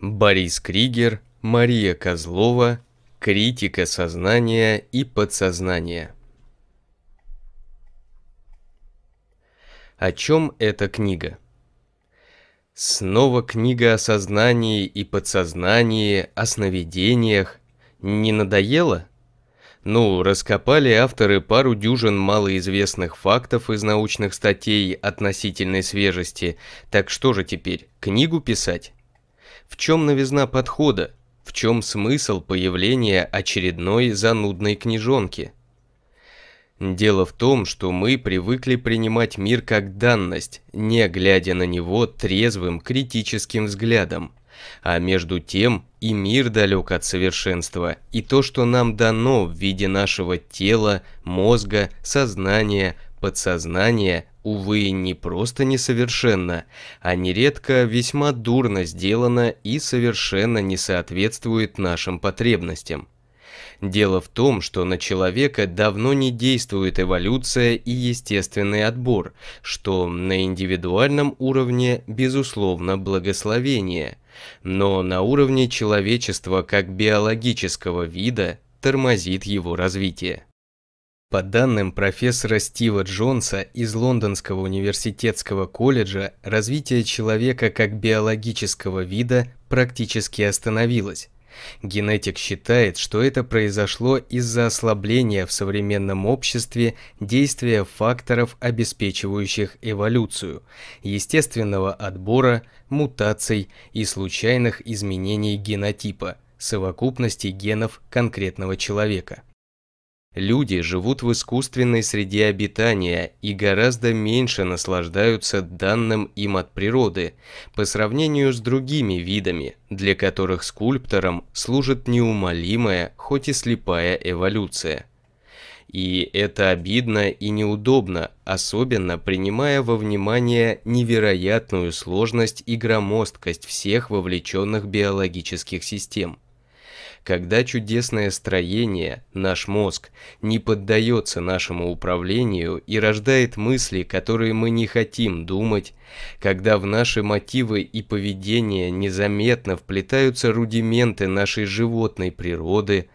Борис Кригер, Мария Козлова, Критика сознания и подсознания. О чем эта книга? Снова книга о сознании и подсознании, о сновидениях. Не надоело? Ну, раскопали авторы пару дюжин малоизвестных фактов из научных статей относительной свежести, так что же теперь, книгу писать? В чем новизна подхода? В чем смысл появления очередной занудной книжонки? Дело в том, что мы привыкли принимать мир как данность, не глядя на него трезвым критическим взглядом. А между тем и мир далек от совершенства, и то, что нам дано в виде нашего тела, мозга, сознания, подсознания, увы, не просто несовершенно, а нередко весьма дурно сделано и совершенно не соответствует нашим потребностям. Дело в том, что на человека давно не действует эволюция и естественный отбор, что на индивидуальном уровне, безусловно, благословение, но на уровне человечества как биологического вида тормозит его развитие. По данным профессора Стива Джонса из Лондонского университетского колледжа, развитие человека как биологического вида практически остановилось. Генетик считает, что это произошло из-за ослабления в современном обществе действия факторов, обеспечивающих эволюцию, естественного отбора, мутаций и случайных изменений генотипа, совокупности генов конкретного человека. Люди живут в искусственной среде обитания и гораздо меньше наслаждаются данным им от природы по сравнению с другими видами, для которых скульптором служит неумолимая, хоть и слепая эволюция. И это обидно и неудобно, особенно принимая во внимание невероятную сложность и громоздкость всех вовлеченных биологических систем когда чудесное строение, наш мозг, не поддается нашему управлению и рождает мысли, которые мы не хотим думать, когда в наши мотивы и поведение незаметно вплетаются рудименты нашей животной природы,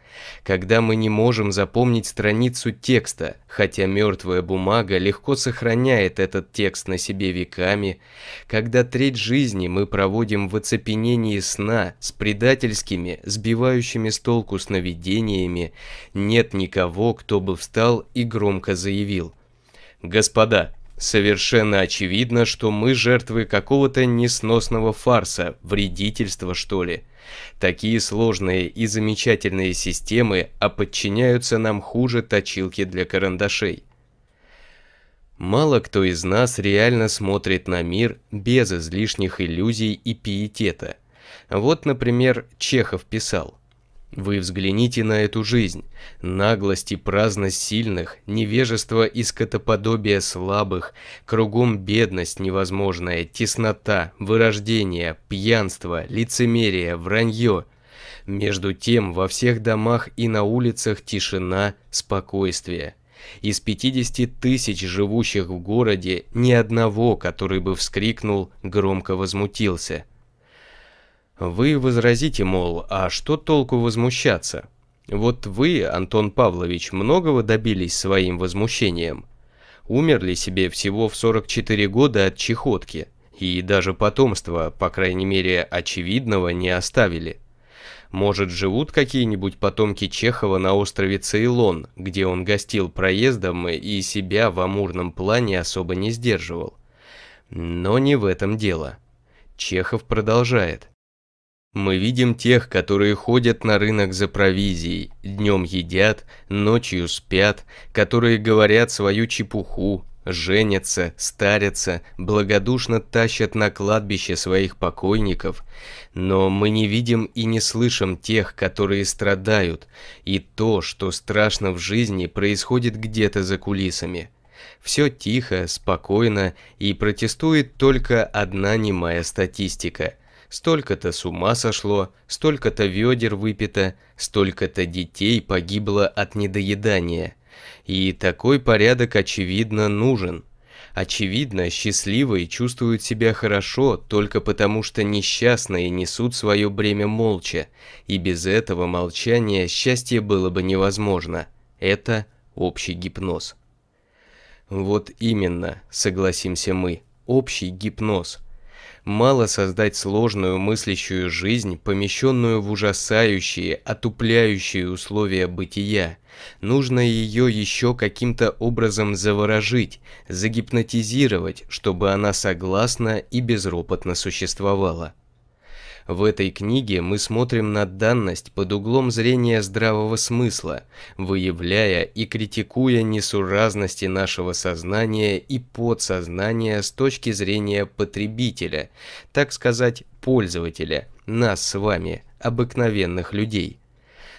когда мы не можем запомнить страницу текста, хотя мертвая бумага легко сохраняет этот текст на себе веками, когда треть жизни мы проводим в оцепенении сна с предательскими, сбивающими с толку сновидениями, нет никого, кто бы встал и громко заявил. «Господа, Совершенно очевидно, что мы жертвы какого-то несносного фарса, вредительства что ли. Такие сложные и замечательные системы, а подчиняются нам хуже точилки для карандашей. Мало кто из нас реально смотрит на мир без излишних иллюзий и пиетета. Вот, например, Чехов писал. Вы взгляните на эту жизнь. Наглость и праздность сильных, невежество и скотоподобие слабых, кругом бедность невозможная, теснота, вырождение, пьянство, лицемерие, вранье. Между тем во всех домах и на улицах тишина, спокойствие. Из 50 тысяч живущих в городе ни одного, который бы вскрикнул, громко возмутился – вы возразите, мол, а что толку возмущаться? Вот вы, Антон Павлович, многого добились своим возмущением. Умерли себе всего в 44 года от чехотки, и даже потомства, по крайней мере, очевидного не оставили. Может, живут какие-нибудь потомки Чехова на острове Цейлон, где он гостил проездом и себя в амурном плане особо не сдерживал. Но не в этом дело. Чехов продолжает. Мы видим тех, которые ходят на рынок за провизией, днем едят, ночью спят, которые говорят свою чепуху, женятся, старятся, благодушно тащат на кладбище своих покойников, но мы не видим и не слышим тех, которые страдают, и то, что страшно в жизни, происходит где-то за кулисами. Все тихо, спокойно, и протестует только одна немая статистика – Столько-то с ума сошло, столько-то ведер выпито, столько-то детей погибло от недоедания. И такой порядок, очевидно, нужен. Очевидно, счастливые чувствуют себя хорошо только потому, что несчастные несут свое бремя молча, и без этого молчания счастье было бы невозможно. Это общий гипноз. Вот именно, согласимся мы, общий гипноз – Мало создать сложную мыслящую жизнь, помещенную в ужасающие, отупляющие условия бытия. Нужно ее еще каким-то образом заворожить, загипнотизировать, чтобы она согласно и безропотно существовала. В этой книге мы смотрим на данность под углом зрения здравого смысла, выявляя и критикуя несуразности нашего сознания и подсознания с точки зрения потребителя, так сказать, пользователя, нас с вами, обыкновенных людей.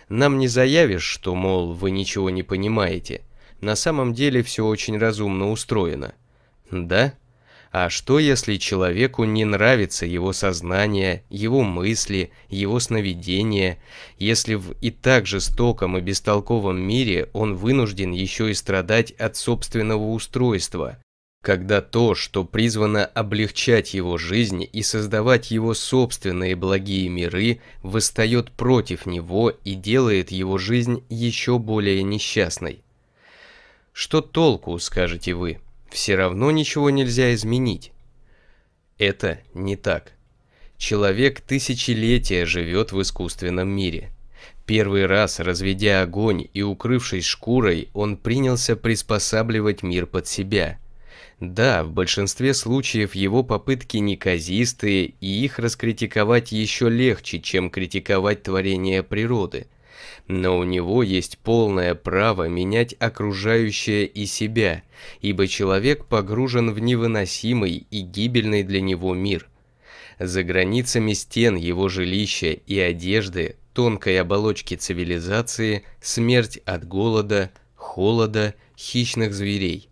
Нам не заявишь, что, мол, вы ничего не понимаете. На самом деле все очень разумно устроено. Да? А что, если человеку не нравится его сознание, его мысли, его сновидения, если в и так жестоком и бестолковом мире он вынужден еще и страдать от собственного устройства, когда то, что призвано облегчать его жизнь и создавать его собственные благие миры, восстает против него и делает его жизнь еще более несчастной? Что толку, скажете вы? Все равно ничего нельзя изменить. Это не так. Человек тысячелетия живет в искусственном мире. Первый раз, разведя огонь и укрывшись шкурой, он принялся приспосабливать мир под себя. Да, в большинстве случаев его попытки неказистые, и их раскритиковать еще легче, чем критиковать творение природы – но у него есть полное право менять окружающее и себя, ибо человек погружен в невыносимый и гибельный для него мир. За границами стен его жилища и одежды, тонкой оболочки цивилизации, смерть от голода, холода, хищных зверей.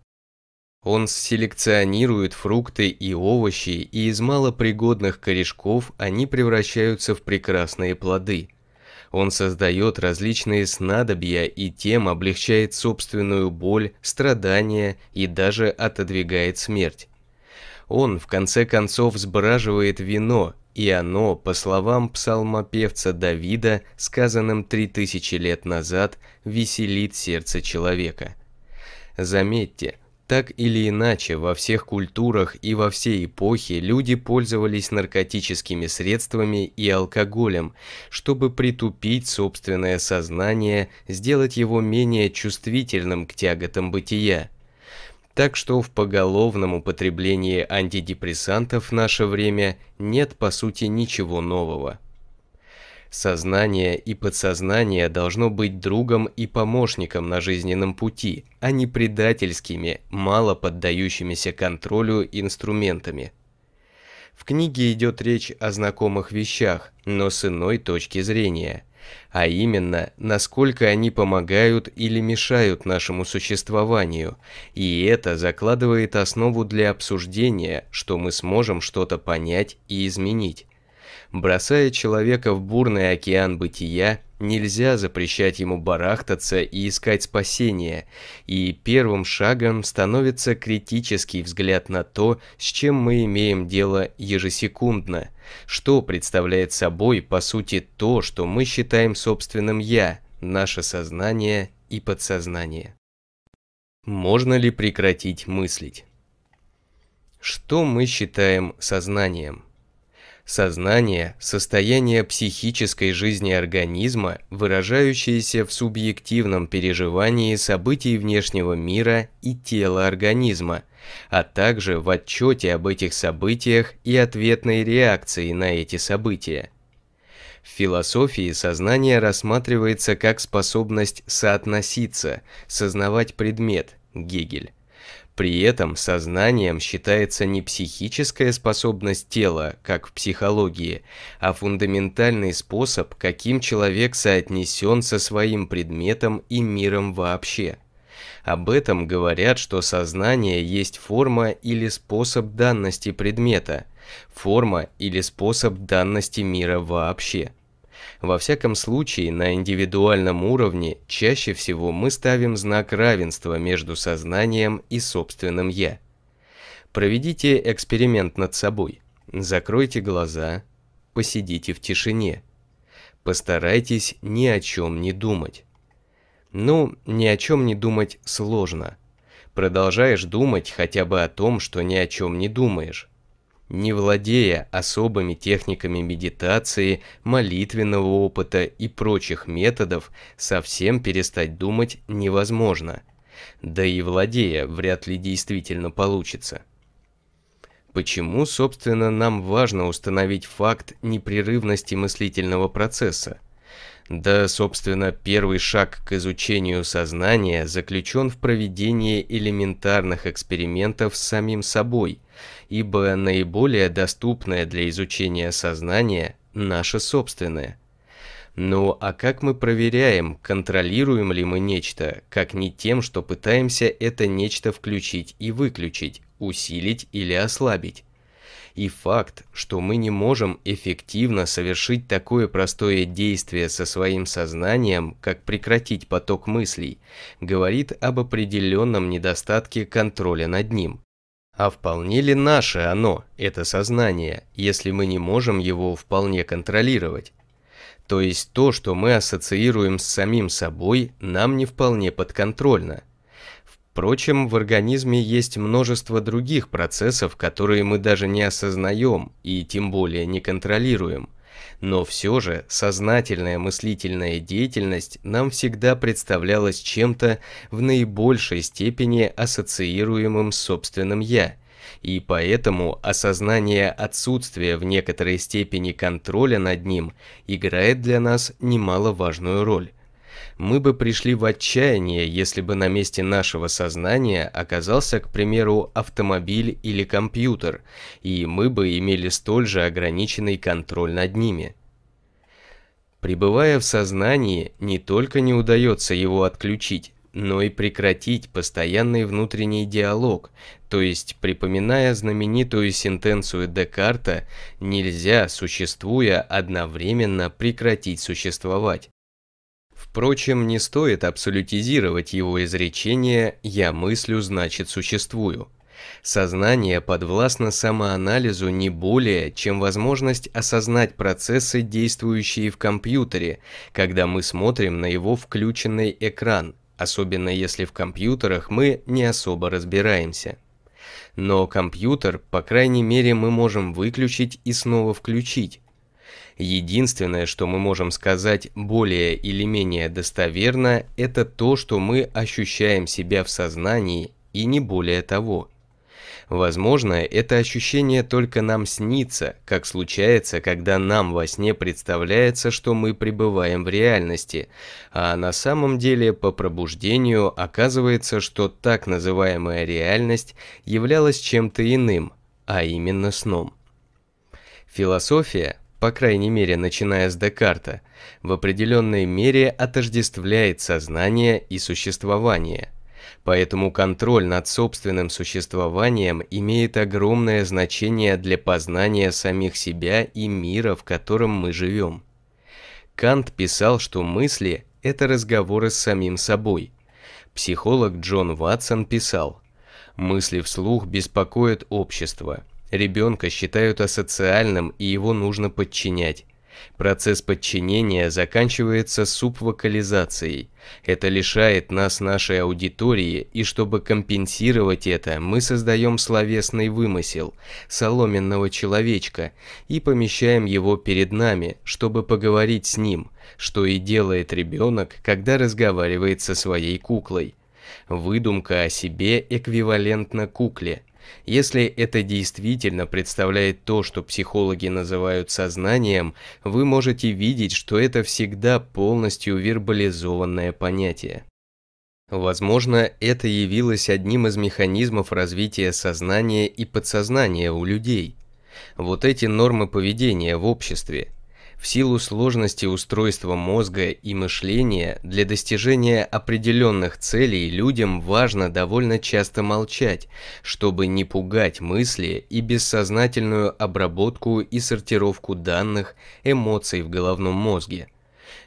Он селекционирует фрукты и овощи, и из малопригодных корешков они превращаются в прекрасные плоды – он создает различные снадобья и тем облегчает собственную боль, страдания и даже отодвигает смерть. Он, в конце концов, сбраживает вино, и оно, по словам псалмопевца Давида, сказанным три тысячи лет назад, веселит сердце человека. Заметьте, так или иначе, во всех культурах и во все эпохи люди пользовались наркотическими средствами и алкоголем, чтобы притупить собственное сознание, сделать его менее чувствительным к тяготам бытия. Так что в поголовном употреблении антидепрессантов в наше время нет по сути ничего нового. Сознание и подсознание должно быть другом и помощником на жизненном пути, а не предательскими, мало поддающимися контролю инструментами. В книге идет речь о знакомых вещах, но с иной точки зрения, а именно, насколько они помогают или мешают нашему существованию, и это закладывает основу для обсуждения, что мы сможем что-то понять и изменить. Бросая человека в бурный океан бытия, нельзя запрещать ему барахтаться и искать спасения, и первым шагом становится критический взгляд на то, с чем мы имеем дело ежесекундно, что представляет собой, по сути, то, что мы считаем собственным «я», наше сознание и подсознание. Можно ли прекратить мыслить? Что мы считаем сознанием? Сознание – состояние психической жизни организма, выражающееся в субъективном переживании событий внешнего мира и тела организма, а также в отчете об этих событиях и ответной реакции на эти события. В философии сознание рассматривается как способность соотноситься, сознавать предмет, Гегель, при этом сознанием считается не психическая способность тела, как в психологии, а фундаментальный способ, каким человек соотнесен со своим предметом и миром вообще. Об этом говорят, что сознание есть форма или способ данности предмета, форма или способ данности мира вообще. Во всяком случае, на индивидуальном уровне чаще всего мы ставим знак равенства между сознанием и собственным «я». Проведите эксперимент над собой. Закройте глаза, посидите в тишине. Постарайтесь ни о чем не думать. Ну, ни о чем не думать сложно. Продолжаешь думать хотя бы о том, что ни о чем не думаешь. Не владея особыми техниками медитации, молитвенного опыта и прочих методов, совсем перестать думать невозможно. Да и владея, вряд ли действительно получится. Почему, собственно, нам важно установить факт непрерывности мыслительного процесса? Да, собственно, первый шаг к изучению сознания заключен в проведении элементарных экспериментов с самим собой, ибо наиболее доступное для изучения сознания – наше собственное. Ну а как мы проверяем, контролируем ли мы нечто, как не тем, что пытаемся это нечто включить и выключить, усилить или ослабить? И факт, что мы не можем эффективно совершить такое простое действие со своим сознанием, как прекратить поток мыслей, говорит об определенном недостатке контроля над ним. А вполне ли наше оно, это сознание, если мы не можем его вполне контролировать? То есть то, что мы ассоциируем с самим собой, нам не вполне подконтрольно. Впрочем, в организме есть множество других процессов, которые мы даже не осознаем и тем более не контролируем. Но все же сознательная мыслительная деятельность нам всегда представлялась чем-то в наибольшей степени ассоциируемым с собственным «я», и поэтому осознание отсутствия в некоторой степени контроля над ним играет для нас немаловажную роль. Мы бы пришли в отчаяние, если бы на месте нашего сознания оказался, к примеру, автомобиль или компьютер, и мы бы имели столь же ограниченный контроль над ними. Пребывая в сознании, не только не удается его отключить, но и прекратить постоянный внутренний диалог, то есть, припоминая знаменитую сентенцию Декарта, нельзя, существуя, одновременно прекратить существовать. Впрочем, не стоит абсолютизировать его изречение «я мыслю, значит существую». Сознание подвластно самоанализу не более, чем возможность осознать процессы, действующие в компьютере, когда мы смотрим на его включенный экран, особенно если в компьютерах мы не особо разбираемся. Но компьютер, по крайней мере, мы можем выключить и снова включить. Единственное, что мы можем сказать более или менее достоверно, это то, что мы ощущаем себя в сознании и не более того. Возможно, это ощущение только нам снится, как случается, когда нам во сне представляется, что мы пребываем в реальности, а на самом деле по пробуждению оказывается, что так называемая реальность являлась чем-то иным, а именно сном. Философия, по крайней мере начиная с Декарта, в определенной мере отождествляет сознание и существование – Поэтому контроль над собственным существованием имеет огромное значение для познания самих себя и мира, в котором мы живем. Кант писал, что мысли – это разговоры с самим собой. Психолог Джон Ватсон писал, «Мысли вслух беспокоят общество. Ребенка считают асоциальным, и его нужно подчинять. Процесс подчинения заканчивается субвокализацией. Это лишает нас нашей аудитории, и чтобы компенсировать это, мы создаем словесный вымысел, соломенного человечка, и помещаем его перед нами, чтобы поговорить с ним, что и делает ребенок, когда разговаривает со своей куклой. Выдумка о себе эквивалентна кукле – если это действительно представляет то, что психологи называют сознанием, вы можете видеть, что это всегда полностью вербализованное понятие. Возможно, это явилось одним из механизмов развития сознания и подсознания у людей. Вот эти нормы поведения в обществе – в силу сложности устройства мозга и мышления, для достижения определенных целей людям важно довольно часто молчать, чтобы не пугать мысли и бессознательную обработку и сортировку данных, эмоций в головном мозге.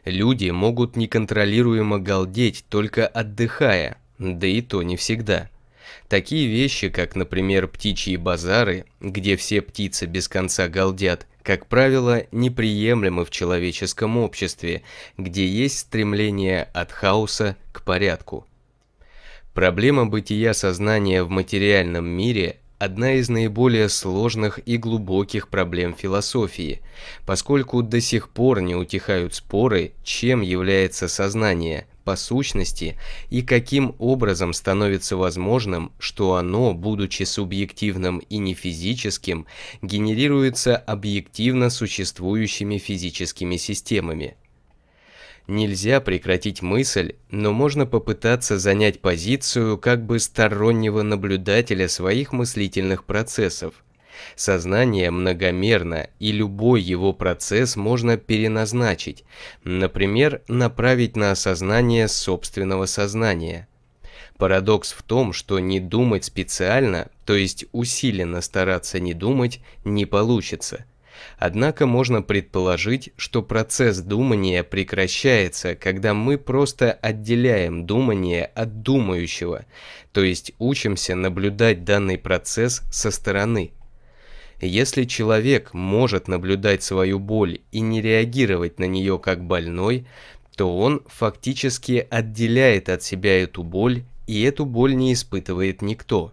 Люди могут неконтролируемо галдеть, только отдыхая, да и то не всегда. Такие вещи, как, например, птичьи базары, где все птицы без конца галдят, как правило, неприемлемы в человеческом обществе, где есть стремление от хаоса к порядку. Проблема бытия сознания в материальном мире – одна из наиболее сложных и глубоких проблем философии, поскольку до сих пор не утихают споры, чем является сознание – по сущности и каким образом становится возможным, что оно, будучи субъективным и не физическим, генерируется объективно существующими физическими системами. Нельзя прекратить мысль, но можно попытаться занять позицию как бы стороннего наблюдателя своих мыслительных процессов – Сознание многомерно, и любой его процесс можно переназначить, например, направить на осознание собственного сознания. Парадокс в том, что не думать специально, то есть усиленно стараться не думать, не получится. Однако можно предположить, что процесс думания прекращается, когда мы просто отделяем думание от думающего, то есть учимся наблюдать данный процесс со стороны. Если человек может наблюдать свою боль и не реагировать на нее как больной, то он фактически отделяет от себя эту боль, и эту боль не испытывает никто.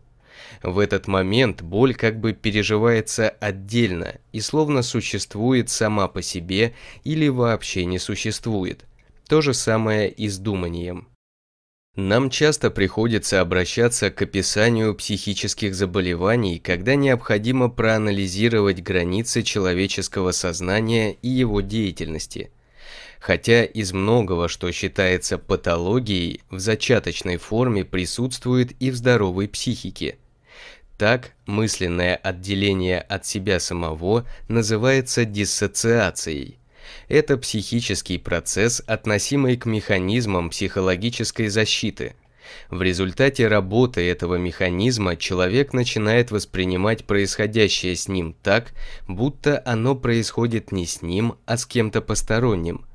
В этот момент боль как бы переживается отдельно и словно существует сама по себе или вообще не существует. То же самое и с думанием. Нам часто приходится обращаться к описанию психических заболеваний, когда необходимо проанализировать границы человеческого сознания и его деятельности. Хотя из многого, что считается патологией, в зачаточной форме присутствует и в здоровой психике. Так, мысленное отделение от себя самого называется диссоциацией. Это психический процесс, относимый к механизмам психологической защиты. В результате работы этого механизма человек начинает воспринимать происходящее с ним так, будто оно происходит не с ним, а с кем-то посторонним.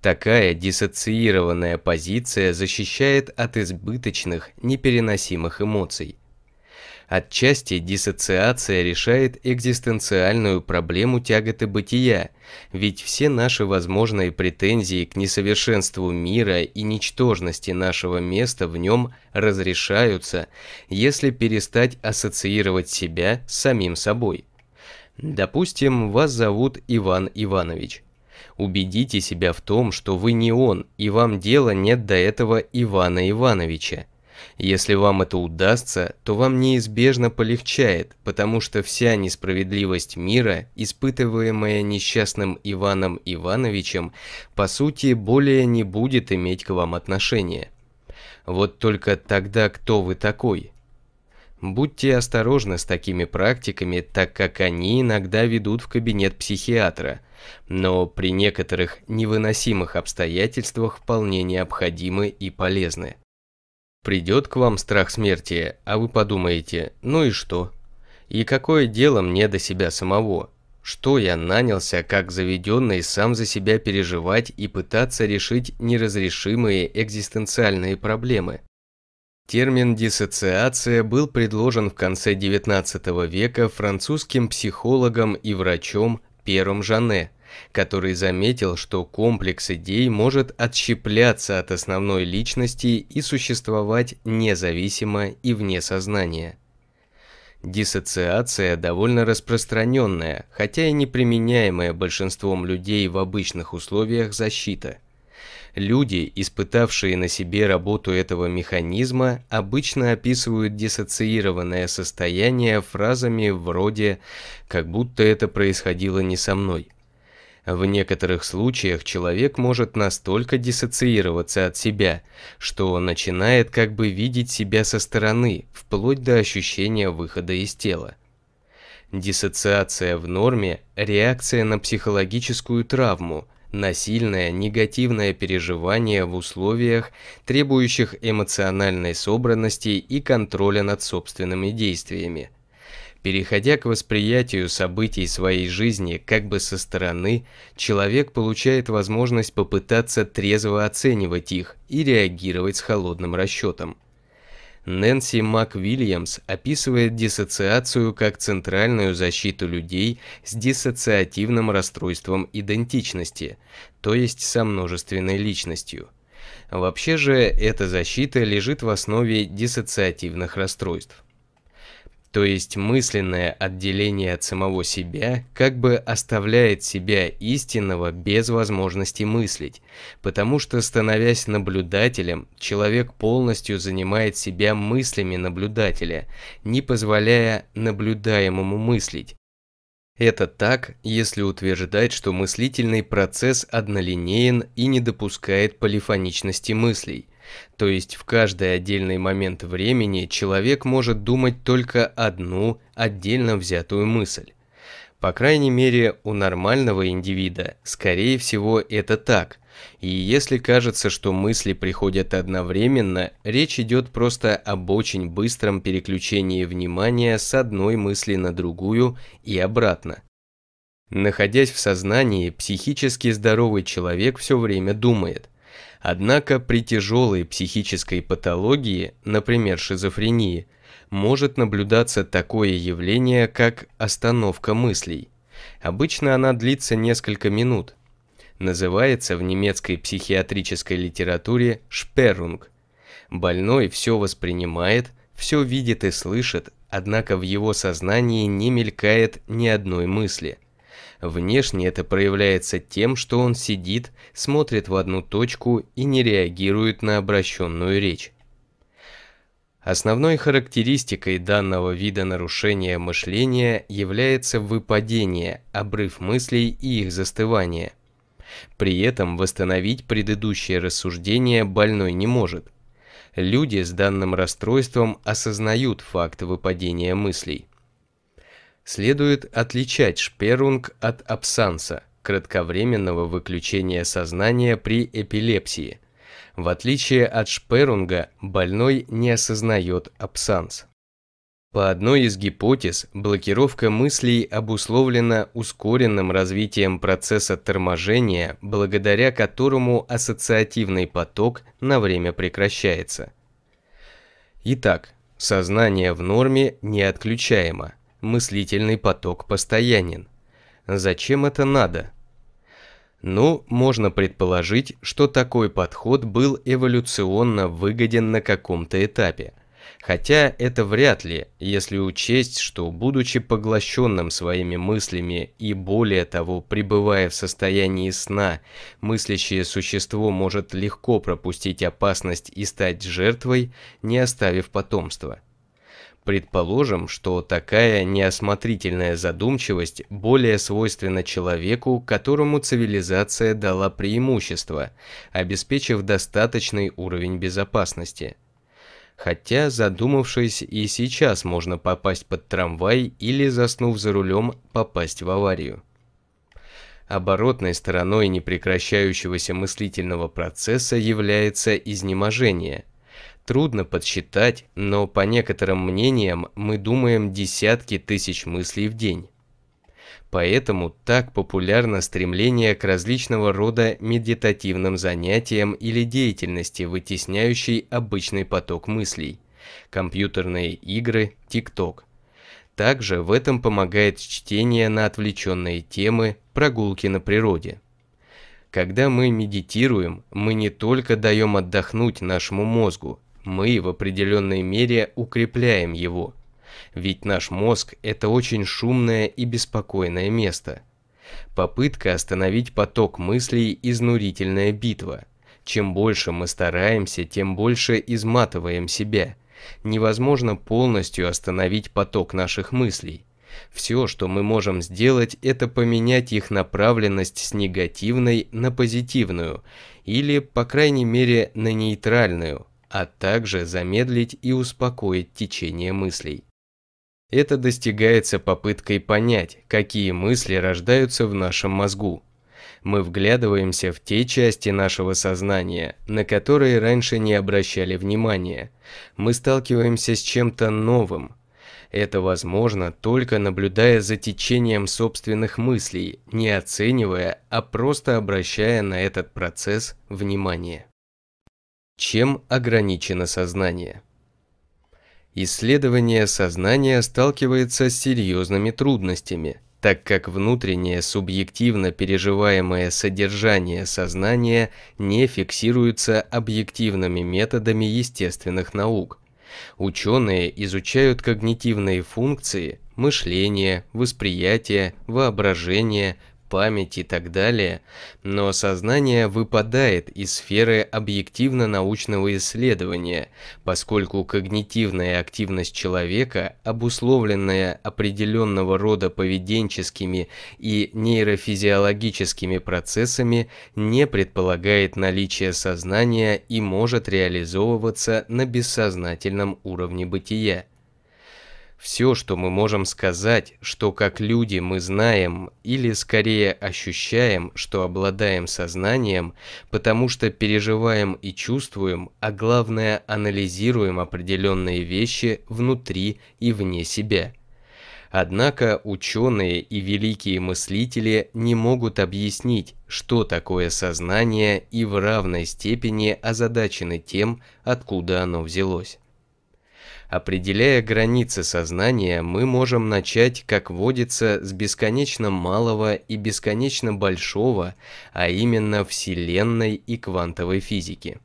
Такая диссоциированная позиция защищает от избыточных, непереносимых эмоций. Отчасти диссоциация решает экзистенциальную проблему тяготы бытия, ведь все наши возможные претензии к несовершенству мира и ничтожности нашего места в нем разрешаются, если перестать ассоциировать себя с самим собой. Допустим, вас зовут Иван Иванович. Убедите себя в том, что вы не он, и вам дела нет до этого Ивана Ивановича. Если вам это удастся, то вам неизбежно полегчает, потому что вся несправедливость мира, испытываемая несчастным Иваном Ивановичем, по сути более не будет иметь к вам отношения. Вот только тогда кто вы такой? Будьте осторожны с такими практиками, так как они иногда ведут в кабинет психиатра, но при некоторых невыносимых обстоятельствах вполне необходимы и полезны. Придет к вам страх смерти, а вы подумаете, ну и что? И какое дело мне до себя самого? Что я нанялся, как заведенный, сам за себя переживать и пытаться решить неразрешимые экзистенциальные проблемы? Термин «диссоциация» был предложен в конце XIX века французским психологом и врачом Пером Жане – который заметил, что комплекс идей может отщепляться от основной личности и существовать независимо и вне сознания. Диссоциация довольно распространенная, хотя и не применяемая большинством людей в обычных условиях защита. Люди, испытавшие на себе работу этого механизма, обычно описывают диссоциированное состояние фразами вроде «как будто это происходило не со мной». В некоторых случаях человек может настолько диссоциироваться от себя, что начинает как бы видеть себя со стороны, вплоть до ощущения выхода из тела. Диссоциация в норме – реакция на психологическую травму, на сильное негативное переживание в условиях, требующих эмоциональной собранности и контроля над собственными действиями – Переходя к восприятию событий своей жизни как бы со стороны, человек получает возможность попытаться трезво оценивать их и реагировать с холодным расчетом. Нэнси МакВильямс описывает диссоциацию как центральную защиту людей с диссоциативным расстройством идентичности, то есть со множественной личностью. Вообще же эта защита лежит в основе диссоциативных расстройств то есть мысленное отделение от самого себя, как бы оставляет себя истинного без возможности мыслить, потому что, становясь наблюдателем, человек полностью занимает себя мыслями наблюдателя, не позволяя наблюдаемому мыслить. Это так, если утверждать, что мыслительный процесс однолинеен и не допускает полифоничности мыслей, то есть в каждый отдельный момент времени человек может думать только одну отдельно взятую мысль. По крайней мере, у нормального индивида, скорее всего, это так. И если кажется, что мысли приходят одновременно, речь идет просто об очень быстром переключении внимания с одной мысли на другую и обратно. Находясь в сознании, психически здоровый человек все время думает. Однако при тяжелой психической патологии, например, шизофрении, может наблюдаться такое явление, как остановка мыслей. Обычно она длится несколько минут. Называется в немецкой психиатрической литературе «шперунг». Больной все воспринимает, все видит и слышит, однако в его сознании не мелькает ни одной мысли – Внешне это проявляется тем, что он сидит, смотрит в одну точку и не реагирует на обращенную речь. Основной характеристикой данного вида нарушения мышления является выпадение, обрыв мыслей и их застывание. При этом восстановить предыдущее рассуждение больной не может. Люди с данным расстройством осознают факт выпадения мыслей. Следует отличать шперунг от абсанса, кратковременного выключения сознания при эпилепсии. В отличие от шперунга, больной не осознает абсанс. По одной из гипотез, блокировка мыслей обусловлена ускоренным развитием процесса торможения, благодаря которому ассоциативный поток на время прекращается. Итак, сознание в норме неотключаемо мыслительный поток постоянен. Зачем это надо? Ну, можно предположить, что такой подход был эволюционно выгоден на каком-то этапе. Хотя это вряд ли, если учесть, что будучи поглощенным своими мыслями и более того, пребывая в состоянии сна, мыслящее существо может легко пропустить опасность и стать жертвой, не оставив потомства. Предположим, что такая неосмотрительная задумчивость более свойственна человеку, которому цивилизация дала преимущество, обеспечив достаточный уровень безопасности. Хотя, задумавшись, и сейчас можно попасть под трамвай или, заснув за рулем, попасть в аварию. Оборотной стороной непрекращающегося мыслительного процесса является изнеможение – Трудно подсчитать, но по некоторым мнениям мы думаем десятки тысяч мыслей в день. Поэтому так популярно стремление к различного рода медитативным занятиям или деятельности, вытесняющей обычный поток мыслей. Компьютерные игры, ТикТок. Также в этом помогает чтение на отвлеченные темы, прогулки на природе. Когда мы медитируем, мы не только даем отдохнуть нашему мозгу, мы в определенной мере укрепляем его. Ведь наш мозг – это очень шумное и беспокойное место. Попытка остановить поток мыслей – изнурительная битва. Чем больше мы стараемся, тем больше изматываем себя. Невозможно полностью остановить поток наших мыслей. Все, что мы можем сделать, это поменять их направленность с негативной на позитивную, или, по крайней мере, на нейтральную, а также замедлить и успокоить течение мыслей. Это достигается попыткой понять, какие мысли рождаются в нашем мозгу. Мы вглядываемся в те части нашего сознания, на которые раньше не обращали внимания. Мы сталкиваемся с чем-то новым. Это возможно только наблюдая за течением собственных мыслей, не оценивая, а просто обращая на этот процесс внимание. Чем ограничено сознание? Исследование сознания сталкивается с серьезными трудностями, так как внутреннее субъективно переживаемое содержание сознания не фиксируется объективными методами естественных наук. Ученые изучают когнитивные функции, мышление, восприятие, воображение, память и так далее, но сознание выпадает из сферы объективно-научного исследования, поскольку когнитивная активность человека, обусловленная определенного рода поведенческими и нейрофизиологическими процессами, не предполагает наличие сознания и может реализовываться на бессознательном уровне бытия. Все, что мы можем сказать, что как люди мы знаем или скорее ощущаем, что обладаем сознанием, потому что переживаем и чувствуем, а главное анализируем определенные вещи внутри и вне себя. Однако ученые и великие мыслители не могут объяснить, что такое сознание и в равной степени озадачены тем, откуда оно взялось. Определяя границы сознания, мы можем начать, как водится, с бесконечно малого и бесконечно большого, а именно Вселенной и квантовой физики.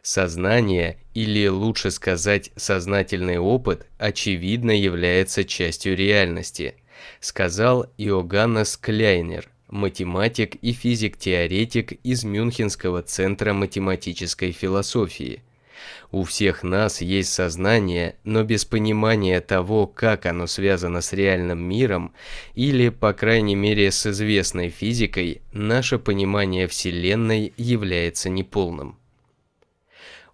Сознание, или лучше сказать, сознательный опыт, очевидно является частью реальности, сказал Иоганнес Кляйнер, математик и физик-теоретик из Мюнхенского центра математической философии. У всех нас есть сознание, но без понимания того, как оно связано с реальным миром, или, по крайней мере, с известной физикой, наше понимание Вселенной является неполным.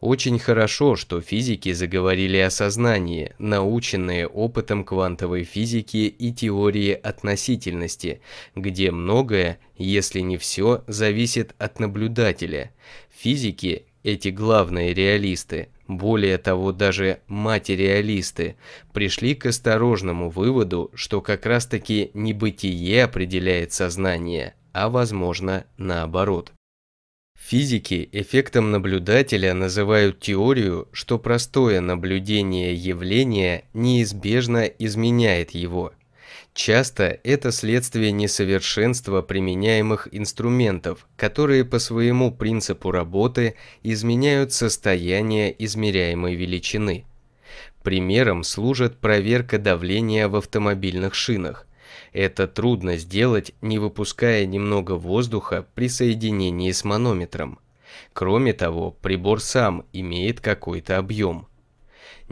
Очень хорошо, что физики заговорили о сознании, наученные опытом квантовой физики и теории относительности, где многое, если не все, зависит от наблюдателя. Физики эти главные реалисты, более того даже материалисты, пришли к осторожному выводу, что как раз-таки не бытие определяет сознание, а возможно наоборот. Физики эффектом наблюдателя называют теорию, что простое наблюдение явления неизбежно изменяет его – Часто это следствие несовершенства применяемых инструментов, которые по своему принципу работы изменяют состояние измеряемой величины. Примером служит проверка давления в автомобильных шинах. Это трудно сделать, не выпуская немного воздуха при соединении с манометром. Кроме того, прибор сам имеет какой-то объем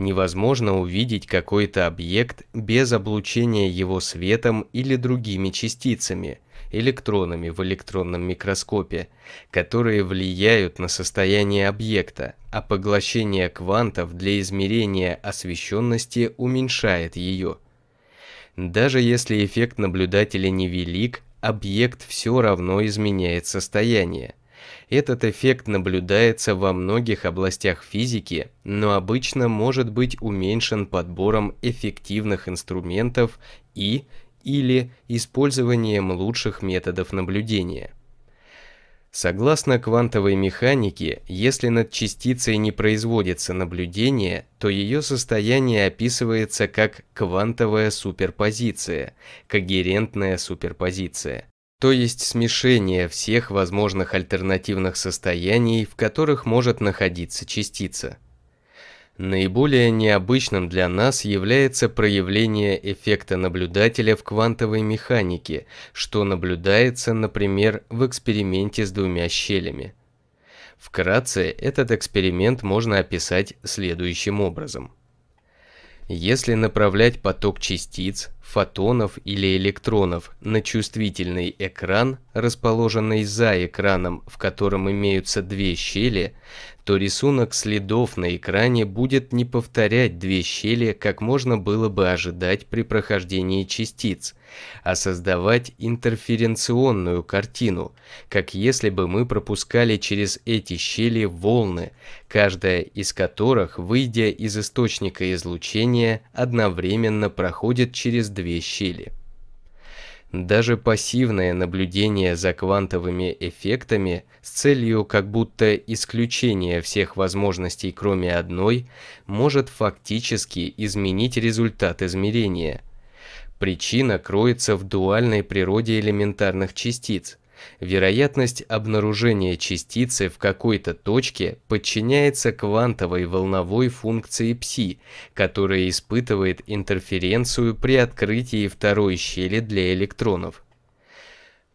невозможно увидеть какой-то объект без облучения его светом или другими частицами, электронами в электронном микроскопе, которые влияют на состояние объекта, а поглощение квантов для измерения освещенности уменьшает ее. Даже если эффект наблюдателя невелик, объект все равно изменяет состояние. Этот эффект наблюдается во многих областях физики, но обычно может быть уменьшен подбором эффективных инструментов и или использованием лучших методов наблюдения. Согласно квантовой механике, если над частицей не производится наблюдение, то ее состояние описывается как квантовая суперпозиция, когерентная суперпозиция то есть смешение всех возможных альтернативных состояний, в которых может находиться частица. Наиболее необычным для нас является проявление эффекта наблюдателя в квантовой механике, что наблюдается, например, в эксперименте с двумя щелями. Вкратце, этот эксперимент можно описать следующим образом. Если направлять поток частиц, фотонов или электронов на чувствительный экран, расположенный за экраном, в котором имеются две щели, то рисунок следов на экране будет не повторять две щели, как можно было бы ожидать при прохождении частиц, а создавать интерференционную картину, как если бы мы пропускали через эти щели волны, каждая из которых, выйдя из источника излучения, одновременно проходит через две щели. Даже пассивное наблюдение за квантовыми эффектами с целью как будто исключения всех возможностей кроме одной может фактически изменить результат измерения. Причина кроется в дуальной природе элементарных частиц. Вероятность обнаружения частицы в какой-то точке подчиняется квантовой волновой функции ψ, которая испытывает интерференцию при открытии второй щели для электронов.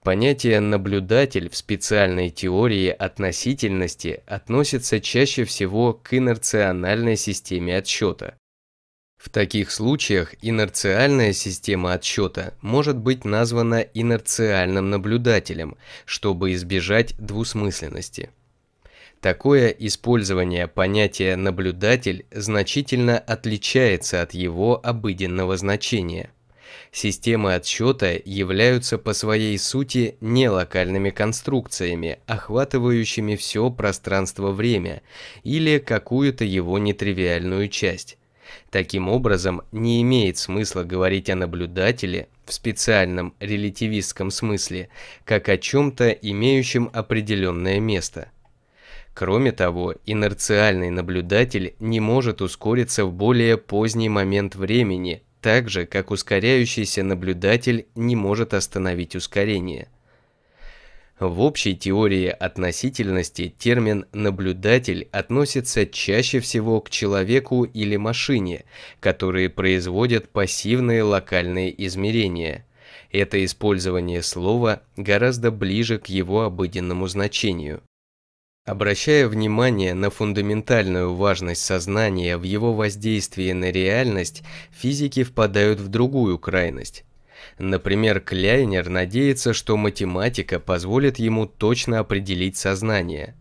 Понятие «наблюдатель» в специальной теории относительности относится чаще всего к инерциональной системе отсчета. В таких случаях инерциальная система отсчета может быть названа инерциальным наблюдателем, чтобы избежать двусмысленности. Такое использование понятия «наблюдатель» значительно отличается от его обыденного значения. Системы отсчета являются по своей сути нелокальными конструкциями, охватывающими все пространство-время или какую-то его нетривиальную часть. Таким образом, не имеет смысла говорить о наблюдателе в специальном релятивистском смысле, как о чем-то, имеющем определенное место. Кроме того, инерциальный наблюдатель не может ускориться в более поздний момент времени, так же, как ускоряющийся наблюдатель не может остановить ускорение. В общей теории относительности термин «наблюдатель» относится чаще всего к человеку или машине, которые производят пассивные локальные измерения. Это использование слова гораздо ближе к его обыденному значению. Обращая внимание на фундаментальную важность сознания в его воздействии на реальность, физики впадают в другую крайность. Например, Кляйнер надеется, что математика позволит ему точно определить сознание.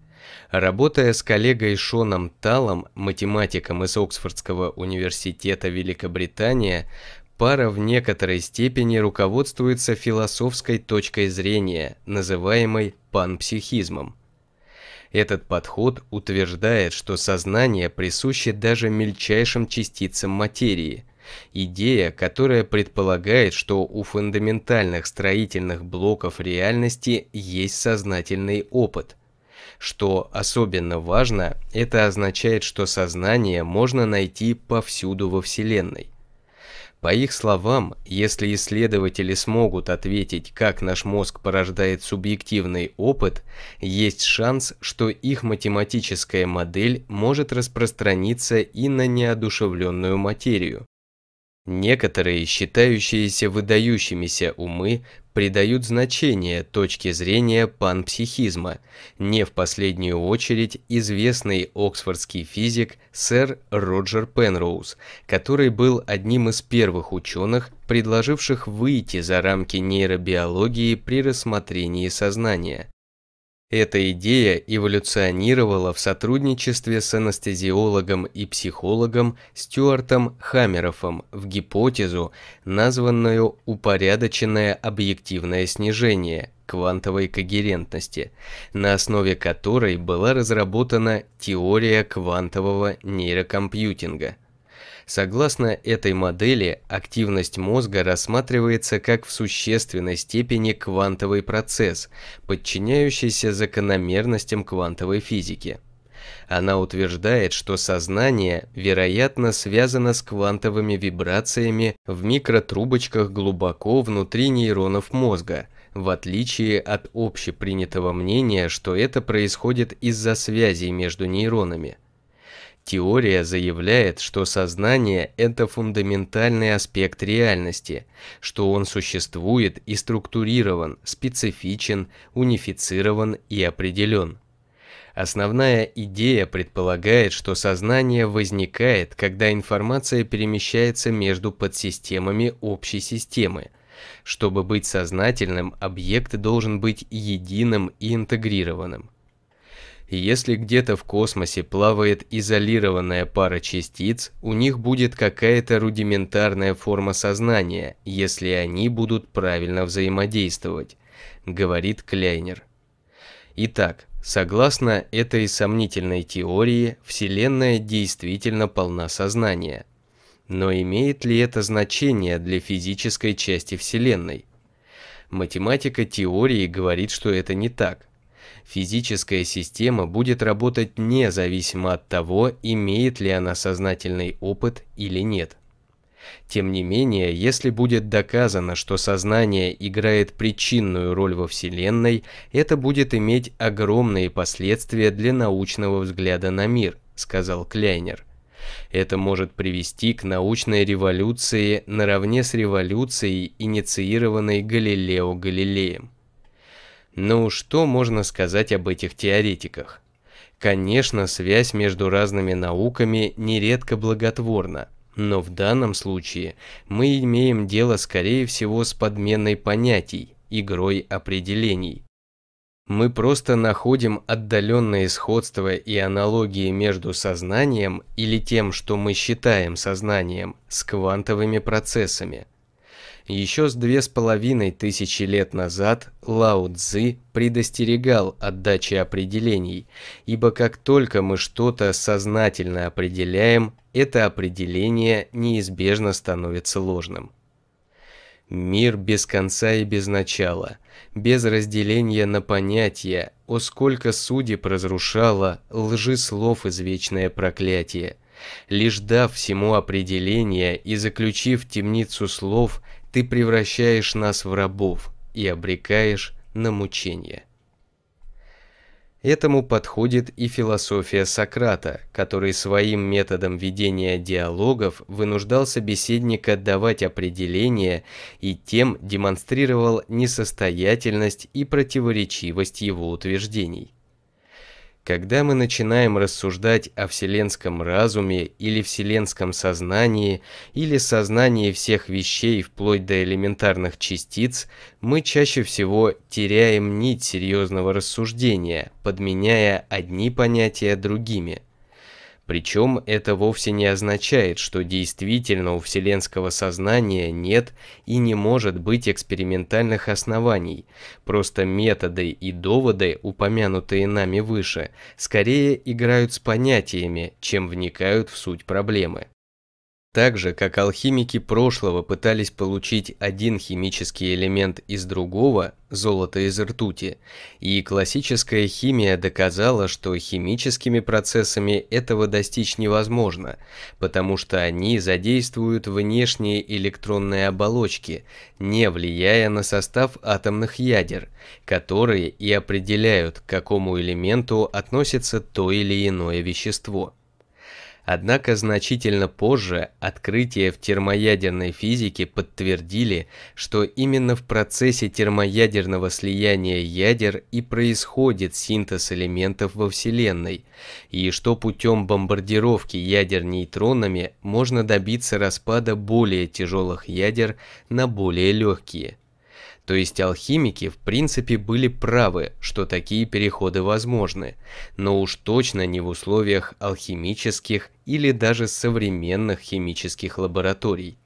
Работая с коллегой Шоном Талом, математиком из Оксфордского университета Великобритания, пара в некоторой степени руководствуется философской точкой зрения, называемой панпсихизмом. Этот подход утверждает, что сознание присуще даже мельчайшим частицам материи – Идея, которая предполагает, что у фундаментальных строительных блоков реальности есть сознательный опыт. Что особенно важно, это означает, что сознание можно найти повсюду во Вселенной. По их словам, если исследователи смогут ответить, как наш мозг порождает субъективный опыт, есть шанс, что их математическая модель может распространиться и на неодушевленную материю. Некоторые, считающиеся выдающимися умы, придают значение точке зрения панпсихизма, не в последнюю очередь известный оксфордский физик сэр Роджер Пенроуз, который был одним из первых ученых, предложивших выйти за рамки нейробиологии при рассмотрении сознания. Эта идея эволюционировала в сотрудничестве с анестезиологом и психологом Стюартом Хаммерофом в гипотезу, названную «упорядоченное объективное снижение» квантовой когерентности, на основе которой была разработана теория квантового нейрокомпьютинга – Согласно этой модели, активность мозга рассматривается как в существенной степени квантовый процесс, подчиняющийся закономерностям квантовой физики. Она утверждает, что сознание, вероятно, связано с квантовыми вибрациями в микротрубочках глубоко внутри нейронов мозга, в отличие от общепринятого мнения, что это происходит из-за связей между нейронами. Теория заявляет, что сознание – это фундаментальный аспект реальности, что он существует и структурирован, специфичен, унифицирован и определен. Основная идея предполагает, что сознание возникает, когда информация перемещается между подсистемами общей системы. Чтобы быть сознательным, объект должен быть единым и интегрированным. Если где-то в космосе плавает изолированная пара частиц, у них будет какая-то рудиментарная форма сознания, если они будут правильно взаимодействовать, говорит Кляйнер. Итак, согласно этой сомнительной теории, Вселенная действительно полна сознания. Но имеет ли это значение для физической части Вселенной? Математика теории говорит, что это не так. Физическая система будет работать независимо от того, имеет ли она сознательный опыт или нет. Тем не менее, если будет доказано, что сознание играет причинную роль во Вселенной, это будет иметь огромные последствия для научного взгляда на мир, сказал Кляйнер. Это может привести к научной революции наравне с революцией, инициированной Галилео Галилеем. Ну, что можно сказать об этих теоретиках? Конечно, связь между разными науками нередко благотворна, но в данном случае мы имеем дело скорее всего с подменой понятий, игрой определений. Мы просто находим отдаленные сходства и аналогии между сознанием или тем, что мы считаем сознанием, с квантовыми процессами. Еще с две с половиной тысячи лет назад Лао Цзы предостерегал от дачи определений, ибо как только мы что-то сознательно определяем, это определение неизбежно становится ложным. Мир без конца и без начала, без разделения на понятия, о сколько судеб разрушало лжи слов извечное проклятие. Лишь дав всему определение и заключив темницу слов, ты превращаешь нас в рабов и обрекаешь на мучение. Этому подходит и философия Сократа, который своим методом ведения диалогов вынуждал собеседника давать определения и тем демонстрировал несостоятельность и противоречивость его утверждений. Когда мы начинаем рассуждать о вселенском разуме или вселенском сознании, или сознании всех вещей вплоть до элементарных частиц, мы чаще всего теряем нить серьезного рассуждения, подменяя одни понятия другими – причем это вовсе не означает, что действительно у вселенского сознания нет и не может быть экспериментальных оснований. Просто методы и доводы, упомянутые нами выше, скорее играют с понятиями, чем вникают в суть проблемы. Так же, как алхимики прошлого пытались получить один химический элемент из другого, золото из ртути, и классическая химия доказала, что химическими процессами этого достичь невозможно, потому что они задействуют внешние электронные оболочки, не влияя на состав атомных ядер, которые и определяют, к какому элементу относится то или иное вещество. Однако значительно позже открытия в термоядерной физике подтвердили, что именно в процессе термоядерного слияния ядер и происходит синтез элементов во Вселенной, и что путем бомбардировки ядер нейтронами можно добиться распада более тяжелых ядер на более легкие – то есть алхимики в принципе были правы, что такие переходы возможны, но уж точно не в условиях алхимических или даже современных химических лабораторий.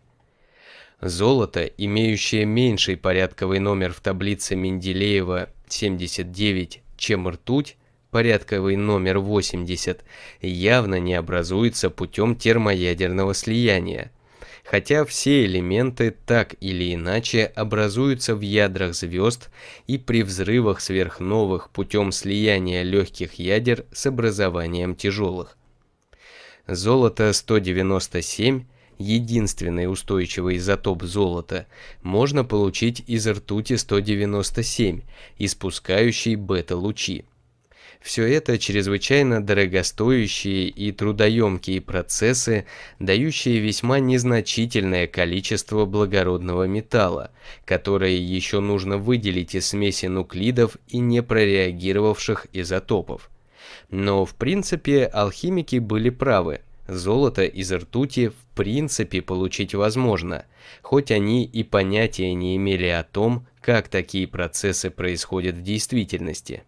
Золото, имеющее меньший порядковый номер в таблице Менделеева 79, чем ртуть, порядковый номер 80, явно не образуется путем термоядерного слияния, хотя все элементы так или иначе образуются в ядрах звезд и при взрывах сверхновых путем слияния легких ядер с образованием тяжелых. Золото-197, единственный устойчивый изотоп золота, можно получить из ртути-197, испускающей бета-лучи. Все это чрезвычайно дорогостоящие и трудоемкие процессы, дающие весьма незначительное количество благородного металла, которое еще нужно выделить из смеси нуклидов и непрореагировавших изотопов. Но в принципе алхимики были правы. Золото из ртути в принципе получить возможно, хоть они и понятия не имели о том, как такие процессы происходят в действительности.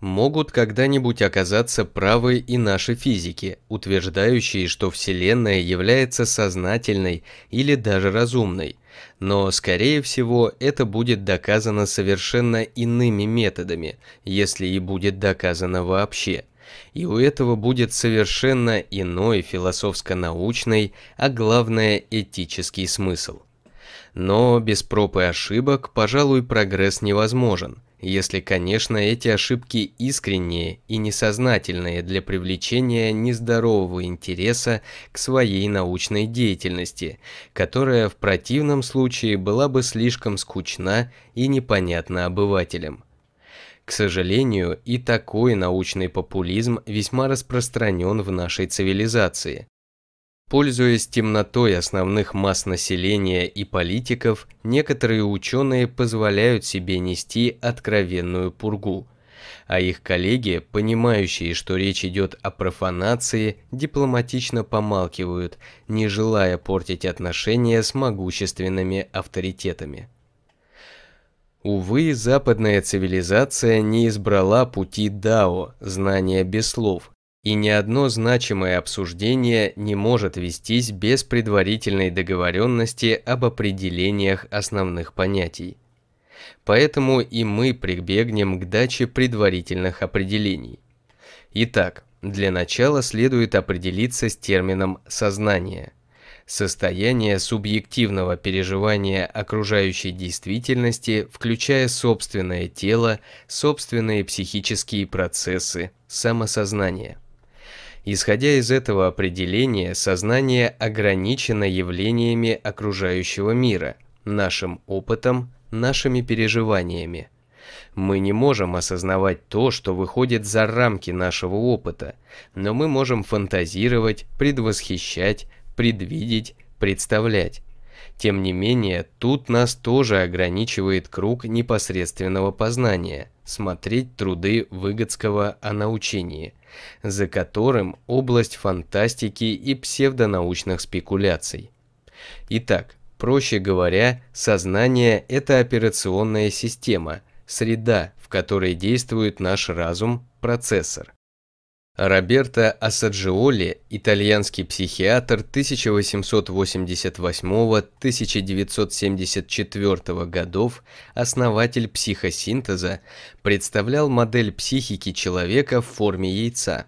Могут когда-нибудь оказаться правы и наши физики, утверждающие, что Вселенная является сознательной или даже разумной, но, скорее всего, это будет доказано совершенно иными методами, если и будет доказано вообще. И у этого будет совершенно иной философско-научный, а главное этический смысл. Но без проб и ошибок, пожалуй, прогресс невозможен, если, конечно, эти ошибки искренние и несознательные для привлечения нездорового интереса к своей научной деятельности, которая в противном случае была бы слишком скучна и непонятна обывателям. К сожалению, и такой научный популизм весьма распространен в нашей цивилизации. Пользуясь темнотой основных масс населения и политиков, некоторые ученые позволяют себе нести откровенную пургу, а их коллеги, понимающие, что речь идет о профанации, дипломатично помалкивают, не желая портить отношения с могущественными авторитетами. Увы, западная цивилизация не избрала пути Дао, знания без слов, и ни одно значимое обсуждение не может вестись без предварительной договоренности об определениях основных понятий. Поэтому и мы прибегнем к даче предварительных определений. Итак, для начала следует определиться с термином «сознание» состояние субъективного переживания окружающей действительности, включая собственное тело, собственные психические процессы, самосознание. Исходя из этого определения, сознание ограничено явлениями окружающего мира, нашим опытом, нашими переживаниями. Мы не можем осознавать то, что выходит за рамки нашего опыта, но мы можем фантазировать, предвосхищать, предвидеть, представлять. Тем не менее, тут нас тоже ограничивает круг непосредственного познания, смотреть труды Выгодского о научении, за которым область фантастики и псевдонаучных спекуляций. Итак, проще говоря, сознание – это операционная система, среда, в которой действует наш разум, процессор. Роберто Ассаджиоли, итальянский психиатр 1888-1974 годов, основатель психосинтеза, представлял модель психики человека в форме яйца.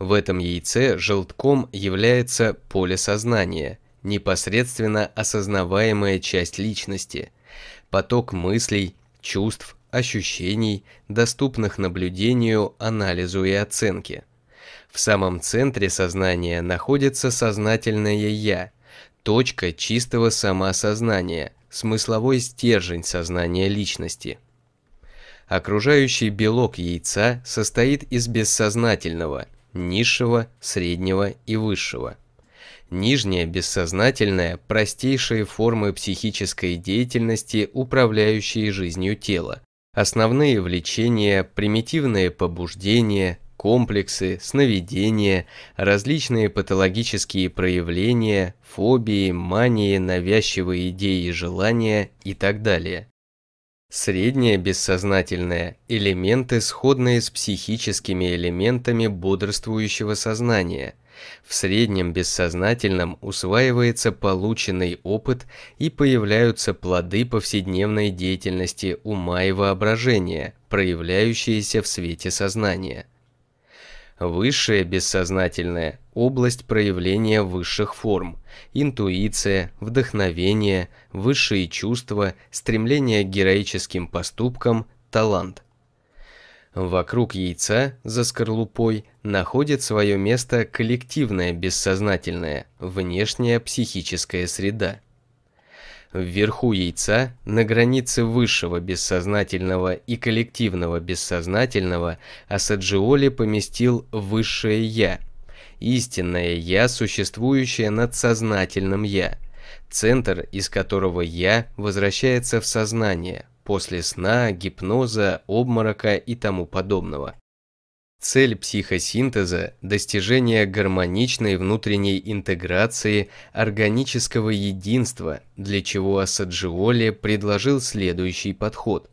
В этом яйце желтком является поле сознания, непосредственно осознаваемая часть личности, поток мыслей, чувств, ощущений, доступных наблюдению, анализу и оценке. В самом центре сознания находится сознательное «я», точка чистого самоосознания, смысловой стержень сознания личности. Окружающий белок яйца состоит из бессознательного, низшего, среднего и высшего. Нижнее бессознательное – простейшие формы психической деятельности, управляющие жизнью тела. Основные влечения, примитивные побуждения, комплексы, сновидения, различные патологические проявления, фобии, мании, навязчивые идеи и желания и так далее. Среднее бессознательное – элементы, сходные с психическими элементами бодрствующего сознания. В среднем бессознательном усваивается полученный опыт и появляются плоды повседневной деятельности ума и воображения, проявляющиеся в свете сознания. Высшее бессознательное – область проявления высших форм, интуиция, вдохновение, высшие чувства, стремление к героическим поступкам, талант. Вокруг яйца, за скорлупой, находит свое место коллективное бессознательное, внешняя психическая среда. Вверху яйца, на границе высшего бессознательного и коллективного бессознательного, Асаджиоли поместил высшее «я», истинное «я», существующее над сознательным «я», центр, из которого «я» возвращается в сознание, после сна, гипноза, обморока и тому подобного. Цель психосинтеза – достижение гармоничной внутренней интеграции органического единства, для чего Асаджиоли предложил следующий подход.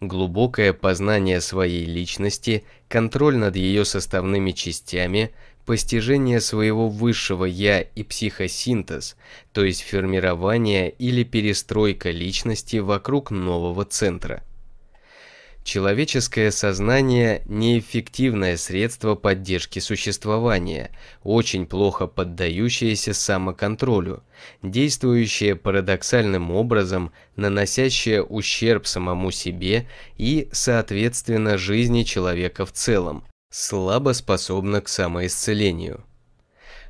Глубокое познание своей личности, контроль над ее составными частями, постижение своего высшего «я» и психосинтез, то есть формирование или перестройка личности вокруг нового центра – Человеческое сознание – неэффективное средство поддержки существования, очень плохо поддающееся самоконтролю, действующее парадоксальным образом, наносящее ущерб самому себе и, соответственно, жизни человека в целом, слабо способно к самоисцелению.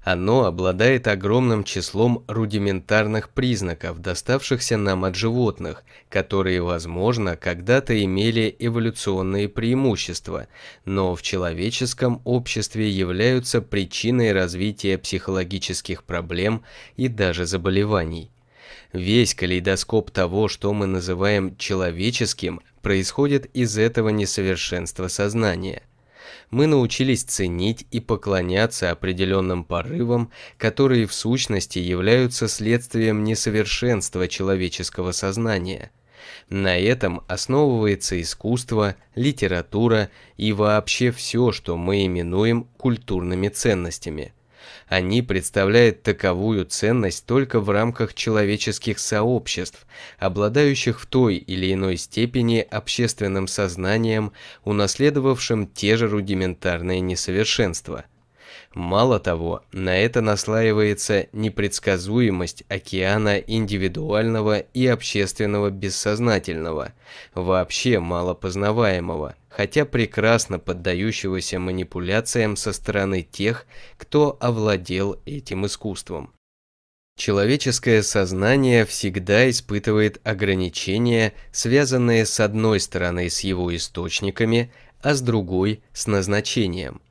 Оно обладает огромным числом рудиментарных признаков, доставшихся нам от животных, которые, возможно, когда-то имели эволюционные преимущества, но в человеческом обществе являются причиной развития психологических проблем и даже заболеваний. Весь калейдоскоп того, что мы называем человеческим, происходит из этого несовершенства сознания мы научились ценить и поклоняться определенным порывам, которые в сущности являются следствием несовершенства человеческого сознания. На этом основывается искусство, литература и вообще все, что мы именуем культурными ценностями – они представляют таковую ценность только в рамках человеческих сообществ, обладающих в той или иной степени общественным сознанием, унаследовавшим те же рудиментарные несовершенства – Мало того, на это наслаивается непредсказуемость океана индивидуального и общественного бессознательного, вообще мало познаваемого, хотя прекрасно поддающегося манипуляциям со стороны тех, кто овладел этим искусством. Человеческое сознание всегда испытывает ограничения, связанные с одной стороны с его источниками, а с другой – с назначением –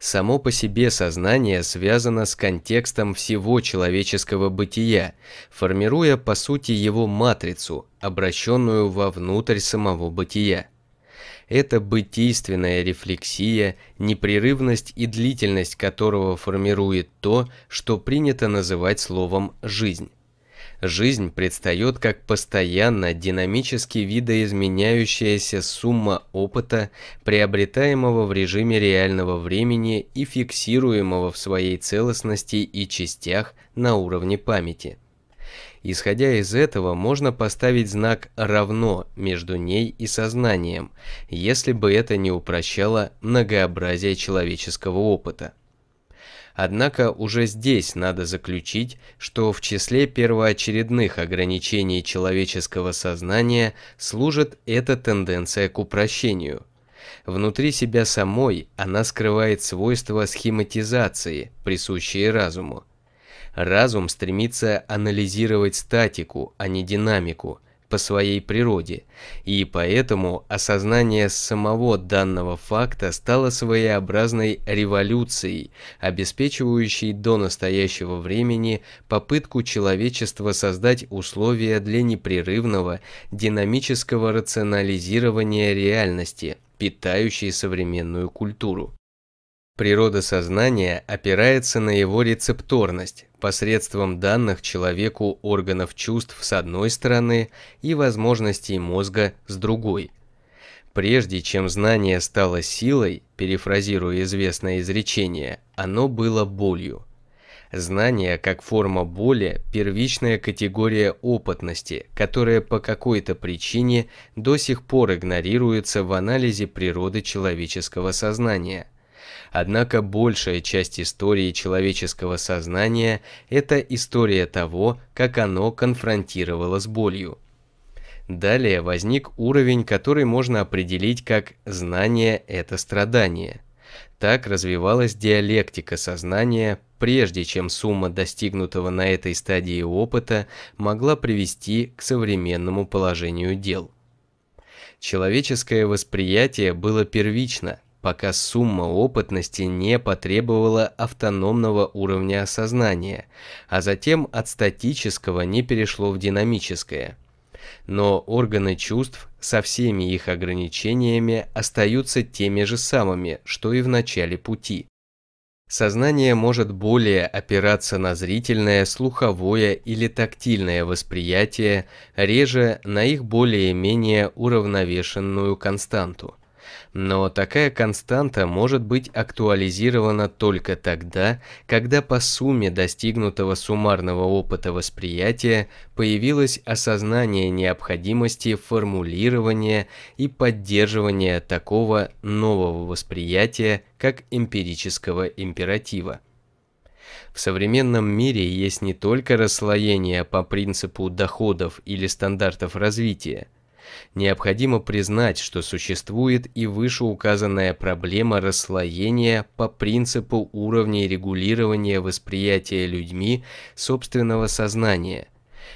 Само по себе сознание связано с контекстом всего человеческого бытия, формируя по сути его матрицу, обращенную вовнутрь самого бытия. Это бытийственная рефлексия, непрерывность и длительность которого формирует то, что принято называть словом «жизнь». Жизнь предстает как постоянно динамически видоизменяющаяся сумма опыта, приобретаемого в режиме реального времени и фиксируемого в своей целостности и частях на уровне памяти. Исходя из этого, можно поставить знак «равно» между ней и сознанием, если бы это не упрощало многообразие человеческого опыта. Однако уже здесь надо заключить, что в числе первоочередных ограничений человеческого сознания служит эта тенденция к упрощению. Внутри себя самой она скрывает свойства схематизации, присущие разуму. Разум стремится анализировать статику, а не динамику – по своей природе, и поэтому осознание самого данного факта стало своеобразной революцией, обеспечивающей до настоящего времени попытку человечества создать условия для непрерывного динамического рационализирования реальности, питающей современную культуру. Природа сознания опирается на его рецепторность, посредством данных человеку органов чувств с одной стороны и возможностей мозга с другой. Прежде чем знание стало силой, перефразируя известное изречение, оно было болью. Знание как форма боли – первичная категория опытности, которая по какой-то причине до сих пор игнорируется в анализе природы человеческого сознания – Однако большая часть истории человеческого сознания – это история того, как оно конфронтировало с болью. Далее возник уровень, который можно определить как «знание – это страдание». Так развивалась диалектика сознания, прежде чем сумма достигнутого на этой стадии опыта могла привести к современному положению дел. Человеческое восприятие было первично, пока сумма опытности не потребовала автономного уровня осознания, а затем от статического не перешло в динамическое. Но органы чувств со всеми их ограничениями остаются теми же самыми, что и в начале пути. Сознание может более опираться на зрительное, слуховое или тактильное восприятие, реже на их более-менее уравновешенную константу. Но такая константа может быть актуализирована только тогда, когда по сумме достигнутого суммарного опыта восприятия появилось осознание необходимости формулирования и поддерживания такого нового восприятия, как эмпирического императива. В современном мире есть не только расслоение по принципу доходов или стандартов развития – необходимо признать, что существует и вышеуказанная проблема расслоения по принципу уровней регулирования восприятия людьми собственного сознания.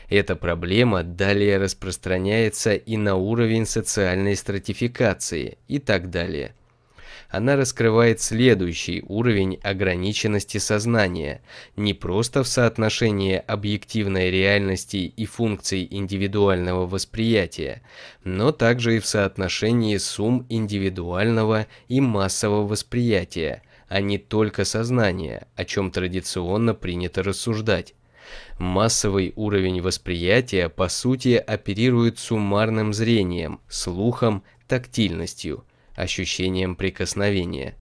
Эта проблема далее распространяется и на уровень социальной стратификации и так далее она раскрывает следующий уровень ограниченности сознания, не просто в соотношении объективной реальности и функций индивидуального восприятия, но также и в соотношении сумм индивидуального и массового восприятия, а не только сознания, о чем традиционно принято рассуждать. Массовый уровень восприятия по сути оперирует суммарным зрением, слухом, тактильностью – ощущением прикосновения.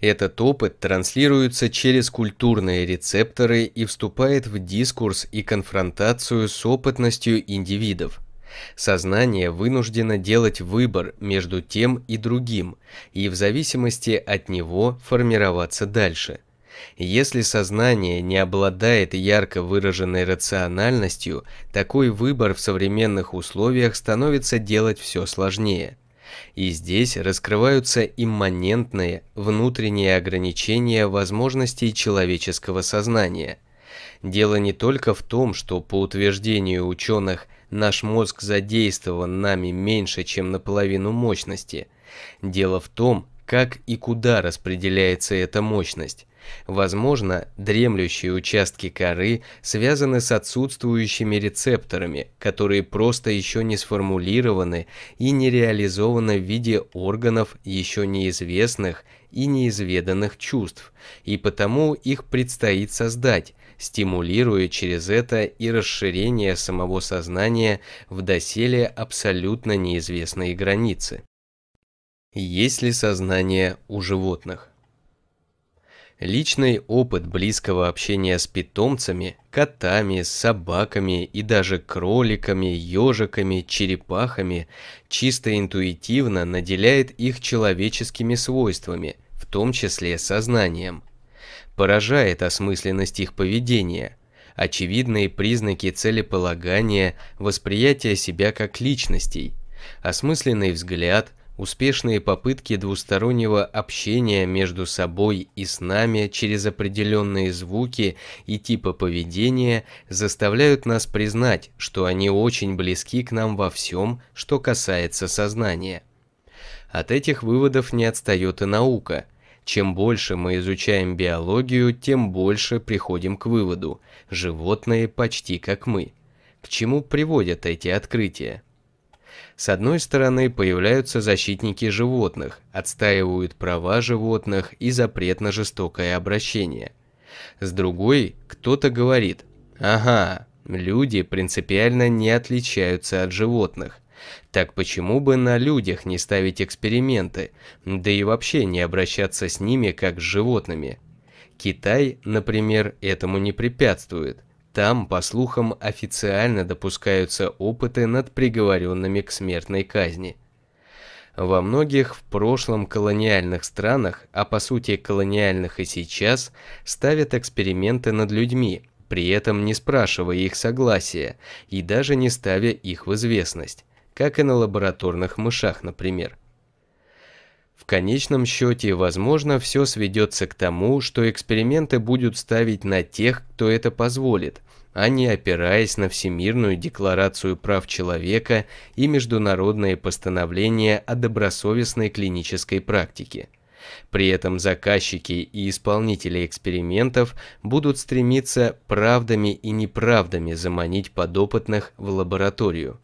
Этот опыт транслируется через культурные рецепторы и вступает в дискурс и конфронтацию с опытностью индивидов. Сознание вынуждено делать выбор между тем и другим, и в зависимости от него формироваться дальше. Если сознание не обладает ярко выраженной рациональностью, такой выбор в современных условиях становится делать все сложнее – и здесь раскрываются имманентные внутренние ограничения возможностей человеческого сознания. Дело не только в том, что по утверждению ученых наш мозг задействован нами меньше, чем наполовину мощности. Дело в том, как и куда распределяется эта мощность. Возможно, дремлющие участки коры связаны с отсутствующими рецепторами, которые просто еще не сформулированы и не реализованы в виде органов еще неизвестных и неизведанных чувств, и потому их предстоит создать, стимулируя через это и расширение самого сознания в доселе абсолютно неизвестные границы. Есть ли сознание у животных? Личный опыт близкого общения с питомцами, котами, собаками и даже кроликами, ежиками, черепахами чисто интуитивно наделяет их человеческими свойствами, в том числе сознанием. Поражает осмысленность их поведения, очевидные признаки целеполагания, восприятия себя как личностей, осмысленный взгляд – Успешные попытки двустороннего общения между собой и с нами через определенные звуки и типы поведения заставляют нас признать, что они очень близки к нам во всем, что касается сознания. От этих выводов не отстает и наука. Чем больше мы изучаем биологию, тем больше приходим к выводу – животные почти как мы. К чему приводят эти открытия? С одной стороны, появляются защитники животных, отстаивают права животных и запрет на жестокое обращение. С другой, кто-то говорит, ага, люди принципиально не отличаются от животных. Так почему бы на людях не ставить эксперименты, да и вообще не обращаться с ними как с животными? Китай, например, этому не препятствует – там, по слухам, официально допускаются опыты над приговоренными к смертной казни. Во многих в прошлом колониальных странах, а по сути колониальных и сейчас, ставят эксперименты над людьми, при этом не спрашивая их согласия и даже не ставя их в известность, как и на лабораторных мышах, например. В конечном счете, возможно, все сведется к тому, что эксперименты будут ставить на тех, кто это позволит, а не опираясь на Всемирную декларацию прав человека и международные постановления о добросовестной клинической практике. При этом заказчики и исполнители экспериментов будут стремиться правдами и неправдами заманить подопытных в лабораторию.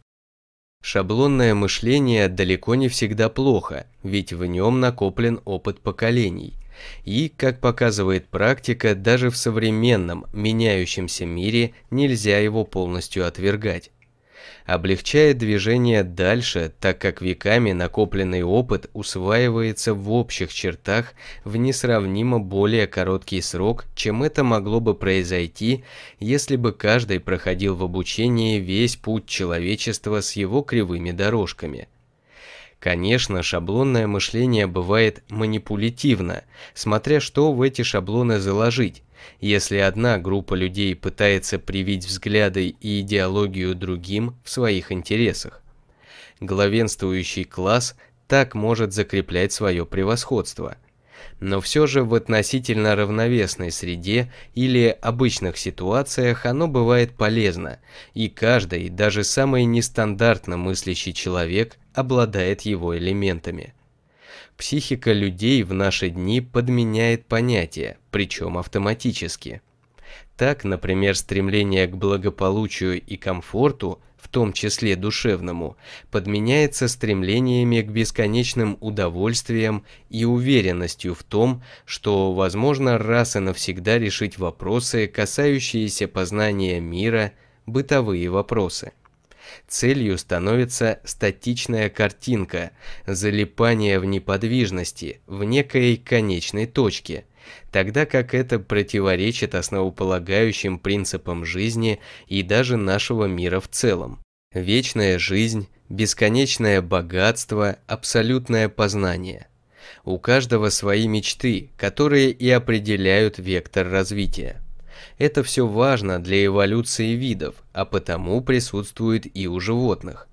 Шаблонное мышление далеко не всегда плохо, ведь в нем накоплен опыт поколений. И, как показывает практика, даже в современном, меняющемся мире нельзя его полностью отвергать. облегчает движение дальше, так как веками накопленный опыт усваивается в общих чертах в несравнимо более короткий срок, чем это могло бы произойти, если бы каждый проходил в обучении весь путь человечества с его кривыми дорожками. Конечно, шаблонное мышление бывает манипулятивно, смотря что в эти шаблоны заложить. Если одна группа людей пытается привить взгляды и идеологию другим в своих интересах. Главенствующий класс так может закреплять свое превосходство – но все же в относительно равновесной среде или обычных ситуациях оно бывает полезно, и каждый, даже самый нестандартно мыслящий человек, обладает его элементами. Психика людей в наши дни подменяет понятия, причем автоматически. Так, например, стремление к благополучию и комфорту – в том числе душевному, подменяется стремлениями к бесконечным удовольствиям и уверенностью в том, что возможно раз и навсегда решить вопросы, касающиеся познания мира, бытовые вопросы. Целью становится статичная картинка, залипание в неподвижности, в некой конечной точке – тогда как это противоречит основополагающим принципам жизни и даже нашего мира в целом. Вечная жизнь, бесконечное богатство, абсолютное познание. У каждого свои мечты, которые и определяют вектор развития. Это все важно для эволюции видов, а потому присутствует и у животных.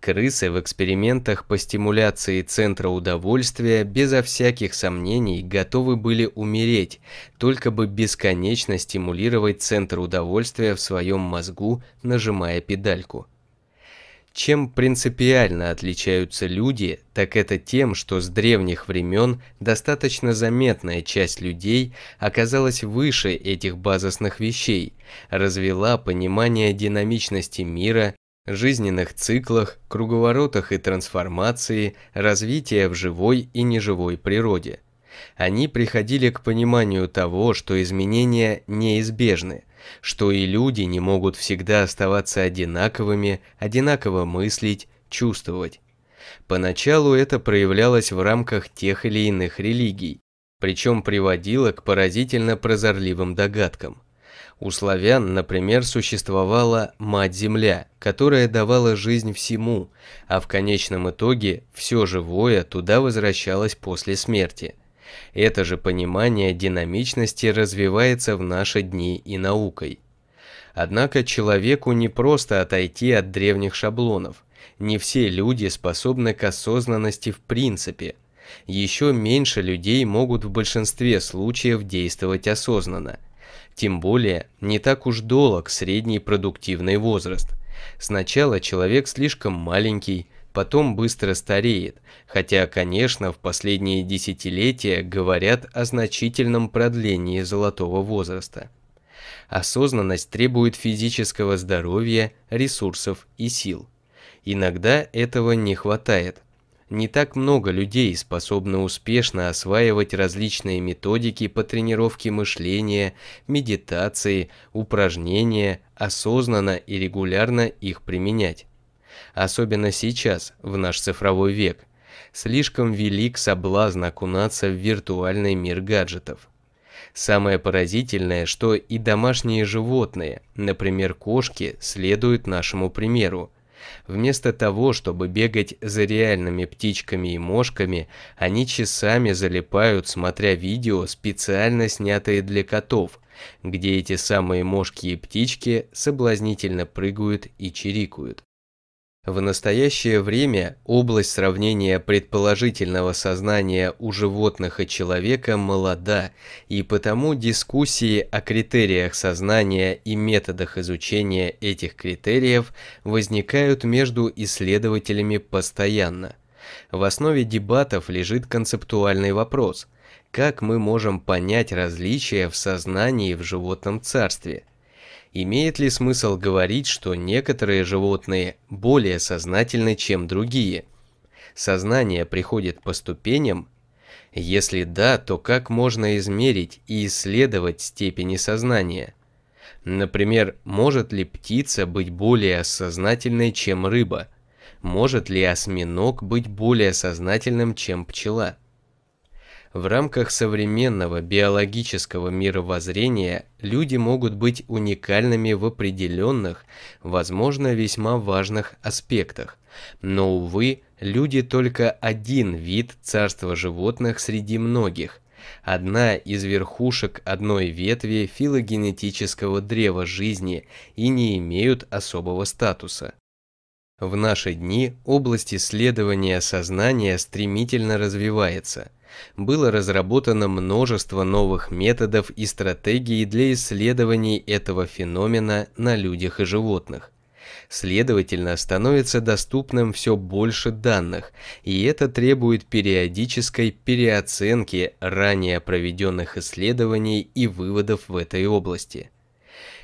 Крысы в экспериментах по стимуляции центра удовольствия безо всяких сомнений готовы были умереть, только бы бесконечно стимулировать центр удовольствия в своем мозгу, нажимая педальку. Чем принципиально отличаются люди, так это тем, что с древних времен достаточно заметная часть людей оказалась выше этих базисных вещей, развела понимание динамичности мира жизненных циклах, круговоротах и трансформации, развития в живой и неживой природе. Они приходили к пониманию того, что изменения неизбежны, что и люди не могут всегда оставаться одинаковыми, одинаково мыслить, чувствовать. Поначалу это проявлялось в рамках тех или иных религий, причем приводило к поразительно прозорливым догадкам – у славян, например, существовала Мать-Земля, которая давала жизнь всему, а в конечном итоге все живое туда возвращалось после смерти. Это же понимание динамичности развивается в наши дни и наукой. Однако человеку не просто отойти от древних шаблонов. Не все люди способны к осознанности в принципе. Еще меньше людей могут в большинстве случаев действовать осознанно – тем более, не так уж долг средний продуктивный возраст. Сначала человек слишком маленький, потом быстро стареет, хотя, конечно, в последние десятилетия говорят о значительном продлении золотого возраста. Осознанность требует физического здоровья, ресурсов и сил. Иногда этого не хватает – не так много людей способны успешно осваивать различные методики по тренировке мышления, медитации, упражнения, осознанно и регулярно их применять. Особенно сейчас, в наш цифровой век, слишком велик соблазн окунаться в виртуальный мир гаджетов. Самое поразительное, что и домашние животные, например кошки, следуют нашему примеру, Вместо того, чтобы бегать за реальными птичками и мошками, они часами залипают, смотря видео, специально снятые для котов, где эти самые мошки и птички соблазнительно прыгают и чирикают. В настоящее время область сравнения предположительного сознания у животных и человека молода, и потому дискуссии о критериях сознания и методах изучения этих критериев возникают между исследователями постоянно. В основе дебатов лежит концептуальный вопрос – как мы можем понять различия в сознании в животном царстве – Имеет ли смысл говорить, что некоторые животные более сознательны, чем другие? Сознание приходит по ступеням? Если да, то как можно измерить и исследовать степени сознания? Например, может ли птица быть более сознательной, чем рыба? Может ли осьминог быть более сознательным, чем пчела? В рамках современного биологического мировоззрения люди могут быть уникальными в определенных, возможно, весьма важных аспектах. Но, увы, люди только один вид царства животных среди многих, одна из верхушек одной ветви филогенетического древа жизни и не имеют особого статуса. В наши дни область исследования сознания стремительно развивается. Было разработано множество новых методов и стратегий для исследований этого феномена на людях и животных. Следовательно, становится доступным все больше данных, и это требует периодической переоценки ранее проведенных исследований и выводов в этой области.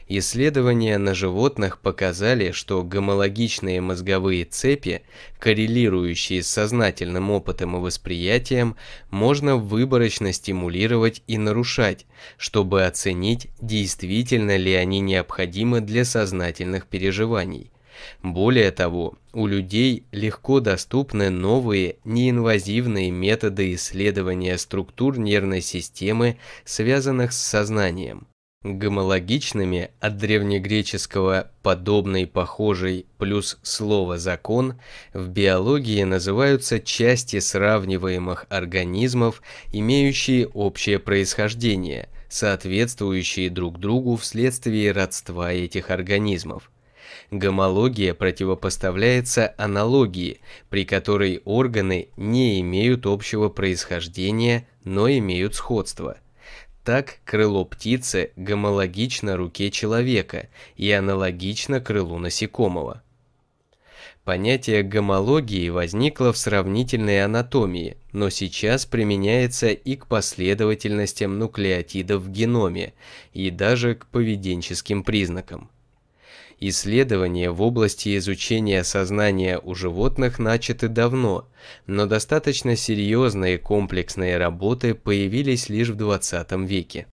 Исследования на животных показали, что гомологичные мозговые цепи, коррелирующие с сознательным опытом и восприятием, можно выборочно стимулировать и нарушать, чтобы оценить, действительно ли они необходимы для сознательных переживаний. Более того, у людей легко доступны новые неинвазивные методы исследования структур нервной системы, связанных с сознанием. Гомологичными от древнегреческого «подобный», «похожий» плюс слово «закон» в биологии называются части сравниваемых организмов, имеющие общее происхождение, соответствующие друг другу вследствие родства этих организмов. Гомология противопоставляется аналогии, при которой органы не имеют общего происхождения, но имеют сходство – так, крыло птицы гомологично руке человека и аналогично крылу насекомого. Понятие гомологии возникло в сравнительной анатомии, но сейчас применяется и к последовательностям нуклеотидов в геноме, и даже к поведенческим признакам. Исследования в области изучения сознания у животных начаты давно, но достаточно серьезные комплексные работы появились лишь в 20 веке.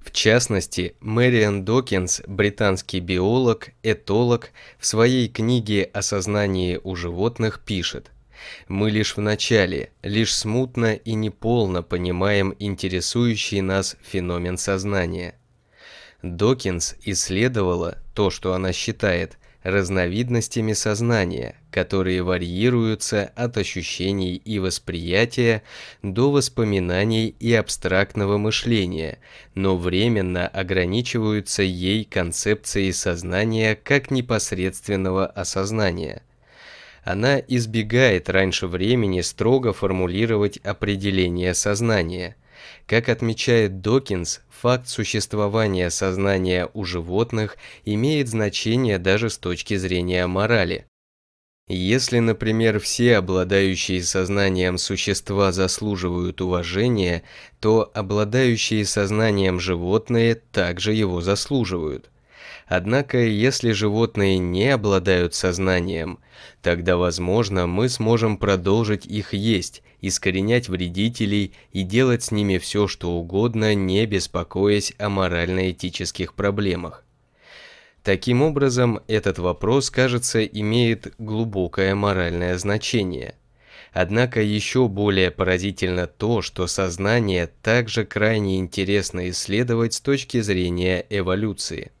В частности, Мэриан Докинс, британский биолог, этолог, в своей книге о сознании у животных пишет, «Мы лишь в начале, лишь смутно и неполно понимаем интересующий нас феномен сознания». Докинс исследовала то, что она считает разновидностями сознания, которые варьируются от ощущений и восприятия до воспоминаний и абстрактного мышления, но временно ограничиваются ей концепцией сознания как непосредственного осознания. Она избегает раньше времени строго формулировать определение сознания – как отмечает Докинс, факт существования сознания у животных имеет значение даже с точки зрения морали. Если, например, все обладающие сознанием существа заслуживают уважения, то обладающие сознанием животные также его заслуживают. Однако, если животные не обладают сознанием, тогда, возможно, мы сможем продолжить их есть, искоренять вредителей и делать с ними все, что угодно, не беспокоясь о морально-этических проблемах. Таким образом, этот вопрос, кажется, имеет глубокое моральное значение. Однако еще более поразительно то, что сознание также крайне интересно исследовать с точки зрения эволюции.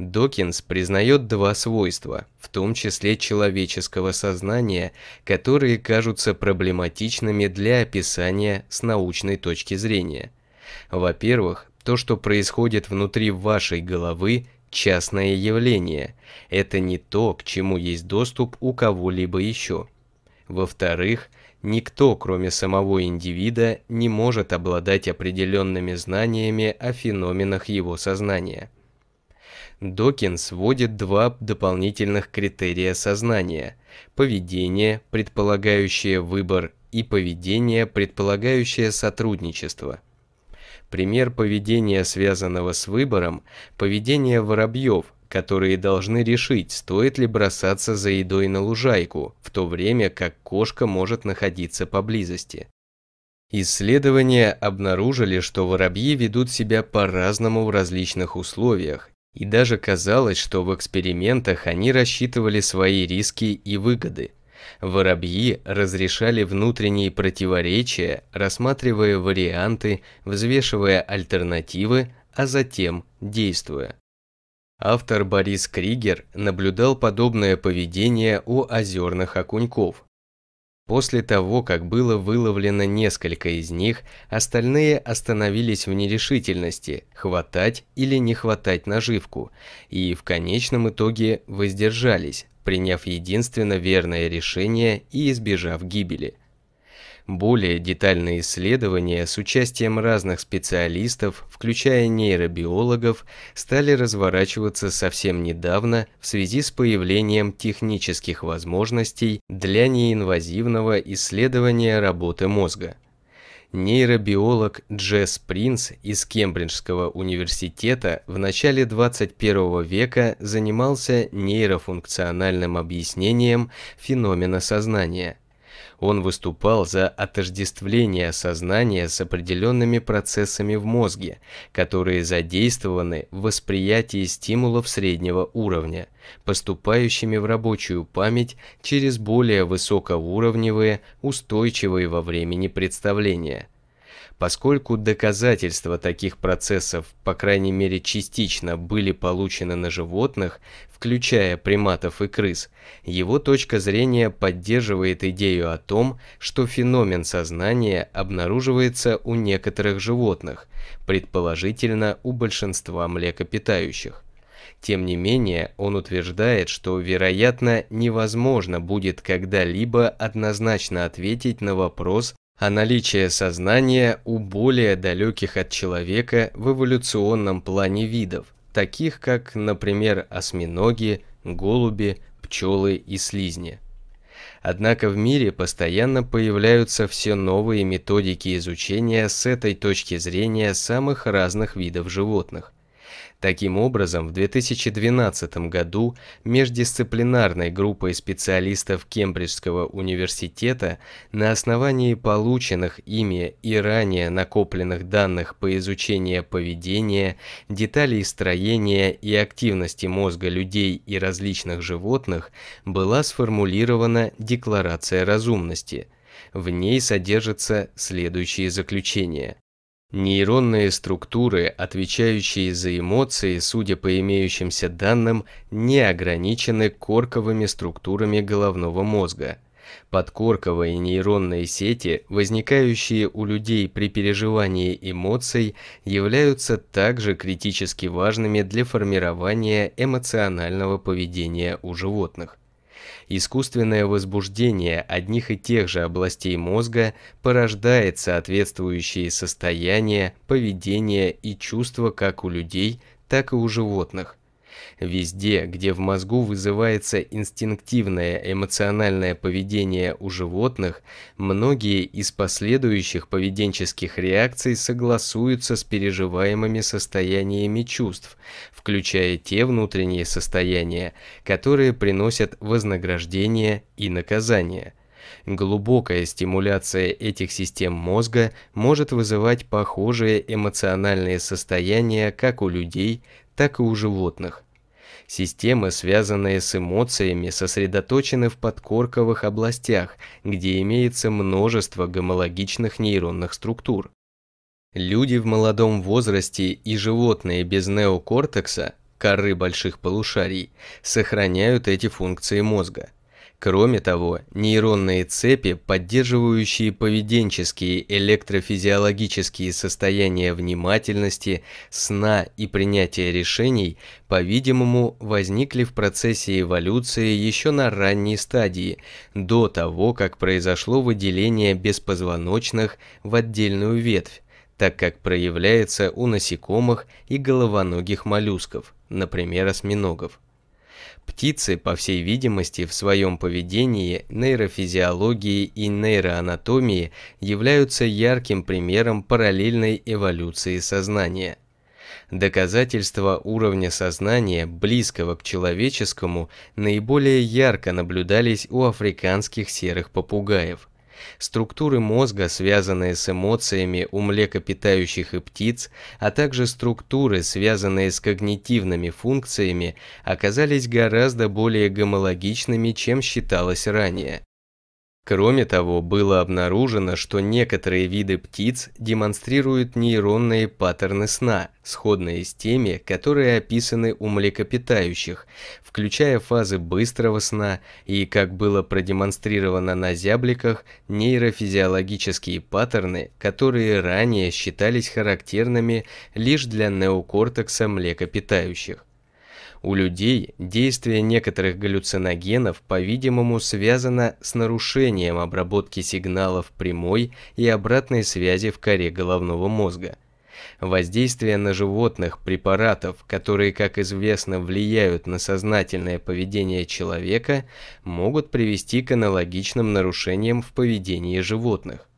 Докинс признает два свойства, в том числе человеческого сознания, которые кажутся проблематичными для описания с научной точки зрения. Во-первых, то, что происходит внутри вашей головы, частное явление. Это не то, к чему есть доступ у кого-либо еще. Во-вторых, никто, кроме самого индивида, не может обладать определенными знаниями о феноменах его сознания. Докинс вводит два дополнительных критерия сознания – поведение, предполагающее выбор, и поведение, предполагающее сотрудничество. Пример поведения, связанного с выбором – поведение воробьев, которые должны решить, стоит ли бросаться за едой на лужайку, в то время как кошка может находиться поблизости. Исследования обнаружили, что воробьи ведут себя по-разному в различных условиях, и даже казалось, что в экспериментах они рассчитывали свои риски и выгоды. Воробьи разрешали внутренние противоречия, рассматривая варианты, взвешивая альтернативы, а затем действуя. Автор Борис Кригер наблюдал подобное поведение у озерных окуньков. После того, как было выловлено несколько из них, остальные остановились в нерешительности, хватать или не хватать наживку, и в конечном итоге воздержались, приняв единственно верное решение и избежав гибели. Более детальные исследования с участием разных специалистов, включая нейробиологов, стали разворачиваться совсем недавно в связи с появлением технических возможностей для неинвазивного исследования работы мозга. Нейробиолог Джесс Принц из Кембриджского университета в начале 21 века занимался нейрофункциональным объяснением феномена сознания – он выступал за отождествление сознания с определенными процессами в мозге, которые задействованы в восприятии стимулов среднего уровня, поступающими в рабочую память через более высокоуровневые, устойчивые во времени представления. Поскольку доказательства таких процессов, по крайней мере частично, были получены на животных, включая приматов и крыс, его точка зрения поддерживает идею о том, что феномен сознания обнаруживается у некоторых животных, предположительно у большинства млекопитающих. Тем не менее, он утверждает, что, вероятно, невозможно будет когда-либо однозначно ответить на вопрос а наличие сознания у более далеких от человека в эволюционном плане видов, таких как, например, осьминоги, голуби, пчелы и слизни. Однако в мире постоянно появляются все новые методики изучения с этой точки зрения самых разных видов животных. Таким образом, в 2012 году междисциплинарной группой специалистов Кембриджского университета на основании полученных ими и ранее накопленных данных по изучению поведения, деталей строения и активности мозга людей и различных животных была сформулирована Декларация разумности. В ней содержатся следующие заключения. Нейронные структуры, отвечающие за эмоции, судя по имеющимся данным, не ограничены корковыми структурами головного мозга. Подкорковые нейронные сети, возникающие у людей при переживании эмоций, являются также критически важными для формирования эмоционального поведения у животных. Искусственное возбуждение одних и тех же областей мозга порождает соответствующие состояния, поведение и чувства как у людей, так и у животных. Везде, где в мозгу вызывается инстинктивное эмоциональное поведение у животных, многие из последующих поведенческих реакций согласуются с переживаемыми состояниями чувств, включая те внутренние состояния, которые приносят вознаграждение и наказание. Глубокая стимуляция этих систем мозга может вызывать похожие эмоциональные состояния как у людей, так и у животных. Системы, связанные с эмоциями, сосредоточены в подкорковых областях, где имеется множество гомологичных нейронных структур. Люди в молодом возрасте и животные без неокортекса, коры больших полушарий, сохраняют эти функции мозга. Кроме того, нейронные цепи, поддерживающие поведенческие электрофизиологические состояния внимательности, сна и принятия решений, по-видимому, возникли в процессе эволюции еще на ранней стадии, до того, как произошло выделение беспозвоночных в отдельную ветвь, так как проявляется у насекомых и головоногих моллюсков, например, осьминогов. Птицы, по всей видимости, в своем поведении, нейрофизиологии и нейроанатомии являются ярким примером параллельной эволюции сознания. Доказательства уровня сознания, близкого к человеческому, наиболее ярко наблюдались у африканских серых попугаев. Структуры мозга, связанные с эмоциями у млекопитающих и птиц, а также структуры, связанные с когнитивными функциями, оказались гораздо более гомологичными, чем считалось ранее. Кроме того, было обнаружено, что некоторые виды птиц демонстрируют нейронные паттерны сна, сходные с теми, которые описаны у млекопитающих, включая фазы быстрого сна и, как было продемонстрировано на зябликах, нейрофизиологические паттерны, которые ранее считались характерными лишь для неокортекса млекопитающих. У людей действие некоторых галлюциногенов, по-видимому, связано с нарушением обработки сигналов прямой и обратной связи в коре головного мозга. Воздействие на животных препаратов, которые, как известно, влияют на сознательное поведение человека, могут привести к аналогичным нарушениям в поведении животных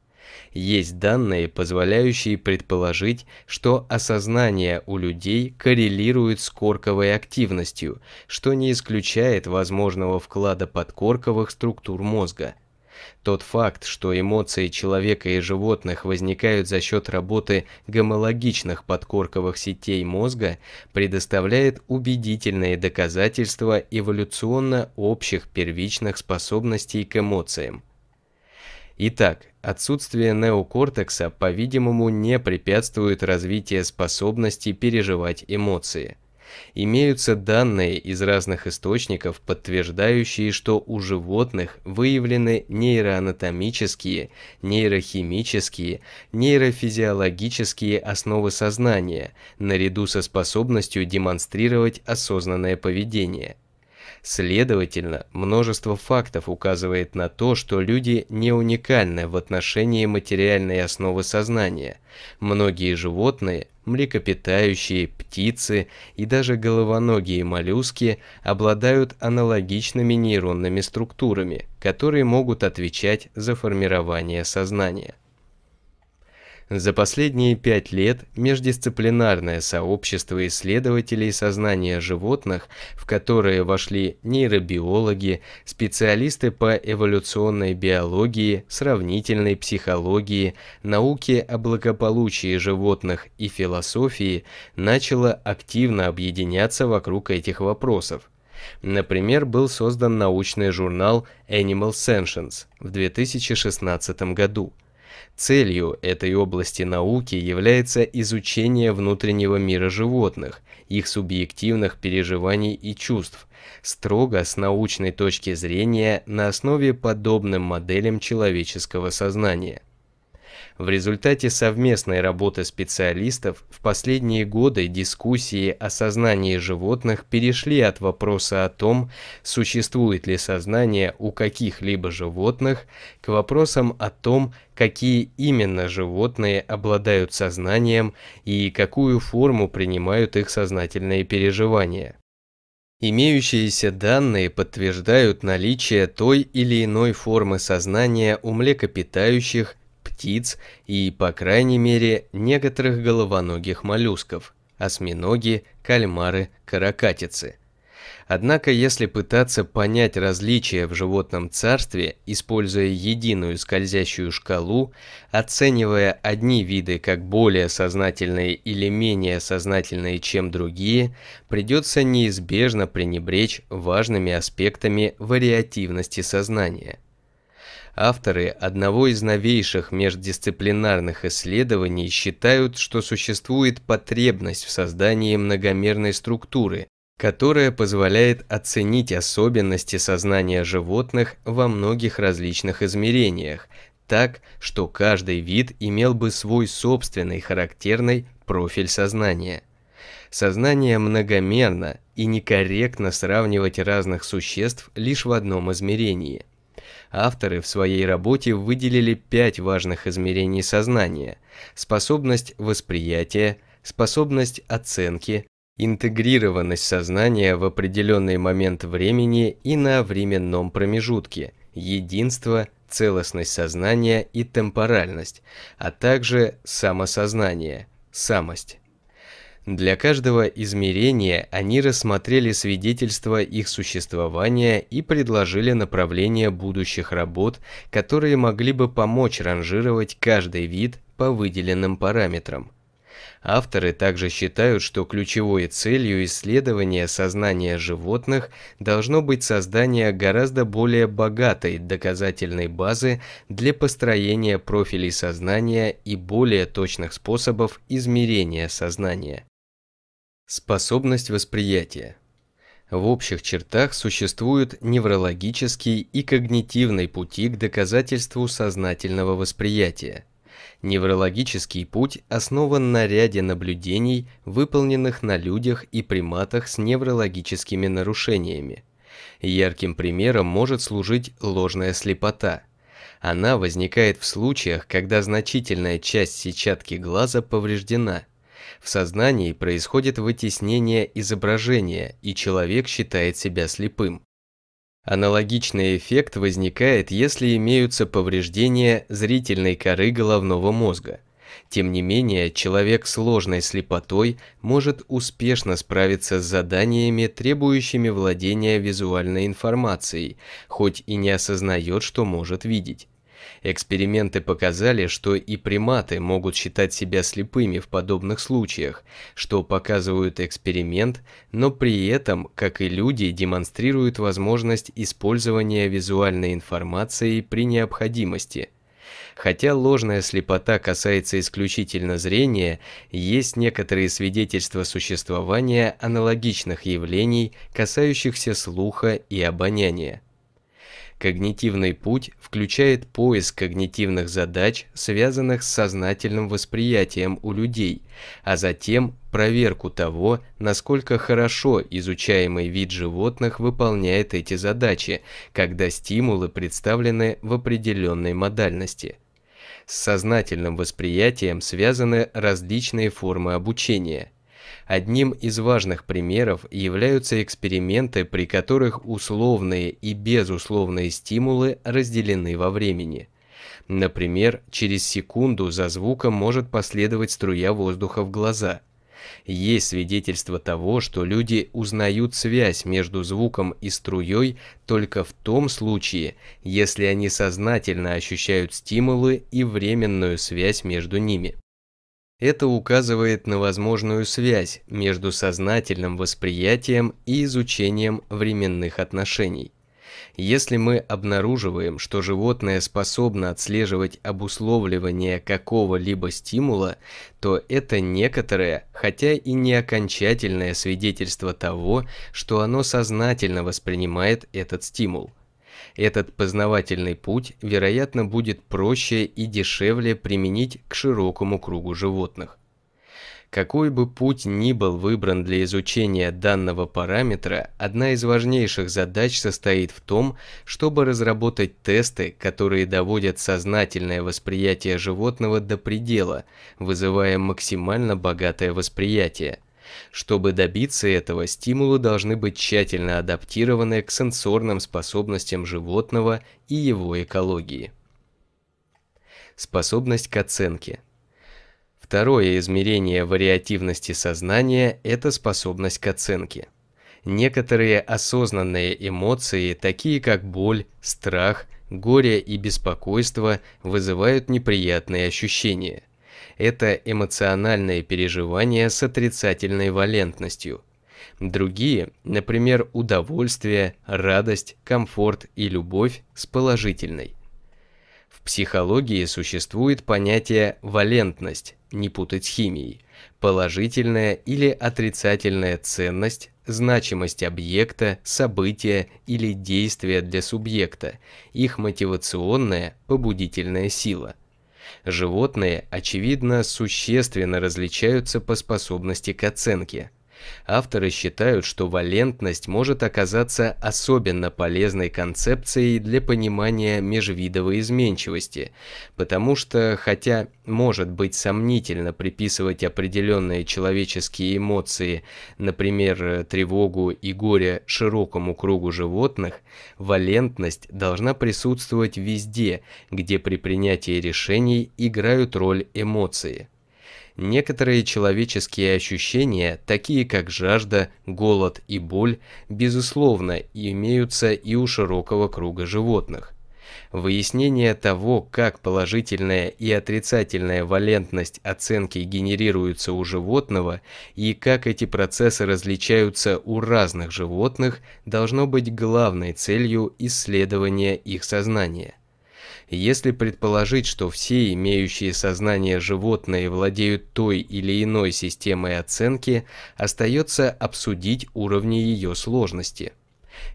есть данные, позволяющие предположить, что осознание у людей коррелирует с корковой активностью, что не исключает возможного вклада подкорковых структур мозга. Тот факт, что эмоции человека и животных возникают за счет работы гомологичных подкорковых сетей мозга, предоставляет убедительные доказательства эволюционно общих первичных способностей к эмоциям. Итак, отсутствие неокортекса, по-видимому, не препятствует развитию способности переживать эмоции. Имеются данные из разных источников, подтверждающие, что у животных выявлены нейроанатомические, нейрохимические, нейрофизиологические основы сознания, наряду со способностью демонстрировать осознанное поведение. Следовательно, множество фактов указывает на то, что люди не уникальны в отношении материальной основы сознания. Многие животные, млекопитающие, птицы и даже головоногие моллюски обладают аналогичными нейронными структурами, которые могут отвечать за формирование сознания. За последние пять лет междисциплинарное сообщество исследователей сознания животных, в которое вошли нейробиологи, специалисты по эволюционной биологии, сравнительной психологии, науке о благополучии животных и философии, начало активно объединяться вокруг этих вопросов. Например, был создан научный журнал Animal Sentience в 2016 году. Целью этой области науки является изучение внутреннего мира животных, их субъективных переживаний и чувств, строго с научной точки зрения на основе подобным моделям человеческого сознания. В результате совместной работы специалистов в последние годы дискуссии о сознании животных перешли от вопроса о том, существует ли сознание у каких-либо животных, к вопросам о том, какие именно животные обладают сознанием и какую форму принимают их сознательные переживания. Имеющиеся данные подтверждают наличие той или иной формы сознания у млекопитающих, птиц и, по крайней мере, некоторых головоногих моллюсков, осьминоги, кальмары, каракатицы. Однако, если пытаться понять различия в животном царстве, используя единую скользящую шкалу, оценивая одни виды как более сознательные или менее сознательные, чем другие, придется неизбежно пренебречь важными аспектами вариативности сознания. Авторы одного из новейших междисциплинарных исследований считают, что существует потребность в создании многомерной структуры, которая позволяет оценить особенности сознания животных во многих различных измерениях, так, что каждый вид имел бы свой собственный характерный профиль сознания. Сознание многомерно и некорректно сравнивать разных существ лишь в одном измерении – Авторы в своей работе выделили пять важных измерений сознания – способность восприятия, способность оценки, интегрированность сознания в определенный момент времени и на временном промежутке, единство, целостность сознания и темпоральность, а также самосознание, самость. Для каждого измерения они рассмотрели свидетельства их существования и предложили направление будущих работ, которые могли бы помочь ранжировать каждый вид по выделенным параметрам. Авторы также считают, что ключевой целью исследования сознания животных должно быть создание гораздо более богатой доказательной базы для построения профилей сознания и более точных способов измерения сознания. Способность восприятия. В общих чертах существуют неврологический и когнитивный пути к доказательству сознательного восприятия – Неврологический путь основан на ряде наблюдений, выполненных на людях и приматах с неврологическими нарушениями. Ярким примером может служить ложная слепота. Она возникает в случаях, когда значительная часть сетчатки глаза повреждена. В сознании происходит вытеснение изображения, и человек считает себя слепым. Аналогичный эффект возникает, если имеются повреждения зрительной коры головного мозга. Тем не менее, человек с ложной слепотой может успешно справиться с заданиями, требующими владения визуальной информацией, хоть и не осознает, что может видеть. Эксперименты показали, что и приматы могут считать себя слепыми в подобных случаях, что показывают эксперимент, но при этом, как и люди, демонстрируют возможность использования визуальной информации при необходимости. Хотя ложная слепота касается исключительно зрения, есть некоторые свидетельства существования аналогичных явлений, касающихся слуха и обоняния. Когнитивный путь включает поиск когнитивных задач, связанных с сознательным восприятием у людей, а затем проверку того, насколько хорошо изучаемый вид животных выполняет эти задачи, когда стимулы представлены в определенной модальности. С сознательным восприятием связаны различные формы обучения – Одним из важных примеров являются эксперименты, при которых условные и безусловные стимулы разделены во времени. Например, через секунду за звуком может последовать струя воздуха в глаза. Есть свидетельство того, что люди узнают связь между звуком и струей только в том случае, если они сознательно ощущают стимулы и временную связь между ними. Это указывает на возможную связь между сознательным восприятием и изучением временных отношений. Если мы обнаруживаем, что животное способно отслеживать обусловливание какого-либо стимула, то это некоторое, хотя и не окончательное свидетельство того, что оно сознательно воспринимает этот стимул – этот познавательный путь, вероятно, будет проще и дешевле применить к широкому кругу животных. Какой бы путь ни был выбран для изучения данного параметра, одна из важнейших задач состоит в том, чтобы разработать тесты, которые доводят сознательное восприятие животного до предела, вызывая максимально богатое восприятие – чтобы добиться этого, стимулы должны быть тщательно адаптированы к сенсорным способностям животного и его экологии. Способность к оценке. Второе измерение вариативности сознания – это способность к оценке. Некоторые осознанные эмоции, такие как боль, страх, горе и беспокойство, вызывают неприятные ощущения – это эмоциональные переживания с отрицательной валентностью. Другие, например, удовольствие, радость, комфорт и любовь с положительной. В психологии существует понятие валентность, не путать с химией, положительная или отрицательная ценность, значимость объекта, события или действия для субъекта, их мотивационная, побудительная сила – Животные, очевидно, существенно различаются по способности к оценке – Авторы считают, что валентность может оказаться особенно полезной концепцией для понимания межвидовой изменчивости, потому что, хотя может быть сомнительно приписывать определенные человеческие эмоции, например, тревогу и горе широкому кругу животных, валентность должна присутствовать везде, где при принятии решений играют роль эмоции. Некоторые человеческие ощущения, такие как жажда, голод и боль, безусловно, имеются и у широкого круга животных. Выяснение того, как положительная и отрицательная валентность оценки генерируются у животного и как эти процессы различаются у разных животных, должно быть главной целью исследования их сознания. Если предположить, что все имеющие сознание животные владеют той или иной системой оценки, остается обсудить уровни ее сложности.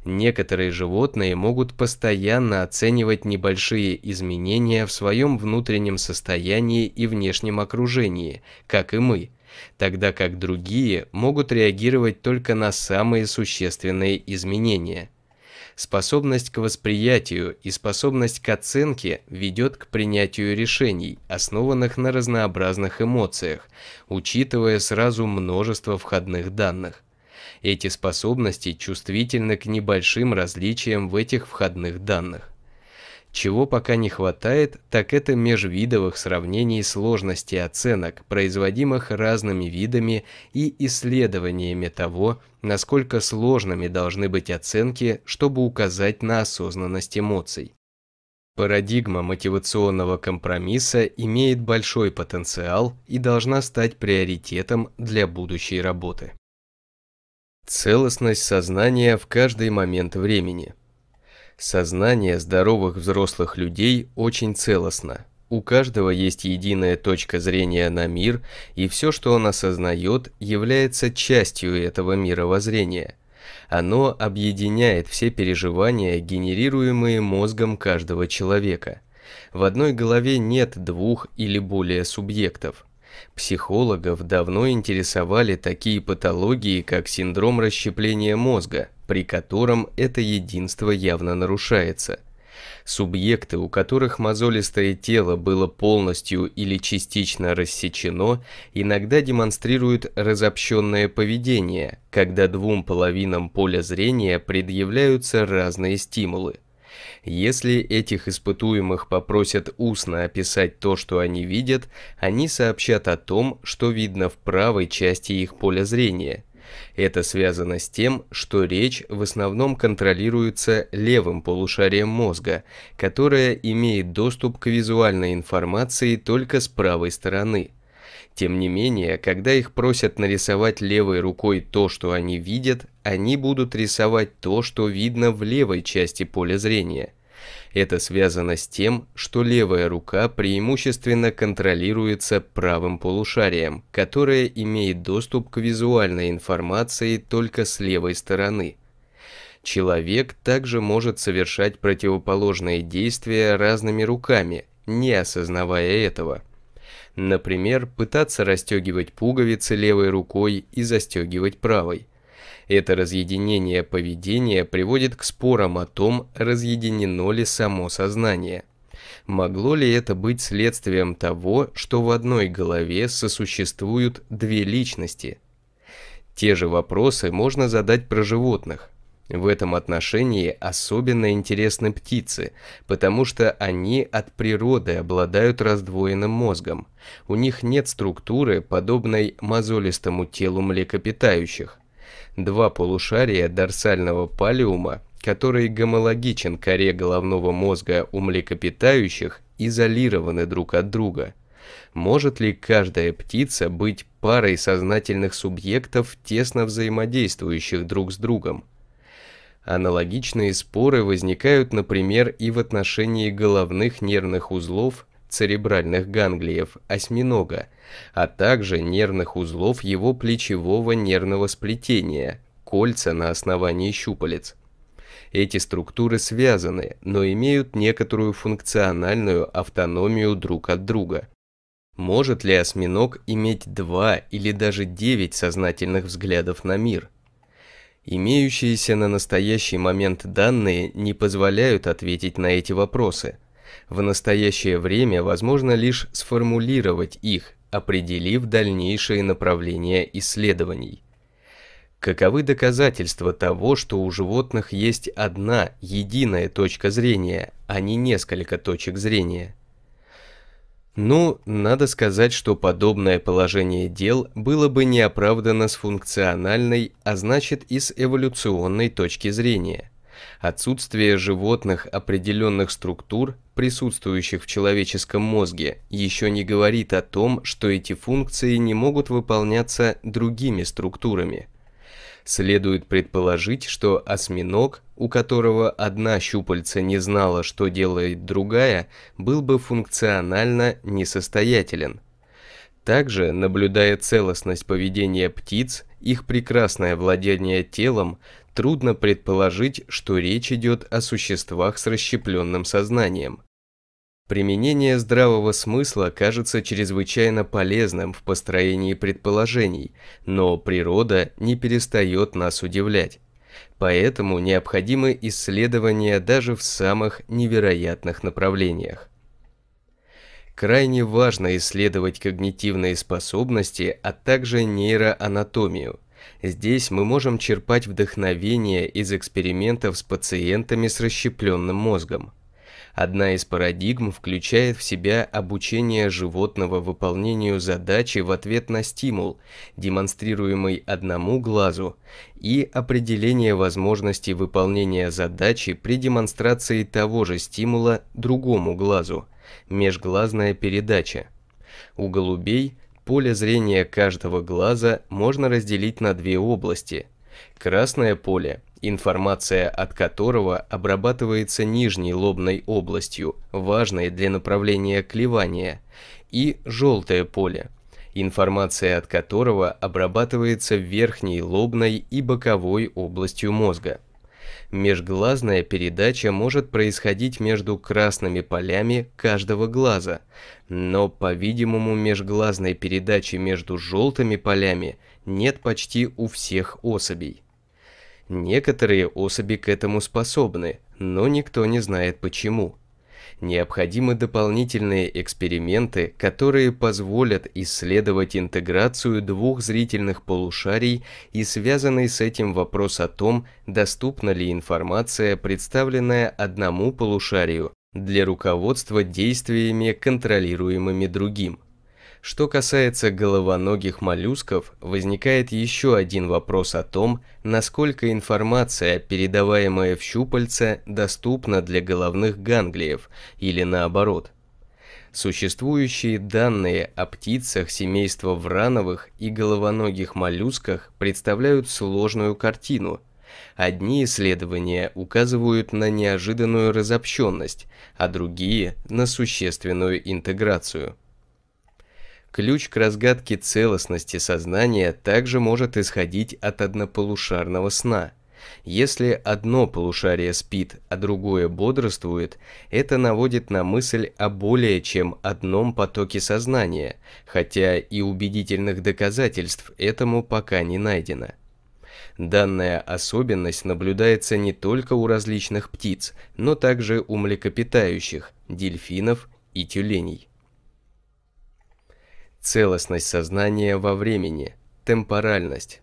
Некоторые животные могут постоянно оценивать небольшие изменения в своем внутреннем состоянии и внешнем окружении, как и мы, тогда как другие могут реагировать только на самые существенные изменения – Способность к восприятию и способность к оценке ведет к принятию решений, основанных на разнообразных эмоциях, учитывая сразу множество входных данных. Эти способности чувствительны к небольшим различиям в этих входных данных. Чего пока не хватает, так это межвидовых сравнений сложности оценок, производимых разными видами и исследованиями того, насколько сложными должны быть оценки, чтобы указать на осознанность эмоций. Парадигма мотивационного компромисса имеет большой потенциал и должна стать приоритетом для будущей работы. Целостность сознания в каждый момент времени – Сознание здоровых взрослых людей очень целостно. У каждого есть единая точка зрения на мир, и все, что он осознает, является частью этого мировоззрения. Оно объединяет все переживания, генерируемые мозгом каждого человека. В одной голове нет двух или более субъектов. Психологов давно интересовали такие патологии, как синдром расщепления мозга, при котором это единство явно нарушается. Субъекты, у которых мозолистое тело было полностью или частично рассечено, иногда демонстрируют разобщенное поведение, когда двум половинам поля зрения предъявляются разные стимулы. Если этих испытуемых попросят устно описать то, что они видят, они сообщат о том, что видно в правой части их поля зрения. Это связано с тем, что речь в основном контролируется левым полушарием мозга, которое имеет доступ к визуальной информации только с правой стороны. Тем не менее, когда их просят нарисовать левой рукой то, что они видят, они будут рисовать то, что видно в левой части поля зрения. Это связано с тем, что левая рука преимущественно контролируется правым полушарием, которое имеет доступ к визуальной информации только с левой стороны. Человек также может совершать противоположные действия разными руками, не осознавая этого. Например, пытаться расстегивать пуговицы левой рукой и застегивать правой. Это разъединение поведения приводит к спорам о том, разъединено ли само сознание. Могло ли это быть следствием того, что в одной голове сосуществуют две личности? Те же вопросы можно задать про животных. В этом отношении особенно интересны птицы, потому что они от природы обладают раздвоенным мозгом. У них нет структуры, подобной мозолистому телу млекопитающих. Два полушария дорсального палеума, который гомологичен коре головного мозга у млекопитающих, изолированы друг от друга. Может ли каждая птица быть парой сознательных субъектов, тесно взаимодействующих друг с другом? Аналогичные споры возникают, например, и в отношении головных нервных узлов, церебральных ганглиев, осьминога, а также нервных узлов его плечевого нервного сплетения, кольца на основании щупалец. Эти структуры связаны, но имеют некоторую функциональную автономию друг от друга. Может ли осьминог иметь два или даже девять сознательных взглядов на мир – Имеющиеся на настоящий момент данные не позволяют ответить на эти вопросы. В настоящее время возможно лишь сформулировать их, определив дальнейшие направления исследований. Каковы доказательства того, что у животных есть одна, единая точка зрения, а не несколько точек зрения? Ну, надо сказать, что подобное положение дел было бы не оправдано с функциональной, а значит и с эволюционной точки зрения. Отсутствие животных определенных структур, присутствующих в человеческом мозге, еще не говорит о том, что эти функции не могут выполняться другими структурами – Следует предположить, что осьминог, у которого одна щупальца не знала, что делает другая, был бы функционально несостоятелен. Также, наблюдая целостность поведения птиц, их прекрасное владение телом, трудно предположить, что речь идет о существах с расщепленным сознанием. Применение здравого смысла кажется чрезвычайно полезным в построении предположений, но природа не перестает нас удивлять. Поэтому необходимы исследования даже в самых невероятных направлениях. Крайне важно исследовать когнитивные способности, а также нейроанатомию. Здесь мы можем черпать вдохновение из экспериментов с пациентами с расщепленным мозгом. Одна из парадигм включает в себя обучение животного выполнению задачи в ответ на стимул, демонстрируемый одному глазу, и определение возможности выполнения задачи при демонстрации того же стимула другому глазу, межглазная передача. У голубей поле зрения каждого глаза можно разделить на две области. Красное поле информация от которого обрабатывается нижней лобной областью, важной для направления клевания, и желтое поле, информация от которого обрабатывается верхней лобной и боковой областью мозга. Межглазная передача может происходить между красными полями каждого глаза, но, по-видимому, межглазной передачи между желтыми полями нет почти у всех особей. Некоторые особи к этому способны, но никто не знает почему. Необходимы дополнительные эксперименты, которые позволят исследовать интеграцию двух зрительных полушарий и связанный с этим вопрос о том, доступна ли информация, представленная одному полушарию, для руководства действиями, контролируемыми другим. Что касается головоногих моллюсков, возникает еще один вопрос о том, насколько информация, передаваемая в щупальца, доступна для головных ганглиев, или наоборот. Существующие данные о птицах семейства врановых и головоногих моллюсках представляют сложную картину. Одни исследования указывают на неожиданную разобщенность, а другие – на существенную интеграцию. Ключ к разгадке целостности сознания также может исходить от однополушарного сна. Если одно полушарие спит, а другое бодрствует, это наводит на мысль о более чем одном потоке сознания, хотя и убедительных доказательств этому пока не найдено. Данная особенность наблюдается не только у различных птиц, но также у млекопитающих, дельфинов и тюленей. Целостность сознания во времени, темпоральность.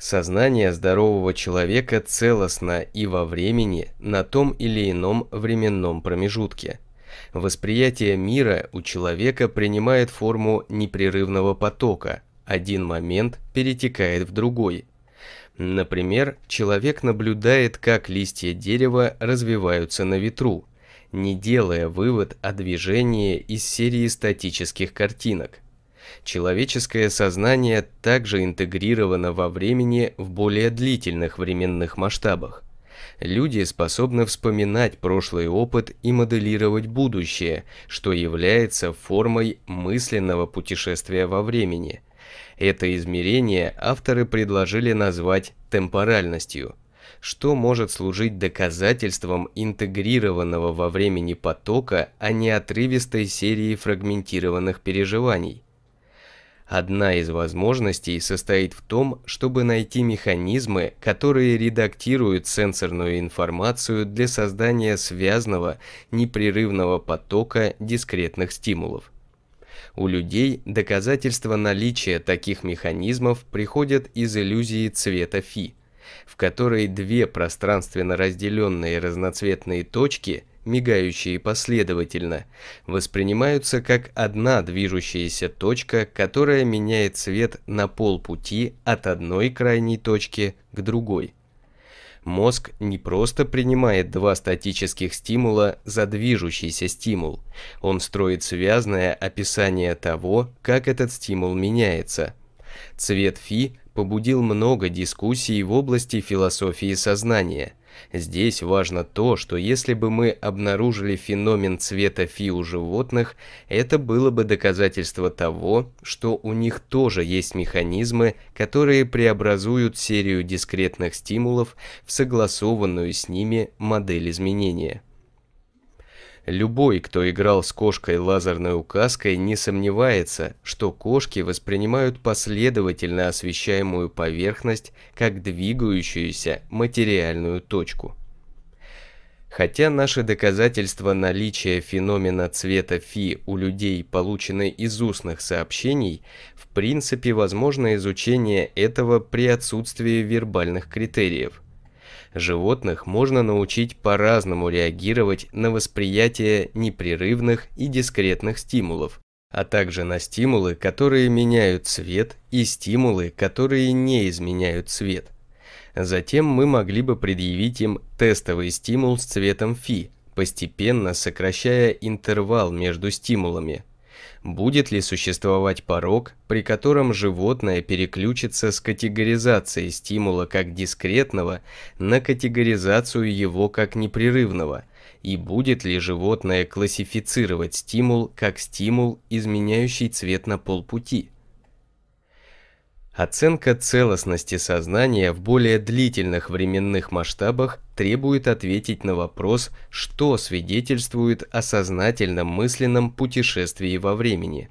Сознание здорового человека целостно и во времени на том или ином временном промежутке. Восприятие мира у человека принимает форму непрерывного потока, один момент перетекает в другой. Например, человек наблюдает, как листья дерева развиваются на ветру, не делая вывод о движении из серии статических картинок. Человеческое сознание также интегрировано во времени в более длительных временных масштабах. Люди способны вспоминать прошлый опыт и моделировать будущее, что является формой мысленного путешествия во времени. Это измерение авторы предложили назвать темпоральностью, что может служить доказательством интегрированного во времени потока, а не отрывистой серии фрагментированных переживаний. Одна из возможностей состоит в том, чтобы найти механизмы, которые редактируют сенсорную информацию для создания связанного, непрерывного потока дискретных стимулов. У людей доказательства наличия таких механизмов приходят из иллюзии цвета фи, в которой две пространственно разделенные разноцветные точки мигающие последовательно, воспринимаются как одна движущаяся точка, которая меняет цвет на полпути от одной крайней точки к другой. Мозг не просто принимает два статических стимула за движущийся стимул, он строит связное описание того, как этот стимул меняется. Цвет Фи побудил много дискуссий в области философии сознания. Здесь важно то, что если бы мы обнаружили феномен цвета фи у животных, это было бы доказательство того, что у них тоже есть механизмы, которые преобразуют серию дискретных стимулов в согласованную с ними модель изменения. Любой, кто играл с кошкой лазерной указкой, не сомневается, что кошки воспринимают последовательно освещаемую поверхность как двигающуюся материальную точку. Хотя наши доказательства наличия феномена цвета фи у людей получены из устных сообщений, в принципе возможно изучение этого при отсутствии вербальных критериев – Животных можно научить по-разному реагировать на восприятие непрерывных и дискретных стимулов, а также на стимулы, которые меняют цвет, и стимулы, которые не изменяют цвет. Затем мы могли бы предъявить им тестовый стимул с цветом фи, постепенно сокращая интервал между стимулами, Будет ли существовать порог, при котором животное переключится с категоризации стимула как дискретного на категоризацию его как непрерывного? И будет ли животное классифицировать стимул как стимул, изменяющий цвет на полпути? Оценка целостности сознания в более длительных временных масштабах требует ответить на вопрос, что свидетельствует о сознательном мысленном путешествии во времени.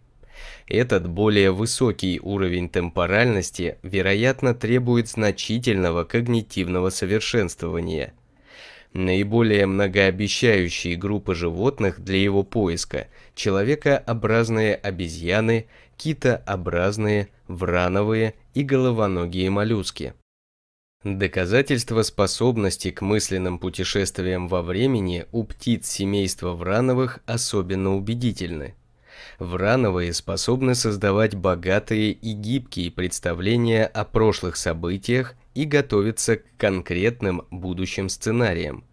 Этот более высокий уровень темпоральности, вероятно, требует значительного когнитивного совершенствования. Наиболее многообещающие группы животных для его поиска – человекообразные обезьяны – китообразные, врановые и головоногие моллюски. Доказательства способности к мысленным путешествиям во времени у птиц семейства врановых особенно убедительны. Врановые способны создавать богатые и гибкие представления о прошлых событиях и готовиться к конкретным будущим сценариям.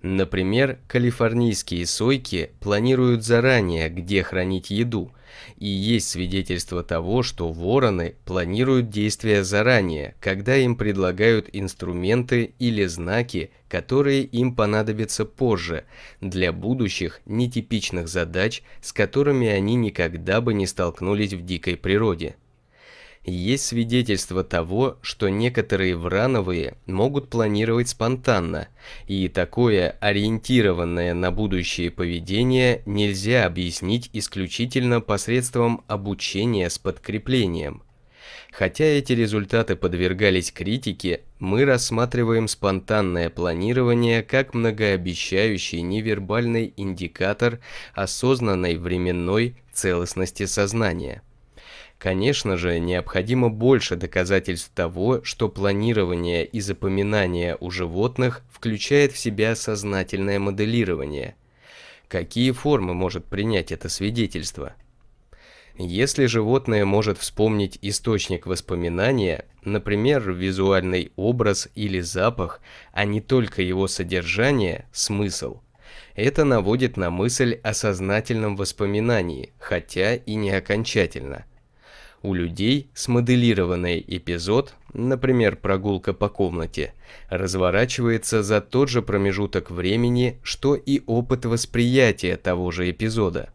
Например, калифорнийские сойки планируют заранее, где хранить еду, и есть свидетельство того, что вороны планируют действия заранее, когда им предлагают инструменты или знаки, которые им понадобятся позже, для будущих нетипичных задач, с которыми они никогда бы не столкнулись в дикой природе есть свидетельство того, что некоторые врановые могут планировать спонтанно, и такое ориентированное на будущее поведение нельзя объяснить исключительно посредством обучения с подкреплением. Хотя эти результаты подвергались критике, мы рассматриваем спонтанное планирование как многообещающий невербальный индикатор осознанной временной целостности сознания. Конечно же, необходимо больше доказательств того, что планирование и запоминание у животных включает в себя сознательное моделирование. Какие формы может принять это свидетельство? Если животное может вспомнить источник воспоминания, например, визуальный образ или запах, а не только его содержание, смысл, это наводит на мысль о сознательном воспоминании, хотя и не окончательно. У людей смоделированный эпизод, например, прогулка по комнате, разворачивается за тот же промежуток времени, что и опыт восприятия того же эпизода.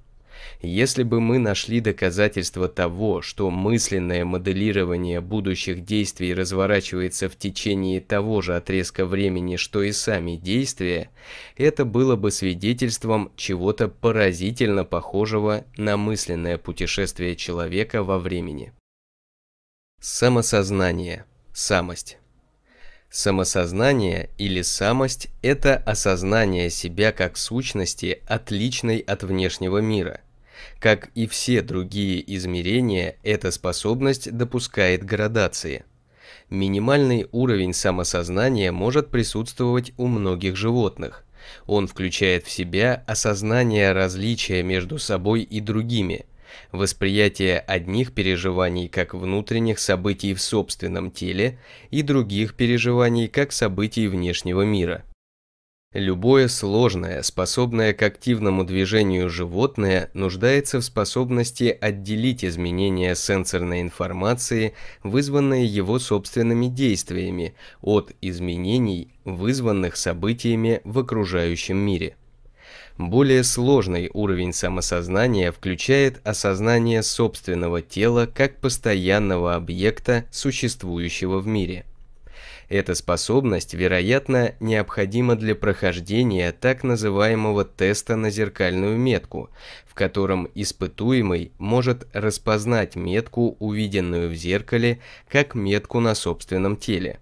Если бы мы нашли доказательства того, что мысленное моделирование будущих действий разворачивается в течение того же отрезка времени, что и сами действия, это было бы свидетельством чего-то поразительно похожего на мысленное путешествие человека во времени. Самосознание. Самость. Самосознание или самость – это осознание себя как сущности, отличной от внешнего мира. Как и все другие измерения, эта способность допускает градации. Минимальный уровень самосознания может присутствовать у многих животных, Он включает в себя осознание различия между собой и другими, восприятие одних переживаний как внутренних событий в собственном теле и других переживаний как событий внешнего мира. Любое сложное, способное к активному движению животное нуждается в способности отделить изменения сенсорной информации, вызванные его собственными действиями, от изменений, вызванных событиями в окружающем мире. Более сложный уровень самосознания включает осознание собственного тела как постоянного объекта, существующего в мире – эта способность, вероятно, необходима для прохождения так называемого теста на зеркальную метку, в котором испытуемый может распознать метку, увиденную в зеркале, как метку на собственном теле.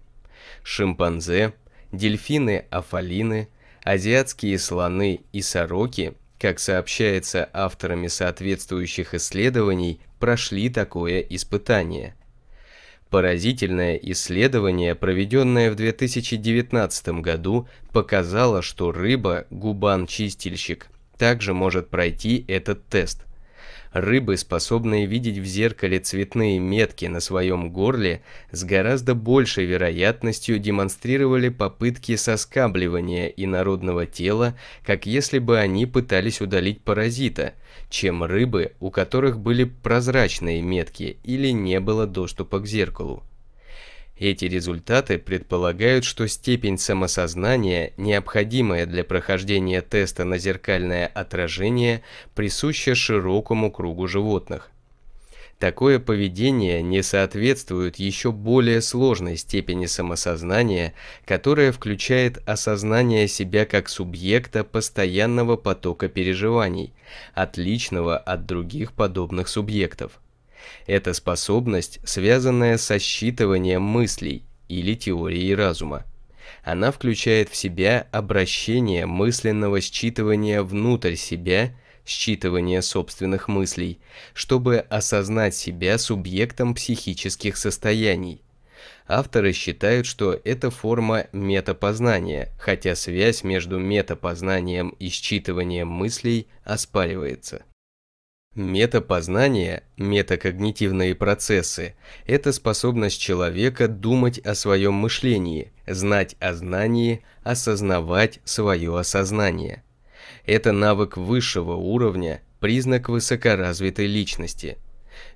Шимпанзе, дельфины-афалины, азиатские слоны и сороки, как сообщается авторами соответствующих исследований, прошли такое испытание – Поразительное исследование, проведенное в 2019 году, показало, что рыба, губан-чистильщик, также может пройти этот тест – Рыбы, способные видеть в зеркале цветные метки на своем горле, с гораздо большей вероятностью демонстрировали попытки соскабливания инородного тела, как если бы они пытались удалить паразита, чем рыбы, у которых были прозрачные метки или не было доступа к зеркалу. Эти результаты предполагают, что степень самосознания, необходимая для прохождения теста на зеркальное отражение, присуща широкому кругу животных. Такое поведение не соответствует еще более сложной степени самосознания, которая включает осознание себя как субъекта постоянного потока переживаний, отличного от других подобных субъектов. Это способность, связанная со считыванием мыслей или теорией разума. Она включает в себя обращение мысленного считывания внутрь себя, считывание собственных мыслей, чтобы осознать себя субъектом психических состояний. Авторы считают, что это форма метапознания, хотя связь между метапознанием и считыванием мыслей оспаривается. Метапознание, метакогнитивные процессы – это способность человека думать о своем мышлении, знать о знании, осознавать свое осознание. Это навык высшего уровня, признак высокоразвитой личности.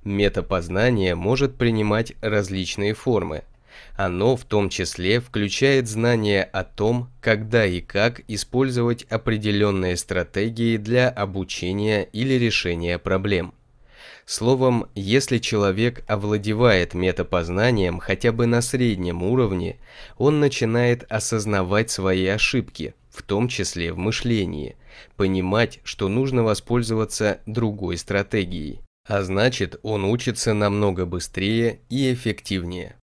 Метапознание может принимать различные формы – оно в том числе включает знание о том, когда и как использовать определенные стратегии для обучения или решения проблем. Словом, если человек овладевает метапознанием хотя бы на среднем уровне, он начинает осознавать свои ошибки, в том числе в мышлении, понимать, что нужно воспользоваться другой стратегией. А значит, он учится намного быстрее и эффективнее.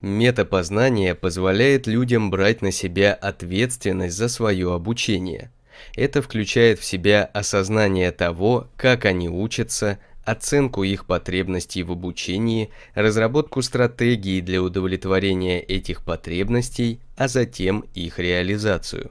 Метапознание позволяет людям брать на себя ответственность за свое обучение. Это включает в себя осознание того, как они учатся, оценку их потребностей в обучении, разработку стратегий для удовлетворения этих потребностей, а затем их реализацию.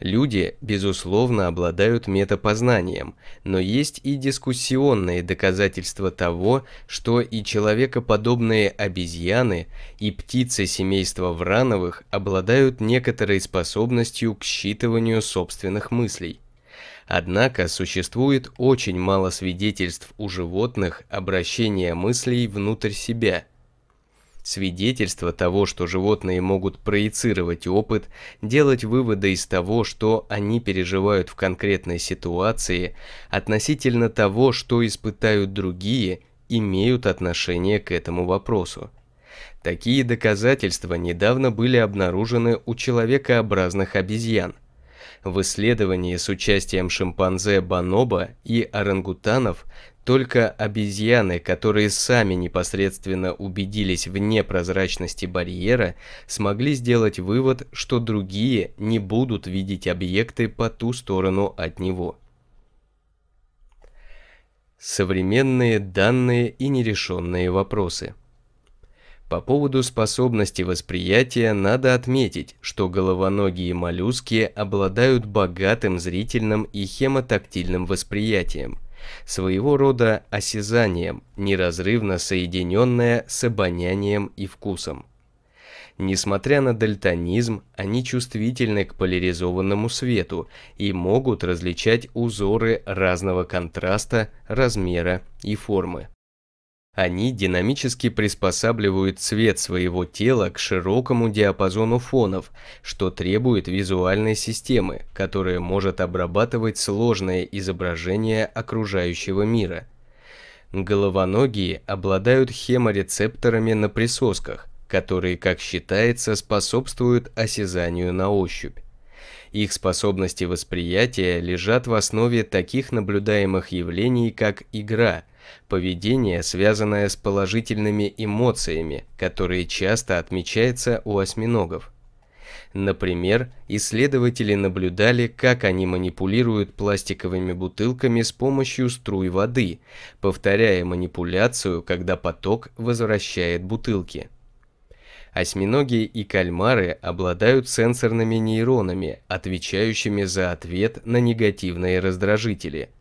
Люди, безусловно, обладают метапознанием, но есть и дискуссионные доказательства того, что и человекоподобные обезьяны, и птицы семейства Врановых обладают некоторой способностью к считыванию собственных мыслей. Однако существует очень мало свидетельств у животных обращения мыслей внутрь себя – Свидетельство того, что животные могут проецировать опыт, делать выводы из того, что они переживают в конкретной ситуации, относительно того, что испытают другие, имеют отношение к этому вопросу. Такие доказательства недавно были обнаружены у человекообразных обезьян. В исследовании с участием шимпанзе Бонобо и орангутанов только обезьяны, которые сами непосредственно убедились в непрозрачности барьера, смогли сделать вывод, что другие не будут видеть объекты по ту сторону от него. Современные данные и нерешенные вопросы. По поводу способности восприятия надо отметить, что головоногие моллюски обладают богатым зрительным и хемотактильным восприятием, своего рода осязанием, неразрывно соединенное с обонянием и вкусом. Несмотря на дальтонизм, они чувствительны к поляризованному свету и могут различать узоры разного контраста, размера и формы. Они динамически приспосабливают цвет своего тела к широкому диапазону фонов, что требует визуальной системы, которая может обрабатывать сложное изображение окружающего мира. Головоногие обладают хеморецепторами на присосках, которые, как считается, способствуют осязанию на ощупь. Их способности восприятия лежат в основе таких наблюдаемых явлений, как игра – поведение, связанное с положительными эмоциями, которые часто отмечаются у осьминогов. Например, исследователи наблюдали, как они манипулируют пластиковыми бутылками с помощью струй воды, повторяя манипуляцию, когда поток возвращает бутылки. Осьминоги и кальмары обладают сенсорными нейронами, отвечающими за ответ на негативные раздражители –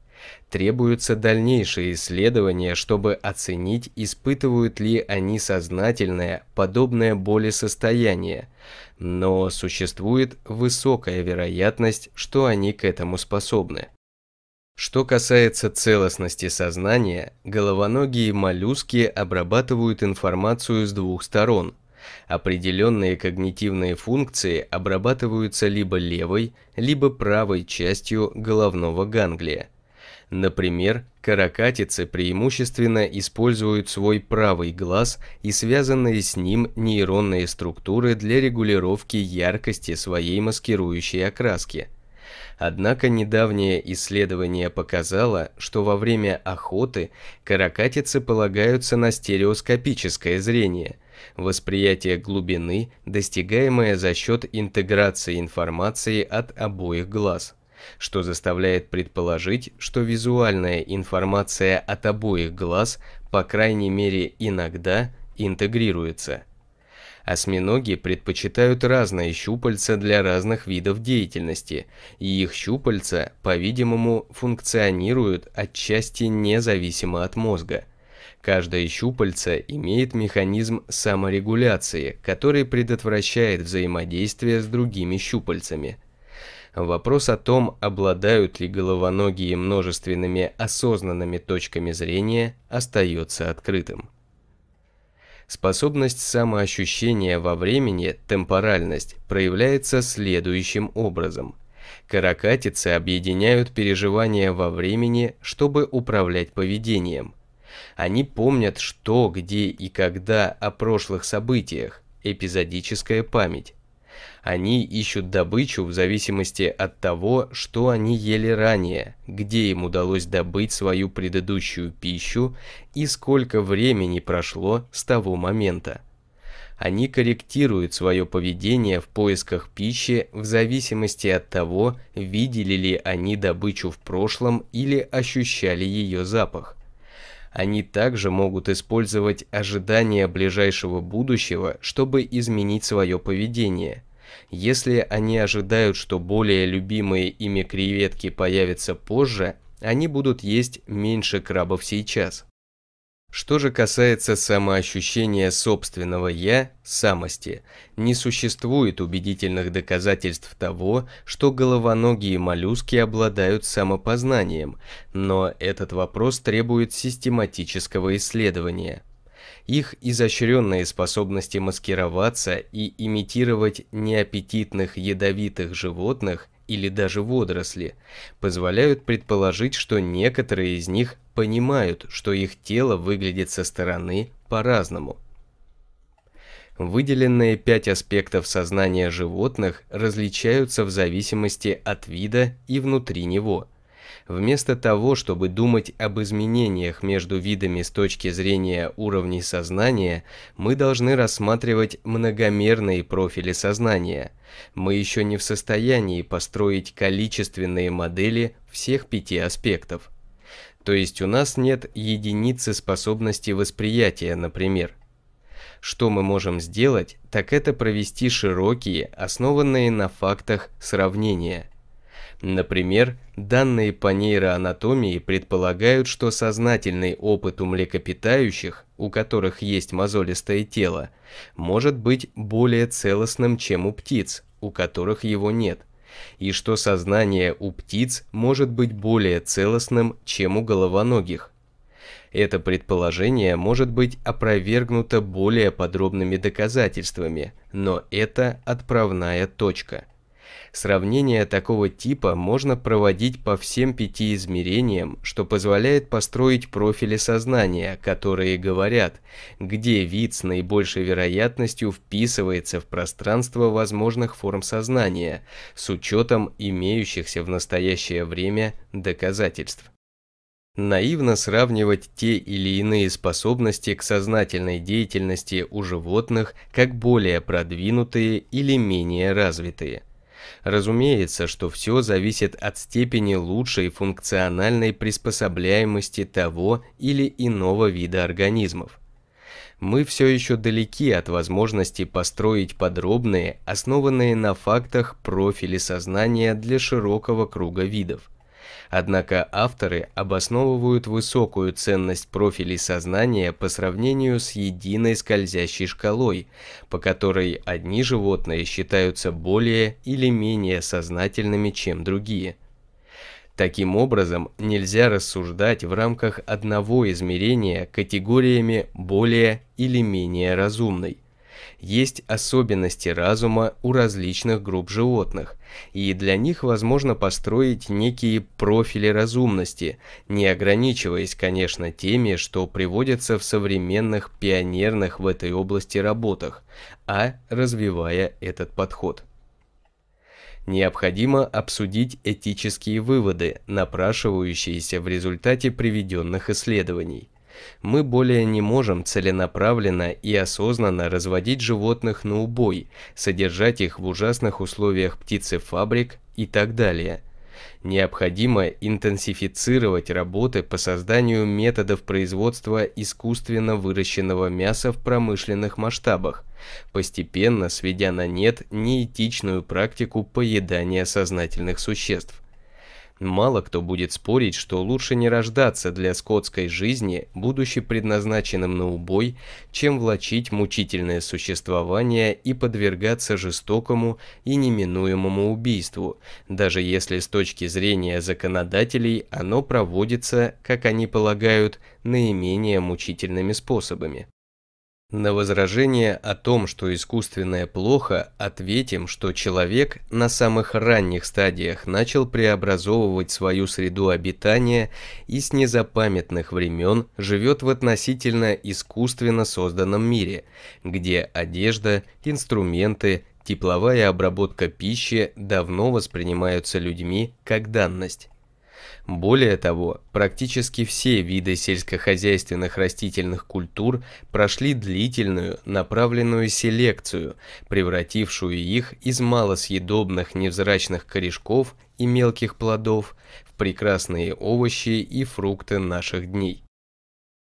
Требуются дальнейшие исследования, чтобы оценить, испытывают ли они сознательное, подобное боли состояние, но существует высокая вероятность, что они к этому способны. Что касается целостности сознания, головоногие моллюски обрабатывают информацию с двух сторон. Определенные когнитивные функции обрабатываются либо левой, либо правой частью головного ганглия – Например, каракатицы преимущественно используют свой правый глаз и связанные с ним нейронные структуры для регулировки яркости своей маскирующей окраски. Однако недавнее исследование показало, что во время охоты каракатицы полагаются на стереоскопическое зрение, восприятие глубины, достигаемое за счет интеграции информации от обоих глаз что заставляет предположить, что визуальная информация от обоих глаз, по крайней мере иногда, интегрируется. Осьминоги предпочитают разные щупальца для разных видов деятельности, и их щупальца, по-видимому, функционируют отчасти независимо от мозга. Каждое щупальце имеет механизм саморегуляции, который предотвращает взаимодействие с другими щупальцами – Вопрос о том, обладают ли головоногие множественными осознанными точками зрения, остается открытым. Способность самоощущения во времени, темпоральность, проявляется следующим образом. Каракатицы объединяют переживания во времени, чтобы управлять поведением. Они помнят, что, где и когда о прошлых событиях, эпизодическая память. Они ищут добычу в зависимости от того, что они ели ранее, где им удалось добыть свою предыдущую пищу и сколько времени прошло с того момента. Они корректируют свое поведение в поисках пищи в зависимости от того, видели ли они добычу в прошлом или ощущали ее запах. Они также могут использовать ожидания ближайшего будущего, чтобы изменить свое поведение – если они ожидают, что более любимые ими креветки появятся позже, они будут есть меньше крабов сейчас. Что же касается самоощущения собственного «я», самости, не существует убедительных доказательств того, что головоногие моллюски обладают самопознанием, но этот вопрос требует систематического исследования. Их изощренные способности маскироваться и имитировать неаппетитных ядовитых животных или даже водоросли позволяют предположить, что некоторые из них понимают, что их тело выглядит со стороны по-разному. Выделенные пять аспектов сознания животных различаются в зависимости от вида и внутри него – Вместо того, чтобы думать об изменениях между видами с точки зрения уровней сознания, мы должны рассматривать многомерные профили сознания. Мы еще не в состоянии построить количественные модели всех пяти аспектов. То есть у нас нет единицы способности восприятия, например. Что мы можем сделать, так это провести широкие, основанные на фактах сравнения. Например, данные по нейроанатомии предполагают, что сознательный опыт у млекопитающих, у которых есть мозолистое тело, может быть более целостным, чем у птиц, у которых его нет, и что сознание у птиц может быть более целостным, чем у головоногих. Это предположение может быть опровергнуто более подробными доказательствами, но это отправная точка. Сравнение такого типа можно проводить по всем пяти измерениям, что позволяет построить профили сознания, которые говорят, где вид с наибольшей вероятностью вписывается в пространство возможных форм сознания, с учетом имеющихся в настоящее время доказательств. Наивно сравнивать те или иные способности к сознательной деятельности у животных как более продвинутые или менее развитые. Разумеется, что все зависит от степени лучшей функциональной приспособляемости того или иного вида организмов. Мы все еще далеки от возможности построить подробные, основанные на фактах профили сознания для широкого круга видов. Однако авторы обосновывают высокую ценность профилей сознания по сравнению с единой скользящей шкалой, по которой одни животные считаются более или менее сознательными, чем другие. Таким образом, нельзя рассуждать в рамках одного измерения категориями более или менее разумной есть особенности разума у различных групп животных, и для них возможно построить некие профили разумности, не ограничиваясь, конечно, теми, что приводятся в современных пионерных в этой области работах, а развивая этот подход. Необходимо обсудить этические выводы, напрашивающиеся в результате приведенных исследований мы более не можем целенаправленно и осознанно разводить животных на убой, содержать их в ужасных условиях птицефабрик и так далее. Необходимо интенсифицировать работы по созданию методов производства искусственно выращенного мяса в промышленных масштабах, постепенно сведя на нет неэтичную практику поедания сознательных существ. Мало кто будет спорить, что лучше не рождаться для скотской жизни, будучи предназначенным на убой, чем влачить мучительное существование и подвергаться жестокому и неминуемому убийству, даже если с точки зрения законодателей оно проводится, как они полагают, наименее мучительными способами. На возражение о том, что искусственное плохо, ответим, что человек на самых ранних стадиях начал преобразовывать свою среду обитания и с незапамятных времен живет в относительно искусственно созданном мире, где одежда, инструменты, тепловая обработка пищи давно воспринимаются людьми как данность. Более того, практически все виды сельскохозяйственных растительных культур прошли длительную, направленную селекцию, превратившую их из малосъедобных невзрачных корешков и мелких плодов в прекрасные овощи и фрукты наших дней.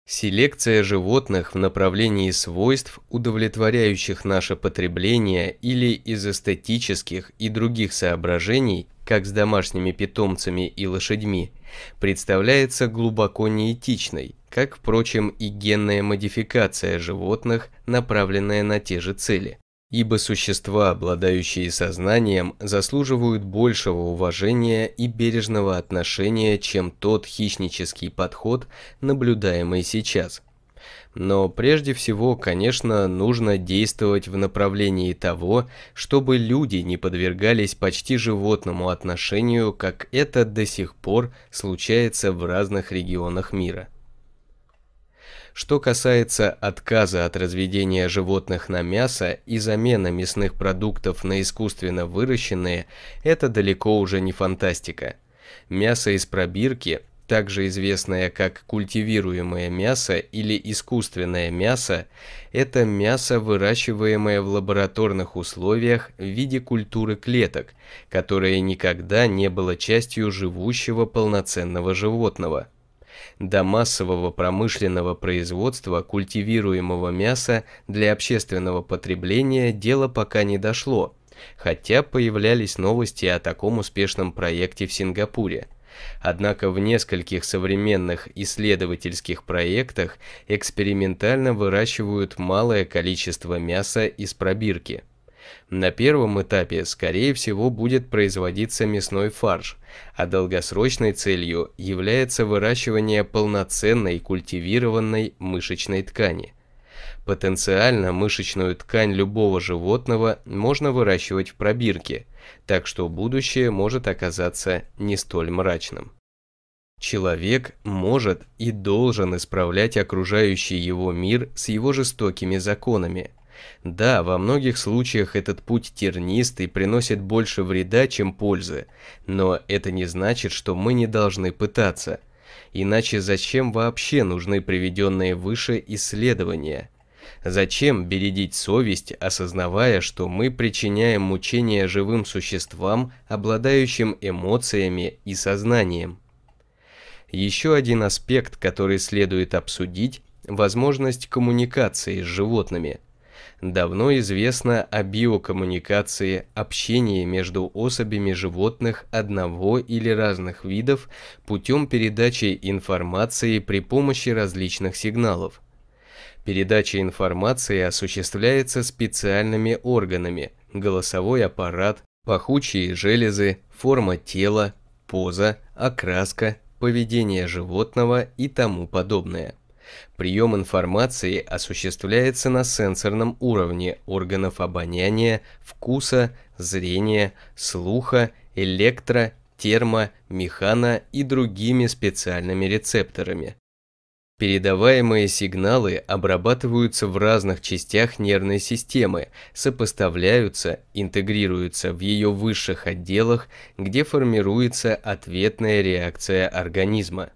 Селекция животных в направлении свойств, удовлетворяющих наше потребление или из эстетических и других соображений, как с домашними питомцами и лошадьми, представляется глубоко неэтичной, как, впрочем, и генная модификация животных, направленная на те же цели. Ибо существа, обладающие сознанием, заслуживают большего уважения и бережного отношения, чем тот хищнический подход, наблюдаемый сейчас – но прежде всего, конечно, нужно действовать в направлении того, чтобы люди не подвергались почти животному отношению, как это до сих пор случается в разных регионах мира. Что касается отказа от разведения животных на мясо и замена мясных продуктов на искусственно выращенные, это далеко уже не фантастика. Мясо из пробирки также известное как культивируемое мясо или искусственное мясо, это мясо, выращиваемое в лабораторных условиях в виде культуры клеток, которое никогда не было частью живущего полноценного животного. До массового промышленного производства культивируемого мяса для общественного потребления дело пока не дошло, хотя появлялись новости о таком успешном проекте в Сингапуре. Однако в нескольких современных исследовательских проектах экспериментально выращивают малое количество мяса из пробирки. На первом этапе, скорее всего, будет производиться мясной фарш, а долгосрочной целью является выращивание полноценной культивированной мышечной ткани. Потенциально мышечную ткань любого животного можно выращивать в пробирке, так что будущее может оказаться не столь мрачным. Человек может и должен исправлять окружающий его мир с его жестокими законами – да, во многих случаях этот путь тернист и приносит больше вреда, чем пользы, но это не значит, что мы не должны пытаться. Иначе зачем вообще нужны приведенные выше исследования? Зачем бередить совесть, осознавая, что мы причиняем мучения живым существам, обладающим эмоциями и сознанием? Еще один аспект, который следует обсудить – возможность коммуникации с животными – давно известно о биокоммуникации, общении между особями животных одного или разных видов путем передачи информации при помощи различных сигналов. Передача информации осуществляется специальными органами – голосовой аппарат, пахучие железы, форма тела, поза, окраска, поведение животного и тому подобное. Прием информации осуществляется на сенсорном уровне органов обоняния, вкуса, зрения, слуха, электро, термо, механо и другими специальными рецепторами. Передаваемые сигналы обрабатываются в разных частях нервной системы, сопоставляются, интегрируются в ее высших отделах, где формируется ответная реакция организма.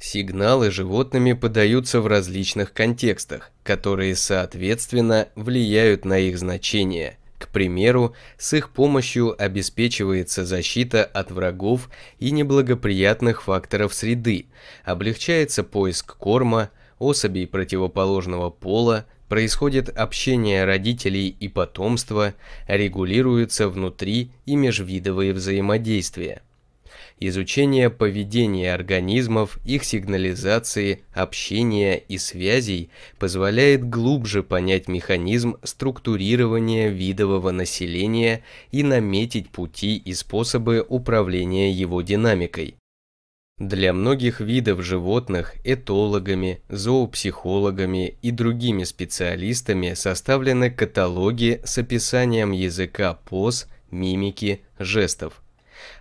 Сигналы животными подаются в различных контекстах, которые, соответственно, влияют на их значение. К примеру, с их помощью обеспечивается защита от врагов и неблагоприятных факторов среды, облегчается поиск корма, особей противоположного пола, происходит общение родителей и потомства, регулируются внутри и межвидовые взаимодействия изучение поведения организмов, их сигнализации, общения и связей позволяет глубже понять механизм структурирования видового населения и наметить пути и способы управления его динамикой. Для многих видов животных этологами, зоопсихологами и другими специалистами составлены каталоги с описанием языка поз, мимики, жестов –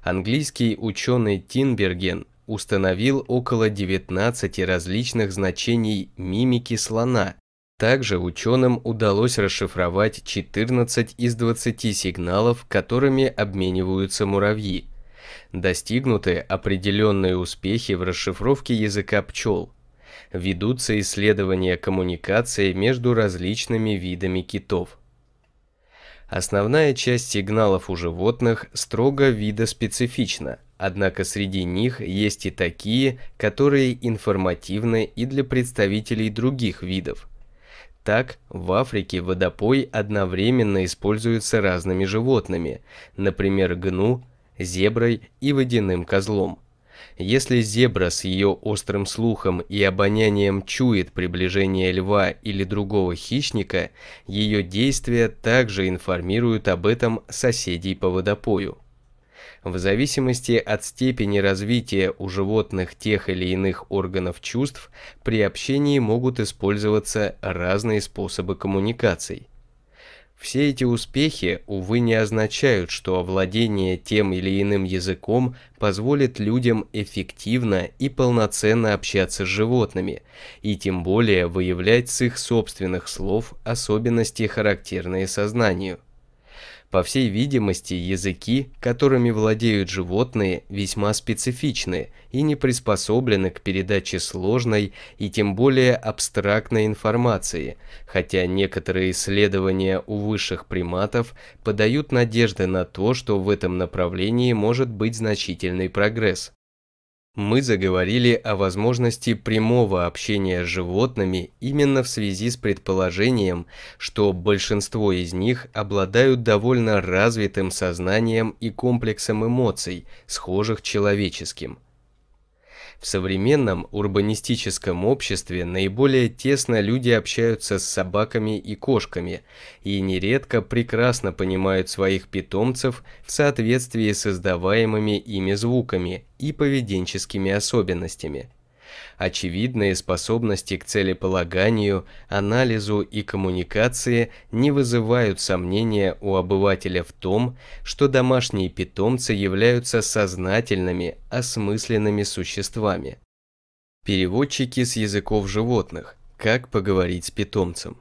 английский ученый Тинберген установил около 19 различных значений мимики слона. Также ученым удалось расшифровать 14 из 20 сигналов, которыми обмениваются муравьи. Достигнуты определенные успехи в расшифровке языка пчел. Ведутся исследования коммуникации между различными видами китов. Основная часть сигналов у животных строго видоспецифична, однако среди них есть и такие, которые информативны и для представителей других видов. Так, в Африке водопой одновременно используется разными животными, например, гну, зеброй и водяным козлом. Если зебра с ее острым слухом и обонянием чует приближение льва или другого хищника, ее действия также информируют об этом соседей по водопою. В зависимости от степени развития у животных тех или иных органов чувств, при общении могут использоваться разные способы коммуникаций. Все эти успехи, увы, не означают, что овладение тем или иным языком позволит людям эффективно и полноценно общаться с животными, и тем более выявлять с их собственных слов особенности, характерные сознанию. По всей видимости, языки, которыми владеют животные, весьма специфичны и не приспособлены к передаче сложной и тем более абстрактной информации, хотя некоторые исследования у высших приматов подают надежды на то, что в этом направлении может быть значительный прогресс. Мы заговорили о возможности прямого общения с животными именно в связи с предположением, что большинство из них обладают довольно развитым сознанием и комплексом эмоций, схожих человеческим. В современном урбанистическом обществе наиболее тесно люди общаются с собаками и кошками и нередко прекрасно понимают своих питомцев в соответствии с создаваемыми ими звуками и поведенческими особенностями. Очевидные способности к целеполаганию, анализу и коммуникации не вызывают сомнения у обывателя в том, что домашние питомцы являются сознательными, осмысленными существами. Переводчики с языков животных. Как поговорить с питомцем?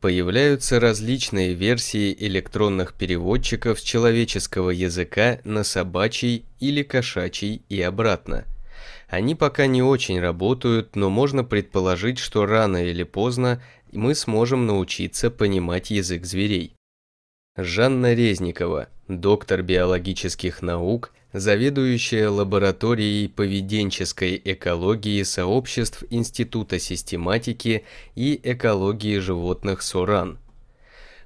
Появляются различные версии электронных переводчиков с человеческого языка на собачий или кошачий и обратно – они пока не очень работают, но можно предположить, что рано или поздно мы сможем научиться понимать язык зверей. Жанна Резникова, доктор биологических наук, заведующая лабораторией поведенческой экологии сообществ Института систематики и экологии животных СОРАН.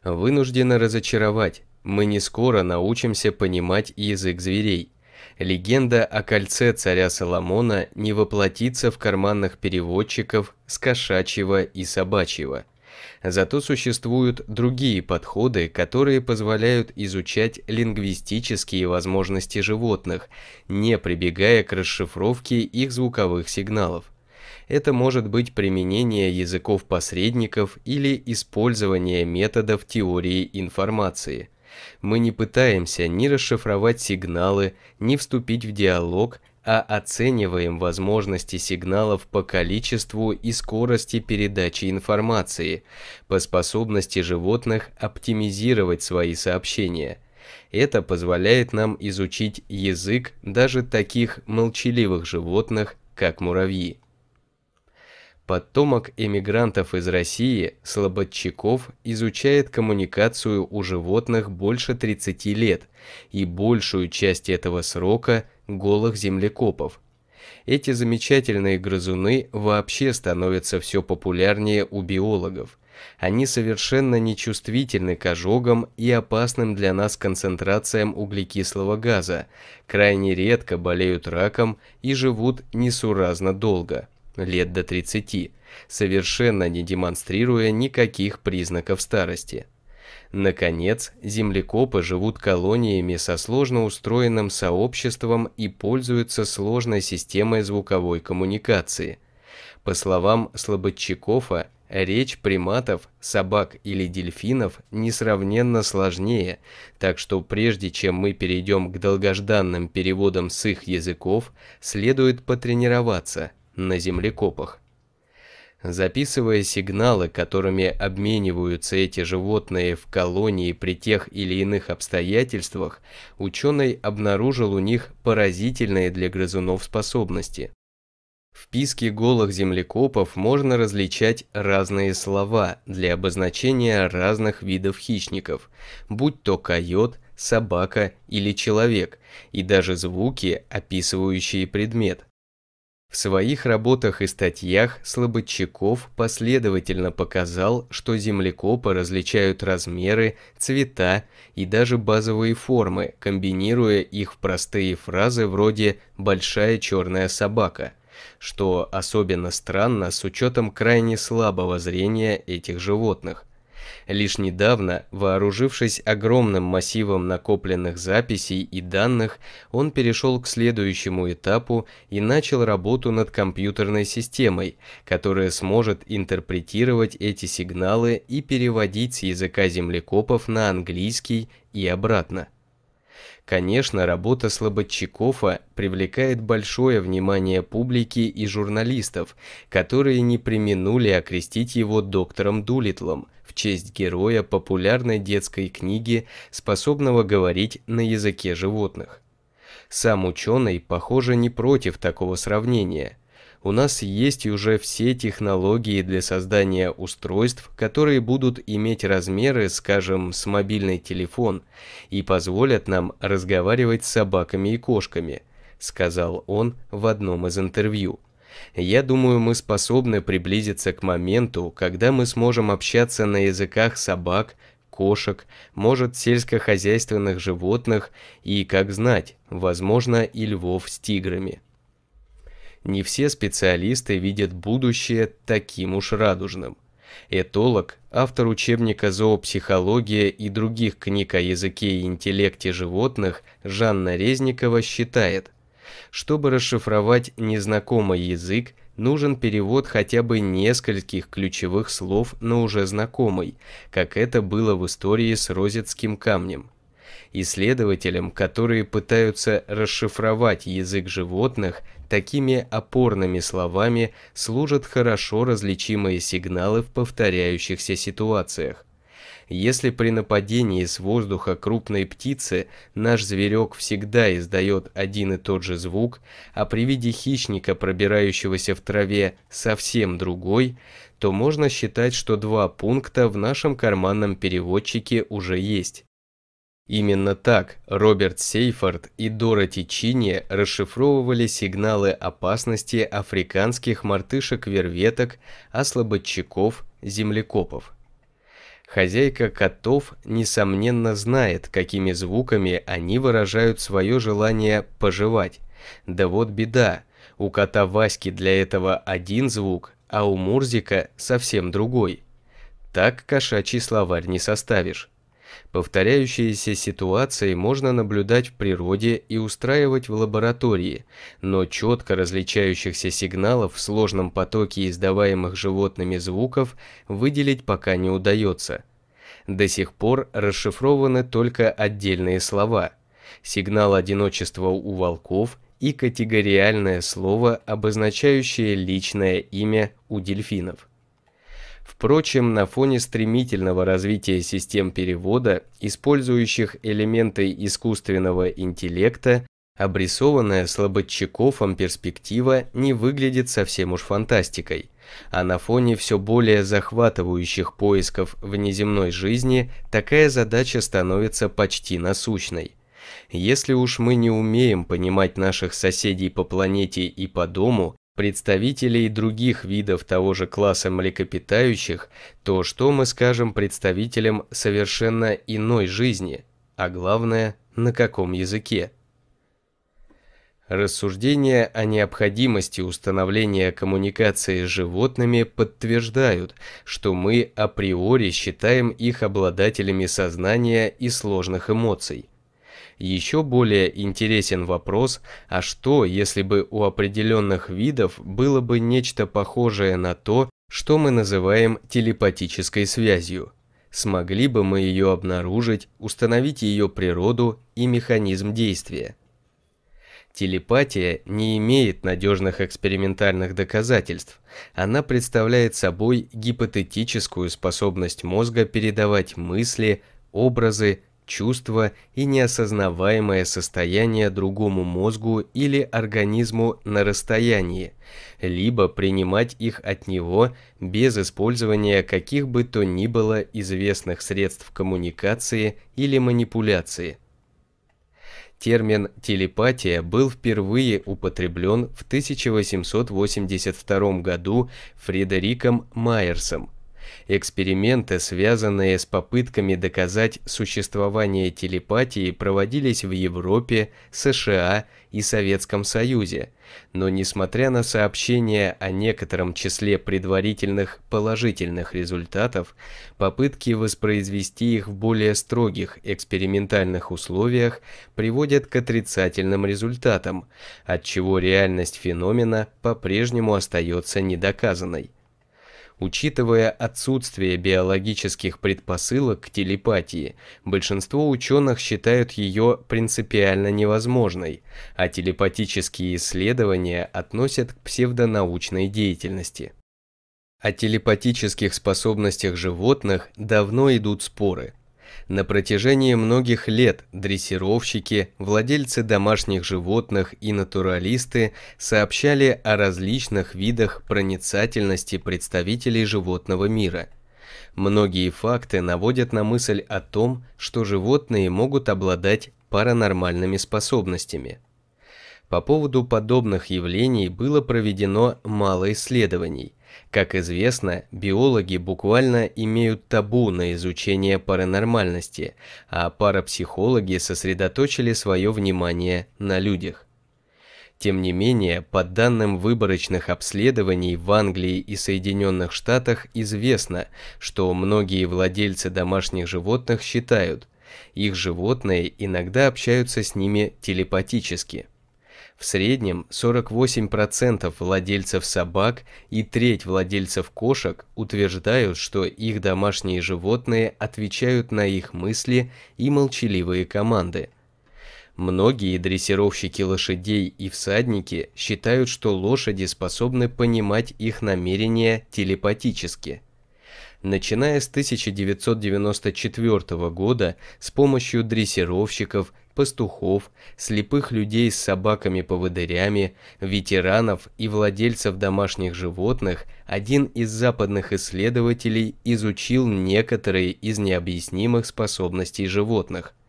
Вынуждена разочаровать, мы не скоро научимся понимать язык зверей легенда о кольце царя Соломона не воплотится в карманных переводчиков с кошачьего и собачьего. Зато существуют другие подходы, которые позволяют изучать лингвистические возможности животных, не прибегая к расшифровке их звуковых сигналов. Это может быть применение языков-посредников или использование методов теории информации – мы не пытаемся ни расшифровать сигналы, ни вступить в диалог, а оцениваем возможности сигналов по количеству и скорости передачи информации, по способности животных оптимизировать свои сообщения. Это позволяет нам изучить язык даже таких молчаливых животных, как муравьи. Потомок эмигрантов из России, Слободчаков, изучает коммуникацию у животных больше 30 лет и большую часть этого срока – голых землекопов. Эти замечательные грызуны вообще становятся все популярнее у биологов. Они совершенно нечувствительны к ожогам и опасным для нас концентрациям углекислого газа, крайне редко болеют раком и живут несуразно долго – лет до 30, совершенно не демонстрируя никаких признаков старости. Наконец, землекопы живут колониями со сложно устроенным сообществом и пользуются сложной системой звуковой коммуникации. По словам Слободчикова, речь приматов, собак или дельфинов несравненно сложнее, так что прежде чем мы перейдем к долгожданным переводам с их языков, следует потренироваться – на землекопах. Записывая сигналы, которыми обмениваются эти животные в колонии при тех или иных обстоятельствах, ученый обнаружил у них поразительные для грызунов способности. В писке голых землекопов можно различать разные слова для обозначения разных видов хищников, будь то койот, собака или человек, и даже звуки, описывающие предмет. В своих работах и статьях Слободчаков последовательно показал, что землекопы различают размеры, цвета и даже базовые формы, комбинируя их в простые фразы вроде «большая черная собака», что особенно странно с учетом крайне слабого зрения этих животных – Лишь недавно, вооружившись огромным массивом накопленных записей и данных, он перешел к следующему этапу и начал работу над компьютерной системой, которая сможет интерпретировать эти сигналы и переводить с языка землекопов на английский и обратно. Конечно, работа Слободчикова привлекает большое внимание публики и журналистов, которые не применули окрестить его доктором Дулитлом в честь героя популярной детской книги, способного говорить на языке животных. Сам ученый, похоже, не против такого сравнения – у нас есть уже все технологии для создания устройств, которые будут иметь размеры, скажем, с мобильный телефон, и позволят нам разговаривать с собаками и кошками. сказал он в одном из интервью. Я думаю, мы способны приблизиться к моменту, когда мы сможем общаться на языках собак, кошек, может, сельскохозяйственных животных и, как знать, возможно, и львов с тиграми. Не все специалисты видят будущее таким уж радужным. Этолог, автор учебника «Зоопсихология» и других книг о языке и интеллекте животных Жанна Резникова считает, чтобы расшифровать незнакомый язык, нужен перевод хотя бы нескольких ключевых слов на уже знакомый, как это было в истории с розетским камнем. Исследователям, которые пытаются расшифровать язык животных, такими опорными словами служат хорошо различимые сигналы в повторяющихся ситуациях. Если при нападении с воздуха крупной птицы наш зверек всегда издает один и тот же звук, а при виде хищника, пробирающегося в траве, совсем другой, то можно считать, что два пункта в нашем карманном переводчике уже есть. Именно так Роберт Сейфорд и Дороти Чини расшифровывали сигналы опасности африканских мартышек-верветок, ослободчиков, землекопов. Хозяйка котов, несомненно, знает, какими звуками они выражают свое желание пожевать. Да вот беда, у кота Васьки для этого один звук, а у Мурзика совсем другой. Так кошачий словарь не составишь. Повторяющиеся ситуации можно наблюдать в природе и устраивать в лаборатории, но четко различающихся сигналов в сложном потоке издаваемых животными звуков выделить пока не удается. До сих пор расшифрованы только отдельные слова. Сигнал одиночества у волков и категориальное слово, обозначающее личное имя у дельфинов. Впрочем, на фоне стремительного развития систем перевода, использующих элементы искусственного интеллекта, обрисованная Слободчаковым перспектива не выглядит совсем уж фантастикой. А на фоне все более захватывающих поисков внеземной жизни, такая задача становится почти насущной. Если уж мы не умеем понимать наших соседей по планете и по дому, представителей других видов того же класса млекопитающих, то что мы скажем представителям совершенно иной жизни, а главное, на каком языке? Рассуждения о необходимости установления коммуникации с животными подтверждают, что мы априори считаем их обладателями сознания и сложных эмоций. Еще более интересен вопрос, а что, если бы у определенных видов было бы нечто похожее на то, что мы называем телепатической связью? Смогли бы мы ее обнаружить, установить ее природу и механизм действия? Телепатия не имеет надежных экспериментальных доказательств. Она представляет собой гипотетическую способность мозга передавать мысли, образы, чувство и неосознаваемое состояние другому мозгу или организму на расстоянии, либо принимать их от него без использования каких бы то ни было известных средств коммуникации или манипуляции. Термин «телепатия» был впервые употреблен в 1882 году Фредериком Майерсом, Эксперименты, связанные с попытками доказать существование телепатии, проводились в Европе, США и Советском Союзе, но несмотря на сообщения о некотором числе предварительных положительных результатов, попытки воспроизвести их в более строгих экспериментальных условиях приводят к отрицательным результатам, отчего реальность феномена по-прежнему остается недоказанной. Учитывая отсутствие биологических предпосылок к телепатии, большинство ученых считают ее принципиально невозможной, а телепатические исследования относят к псевдонаучной деятельности. О телепатических способностях животных давно идут споры – на протяжении многих лет дрессировщики, владельцы домашних животных и натуралисты сообщали о различных видах проницательности представителей животного мира. Многие факты наводят на мысль о том, что животные могут обладать паранормальными способностями. По поводу подобных явлений было проведено мало исследований. Как известно, биологи буквально имеют табу на изучение паранормальности, а парапсихологи сосредоточили свое внимание на людях. Тем не менее, по данным выборочных обследований в Англии и Соединенных Штатах известно, что многие владельцы домашних животных считают, их животные иногда общаются с ними телепатически. В среднем 48% владельцев собак и треть владельцев кошек утверждают, что их домашние животные отвечают на их мысли и молчаливые команды. Многие дрессировщики лошадей и всадники считают, что лошади способны понимать их намерения телепатически. Начиная с 1994 года с помощью дрессировщиков, пастухов, слепых людей с собаками-поводырями, ветеранов и владельцев домашних животных, один из западных исследователей изучил некоторые из необъяснимых способностей животных –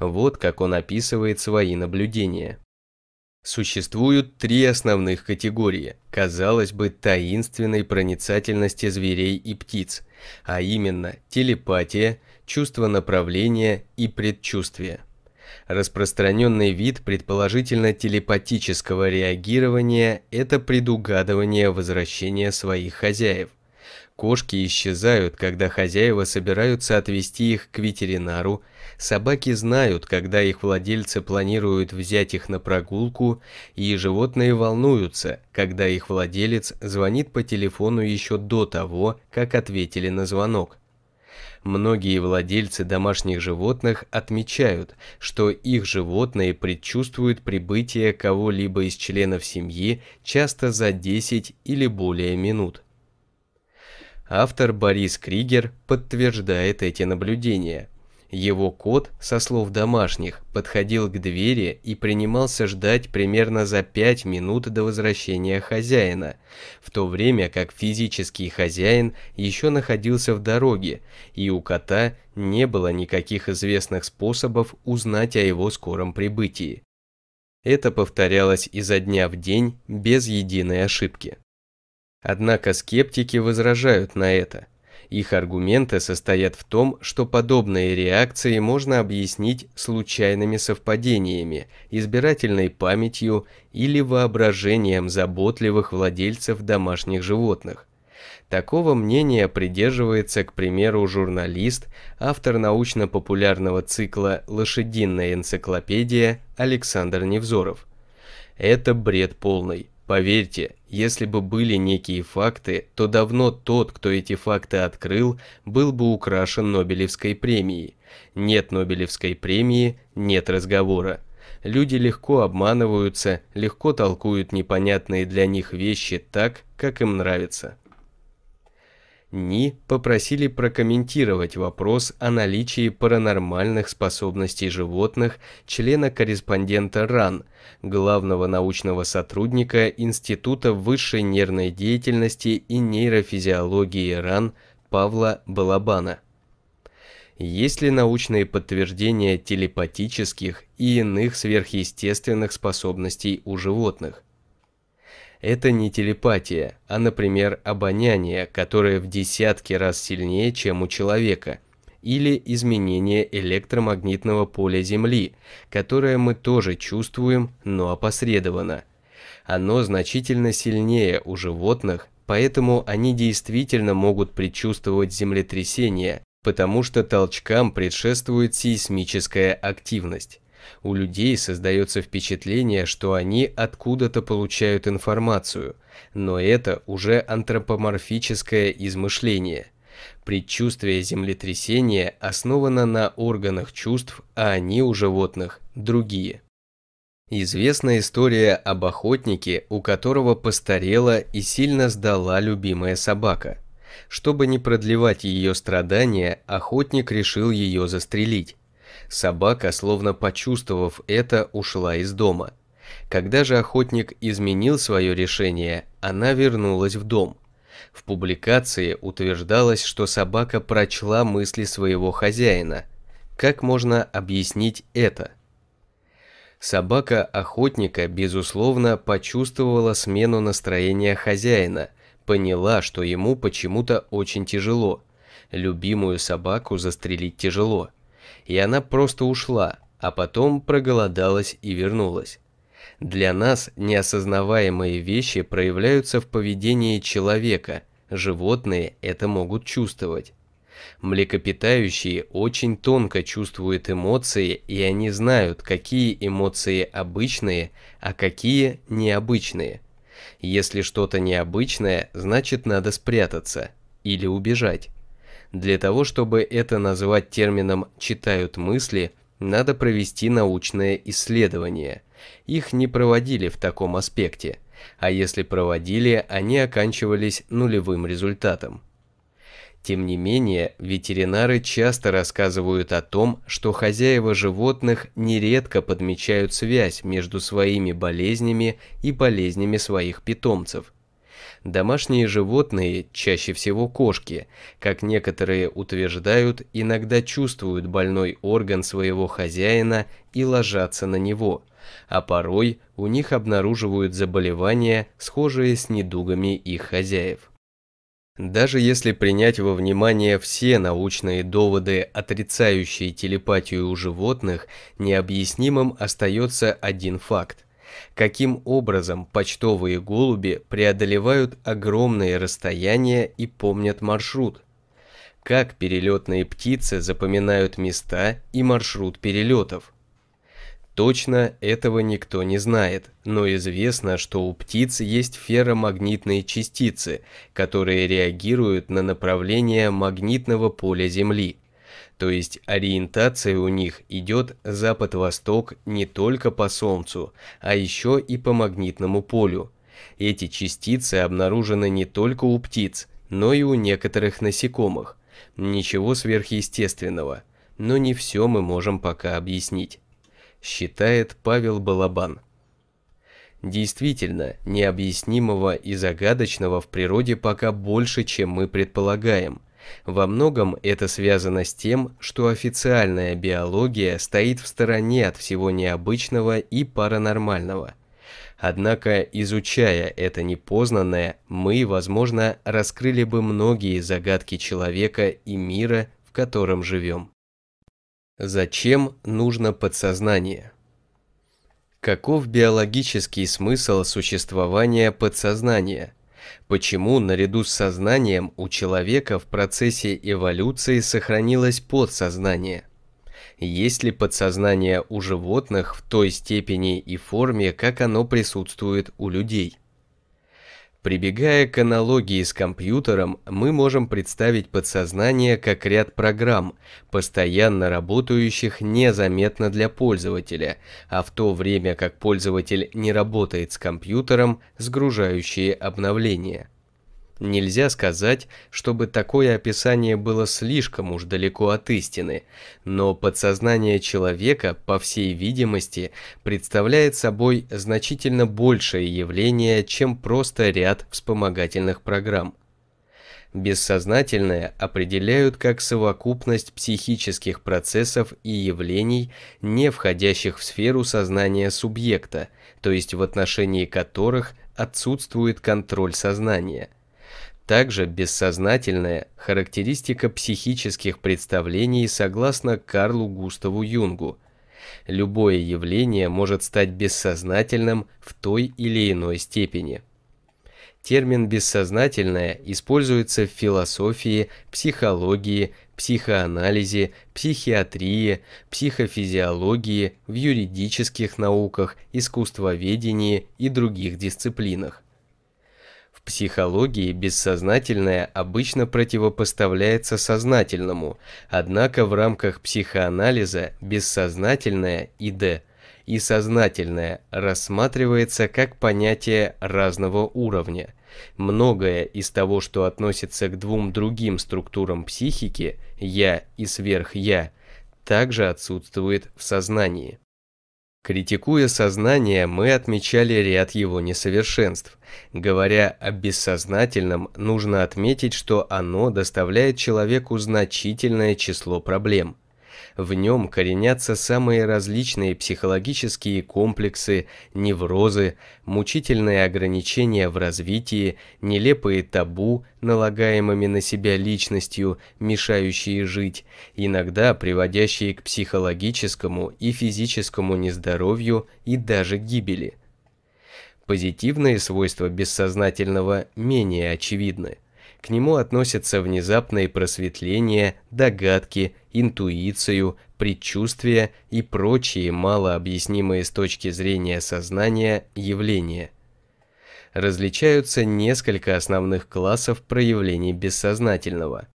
вот как он описывает свои наблюдения. Существуют три основных категории, казалось бы, таинственной проницательности зверей и птиц, а именно телепатия, чувство направления и предчувствие. Распространенный вид предположительно телепатического реагирования – это предугадывание возвращения своих хозяев – Кошки исчезают, когда хозяева собираются отвезти их к ветеринару, собаки знают, когда их владельцы планируют взять их на прогулку, и животные волнуются, когда их владелец звонит по телефону еще до того, как ответили на звонок. Многие владельцы домашних животных отмечают, что их животные предчувствуют прибытие кого-либо из членов семьи часто за 10 или более минут. Автор Борис Кригер подтверждает эти наблюдения. Его кот, со слов домашних, подходил к двери и принимался ждать примерно за 5 минут до возвращения хозяина, в то время как физический хозяин еще находился в дороге, и у кота не было никаких известных способов узнать о его скором прибытии. Это повторялось изо дня в день без единой ошибки. Однако скептики возражают на это. Их аргументы состоят в том, что подобные реакции можно объяснить случайными совпадениями, избирательной памятью или воображением заботливых владельцев домашних животных. Такого мнения придерживается, к примеру, журналист, автор научно-популярного цикла «Лошадиная энциклопедия» Александр Невзоров. Это бред полный. Поверьте, если бы были некие факты, то давно тот, кто эти факты открыл, был бы украшен Нобелевской премией. Нет Нобелевской премии, нет разговора. Люди легко обманываются, легко толкуют непонятные для них вещи так, как им нравится. НИ попросили прокомментировать вопрос о наличии паранормальных способностей животных члена-корреспондента РАН, главного научного сотрудника Института высшей нервной деятельности и нейрофизиологии РАН Павла Балабана. Есть ли научные подтверждения телепатических и иных сверхъестественных способностей у животных? Это не телепатия, а, например, обоняние, которое в десятки раз сильнее, чем у человека, или изменение электромагнитного поля Земли, которое мы тоже чувствуем, но опосредованно. Оно значительно сильнее у животных, поэтому они действительно могут предчувствовать землетрясения, потому что толчкам предшествует сейсмическая активность. У людей создается впечатление, что они откуда-то получают информацию, но это уже антропоморфическое измышление. Предчувствие землетрясения основано на органах чувств, а они у животных другие. Известна история об охотнике, у которого постарела и сильно сдала любимая собака. Чтобы не продлевать ее страдания, охотник решил ее застрелить. Собака, словно почувствовав это, ушла из дома. Когда же охотник изменил свое решение, она вернулась в дом. В публикации утверждалось, что собака прочла мысли своего хозяина. Как можно объяснить это? Собака охотника, безусловно, почувствовала смену настроения хозяина, поняла, что ему почему-то очень тяжело. Любимую собаку застрелить тяжело. И она просто ушла, а потом проголодалась и вернулась. Для нас неосознаваемые вещи проявляются в поведении человека, животные это могут чувствовать. Млекопитающие очень тонко чувствуют эмоции, и они знают, какие эмоции обычные, а какие необычные. Если что-то необычное, значит надо спрятаться или убежать. Для того, чтобы это назвать термином «читают мысли», надо провести научное исследование. Их не проводили в таком аспекте, а если проводили, они оканчивались нулевым результатом. Тем не менее, ветеринары часто рассказывают о том, что хозяева животных нередко подмечают связь между своими болезнями и болезнями своих питомцев. Домашние животные, чаще всего кошки, как некоторые утверждают, иногда чувствуют больной орган своего хозяина и ложатся на него, а порой у них обнаруживают заболевания, схожие с недугами их хозяев. Даже если принять во внимание все научные доводы, отрицающие телепатию у животных, необъяснимым остается один факт. Каким образом почтовые голуби преодолевают огромные расстояния и помнят маршрут? Как перелетные птицы запоминают места и маршрут перелетов? Точно этого никто не знает, но известно, что у птиц есть ферромагнитные частицы, которые реагируют на направление магнитного поля Земли. То есть ориентация у них идет запад-восток не только по Солнцу, а еще и по магнитному полю. Эти частицы обнаружены не только у птиц, но и у некоторых насекомых. Ничего сверхъестественного, но не все мы можем пока объяснить считает Павел Балабан. Действительно, необъяснимого и загадочного в природе пока больше, чем мы предполагаем. Во многом это связано с тем, что официальная биология стоит в стороне от всего необычного и паранормального. Однако, изучая это непознанное, мы, возможно, раскрыли бы многие загадки человека и мира, в котором живем. Зачем нужно подсознание? Каков биологический смысл существования подсознания? Почему наряду с сознанием у человека в процессе эволюции сохранилось подсознание? Есть ли подсознание у животных в той степени и форме, как оно присутствует у людей? Прибегая к аналогии с компьютером, мы можем представить подсознание как ряд программ, постоянно работающих незаметно для пользователя, а в то время как пользователь не работает с компьютером, сгружающие обновления. Нельзя сказать, чтобы такое описание было слишком уж далеко от истины, но подсознание человека, по всей видимости, представляет собой значительно большее явление, чем просто ряд вспомогательных программ. Бессознательное определяют как совокупность психических процессов и явлений, не входящих в сферу сознания субъекта, то есть в отношении которых отсутствует контроль сознания – также бессознательное – характеристика психических представлений согласно Карлу Густаву Юнгу. Любое явление может стать бессознательным в той или иной степени. Термин «бессознательное» используется в философии, психологии, психоанализе, психиатрии, психофизиологии, в юридических науках, искусствоведении и других дисциплинах психологии бессознательное обычно противопоставляется сознательному, однако в рамках психоанализа бессознательное и д и сознательное рассматривается как понятие разного уровня. Многое из того, что относится к двум другим структурам психики, я и сверх-я, также отсутствует в сознании. Критикуя сознание, мы отмечали ряд его несовершенств. Говоря о бессознательном, нужно отметить, что оно доставляет человеку значительное число проблем. В нем коренятся самые различные психологические комплексы, неврозы, мучительные ограничения в развитии, нелепые табу, налагаемыми на себя личностью, мешающие жить, иногда приводящие к психологическому и физическому нездоровью и даже гибели. Позитивные свойства бессознательного менее очевидны. К нему относятся внезапные просветления, догадки, интуицию, предчувствия и прочие малообъяснимые с точки зрения сознания явления. Различаются несколько основных классов проявлений бессознательного.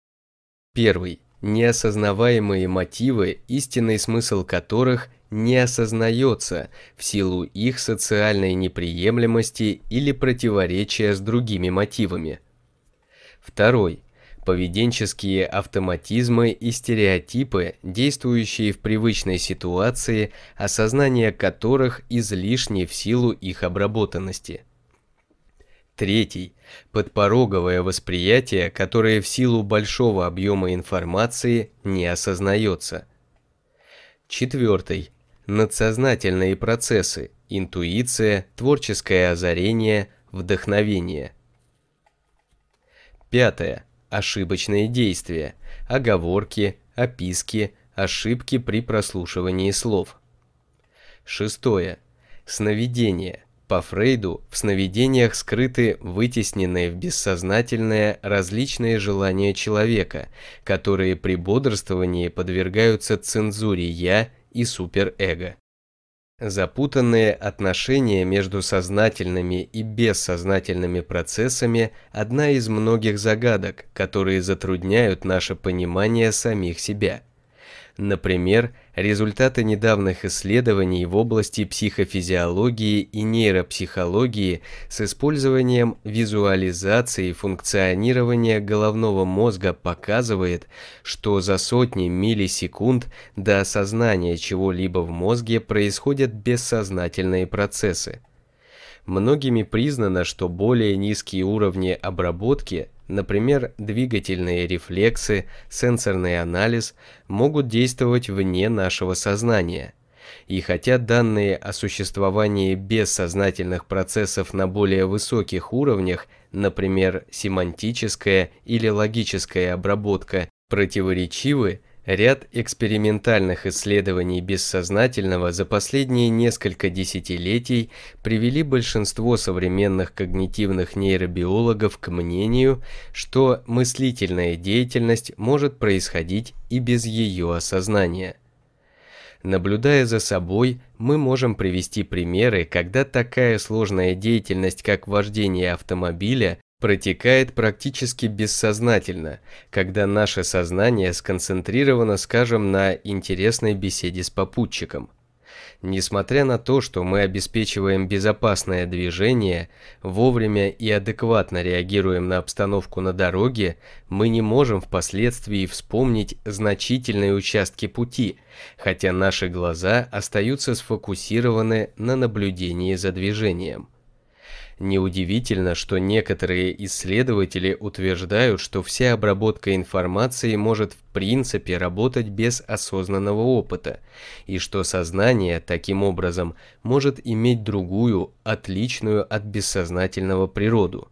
Первый – неосознаваемые мотивы, истинный смысл которых не осознается в силу их социальной неприемлемости или противоречия с другими мотивами – Второй. Поведенческие автоматизмы и стереотипы, действующие в привычной ситуации, осознание которых излишне в силу их обработанности. Третий. Подпороговое восприятие, которое в силу большого объема информации не осознается. Четвертый. Надсознательные процессы, интуиция, творческое озарение, вдохновение – Пятое. Ошибочные действия, оговорки, описки, ошибки при прослушивании слов. Шестое. Сновидение. По Фрейду в сновидениях скрыты вытесненные в бессознательное различные желания человека, которые при бодрствовании подвергаются цензуре «я» и суперэго. Запутанные отношения между сознательными и бессознательными процессами – одна из многих загадок, которые затрудняют наше понимание самих себя. Например, результаты недавних исследований в области психофизиологии и нейропсихологии с использованием визуализации функционирования головного мозга показывает, что за сотни миллисекунд до осознания чего-либо в мозге происходят бессознательные процессы. Многими признано, что более низкие уровни обработки, например, двигательные рефлексы, сенсорный анализ, могут действовать вне нашего сознания. И хотя данные о существовании бессознательных процессов на более высоких уровнях, например, семантическая или логическая обработка, противоречивы, Ряд экспериментальных исследований бессознательного за последние несколько десятилетий привели большинство современных когнитивных нейробиологов к мнению, что мыслительная деятельность может происходить и без ее осознания. Наблюдая за собой, мы можем привести примеры, когда такая сложная деятельность, как вождение автомобиля, протекает практически бессознательно, когда наше сознание сконцентрировано, скажем, на интересной беседе с попутчиком. Несмотря на то, что мы обеспечиваем безопасное движение, вовремя и адекватно реагируем на обстановку на дороге, мы не можем впоследствии вспомнить значительные участки пути, хотя наши глаза остаются сфокусированы на наблюдении за движением. Неудивительно, что некоторые исследователи утверждают, что вся обработка информации может в принципе работать без осознанного опыта, и что сознание таким образом может иметь другую, отличную от бессознательного природу.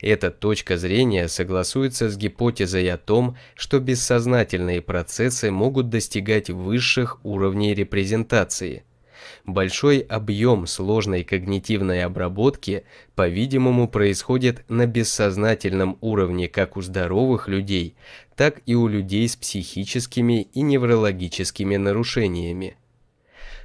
Эта точка зрения согласуется с гипотезой о том, что бессознательные процессы могут достигать высших уровней репрезентации – Большой объем сложной когнитивной обработки, по-видимому, происходит на бессознательном уровне как у здоровых людей, так и у людей с психическими и неврологическими нарушениями.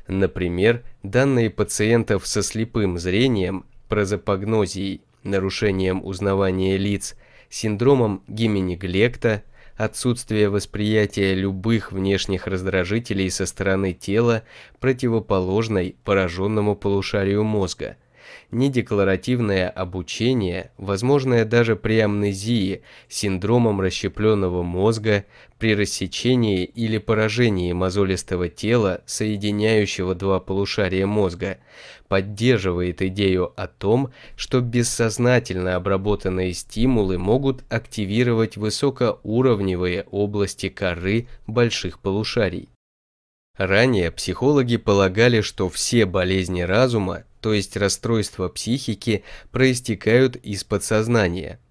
Например, данные пациентов со слепым зрением, прозапогнозией, нарушением узнавания лиц, синдромом гименеглекта – отсутствие восприятия любых внешних раздражителей со стороны тела, противоположной пораженному полушарию мозга, недекларативное обучение, возможное даже при амнезии, синдромом расщепленного мозга, при рассечении или поражении мозолистого тела, соединяющего два полушария мозга, поддерживает идею о том, что бессознательно обработанные стимулы могут активировать высокоуровневые области коры больших полушарий. Ранее психологи полагали, что все болезни разума, то есть расстройства психики, проистекают из подсознания.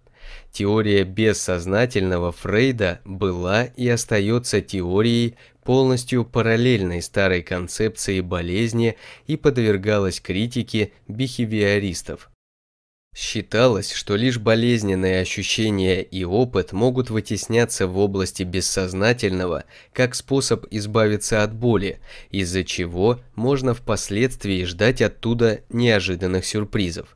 Теория бессознательного Фрейда была и остается теорией, полностью параллельной старой концепции болезни и подвергалась критике бихевиористов. Считалось, что лишь болезненные ощущения и опыт могут вытесняться в области бессознательного как способ избавиться от боли, из-за чего можно впоследствии ждать оттуда неожиданных сюрпризов.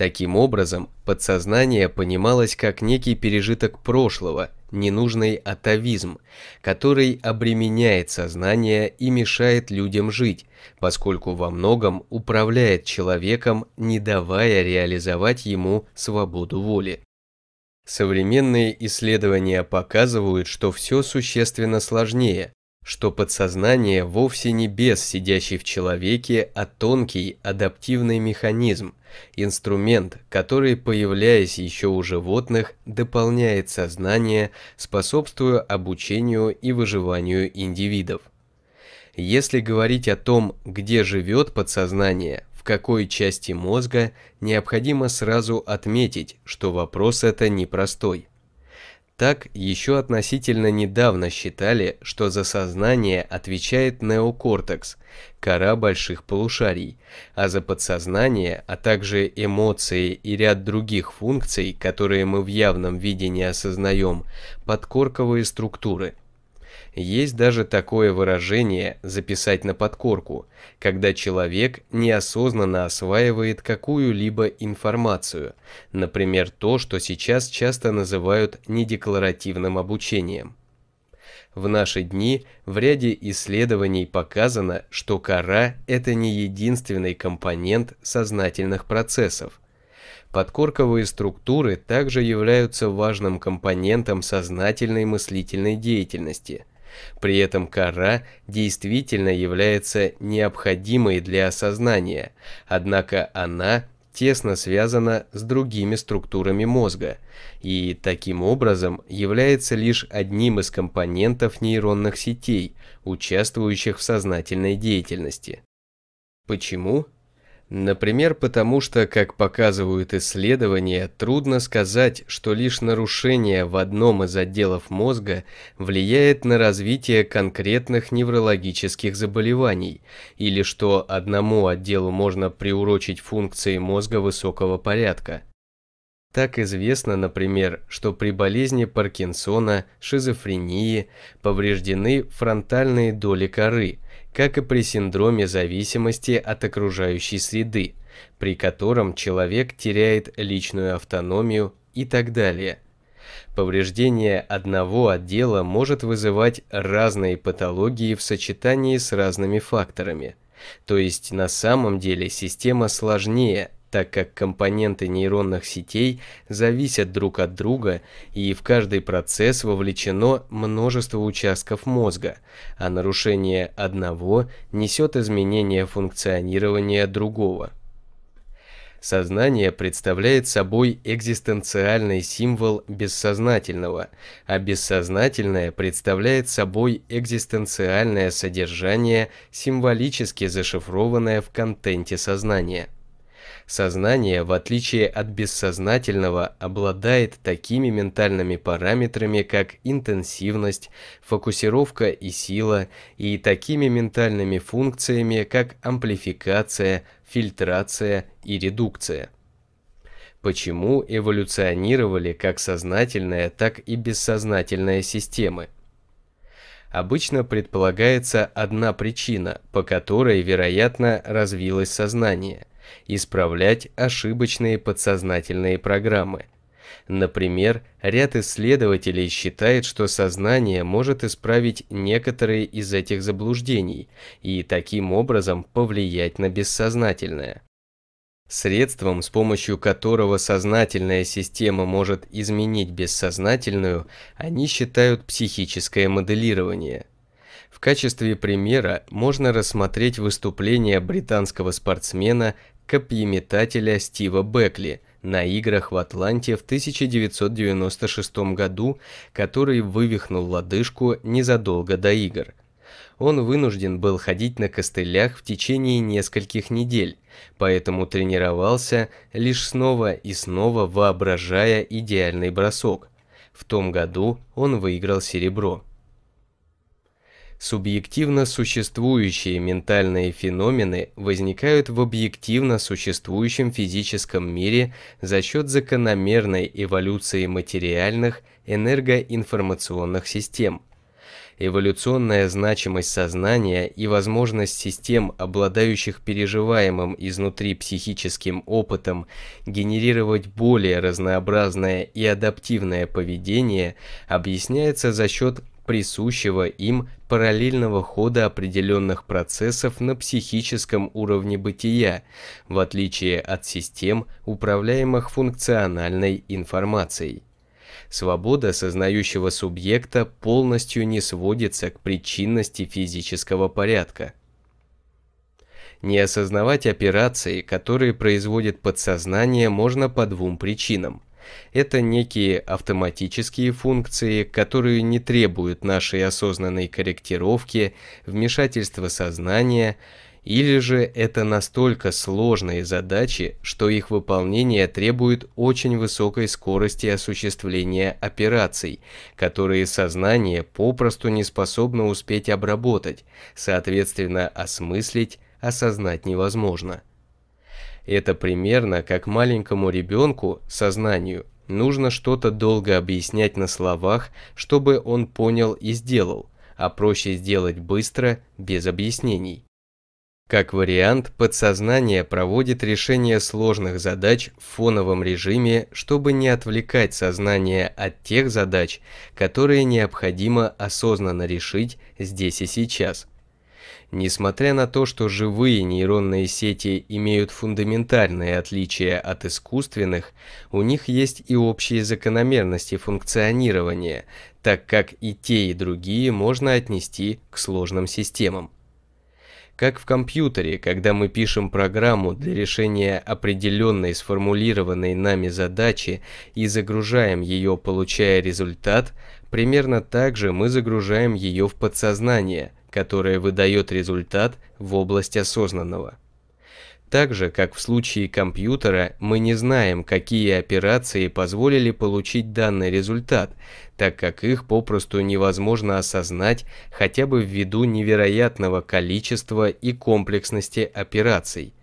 Таким образом, подсознание понималось как некий пережиток прошлого, ненужный атовизм, который обременяет сознание и мешает людям жить, поскольку во многом управляет человеком, не давая реализовать ему свободу воли. Современные исследования показывают, что все существенно сложнее, что подсознание вовсе не бес, сидящий в человеке, а тонкий адаптивный механизм, инструмент, который, появляясь еще у животных, дополняет сознание, способствуя обучению и выживанию индивидов. Если говорить о том, где живет подсознание, в какой части мозга, необходимо сразу отметить, что вопрос это непростой. Так, еще относительно недавно считали, что за сознание отвечает неокортекс, кора больших полушарий, а за подсознание, а также эмоции и ряд других функций, которые мы в явном виде не осознаем, подкорковые структуры – есть даже такое выражение «записать на подкорку», когда человек неосознанно осваивает какую-либо информацию, например, то, что сейчас часто называют недекларативным обучением. В наши дни в ряде исследований показано, что кора – это не единственный компонент сознательных процессов. Подкорковые структуры также являются важным компонентом сознательной мыслительной деятельности – при этом кора действительно является необходимой для осознания, однако она тесно связана с другими структурами мозга и таким образом является лишь одним из компонентов нейронных сетей, участвующих в сознательной деятельности. Почему? Например, потому что, как показывают исследования, трудно сказать, что лишь нарушение в одном из отделов мозга влияет на развитие конкретных неврологических заболеваний, или что одному отделу можно приурочить функции мозга высокого порядка. Так известно, например, что при болезни Паркинсона, шизофрении повреждены фронтальные доли коры – как и при синдроме зависимости от окружающей среды, при котором человек теряет личную автономию и так далее. Повреждение одного отдела может вызывать разные патологии в сочетании с разными факторами. То есть на самом деле система сложнее, так как компоненты нейронных сетей зависят друг от друга и в каждый процесс вовлечено множество участков мозга, а нарушение одного несет изменение функционирования другого. Сознание представляет собой экзистенциальный символ бессознательного, а бессознательное представляет собой экзистенциальное содержание, символически зашифрованное в контенте сознания. Сознание, в отличие от бессознательного, обладает такими ментальными параметрами, как интенсивность, фокусировка и сила, и такими ментальными функциями, как амплификация, фильтрация и редукция. Почему эволюционировали как сознательная, так и бессознательная системы? Обычно предполагается одна причина, по которой, вероятно, развилось сознание исправлять ошибочные подсознательные программы. Например, ряд исследователей считает, что сознание может исправить некоторые из этих заблуждений и таким образом повлиять на бессознательное. Средством, с помощью которого сознательная система может изменить бессознательную, они считают психическое моделирование. В качестве примера можно рассмотреть выступление британского спортсмена, копьеметателя Стива Бекли на играх в Атланте в 1996 году, который вывихнул лодыжку незадолго до игр – он вынужден был ходить на костылях в течение нескольких недель, поэтому тренировался лишь снова и снова воображая идеальный бросок. В том году он выиграл серебро. Субъективно существующие ментальные феномены возникают в объективно существующем физическом мире за счет закономерной эволюции материальных энергоинформационных систем – эволюционная значимость сознания и возможность систем, обладающих переживаемым изнутри психическим опытом, генерировать более разнообразное и адаптивное поведение, объясняется за счет присущего им параллельного хода определенных процессов на психическом уровне бытия, в отличие от систем, управляемых функциональной информацией. Свобода сознающего субъекта полностью не сводится к причинности физического порядка. Не осознавать операции, которые производит подсознание, можно по двум причинам. Это некие автоматические функции, которые не требуют нашей осознанной корректировки, вмешательства сознания, или же это настолько сложные задачи, что их выполнение требует очень высокой скорости осуществления операций, которые сознание попросту не способно успеть обработать, соответственно осмыслить, осознать невозможно. Это примерно как маленькому ребенку, сознанию, нужно что-то долго объяснять на словах, чтобы он понял и сделал, а проще сделать быстро, без объяснений. Как вариант, подсознание проводит решение сложных задач в фоновом режиме, чтобы не отвлекать сознание от тех задач, которые необходимо осознанно решить здесь и сейчас. Несмотря на то, что живые нейронные сети имеют фундаментальные отличия от искусственных, у них есть и общие закономерности функционирования, так как и те, и другие можно отнести к сложным системам. Как в компьютере, когда мы пишем программу для решения определенной сформулированной нами задачи и загружаем ее, получая результат, примерно так же мы загружаем ее в подсознание, которое выдает результат в область осознанного. Так же, как в случае компьютера, мы не знаем, какие операции позволили получить данный результат, так как их попросту невозможно осознать хотя бы ввиду невероятного количества и комплексности операций.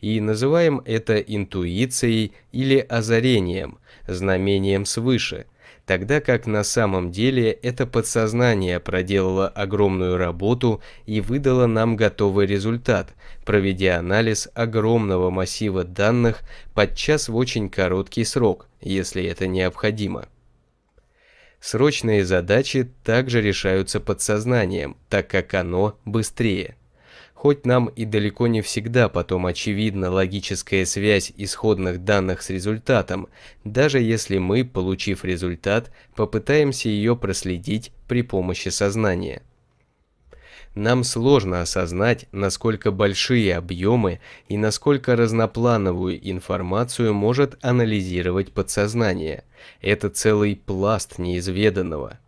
И называем это интуицией или озарением, знамением свыше, тогда как на самом деле это подсознание проделало огромную работу и выдало нам готовый результат, проведя анализ огромного массива данных подчас в очень короткий срок, если это необходимо. Срочные задачи также решаются подсознанием, так как оно быстрее – Хоть нам и далеко не всегда потом очевидна логическая связь исходных данных с результатом, даже если мы, получив результат, попытаемся ее проследить при помощи сознания. Нам сложно осознать, насколько большие объемы и насколько разноплановую информацию может анализировать подсознание. Это целый пласт неизведанного.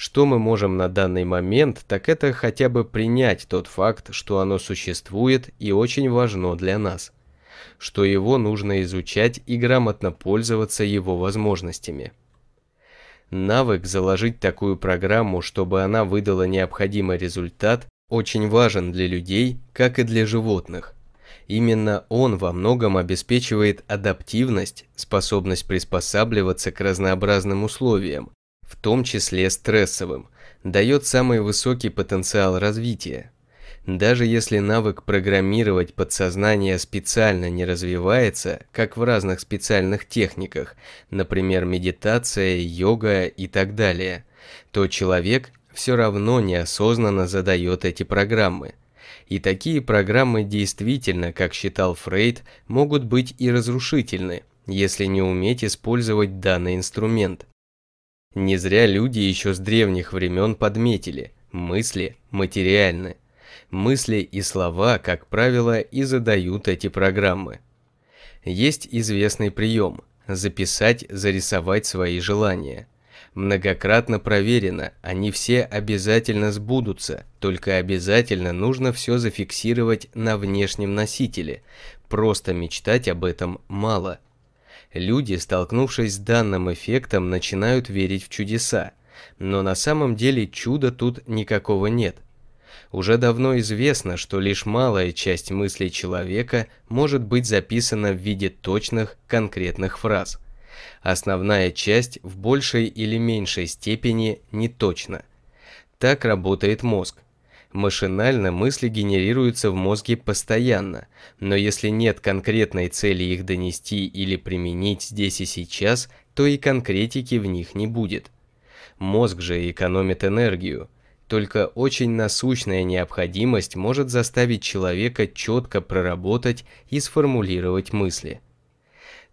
Что мы можем на данный момент, так это хотя бы принять тот факт, что оно существует и очень важно для нас, что его нужно изучать и грамотно пользоваться его возможностями. Навык заложить такую программу, чтобы она выдала необходимый результат, очень важен для людей, как и для животных. Именно он во многом обеспечивает адаптивность, способность приспосабливаться к разнообразным условиям, в том числе стрессовым, дает самый высокий потенциал развития. Даже если навык программировать подсознание специально не развивается, как в разных специальных техниках, например, медитация, йога и так далее, то человек все равно неосознанно задает эти программы. И такие программы действительно, как считал Фрейд, могут быть и разрушительны, если не уметь использовать данный инструмент. Не зря люди еще с древних времен подметили – мысли материальны. Мысли и слова, как правило, и задают эти программы. Есть известный прием – записать, зарисовать свои желания. Многократно проверено, они все обязательно сбудутся, только обязательно нужно все зафиксировать на внешнем носителе. Просто мечтать об этом мало – Люди, столкнувшись с данным эффектом, начинают верить в чудеса, но на самом деле чуда тут никакого нет. Уже давно известно, что лишь малая часть мыслей человека может быть записана в виде точных, конкретных фраз. Основная часть в большей или меньшей степени неточна. Так работает мозг. Машинально мысли генерируются в мозге постоянно, но если нет конкретной цели их донести или применить здесь и сейчас, то и конкретики в них не будет. Мозг же экономит энергию. Только очень насущная необходимость может заставить человека четко проработать и сформулировать мысли.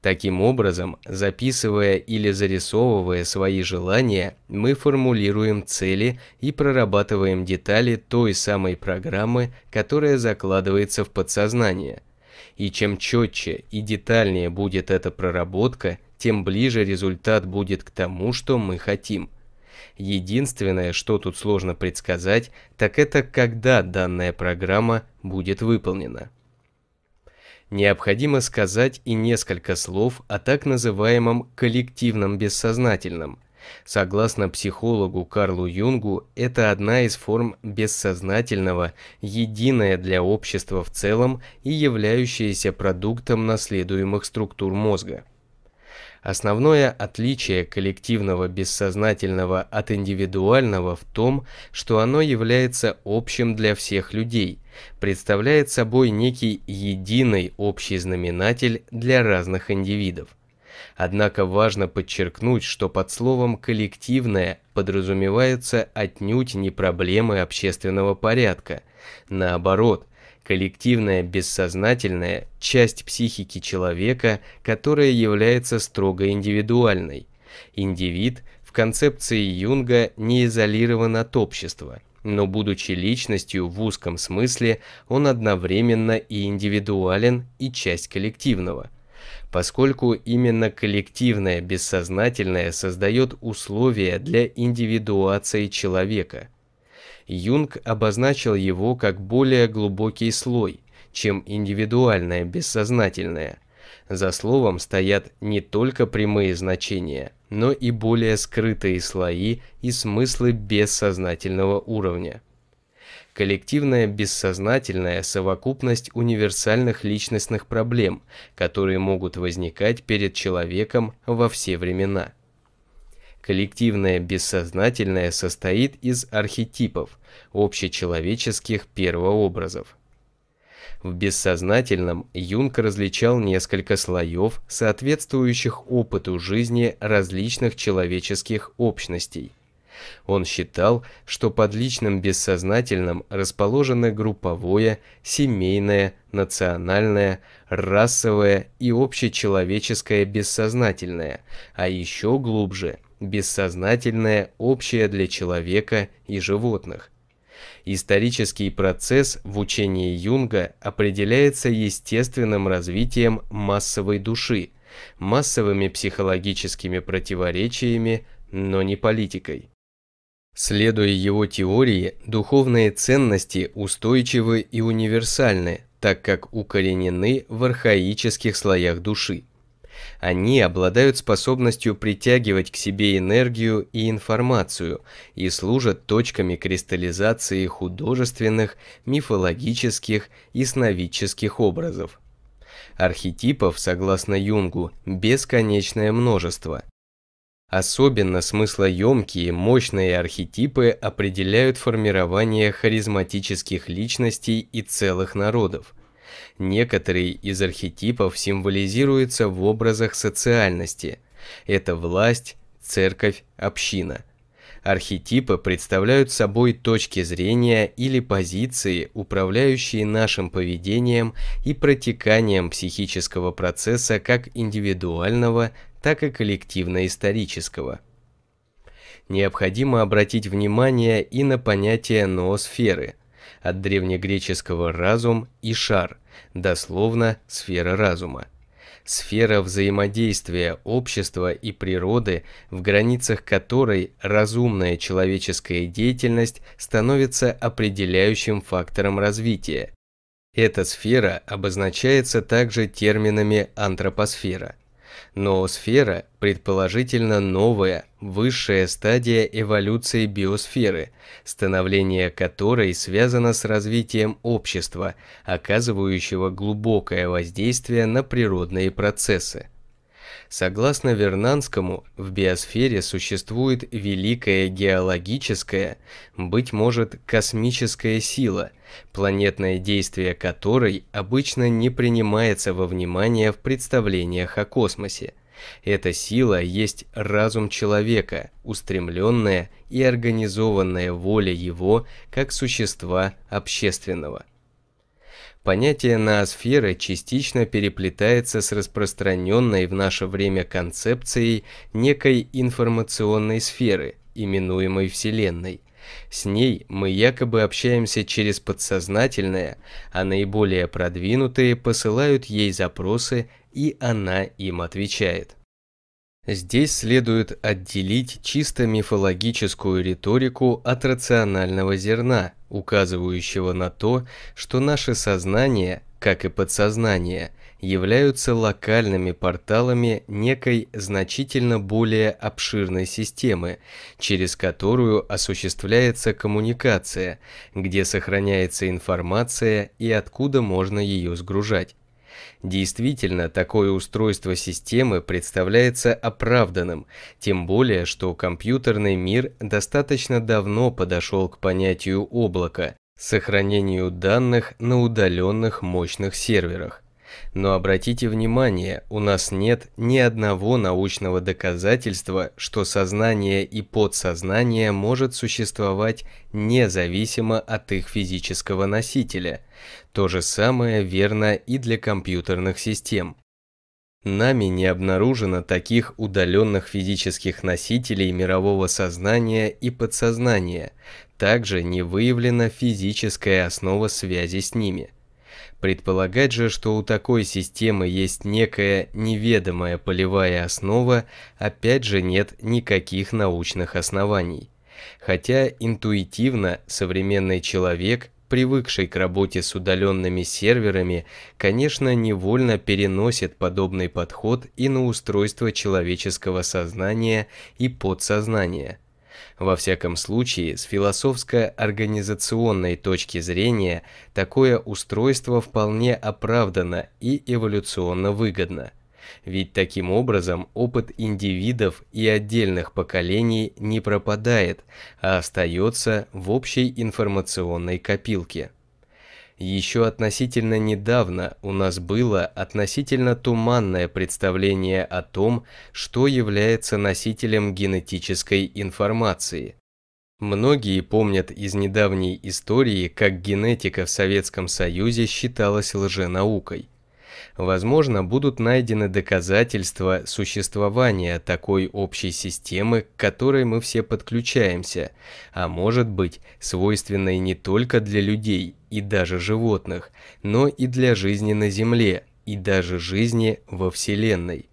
Таким образом, записывая или зарисовывая свои желания, мы формулируем цели и прорабатываем детали той самой программы, которая закладывается в подсознание. И чем четче и детальнее будет эта проработка, тем ближе результат будет к тому, что мы хотим. Единственное, что тут сложно предсказать, так это когда данная программа будет выполнена. Необходимо сказать и несколько слов о так называемом коллективном бессознательном. Согласно психологу Карлу Юнгу, это одна из форм бессознательного, единая для общества в целом и являющаяся продуктом наследуемых структур мозга. Основное отличие коллективного бессознательного от индивидуального в том, что оно является общим для всех людей, представляет собой некий единый общий знаменатель для разных индивидов. Однако важно подчеркнуть, что под словом «коллективное» подразумеваются отнюдь не проблемы общественного порядка. Наоборот, коллективная бессознательная – часть психики человека, которая является строго индивидуальной. Индивид в концепции Юнга не изолирован от общества, но будучи личностью в узком смысле, он одновременно и индивидуален, и часть коллективного – поскольку именно коллективное бессознательное создает условия для индивидуации человека – Юнг обозначил его как более глубокий слой, чем индивидуальное бессознательное. За словом стоят не только прямые значения, но и более скрытые слои и смыслы бессознательного уровня. Коллективное бессознательное – совокупность универсальных личностных проблем, которые могут возникать перед человеком во все времена. Коллективное бессознательное состоит из архетипов, общечеловеческих первообразов. В бессознательном Юнг различал несколько слоев, соответствующих опыту жизни различных человеческих общностей. Он считал, что под личным бессознательным расположены групповое, семейное, национальное, расовое и общечеловеческое бессознательное, а еще глубже – бессознательное, общее для человека и животных. Исторический процесс в учении Юнга определяется естественным развитием массовой души, массовыми психологическими противоречиями, но не политикой. Следуя его теории, духовные ценности устойчивы и универсальны, так как укоренены в архаических слоях души. Они обладают способностью притягивать к себе энергию и информацию и служат точками кристаллизации художественных, мифологических и сновидческих образов. Архетипов, согласно Юнгу, бесконечное множество. Особенно смыслоемкие, мощные архетипы определяют формирование харизматических личностей и целых народов. Некоторые из архетипов символизируются в образах социальности. Это власть, церковь, община. Архетипы представляют собой точки зрения или позиции, управляющие нашим поведением и протеканием психического процесса как индивидуального, так и коллективно-исторического. Необходимо обратить внимание и на понятие ноосферы, от древнегреческого «разум» и «шар», дословно «сфера разума» сфера взаимодействия общества и природы, в границах которой разумная человеческая деятельность становится определяющим фактором развития. Эта сфера обозначается также терминами антропосфера – Ноосфера – предположительно новая, высшая стадия эволюции биосферы, становление которой связано с развитием общества, оказывающего глубокое воздействие на природные процессы. Согласно Вернанскому, в биосфере существует великая геологическая, быть может, космическая сила, планетное действие которой обычно не принимается во внимание в представлениях о космосе. Эта сила есть разум человека, устремленная и организованная воля его как существа общественного. Понятие ноосферы частично переплетается с распространенной в наше время концепцией некой информационной сферы, именуемой Вселенной. С ней мы якобы общаемся через подсознательное, а наиболее продвинутые посылают ей запросы, и она им отвечает. Здесь следует отделить чисто мифологическую риторику от рационального зерна, указывающего на то, что наше сознание, как и подсознание, являются локальными порталами некой значительно более обширной системы, через которую осуществляется коммуникация, где сохраняется информация и откуда можно ее сгружать. Действительно, такое устройство системы представляется оправданным, тем более, что компьютерный мир достаточно давно подошел к понятию облака, сохранению данных на удаленных мощных серверах. Но обратите внимание, у нас нет ни одного научного доказательства, что сознание и подсознание может существовать независимо от их физического носителя. То же самое верно и для компьютерных систем. Нами не обнаружено таких удаленных физических носителей мирового сознания и подсознания, также не выявлена физическая основа связи с ними – Предполагать же, что у такой системы есть некая неведомая полевая основа, опять же нет никаких научных оснований. Хотя интуитивно современный человек, привыкший к работе с удаленными серверами, конечно, невольно переносит подобный подход и на устройство человеческого сознания и подсознания – во всяком случае, с философско-организационной точки зрения, такое устройство вполне оправдано и эволюционно выгодно. Ведь таким образом опыт индивидов и отдельных поколений не пропадает, а остается в общей информационной копилке. Еще относительно недавно у нас было относительно туманное представление о том, что является носителем генетической информации. Многие помнят из недавней истории, как генетика в Советском Союзе считалась лженаукой. Возможно, будут найдены доказательства существования такой общей системы, к которой мы все подключаемся, а может быть, свойственной не только для людей и даже животных, но и для жизни на Земле и даже жизни во Вселенной.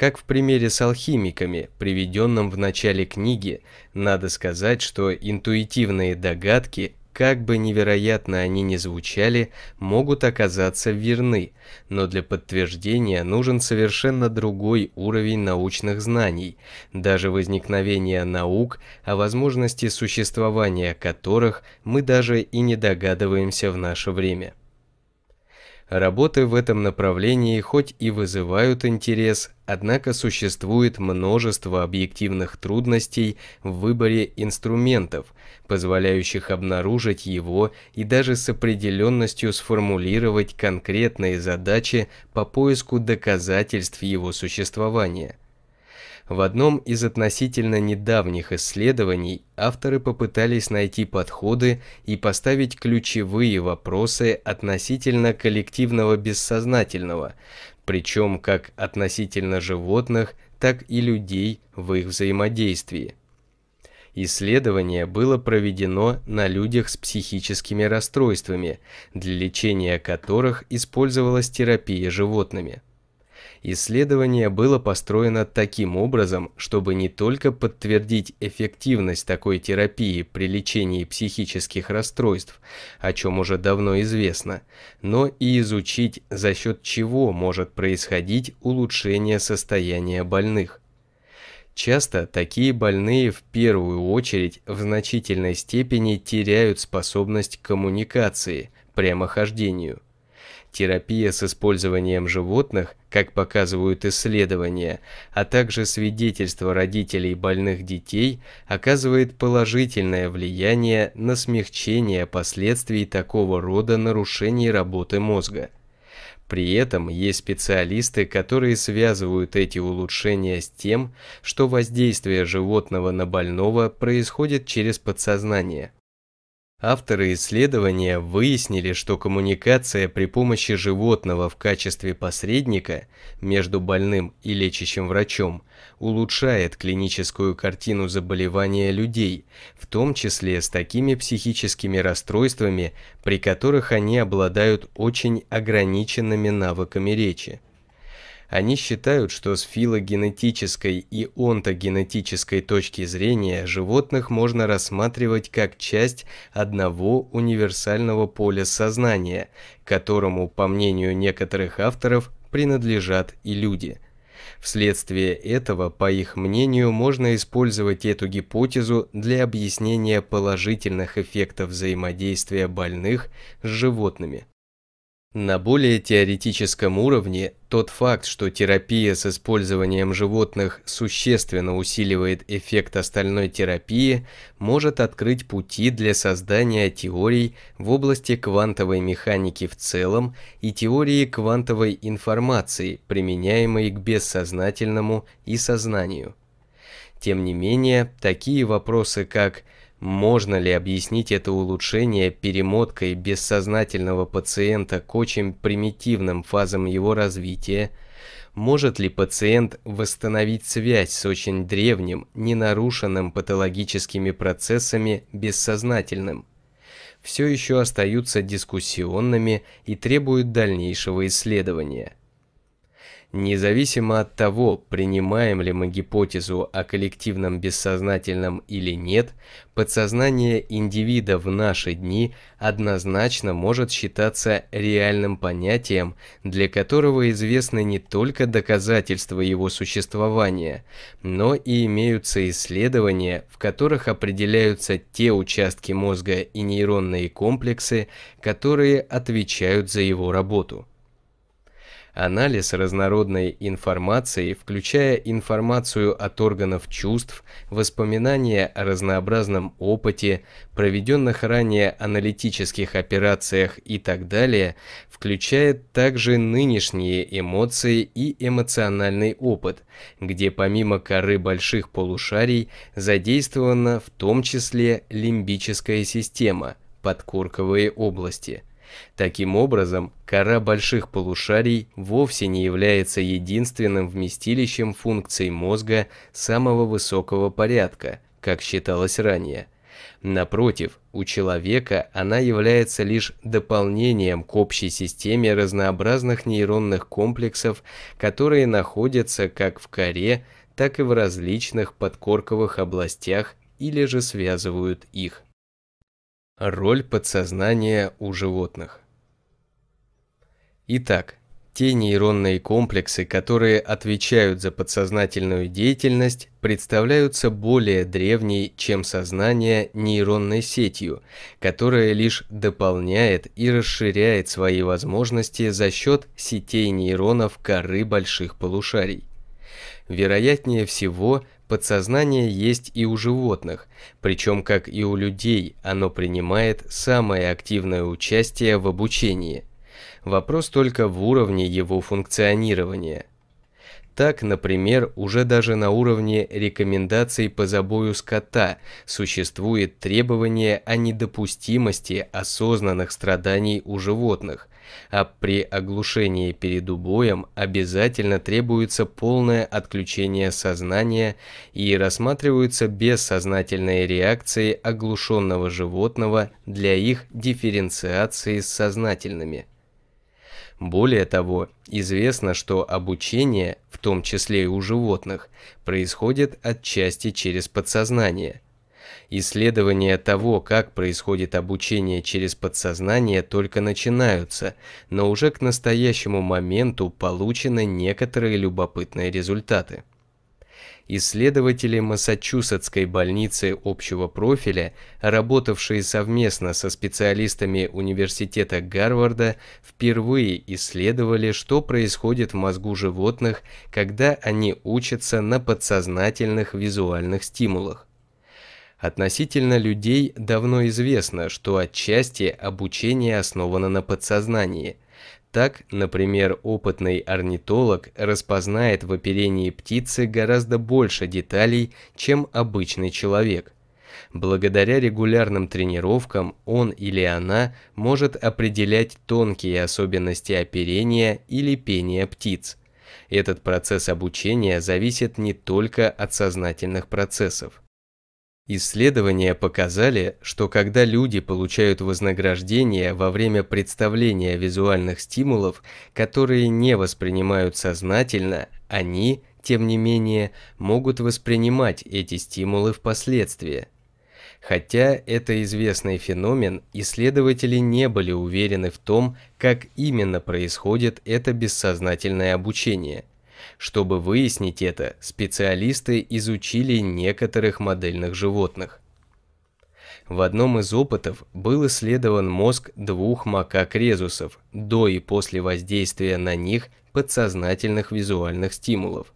Как в примере с алхимиками, приведенном в начале книги, надо сказать, что интуитивные догадки как бы невероятно они ни звучали, могут оказаться верны, но для подтверждения нужен совершенно другой уровень научных знаний, даже возникновение наук, о возможности существования которых мы даже и не догадываемся в наше время. Работы в этом направлении хоть и вызывают интерес, однако существует множество объективных трудностей в выборе инструментов, позволяющих обнаружить его и даже с определенностью сформулировать конкретные задачи по поиску доказательств его существования. В одном из относительно недавних исследований авторы попытались найти подходы и поставить ключевые вопросы относительно коллективного бессознательного, причем как относительно животных, так и людей в их взаимодействии. Исследование было проведено на людях с психическими расстройствами, для лечения которых использовалась терапия животными. Исследование было построено таким образом, чтобы не только подтвердить эффективность такой терапии при лечении психических расстройств, о чем уже давно известно, но и изучить, за счет чего может происходить улучшение состояния больных. Часто такие больные в первую очередь в значительной степени теряют способность к коммуникации, прямохождению – терапия с использованием животных, как показывают исследования, а также свидетельства родителей больных детей, оказывает положительное влияние на смягчение последствий такого рода нарушений работы мозга. При этом есть специалисты, которые связывают эти улучшения с тем, что воздействие животного на больного происходит через подсознание – Авторы исследования выяснили, что коммуникация при помощи животного в качестве посредника между больным и лечащим врачом улучшает клиническую картину заболевания людей, в том числе с такими психическими расстройствами, при которых они обладают очень ограниченными навыками речи. Они считают, что с филогенетической и онтогенетической точки зрения животных можно рассматривать как часть одного универсального поля сознания, которому, по мнению некоторых авторов, принадлежат и люди. Вследствие этого, по их мнению, можно использовать эту гипотезу для объяснения положительных эффектов взаимодействия больных с животными. На более теоретическом уровне тот факт, что терапия с использованием животных существенно усиливает эффект остальной терапии, может открыть пути для создания теорий в области квантовой механики в целом и теории квантовой информации, применяемой к бессознательному и сознанию. Тем не менее, такие вопросы как – можно ли объяснить это улучшение перемоткой бессознательного пациента к очень примитивным фазам его развития? Может ли пациент восстановить связь с очень древним, ненарушенным патологическими процессами бессознательным? Все еще остаются дискуссионными и требуют дальнейшего исследования. Независимо от того, принимаем ли мы гипотезу о коллективном бессознательном или нет, подсознание индивида в наши дни однозначно может считаться реальным понятием, для которого известны не только доказательства его существования, но и имеются исследования, в которых определяются те участки мозга и нейронные комплексы, которые отвечают за его работу. Анализ разнородной информации, включая информацию от органов чувств, воспоминания о разнообразном опыте, проведенных ранее аналитических операциях и так далее, включает также нынешние эмоции и эмоциональный опыт, где помимо коры больших полушарий задействована в том числе лимбическая система, подкорковые области – Таким образом, кора больших полушарий вовсе не является единственным вместилищем функций мозга самого высокого порядка, как считалось ранее. Напротив, у человека она является лишь дополнением к общей системе разнообразных нейронных комплексов, которые находятся как в коре, так и в различных подкорковых областях или же связывают их. Роль подсознания у животных. Итак, те нейронные комплексы, которые отвечают за подсознательную деятельность, представляются более древней, чем сознание, нейронной сетью, которая лишь дополняет и расширяет свои возможности за счет сетей нейронов коры больших полушарий. Вероятнее всего, Подсознание есть и у животных, причем как и у людей, оно принимает самое активное участие в обучении. Вопрос только в уровне его функционирования. Так, например, уже даже на уровне рекомендаций по забою скота существует требование о недопустимости осознанных страданий у животных, а при оглушении перед убоем обязательно требуется полное отключение сознания и рассматриваются бессознательные реакции оглушенного животного для их дифференциации с сознательными. Более того, известно, что обучение, в том числе и у животных, происходит отчасти через подсознание – Исследования того, как происходит обучение через подсознание, только начинаются, но уже к настоящему моменту получены некоторые любопытные результаты. Исследователи Массачусетской больницы общего профиля, работавшие совместно со специалистами Университета Гарварда, впервые исследовали, что происходит в мозгу животных, когда они учатся на подсознательных визуальных стимулах. Относительно людей давно известно, что отчасти обучение основано на подсознании. Так, например, опытный орнитолог распознает в оперении птицы гораздо больше деталей, чем обычный человек. Благодаря регулярным тренировкам он или она может определять тонкие особенности оперения или пения птиц. Этот процесс обучения зависит не только от сознательных процессов. Исследования показали, что когда люди получают вознаграждение во время представления визуальных стимулов, которые не воспринимают сознательно, они, тем не менее, могут воспринимать эти стимулы впоследствии. Хотя это известный феномен, исследователи не были уверены в том, как именно происходит это бессознательное обучение. Чтобы выяснить это, специалисты изучили некоторых модельных животных. В одном из опытов был исследован мозг двух макак-резусов до и после воздействия на них подсознательных визуальных стимулов.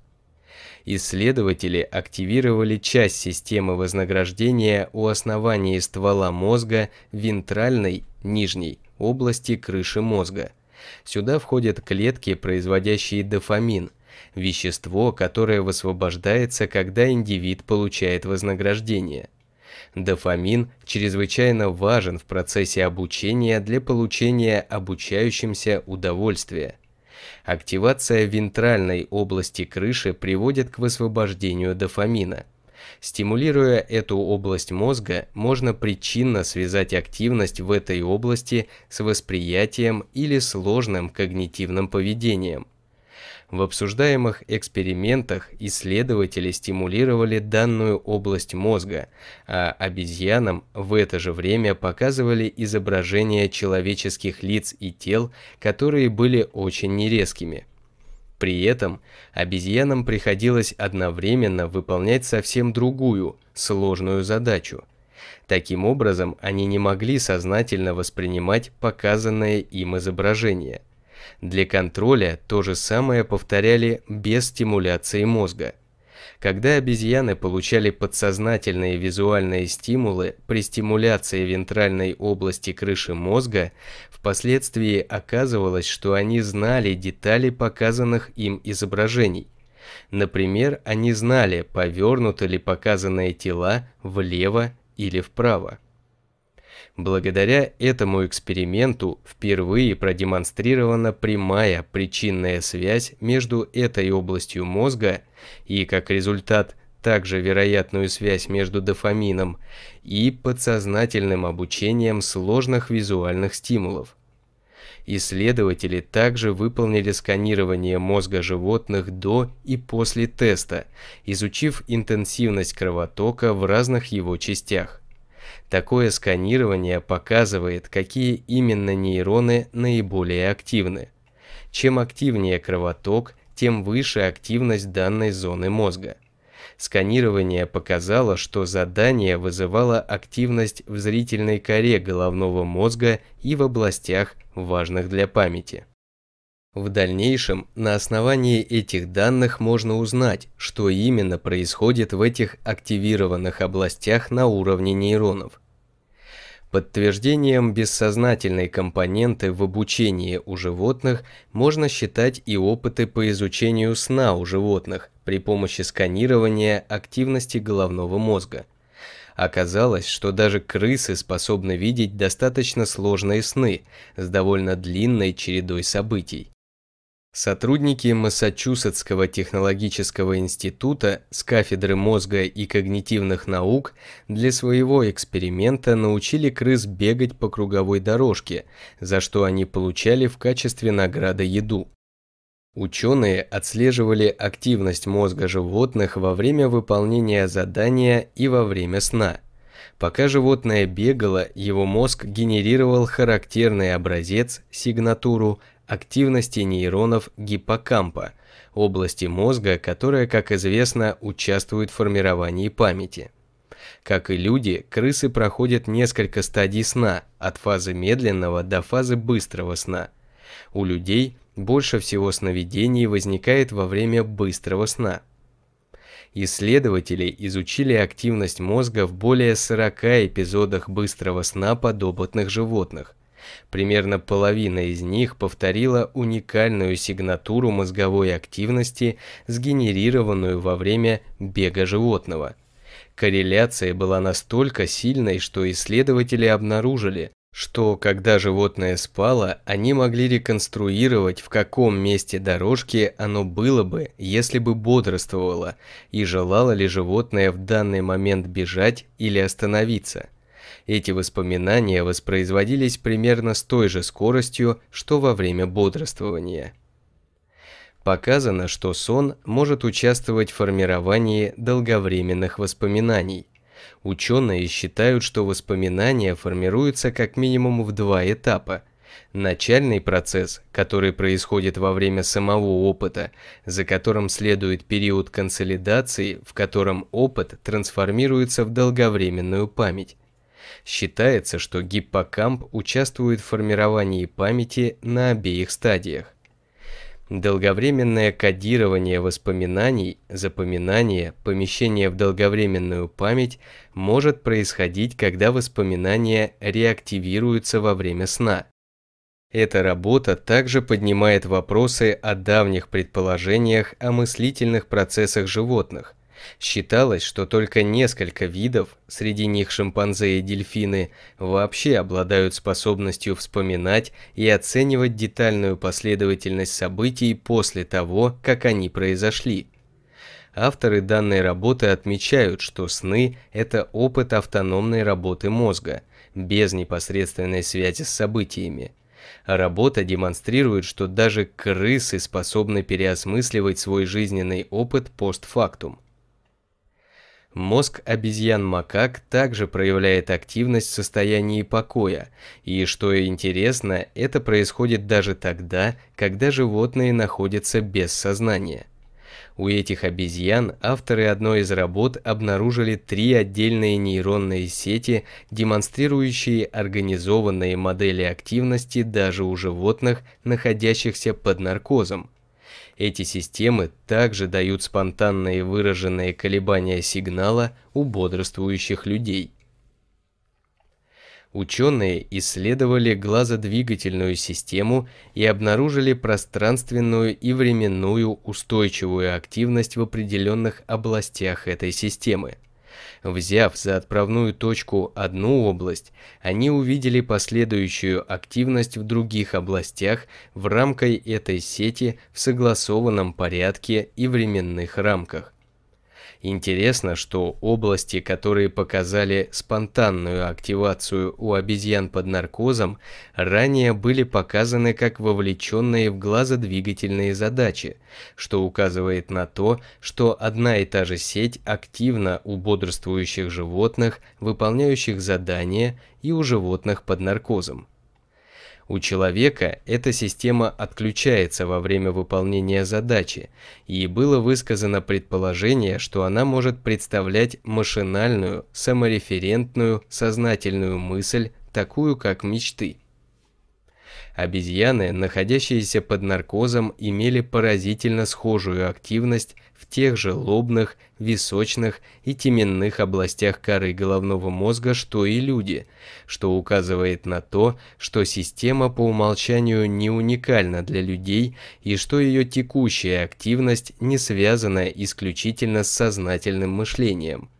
Исследователи активировали часть системы вознаграждения у основания ствола мозга вентральной, нижней, области крыши мозга. Сюда входят клетки, производящие дофамин – вещество, которое высвобождается, когда индивид получает вознаграждение. Дофамин чрезвычайно важен в процессе обучения для получения обучающимся удовольствия. Активация вентральной области крыши приводит к высвобождению дофамина. Стимулируя эту область мозга, можно причинно связать активность в этой области с восприятием или сложным когнитивным поведением. В обсуждаемых экспериментах исследователи стимулировали данную область мозга, а обезьянам в это же время показывали изображения человеческих лиц и тел, которые были очень нерезкими. При этом обезьянам приходилось одновременно выполнять совсем другую, сложную задачу. Таким образом, они не могли сознательно воспринимать показанное им изображение – для контроля то же самое повторяли без стимуляции мозга. Когда обезьяны получали подсознательные визуальные стимулы при стимуляции вентральной области крыши мозга, впоследствии оказывалось, что они знали детали показанных им изображений. Например, они знали, повернуты ли показанные тела влево или вправо. Благодаря этому эксперименту впервые продемонстрирована прямая причинная связь между этой областью мозга и, как результат, также вероятную связь между дофамином и подсознательным обучением сложных визуальных стимулов. Исследователи также выполнили сканирование мозга животных до и после теста, изучив интенсивность кровотока в разных его частях. Такое сканирование показывает, какие именно нейроны наиболее активны. Чем активнее кровоток, тем выше активность данной зоны мозга. Сканирование показало, что задание вызывало активность в зрительной коре головного мозга и в областях, важных для памяти. В дальнейшем на основании этих данных можно узнать, что именно происходит в этих активированных областях на уровне нейронов. Подтверждением бессознательной компоненты в обучении у животных можно считать и опыты по изучению сна у животных при помощи сканирования активности головного мозга. Оказалось, что даже крысы способны видеть достаточно сложные сны с довольно длинной чередой событий. Сотрудники Массачусетского технологического института с кафедры мозга и когнитивных наук для своего эксперимента научили крыс бегать по круговой дорожке, за что они получали в качестве награды еду. Ученые отслеживали активность мозга животных во время выполнения задания и во время сна. Пока животное бегало, его мозг генерировал характерный образец, сигнатуру, активности нейронов гиппокампа, области мозга, которая, как известно, участвует в формировании памяти. Как и люди, крысы проходят несколько стадий сна, от фазы медленного до фазы быстрого сна. У людей больше всего сновидений возникает во время быстрого сна. Исследователи изучили активность мозга в более 40 эпизодах быстрого сна подопытных животных, Примерно половина из них повторила уникальную сигнатуру мозговой активности, сгенерированную во время бега животного. Корреляция была настолько сильной, что исследователи обнаружили, что когда животное спало, они могли реконструировать, в каком месте дорожки оно было бы, если бы бодрствовало, и желало ли животное в данный момент бежать или остановиться. Эти воспоминания воспроизводились примерно с той же скоростью, что во время бодрствования. Показано, что сон может участвовать в формировании долговременных воспоминаний. Ученые считают, что воспоминания формируются как минимум в два этапа. Начальный процесс, который происходит во время самого опыта, за которым следует период консолидации, в котором опыт трансформируется в долговременную память. Считается, что гиппокамп участвует в формировании памяти на обеих стадиях. Долговременное кодирование воспоминаний, запоминание, помещение в долговременную память может происходить, когда воспоминания реактивируются во время сна. Эта работа также поднимает вопросы о давних предположениях о мыслительных процессах животных – Считалось, что только несколько видов, среди них шимпанзе и дельфины, вообще обладают способностью вспоминать и оценивать детальную последовательность событий после того, как они произошли. Авторы данной работы отмечают, что сны – это опыт автономной работы мозга, без непосредственной связи с событиями. Работа демонстрирует, что даже крысы способны переосмысливать свой жизненный опыт постфактум. Мозг обезьян-макак также проявляет активность в состоянии покоя, и, что интересно, это происходит даже тогда, когда животные находятся без сознания. У этих обезьян авторы одной из работ обнаружили три отдельные нейронные сети, демонстрирующие организованные модели активности даже у животных, находящихся под наркозом. Эти системы также дают спонтанные выраженные колебания сигнала у бодрствующих людей. Ученые исследовали глазодвигательную систему и обнаружили пространственную и временную устойчивую активность в определенных областях этой системы. Взяв за отправную точку одну область, они увидели последующую активность в других областях в рамках этой сети в согласованном порядке и временных рамках. Интересно, что области, которые показали спонтанную активацию у обезьян под наркозом, ранее были показаны как вовлеченные в глазодвигательные задачи, что указывает на то, что одна и та же сеть активна у бодрствующих животных, выполняющих задания, и у животных под наркозом. У человека эта система отключается во время выполнения задачи, и было высказано предположение, что она может представлять машинальную, самореферентную, сознательную мысль, такую как мечты. Обезьяны, находящиеся под наркозом, имели поразительно схожую активность в тех же лобных, височных и теменных областях коры головного мозга, что и люди, что указывает на то, что система по умолчанию не уникальна для людей и что ее текущая активность не связана исключительно с сознательным мышлением.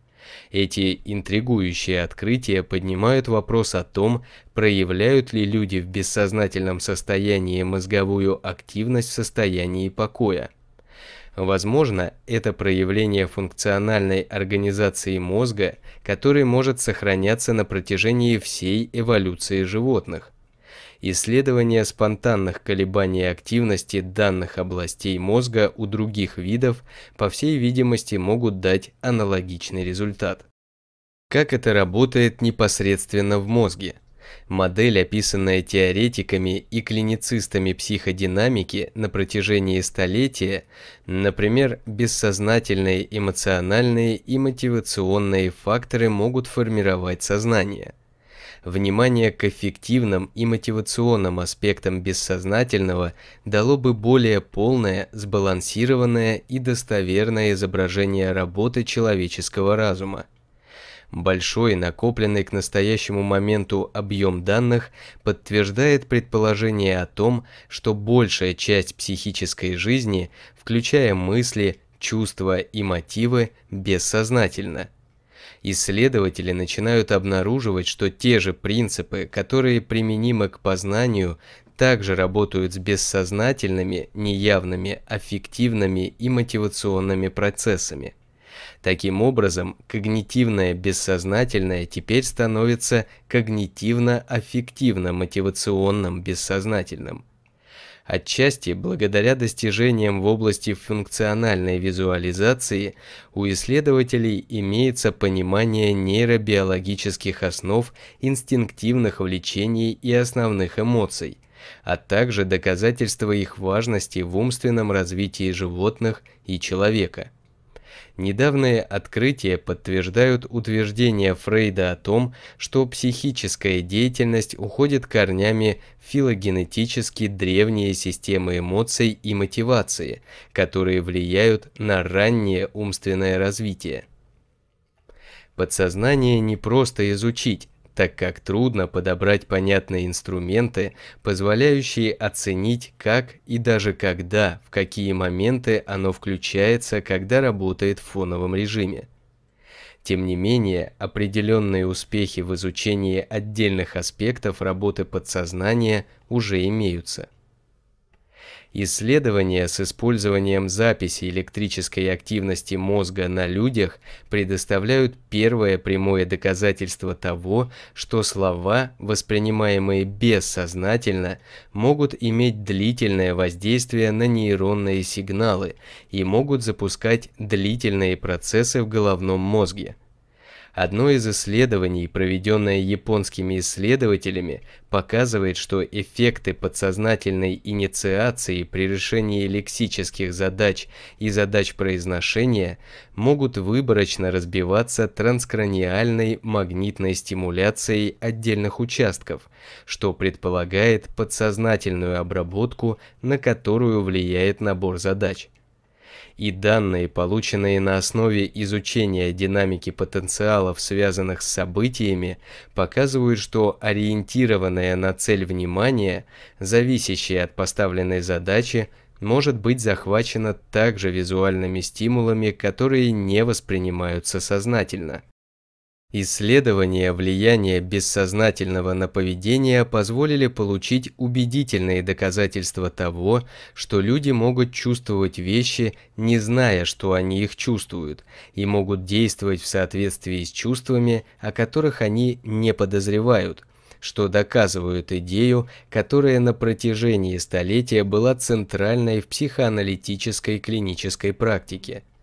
Эти интригующие открытия поднимают вопрос о том, проявляют ли люди в бессознательном состоянии мозговую активность в состоянии покоя. Возможно, это проявление функциональной организации мозга, который может сохраняться на протяжении всей эволюции животных. Исследования спонтанных колебаний активности данных областей мозга у других видов, по всей видимости, могут дать аналогичный результат. Как это работает непосредственно в мозге? Модель, описанная теоретиками и клиницистами психодинамики на протяжении столетия, например, бессознательные эмоциональные и мотивационные факторы могут формировать сознание – Внимание к эффективным и мотивационным аспектам бессознательного дало бы более полное, сбалансированное и достоверное изображение работы человеческого разума. Большой, накопленный к настоящему моменту объем данных подтверждает предположение о том, что большая часть психической жизни, включая мысли, чувства и мотивы, бессознательна исследователи начинают обнаруживать, что те же принципы, которые применимы к познанию, также работают с бессознательными, неявными, аффективными и мотивационными процессами. Таким образом, когнитивное бессознательное теперь становится когнитивно-аффективно-мотивационным бессознательным. Отчасти благодаря достижениям в области функциональной визуализации у исследователей имеется понимание нейробиологических основ инстинктивных влечений и основных эмоций, а также доказательства их важности в умственном развитии животных и человека. Недавние открытия подтверждают утверждение Фрейда о том, что психическая деятельность уходит корнями в филогенетически древние системы эмоций и мотивации, которые влияют на раннее умственное развитие. Подсознание не просто изучить, так как трудно подобрать понятные инструменты, позволяющие оценить, как и даже когда, в какие моменты оно включается, когда работает в фоновом режиме. Тем не менее, определенные успехи в изучении отдельных аспектов работы подсознания уже имеются. Исследования с использованием записи электрической активности мозга на людях предоставляют первое прямое доказательство того, что слова, воспринимаемые бессознательно, могут иметь длительное воздействие на нейронные сигналы и могут запускать длительные процессы в головном мозге. Одно из исследований, проведенное японскими исследователями, показывает, что эффекты подсознательной инициации при решении лексических задач и задач произношения могут выборочно разбиваться транскраниальной магнитной стимуляцией отдельных участков, что предполагает подсознательную обработку, на которую влияет набор задач и данные, полученные на основе изучения динамики потенциалов, связанных с событиями, показывают, что ориентированное на цель внимание, зависящее от поставленной задачи, может быть захвачено также визуальными стимулами, которые не воспринимаются сознательно. Исследования влияния бессознательного на поведение позволили получить убедительные доказательства того, что люди могут чувствовать вещи, не зная, что они их чувствуют, и могут действовать в соответствии с чувствами, о которых они не подозревают, что доказывают идею, которая на протяжении столетия была центральной в психоаналитической клинической практике –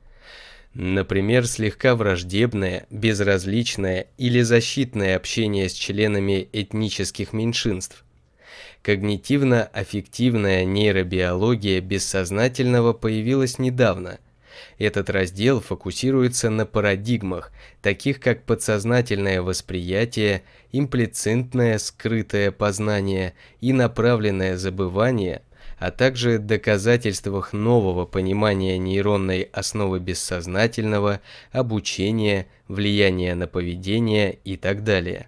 Например, слегка враждебное, безразличное или защитное общение с членами этнических меньшинств. Когнитивно-аффективная нейробиология бессознательного появилась недавно, Этот раздел фокусируется на парадигмах, таких как подсознательное восприятие, имплицитное скрытое познание и направленное забывание, а также доказательствах нового понимания нейронной основы бессознательного, обучения, влияния на поведение и так далее.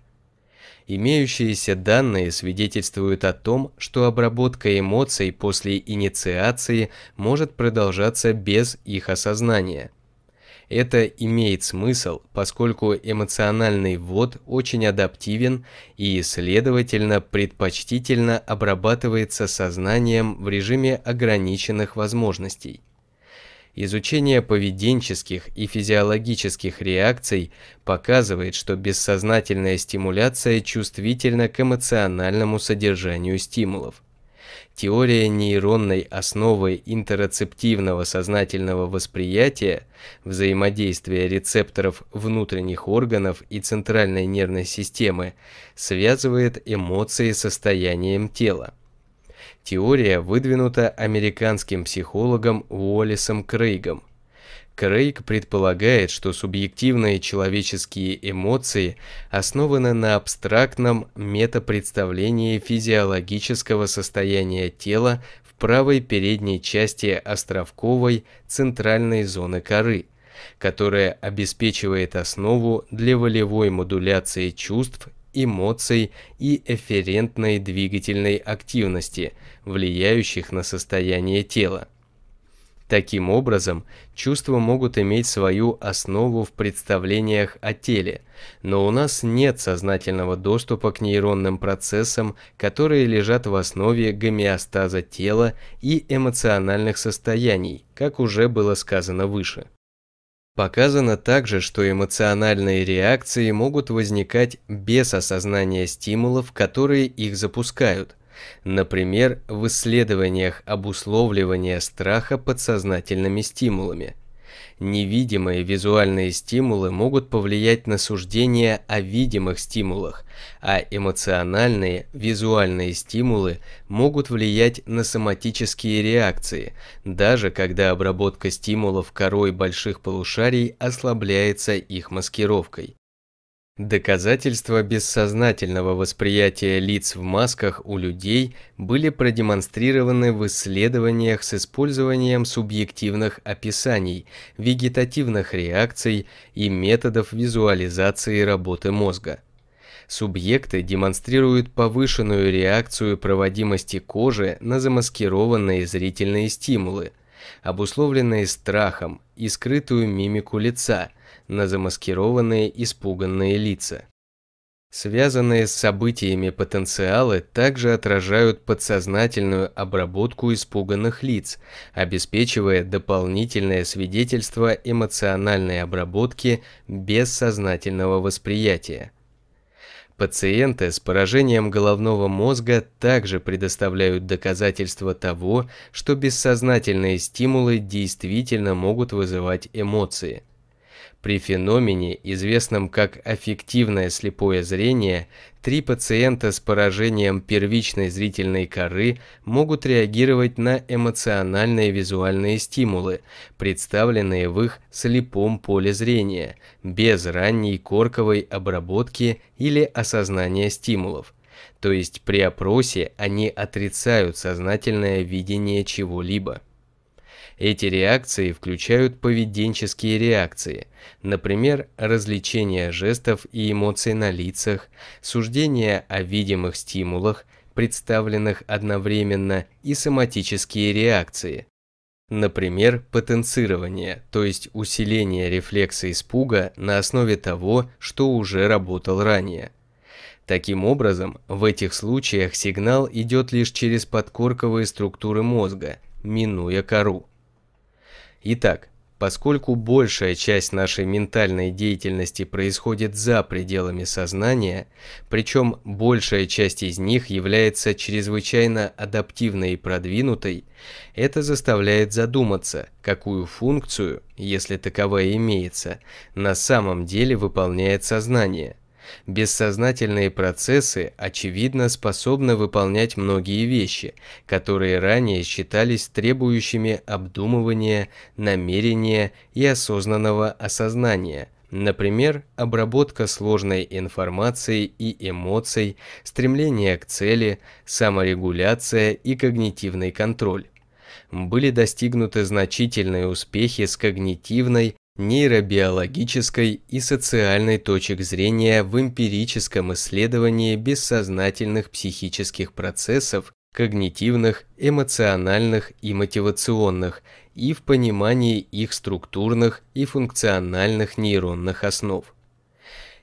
Имеющиеся данные свидетельствуют о том, что обработка эмоций после инициации может продолжаться без их осознания. Это имеет смысл, поскольку эмоциональный ввод очень адаптивен и, следовательно, предпочтительно обрабатывается сознанием в режиме ограниченных возможностей. Изучение поведенческих и физиологических реакций показывает, что бессознательная стимуляция чувствительна к эмоциональному содержанию стимулов. Теория нейронной основы интероцептивного сознательного восприятия, взаимодействия рецепторов внутренних органов и центральной нервной системы связывает эмоции с состоянием тела. Теория выдвинута американским психологом Уоллесом Крейгом. Крейг предполагает, что субъективные человеческие эмоции основаны на абстрактном метапредставлении физиологического состояния тела в правой передней части островковой центральной зоны коры, которая обеспечивает основу для волевой модуляции чувств эмоций и эфферентной двигательной активности, влияющих на состояние тела. Таким образом, чувства могут иметь свою основу в представлениях о теле, но у нас нет сознательного доступа к нейронным процессам, которые лежат в основе гомеостаза тела и эмоциональных состояний, как уже было сказано выше. Показано также, что эмоциональные реакции могут возникать без осознания стимулов, которые их запускают. Например, в исследованиях обусловливания страха подсознательными стимулами – Невидимые визуальные стимулы могут повлиять на суждение о видимых стимулах, а эмоциональные визуальные стимулы могут влиять на соматические реакции, даже когда обработка стимулов корой больших полушарий ослабляется их маскировкой. Доказательства бессознательного восприятия лиц в масках у людей были продемонстрированы в исследованиях с использованием субъективных описаний, вегетативных реакций и методов визуализации работы мозга. Субъекты демонстрируют повышенную реакцию проводимости кожи на замаскированные зрительные стимулы, обусловленные страхом и скрытую мимику лица – на замаскированные испуганные лица. Связанные с событиями потенциалы также отражают подсознательную обработку испуганных лиц, обеспечивая дополнительное свидетельство эмоциональной обработки без сознательного восприятия. Пациенты с поражением головного мозга также предоставляют доказательства того, что бессознательные стимулы действительно могут вызывать эмоции – при феномене, известном как аффективное слепое зрение, три пациента с поражением первичной зрительной коры могут реагировать на эмоциональные визуальные стимулы, представленные в их слепом поле зрения, без ранней корковой обработки или осознания стимулов. То есть при опросе они отрицают сознательное видение чего-либо. Эти реакции включают поведенческие реакции, например, развлечение жестов и эмоций на лицах, суждение о видимых стимулах, представленных одновременно, и соматические реакции. Например, потенцирование, то есть усиление рефлекса испуга на основе того, что уже работал ранее. Таким образом, в этих случаях сигнал идет лишь через подкорковые структуры мозга, минуя кору. Итак, поскольку большая часть нашей ментальной деятельности происходит за пределами сознания, причем большая часть из них является чрезвычайно адаптивной и продвинутой, это заставляет задуматься, какую функцию, если таковая имеется, на самом деле выполняет сознание – Бессознательные процессы, очевидно, способны выполнять многие вещи, которые ранее считались требующими обдумывания, намерения и осознанного осознания. Например, обработка сложной информации и эмоций, стремление к цели, саморегуляция и когнитивный контроль были достигнуты значительные успехи с когнитивной, нейробиологической и социальной точек зрения в эмпирическом исследовании бессознательных психических процессов, когнитивных, эмоциональных и мотивационных, и в понимании их структурных и функциональных нейронных основ.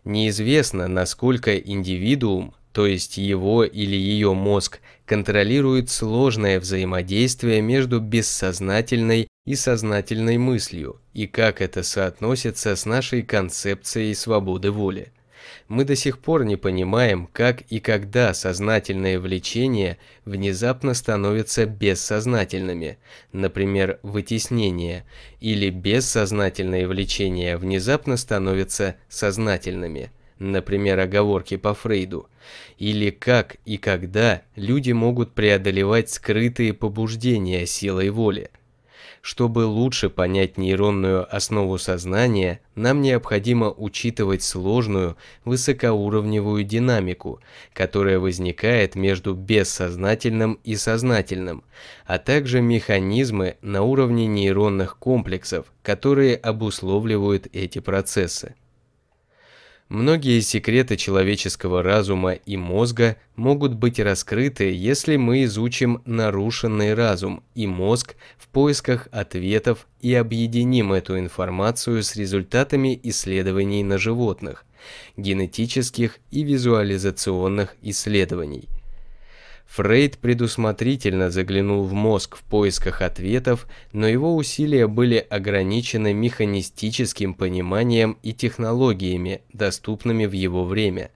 Неизвестно, насколько индивидуум, то есть его или ее мозг, контролирует сложное взаимодействие между бессознательной и сознательной мыслью, и как это соотносится с нашей концепцией свободы воли. Мы до сих пор не понимаем, как и когда сознательные влечения внезапно становятся бессознательными, например, вытеснение, или бессознательные влечения внезапно становятся сознательными, например, оговорки по Фрейду, или как и когда люди могут преодолевать скрытые побуждения силой воли. Чтобы лучше понять нейронную основу сознания, нам необходимо учитывать сложную, высокоуровневую динамику, которая возникает между бессознательным и сознательным, а также механизмы на уровне нейронных комплексов, которые обусловливают эти процессы. Многие секреты человеческого разума и мозга могут быть раскрыты, если мы изучим нарушенный разум и мозг в поисках ответов и объединим эту информацию с результатами исследований на животных, генетических и визуализационных исследований – Фрейд предусмотрительно заглянул в мозг в поисках ответов, но его усилия были ограничены механистическим пониманием и технологиями, доступными в его время.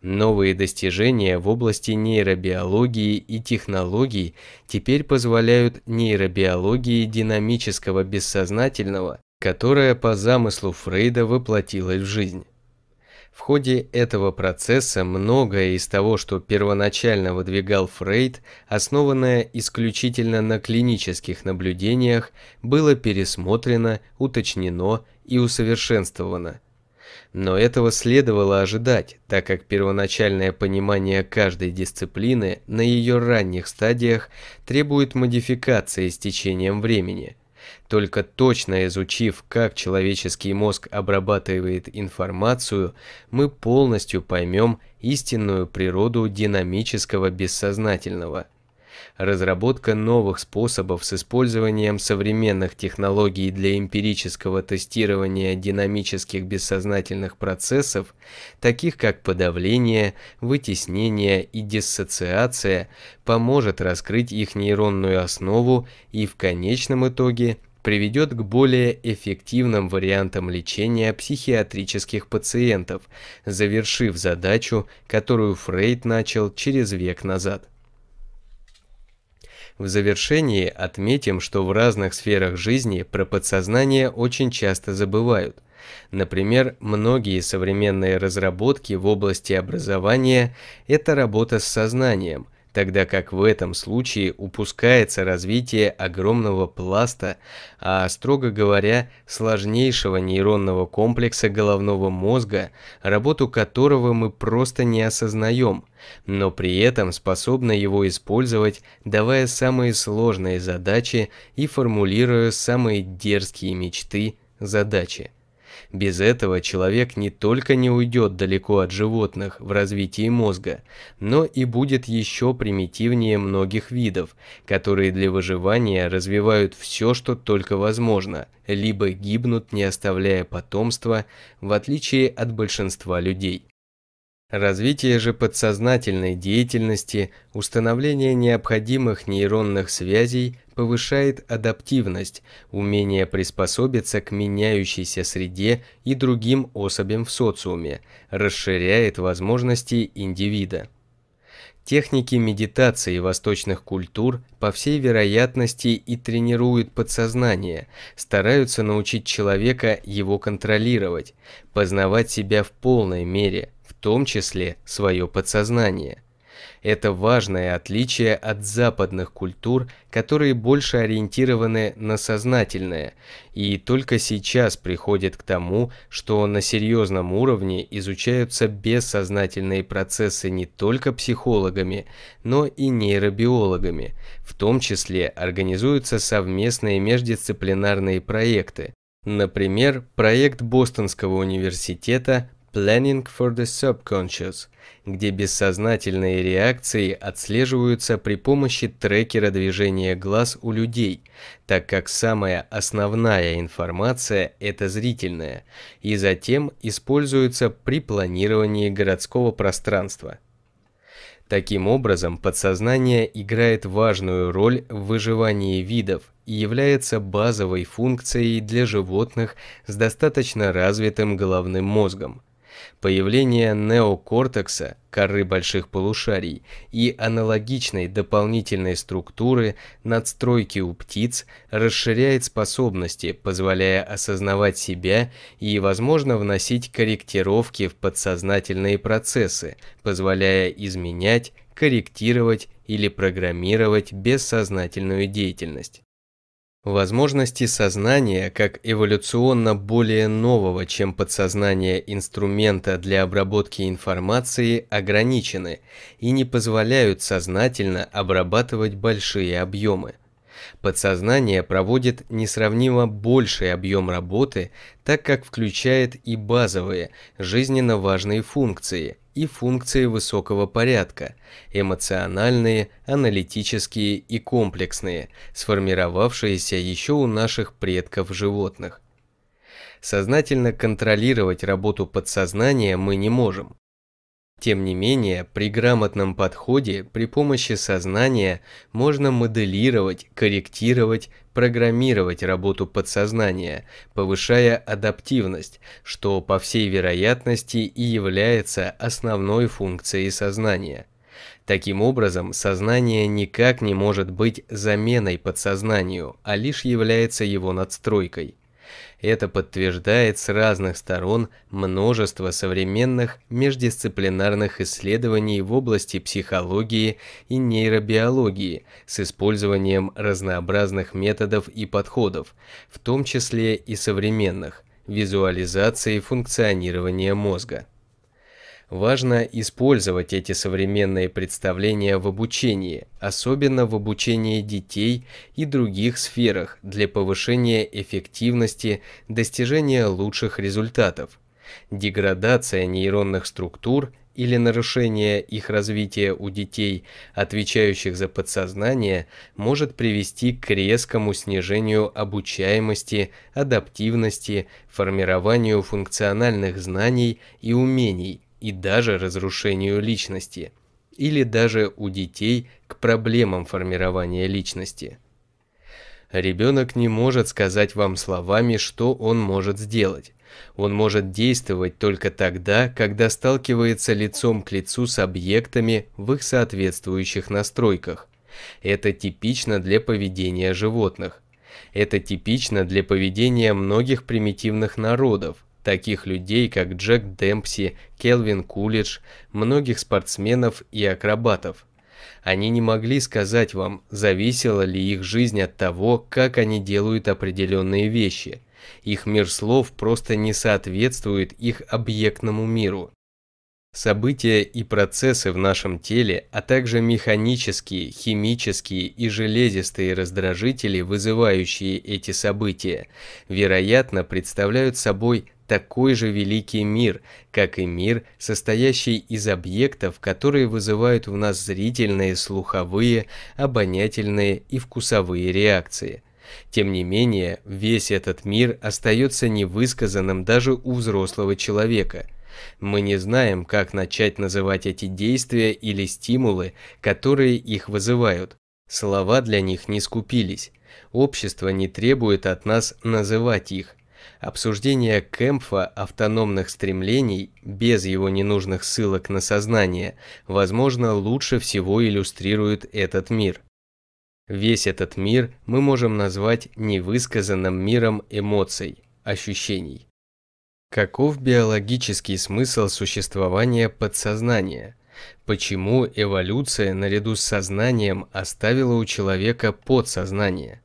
Новые достижения в области нейробиологии и технологий теперь позволяют нейробиологии динамического бессознательного, которая по замыслу Фрейда воплотилась в жизнь. В ходе этого процесса многое из того, что первоначально выдвигал Фрейд, основанное исключительно на клинических наблюдениях, было пересмотрено, уточнено и усовершенствовано. Но этого следовало ожидать, так как первоначальное понимание каждой дисциплины на ее ранних стадиях требует модификации с течением времени – только точно изучив, как человеческий мозг обрабатывает информацию, мы полностью поймем истинную природу динамического бессознательного. Разработка новых способов с использованием современных технологий для эмпирического тестирования динамических бессознательных процессов, таких как подавление, вытеснение и диссоциация, поможет раскрыть их нейронную основу и в конечном итоге – приведет к более эффективным вариантам лечения психиатрических пациентов, завершив задачу, которую Фрейд начал через век назад. В завершении отметим, что в разных сферах жизни про подсознание очень часто забывают. Например, многие современные разработки в области образования – это работа с сознанием, тогда как в этом случае упускается развитие огромного пласта, а, строго говоря, сложнейшего нейронного комплекса головного мозга, работу которого мы просто не осознаем, но при этом способны его использовать, давая самые сложные задачи и формулируя самые дерзкие мечты, задачи. Без этого человек не только не уйдет далеко от животных в развитии мозга, но и будет еще примитивнее многих видов, которые для выживания развивают все, что только возможно, либо гибнут, не оставляя потомства, в отличие от большинства людей. Развитие же подсознательной деятельности, установление необходимых нейронных связей повышает адаптивность, умение приспособиться к меняющейся среде и другим особям в социуме, расширяет возможности индивида. Техники медитации восточных культур, по всей вероятности, и тренируют подсознание, стараются научить человека его контролировать, познавать себя в полной мере – том числе свое подсознание – это важное отличие от западных культур, которые больше ориентированы на сознательное, и только сейчас приходит к тому, что на серьезном уровне изучаются бессознательные процессы не только психологами, но и нейробиологами, в том числе организуются совместные междисциплинарные проекты, Например, проект Бостонского университета Planning for the Subconscious, где бессознательные реакции отслеживаются при помощи трекера движения глаз у людей, так как самая основная информация – это зрительная, и затем используется при планировании городского пространства. Таким образом, подсознание играет важную роль в выживании видов и является базовой функцией для животных с достаточно развитым головным мозгом – Появление неокортекса, коры больших полушарий, и аналогичной дополнительной структуры надстройки у птиц расширяет способности, позволяя осознавать себя и, возможно, вносить корректировки в подсознательные процессы, позволяя изменять, корректировать или программировать бессознательную деятельность. Возможности сознания, как эволюционно более нового, чем подсознание инструмента для обработки информации, ограничены и не позволяют сознательно обрабатывать большие объемы. Подсознание проводит несравнимо больший объем работы, так как включает и базовые, жизненно важные функции, и функции высокого порядка, эмоциональные, аналитические и комплексные, сформировавшиеся еще у наших предков животных. Сознательно контролировать работу подсознания мы не можем. Тем не менее, при грамотном подходе при помощи сознания можно моделировать, корректировать, программировать работу подсознания, повышая адаптивность, что по всей вероятности и является основной функцией сознания. Таким образом, сознание никак не может быть заменой подсознанию, а лишь является его надстройкой. Это подтверждает с разных сторон множество современных междисциплинарных исследований в области психологии и нейробиологии с использованием разнообразных методов и подходов, в том числе и современных, визуализации функционирования мозга. Важно использовать эти современные представления в обучении, особенно в обучении детей и других сферах для повышения эффективности, достижения лучших результатов. Деградация нейронных структур или нарушение их развития у детей, отвечающих за подсознание, может привести к резкому снижению обучаемости, адаптивности, формированию функциональных знаний и умений, и даже разрушению личности, или даже у детей к проблемам формирования личности. Ребенок не может сказать вам словами, что он может сделать. Он может действовать только тогда, когда сталкивается лицом к лицу с объектами в их соответствующих настройках. Это типично для поведения животных. Это типично для поведения многих примитивных народов, таких людей, как Джек Демпси, Келвин Кулидж, многих спортсменов и акробатов. Они не могли сказать вам, зависела ли их жизнь от того, как они делают определенные вещи. Их мир слов просто не соответствует их объектному миру. События и процессы в нашем теле, а также механические, химические и железистые раздражители, вызывающие эти события, вероятно, представляют собой такой же великий мир, как и мир, состоящий из объектов, которые вызывают в нас зрительные, слуховые, обонятельные и вкусовые реакции. Тем не менее, весь этот мир остается невысказанным даже у взрослого человека. Мы не знаем, как начать называть эти действия или стимулы, которые их вызывают. Слова для них не скупились. Общество не требует от нас называть их. Обсуждение Кэмпфа автономных стремлений без его ненужных ссылок на сознание, возможно, лучше всего иллюстрирует этот мир. Весь этот мир мы можем назвать невысказанным миром эмоций, ощущений. Каков биологический смысл существования подсознания? Почему эволюция наряду с сознанием оставила у человека подсознание?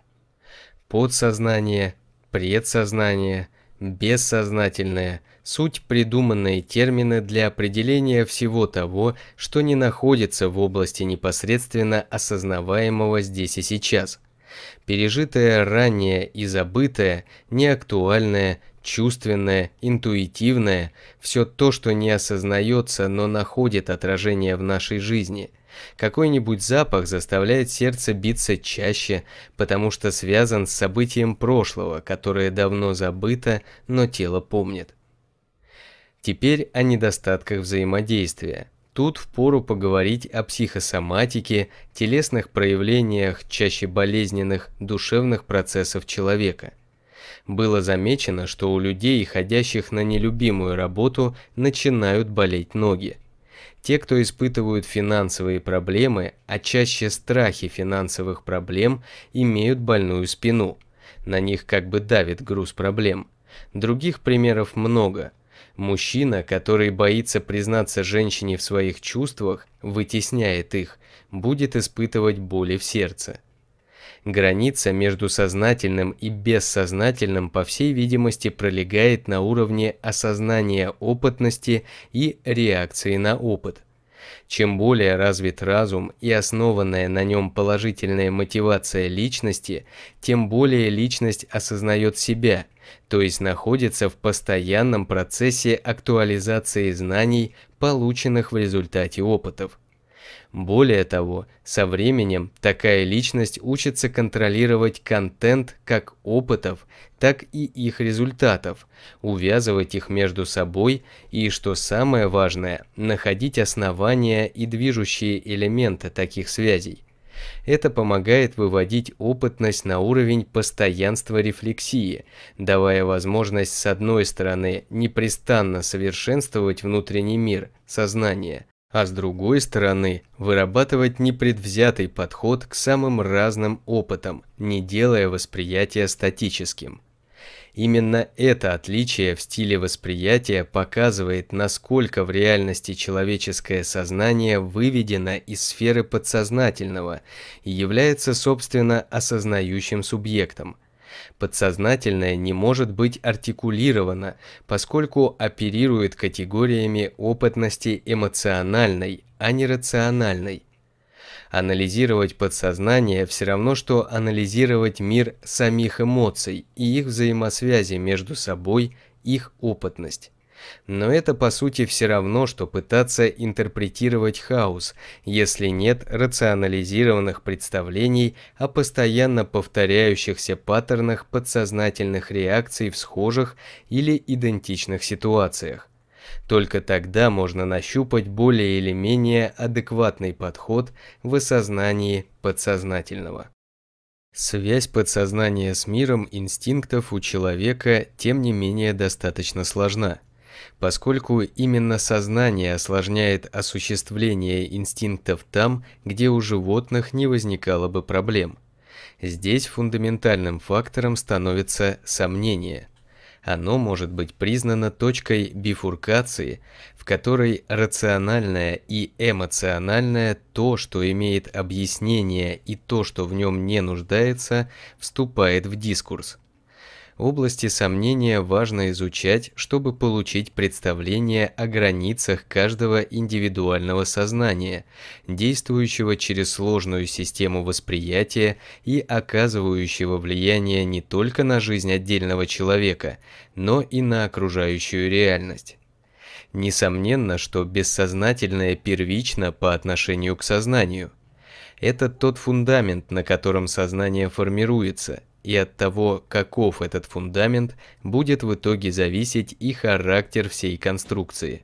Подсознание, предсознание, бессознательное – суть придуманные термины для определения всего того, что не находится в области непосредственно осознаваемого здесь и сейчас. Пережитое ранее и забытое, неактуальное, чувственное, интуитивное, все то, что не осознается, но находит отражение в нашей жизни. Какой-нибудь запах заставляет сердце биться чаще, потому что связан с событием прошлого, которое давно забыто, но тело помнит. Теперь о недостатках взаимодействия. Тут впору поговорить о психосоматике, телесных проявлениях, чаще болезненных, душевных процессов человека – было замечено, что у людей, ходящих на нелюбимую работу, начинают болеть ноги. Те, кто испытывают финансовые проблемы, а чаще страхи финансовых проблем, имеют больную спину. На них как бы давит груз проблем. Других примеров много. Мужчина, который боится признаться женщине в своих чувствах, вытесняет их, будет испытывать боли в сердце. Граница между сознательным и бессознательным, по всей видимости, пролегает на уровне осознания опытности и реакции на опыт. Чем более развит разум и основанная на нем положительная мотивация личности, тем более личность осознает себя, то есть находится в постоянном процессе актуализации знаний, полученных в результате опытов. Более того, со временем такая личность учится контролировать контент как опытов, так и их результатов, увязывать их между собой и, что самое важное, находить основания и движущие элементы таких связей. Это помогает выводить опытность на уровень постоянства рефлексии, давая возможность с одной стороны непрестанно совершенствовать внутренний мир, сознание, а с другой стороны, вырабатывать непредвзятый подход к самым разным опытам, не делая восприятие статическим. Именно это отличие в стиле восприятия показывает, насколько в реальности человеческое сознание выведено из сферы подсознательного и является, собственно, осознающим субъектом – Подсознательное не может быть артикулировано, поскольку оперирует категориями опытности эмоциональной, а не рациональной. Анализировать подсознание все равно, что анализировать мир самих эмоций и их взаимосвязи между собой, их опытность. Но это по сути все равно, что пытаться интерпретировать хаос, если нет рационализированных представлений о постоянно повторяющихся паттернах подсознательных реакций в схожих или идентичных ситуациях. Только тогда можно нащупать более или менее адекватный подход в осознании подсознательного. Связь подсознания с миром инстинктов у человека, тем не менее, достаточно сложна поскольку именно сознание осложняет осуществление инстинктов там, где у животных не возникало бы проблем. Здесь фундаментальным фактором становится сомнение. Оно может быть признано точкой бифуркации, в которой рациональное и эмоциональное, то, что имеет объяснение и то, что в нем не нуждается, вступает в дискурс. Области сомнения важно изучать, чтобы получить представление о границах каждого индивидуального сознания, действующего через сложную систему восприятия и оказывающего влияние не только на жизнь отдельного человека, но и на окружающую реальность. Несомненно, что бессознательное первично по отношению к сознанию. Это тот фундамент, на котором сознание формируется, и от того, каков этот фундамент, будет в итоге зависеть и характер всей конструкции.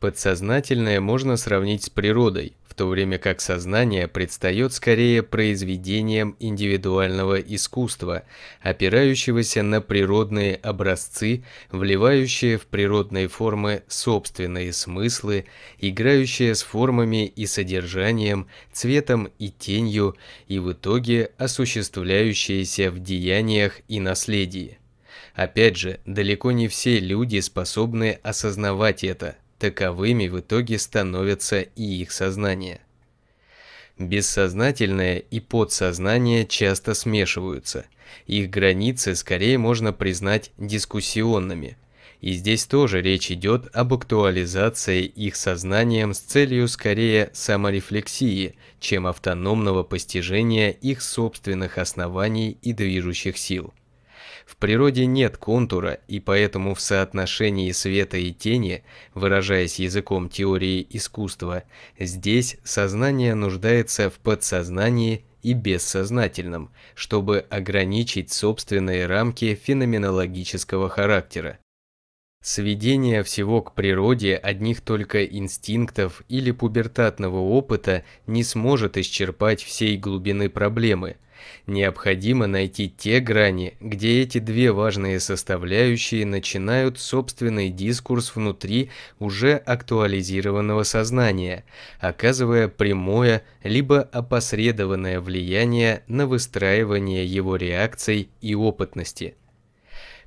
Подсознательное можно сравнить с природой, то время как сознание предстает скорее произведением индивидуального искусства, опирающегося на природные образцы, вливающие в природные формы собственные смыслы, играющие с формами и содержанием, цветом и тенью, и в итоге осуществляющиеся в деяниях и наследии. Опять же, далеко не все люди способны осознавать это, таковыми в итоге становятся и их сознание. Бессознательное и подсознание часто смешиваются. Их границы скорее можно признать дискуссионными. И здесь тоже речь идет об актуализации их сознанием с целью скорее саморефлексии, чем автономного постижения их собственных оснований и движущих сил. В природе нет контура, и поэтому в соотношении света и тени, выражаясь языком теории искусства, здесь сознание нуждается в подсознании и бессознательном, чтобы ограничить собственные рамки феноменологического характера. Сведение всего к природе одних только инстинктов или пубертатного опыта не сможет исчерпать всей глубины проблемы – Необходимо найти те грани, где эти две важные составляющие начинают собственный дискурс внутри уже актуализированного сознания, оказывая прямое либо опосредованное влияние на выстраивание его реакций и опытности.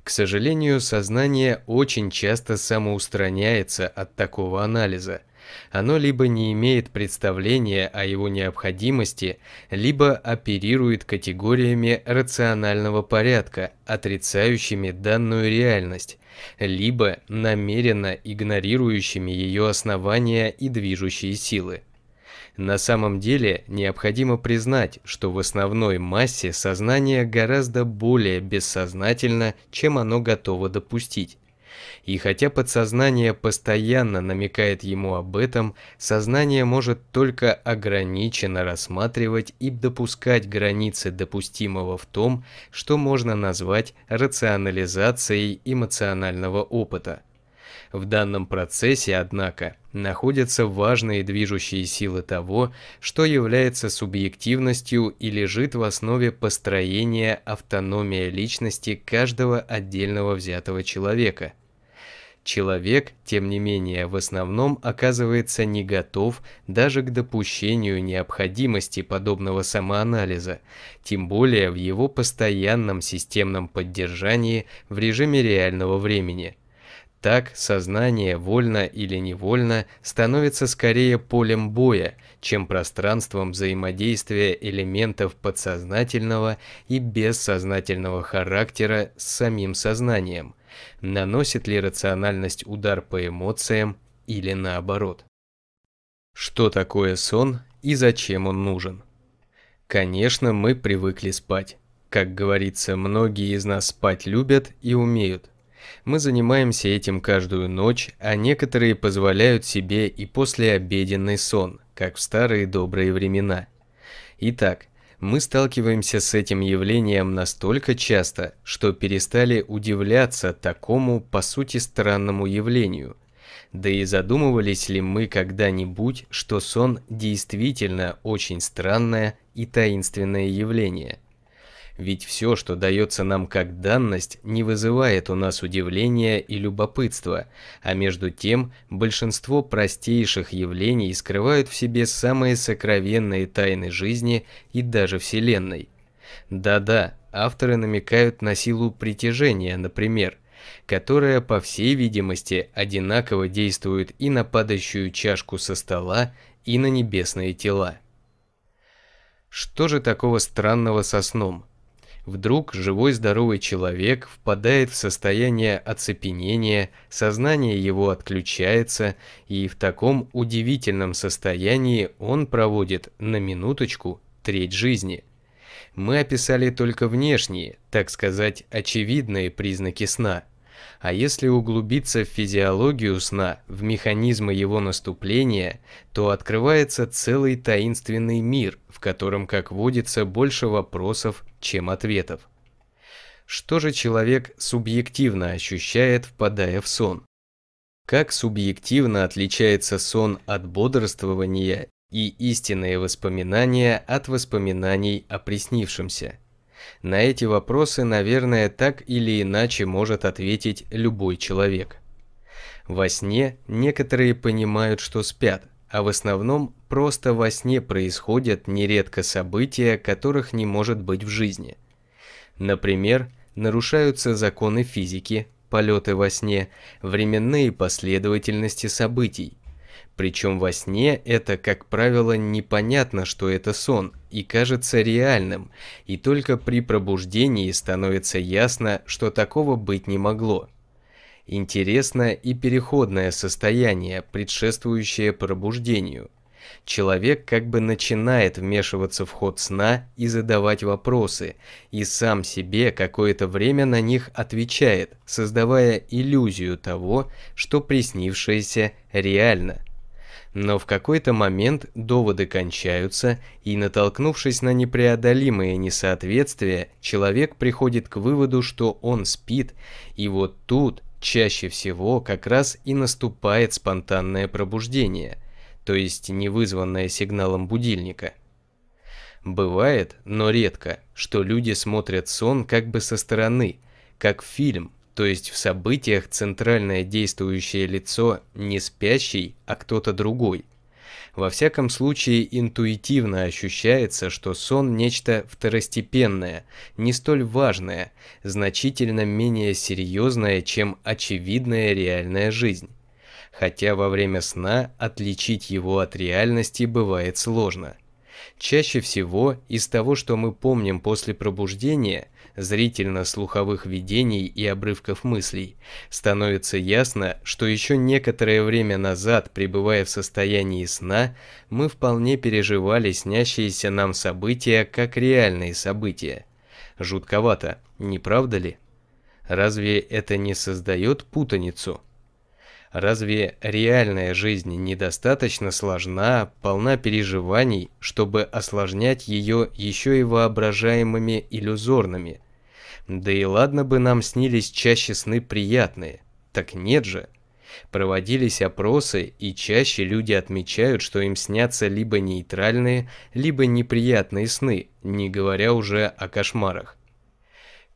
К сожалению, сознание очень часто самоустраняется от такого анализа – оно либо не имеет представления о его необходимости, либо оперирует категориями рационального порядка, отрицающими данную реальность, либо намеренно игнорирующими ее основания и движущие силы. На самом деле необходимо признать, что в основной массе сознание гораздо более бессознательно, чем оно готово допустить. И хотя подсознание постоянно намекает ему об этом, сознание может только ограниченно рассматривать и допускать границы допустимого в том, что можно назвать рационализацией эмоционального опыта. В данном процессе, однако, находятся важные движущие силы того, что является субъективностью и лежит в основе построения автономии личности каждого отдельного взятого человека – Человек, тем не менее, в основном оказывается не готов даже к допущению необходимости подобного самоанализа, тем более в его постоянном системном поддержании в режиме реального времени. Так, сознание, вольно или невольно, становится скорее полем боя, чем пространством взаимодействия элементов подсознательного и бессознательного характера с самим сознанием – наносит ли рациональность удар по эмоциям или наоборот. Что такое сон и зачем он нужен? Конечно, мы привыкли спать. Как говорится, многие из нас спать любят и умеют. Мы занимаемся этим каждую ночь, а некоторые позволяют себе и послеобеденный сон, как в старые добрые времена. Итак, мы сталкиваемся с этим явлением настолько часто, что перестали удивляться такому, по сути, странному явлению. Да и задумывались ли мы когда-нибудь, что сон действительно очень странное и таинственное явление? Ведь все, что дается нам как данность, не вызывает у нас удивления и любопытства, а между тем большинство простейших явлений скрывают в себе самые сокровенные тайны жизни и даже Вселенной. Да-да, авторы намекают на силу притяжения, например, которая, по всей видимости, одинаково действует и на падающую чашку со стола, и на небесные тела. Что же такого странного со сном? Вдруг живой здоровый человек впадает в состояние оцепенения, сознание его отключается, и в таком удивительном состоянии он проводит на минуточку треть жизни. Мы описали только внешние, так сказать, очевидные признаки сна – а если углубиться в физиологию сна, в механизмы его наступления, то открывается целый таинственный мир, в котором, как водится, больше вопросов, чем ответов. Что же человек субъективно ощущает, впадая в сон? Как субъективно отличается сон от бодрствования и истинные воспоминания от воспоминаний о приснившемся? На эти вопросы, наверное, так или иначе может ответить любой человек. Во сне некоторые понимают, что спят, а в основном просто во сне происходят нередко события, которых не может быть в жизни. Например, нарушаются законы физики, полеты во сне, временные последовательности событий. Причем во сне это, как правило, непонятно, что это сон, и кажется реальным, и только при пробуждении становится ясно, что такого быть не могло. Интересно и переходное состояние, предшествующее пробуждению. Человек как бы начинает вмешиваться в ход сна и задавать вопросы, и сам себе какое-то время на них отвечает, создавая иллюзию того, что приснившееся реально. Но в какой-то момент доводы кончаются, и натолкнувшись на непреодолимые несоответствия, человек приходит к выводу, что он спит, и вот тут чаще всего как раз и наступает спонтанное пробуждение – то есть не вызванное сигналом будильника. Бывает, но редко, что люди смотрят сон как бы со стороны, как фильм, то есть в событиях центральное действующее лицо не спящий, а кто-то другой. Во всяком случае, интуитивно ощущается, что сон – нечто второстепенное, не столь важное, значительно менее серьезное, чем очевидная реальная жизнь хотя во время сна отличить его от реальности бывает сложно. Чаще всего из того, что мы помним после пробуждения, зрительно-слуховых видений и обрывков мыслей, становится ясно, что еще некоторое время назад, пребывая в состоянии сна, мы вполне переживали снящиеся нам события как реальные события. Жутковато, не правда ли? Разве это не создает путаницу? Разве реальная жизнь недостаточно сложна, полна переживаний, чтобы осложнять ее еще и воображаемыми иллюзорными? Да и ладно бы нам снились чаще сны приятные. Так нет же. Проводились опросы, и чаще люди отмечают, что им снятся либо нейтральные, либо неприятные сны, не говоря уже о кошмарах.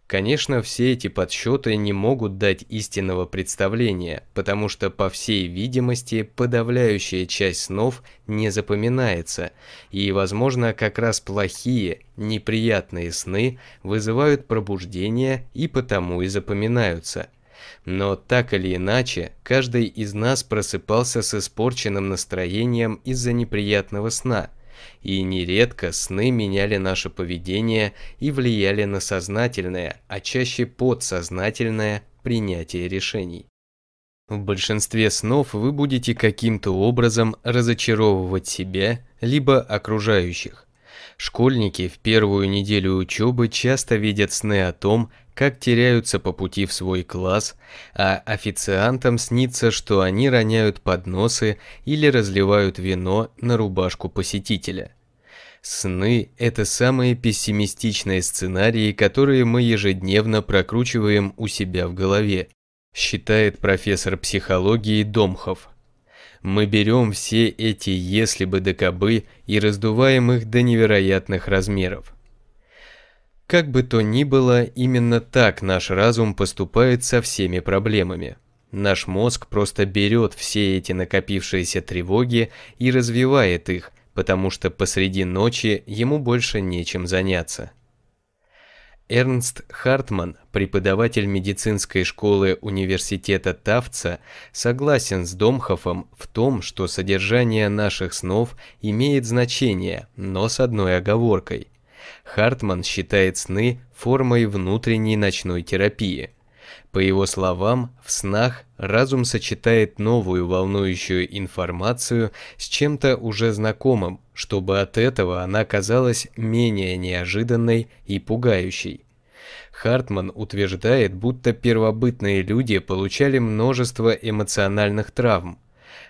Конечно, все эти подсчеты не могут дать истинного представления, потому что, по всей видимости, подавляющая часть снов не запоминается, и, возможно, как раз плохие, неприятные сны вызывают пробуждение и потому и запоминаются. Но так или иначе, каждый из нас просыпался с испорченным настроением из-за неприятного сна – и нередко сны меняли наше поведение и влияли на сознательное, а чаще подсознательное принятие решений. В большинстве снов вы будете каким-то образом разочаровывать себя, либо окружающих. Школьники в первую неделю учебы часто видят сны о том, как теряются по пути в свой класс, а официантам снится, что они роняют подносы или разливают вино на рубашку посетителя. Сны – это самые пессимистичные сценарии, которые мы ежедневно прокручиваем у себя в голове, считает профессор психологии Домхов. Мы берем все эти «если бы да кабы» и раздуваем их до невероятных размеров. Как бы то ни было, именно так наш разум поступает со всеми проблемами. Наш мозг просто берет все эти накопившиеся тревоги и развивает их, потому что посреди ночи ему больше нечем заняться. Эрнст Хартман, преподаватель медицинской школы университета Тавца, согласен с Домхофом в том, что содержание наших снов имеет значение, но с одной оговоркой – Хартман считает сны формой внутренней ночной терапии. По его словам, в снах разум сочетает новую волнующую информацию с чем-то уже знакомым, чтобы от этого она казалась менее неожиданной и пугающей. Хартман утверждает, будто первобытные люди получали множество эмоциональных травм,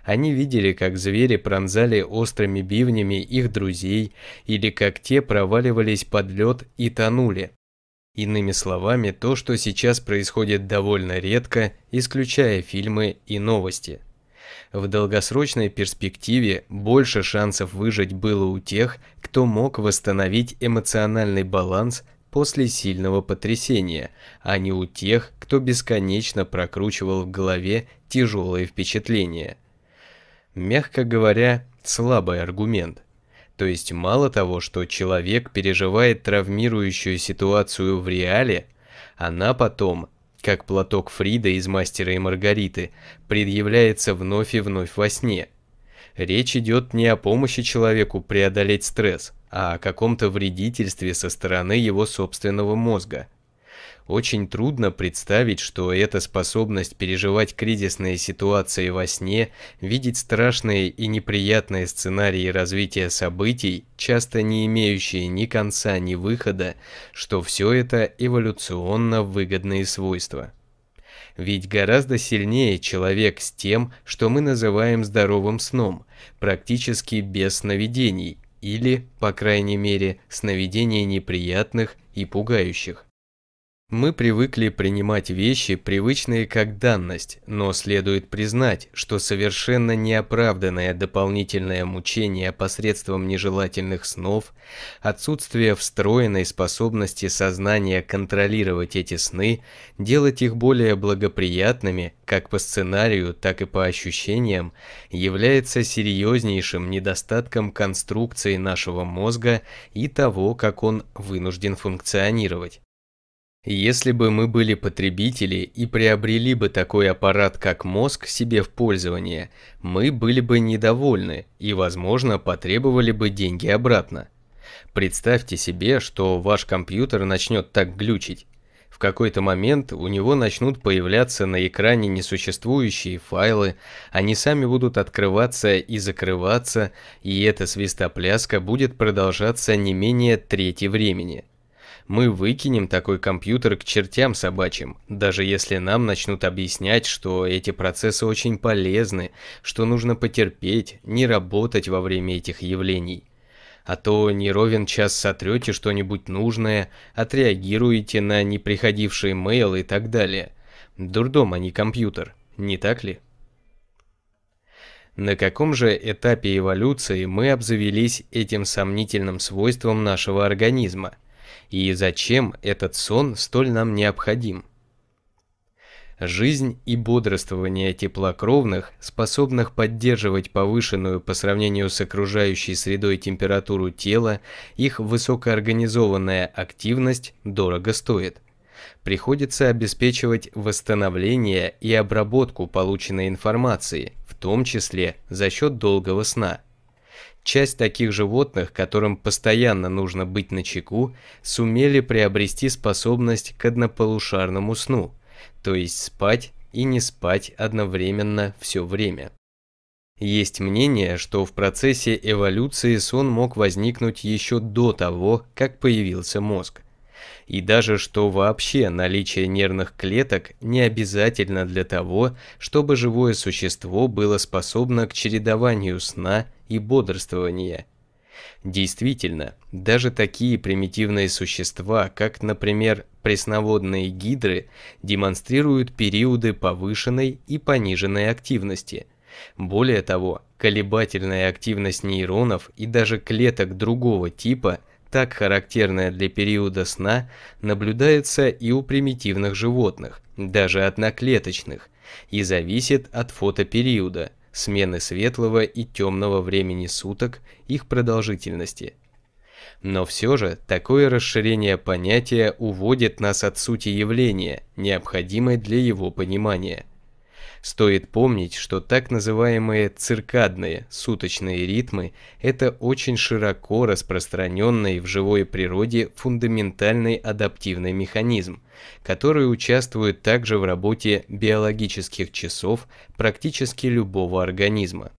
они видели, как звери пронзали острыми бивнями их друзей, или как те проваливались под лед и тонули. Иными словами, то, что сейчас происходит довольно редко, исключая фильмы и новости. В долгосрочной перспективе больше шансов выжить было у тех, кто мог восстановить эмоциональный баланс после сильного потрясения, а не у тех, кто бесконечно прокручивал в голове тяжелые впечатления – мягко говоря, слабый аргумент. То есть мало того, что человек переживает травмирующую ситуацию в реале, Она потом, как платок Фрида из «Мастера и Маргариты», предъявляется вновь и вновь во сне. Речь идет не о помощи человеку преодолеть стресс, а о каком-то вредительстве со стороны его собственного мозга – очень трудно представить, что эта способность переживать кризисные ситуации во сне, видеть страшные и неприятные сценарии развития событий, часто не имеющие ни конца, ни выхода, что все это эволюционно выгодные свойства. Ведь гораздо сильнее человек с тем, что мы называем здоровым сном, практически без сновидений, или, по крайней мере, сновидений неприятных и пугающих. Мы привыкли принимать вещи, привычные как данность, но следует признать, что совершенно неоправданное дополнительное мучение посредством нежелательных снов, отсутствие встроенной способности сознания контролировать эти сны, делать их более благоприятными, как по сценарию, так и по ощущениям, является серьезнейшим недостатком конструкции нашего мозга и того, как он вынужден функционировать. Если бы мы были потребители и приобрели бы такой аппарат, как мозг, себе в пользование, мы были бы недовольны и, возможно, потребовали бы деньги обратно. Представьте себе, что ваш компьютер начнет так глючить. В какой-то момент у него начнут появляться на экране несуществующие файлы, они сами будут открываться и закрываться, и эта свистопляска будет продолжаться не менее трети времени мы выкинем такой компьютер к чертям собачьим, даже если нам начнут объяснять, что эти процессы очень полезны, что нужно потерпеть, не работать во время этих явлений. А то не ровен час сотрете что-нибудь нужное, отреагируете на неприходивший мейл и так далее. Дурдом, а не компьютер, не так ли? На каком же этапе эволюции мы обзавелись этим сомнительным свойством нашего организма – и зачем этот сон столь нам необходим. Жизнь и бодрствование теплокровных, способных поддерживать повышенную по сравнению с окружающей средой температуру тела, их высокоорганизованная активность дорого стоит. Приходится обеспечивать восстановление и обработку полученной информации, в том числе за счет долгого сна – Часть таких животных, которым постоянно нужно быть на чеку, сумели приобрести способность к однополушарному сну, то есть спать и не спать одновременно все время. Есть мнение, что в процессе эволюции сон мог возникнуть еще до того, как появился мозг и даже что вообще наличие нервных клеток не обязательно для того, чтобы живое существо было способно к чередованию сна и бодрствования. Действительно, даже такие примитивные существа, как, например, пресноводные гидры, демонстрируют периоды повышенной и пониженной активности. Более того, колебательная активность нейронов и даже клеток другого типа так характерная для периода сна, наблюдается и у примитивных животных, даже одноклеточных, и зависит от фотопериода, смены светлого и темного времени суток, их продолжительности. Но все же такое расширение понятия уводит нас от сути явления, необходимой для его понимания – Стоит помнить, что так называемые циркадные суточные ритмы – это очень широко распространенный в живой природе фундаментальный адаптивный механизм, который участвует также в работе биологических часов практически любого организма.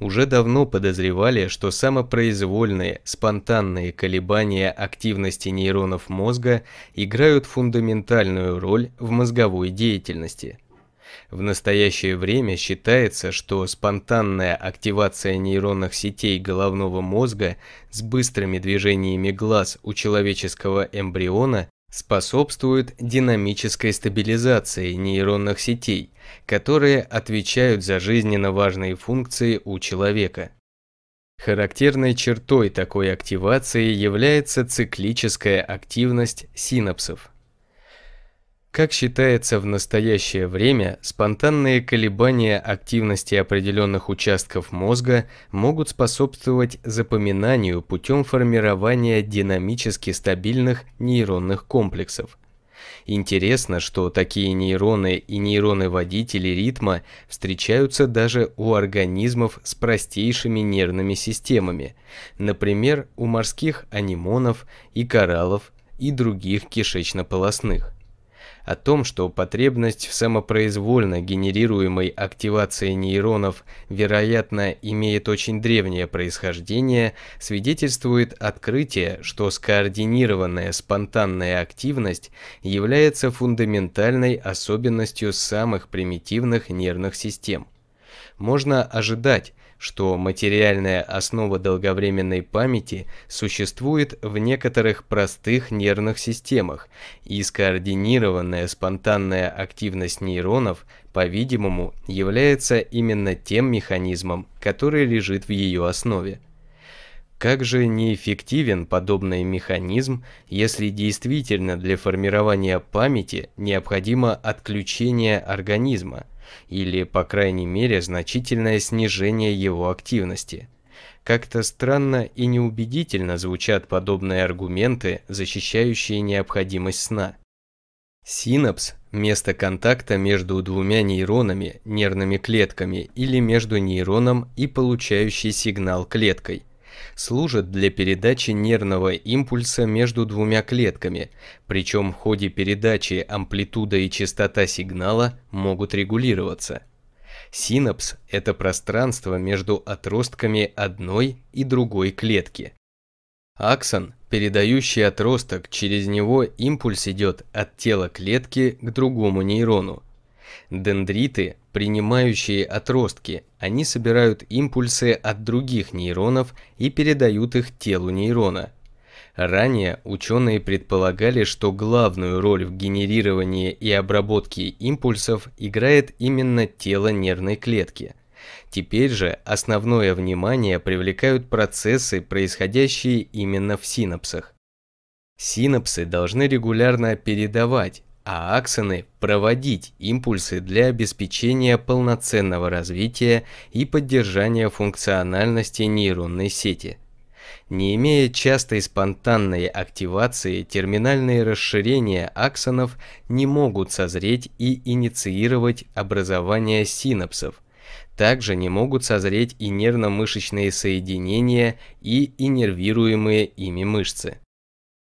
Уже давно подозревали, что самопроизвольные, спонтанные колебания активности нейронов мозга играют фундаментальную роль в мозговой деятельности – в настоящее время считается, что спонтанная активация нейронных сетей головного мозга с быстрыми движениями глаз у человеческого эмбриона способствует динамической стабилизации нейронных сетей, которые отвечают за жизненно важные функции у человека. Характерной чертой такой активации является циклическая активность синапсов. Как считается в настоящее время, спонтанные колебания активности определенных участков мозга могут способствовать запоминанию путем формирования динамически стабильных нейронных комплексов. Интересно, что такие нейроны и нейроны-водители ритма встречаются даже у организмов с простейшими нервными системами, например, у морских анимонов и кораллов и других кишечно-полосных о том, что потребность в самопроизвольно генерируемой активации нейронов, вероятно, имеет очень древнее происхождение, свидетельствует открытие, что скоординированная спонтанная активность является фундаментальной особенностью самых примитивных нервных систем. Можно ожидать, что материальная основа долговременной памяти существует в некоторых простых нервных системах, и скоординированная спонтанная активность нейронов, по-видимому, является именно тем механизмом, который лежит в ее основе. Как же неэффективен подобный механизм, если действительно для формирования памяти необходимо отключение организма, или, по крайней мере, значительное снижение его активности. Как-то странно и неубедительно звучат подобные аргументы, защищающие необходимость сна. Синапс – место контакта между двумя нейронами, нервными клетками или между нейроном и получающей сигнал клеткой служит для передачи нервного импульса между двумя клетками, причем в ходе передачи амплитуда и частота сигнала могут регулироваться. Синапс – это пространство между отростками одной и другой клетки. Аксон, передающий отросток, через него импульс идет от тела клетки к другому нейрону. Дендриты принимающие отростки, они собирают импульсы от других нейронов и передают их телу нейрона. Ранее ученые предполагали, что главную роль в генерировании и обработке импульсов играет именно тело нервной клетки. Теперь же основное внимание привлекают процессы, происходящие именно в синапсах. Синапсы должны регулярно передавать, а аксоны проводить импульсы для обеспечения полноценного развития и поддержания функциональности нейронной сети. Не имея частой спонтанной активации, терминальные расширения аксонов не могут созреть и инициировать образование синапсов. Также не могут созреть и нервно-мышечные соединения и иннервируемые ими мышцы.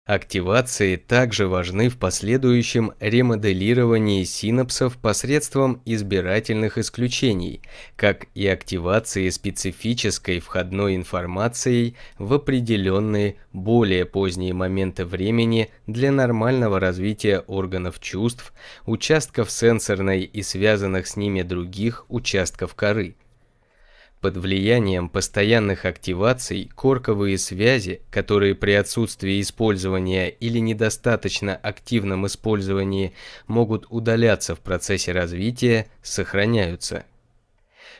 Активации также важны в последующем ремоделировании синапсов посредством избирательных исключений, как и активации специфической входной информацией в определенные более поздние моменты времени для нормального развития органов чувств, участков сенсорной и связанных с ними других участков коры. Под влиянием постоянных активаций корковые связи, которые при отсутствии использования или недостаточно активном использовании могут удаляться в процессе развития, сохраняются.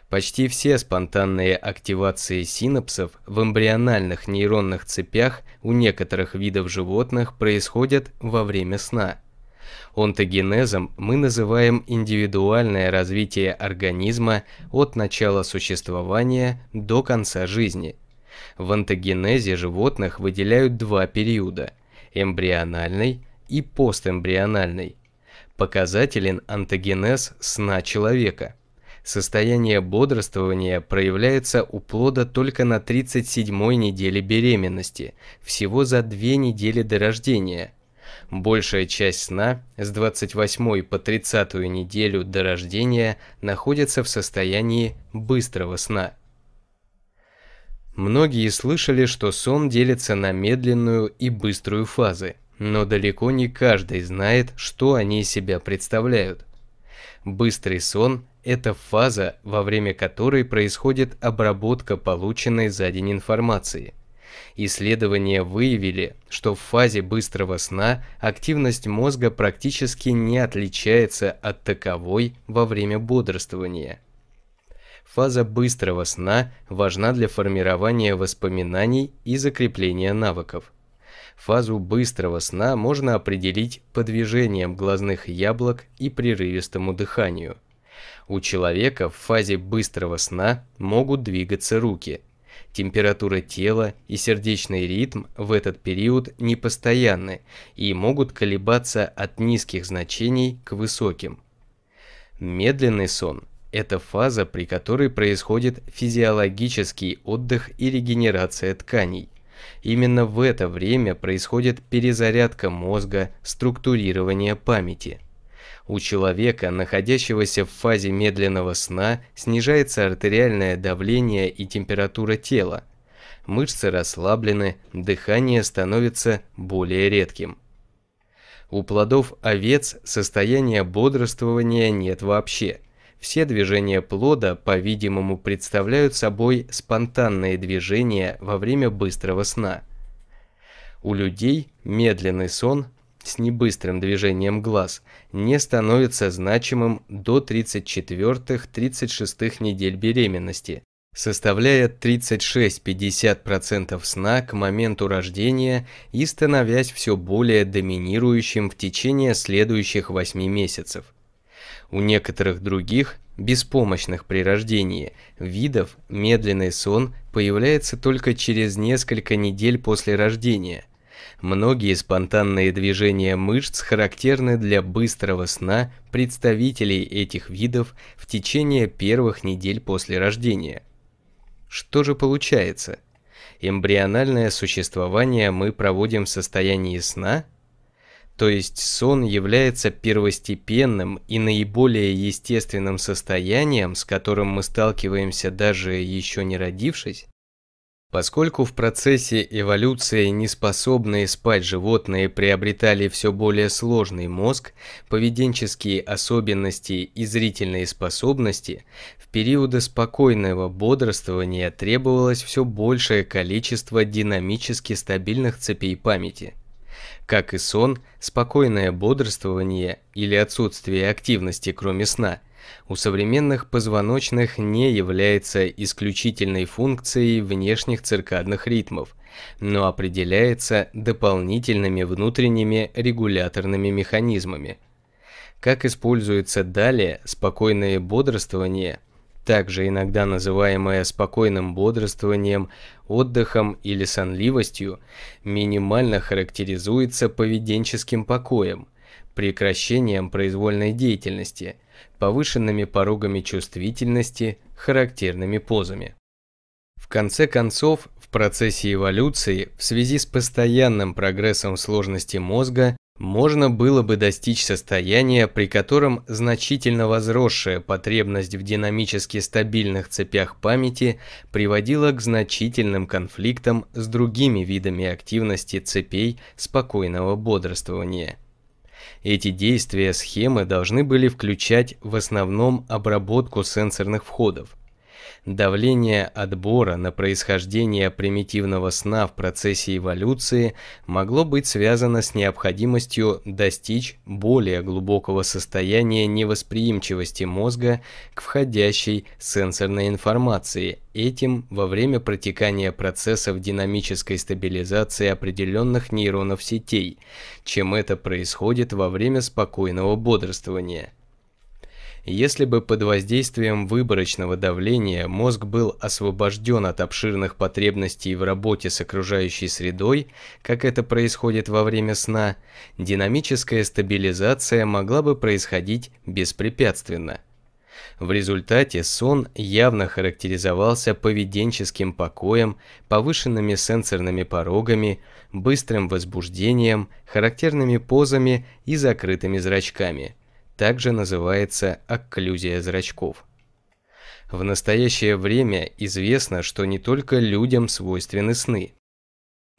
Почти все спонтанные активации синапсов в эмбриональных нейронных цепях у некоторых видов животных происходят во время сна. Онтогенезом мы называем индивидуальное развитие организма от начала существования до конца жизни. В онтогенезе животных выделяют два периода – эмбриональный и постэмбриональный. Показателен онтогенез сна человека. Состояние бодрствования проявляется у плода только на 37-й неделе беременности, всего за две недели до рождения – Большая часть сна с 28 по 30 неделю до рождения находится в состоянии быстрого сна. Многие слышали, что сон делится на медленную и быструю фазы, но далеко не каждый знает, что они из себя представляют. Быстрый сон – это фаза, во время которой происходит обработка полученной за день информации – Исследования выявили, что в фазе быстрого сна активность мозга практически не отличается от таковой во время бодрствования. Фаза быстрого сна важна для формирования воспоминаний и закрепления навыков. Фазу быстрого сна можно определить по движениям глазных яблок и прерывистому дыханию. У человека в фазе быстрого сна могут двигаться руки – температура тела и сердечный ритм в этот период непостоянны и могут колебаться от низких значений к высоким. Медленный сон – это фаза, при которой происходит физиологический отдых и регенерация тканей. Именно в это время происходит перезарядка мозга, структурирование памяти. У человека, находящегося в фазе медленного сна, снижается артериальное давление и температура тела. Мышцы расслаблены, дыхание становится более редким. У плодов овец состояния бодрствования нет вообще. Все движения плода, по-видимому, представляют собой спонтанные движения во время быстрого сна. У людей медленный сон с небыстрым движением глаз не становится значимым до 34-36 недель беременности, составляя 36-50% сна к моменту рождения и становясь все более доминирующим в течение следующих 8 месяцев. У некоторых других, беспомощных при рождении, видов медленный сон появляется только через несколько недель после рождения – Многие спонтанные движения мышц характерны для быстрого сна представителей этих видов в течение первых недель после рождения. Что же получается? Эмбриональное существование мы проводим в состоянии сна? То есть сон является первостепенным и наиболее естественным состоянием, с которым мы сталкиваемся даже еще не родившись? Поскольку в процессе эволюции неспособные спать животные приобретали все более сложный мозг, поведенческие особенности и зрительные способности, в периоды спокойного бодрствования требовалось все большее количество динамически стабильных цепей памяти. Как и сон, спокойное бодрствование или отсутствие активности кроме сна – у современных позвоночных не является исключительной функцией внешних циркадных ритмов, но определяется дополнительными внутренними регуляторными механизмами. Как используется далее спокойное бодрствование, также иногда называемое спокойным бодрствованием, отдыхом или сонливостью, минимально характеризуется поведенческим покоем, прекращением произвольной деятельности, повышенными порогами чувствительности, характерными позами. В конце концов, в процессе эволюции, в связи с постоянным прогрессом сложности мозга, можно было бы достичь состояния, при котором значительно возросшая потребность в динамически стабильных цепях памяти приводила к значительным конфликтам с другими видами активности цепей спокойного бодрствования. Эти действия схемы должны были включать в основном обработку сенсорных входов, Давление отбора на происхождение примитивного сна в процессе эволюции могло быть связано с необходимостью достичь более глубокого состояния невосприимчивости мозга к входящей сенсорной информации, этим во время протекания процессов динамической стабилизации определенных нейронов сетей, чем это происходит во время спокойного бодрствования. Если бы под воздействием выборочного давления мозг был освобожден от обширных потребностей в работе с окружающей средой, как это происходит во время сна, динамическая стабилизация могла бы происходить беспрепятственно. В результате сон явно характеризовался поведенческим покоем, повышенными сенсорными порогами, быстрым возбуждением, характерными позами и закрытыми зрачками – также называется окклюзия зрачков. В настоящее время известно, что не только людям свойственны сны.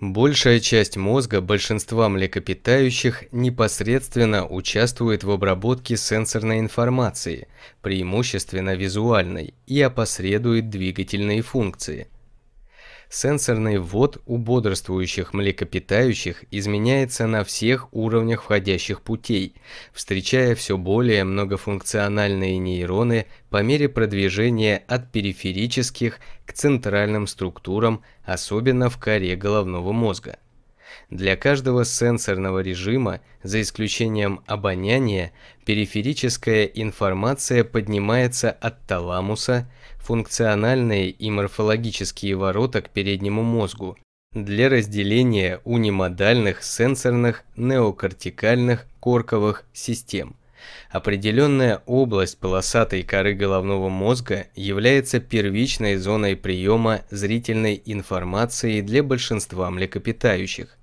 Большая часть мозга большинства млекопитающих непосредственно участвует в обработке сенсорной информации, преимущественно визуальной, и опосредует двигательные функции – Сенсорный ввод у бодрствующих млекопитающих изменяется на всех уровнях входящих путей, встречая все более многофункциональные нейроны по мере продвижения от периферических к центральным структурам, особенно в коре головного мозга. Для каждого сенсорного режима, за исключением обоняния, периферическая информация поднимается от таламуса, функциональные и морфологические ворота к переднему мозгу для разделения унимодальных сенсорных неокортикальных корковых систем. Определенная область полосатой коры головного мозга является первичной зоной приема зрительной информации для большинства млекопитающих.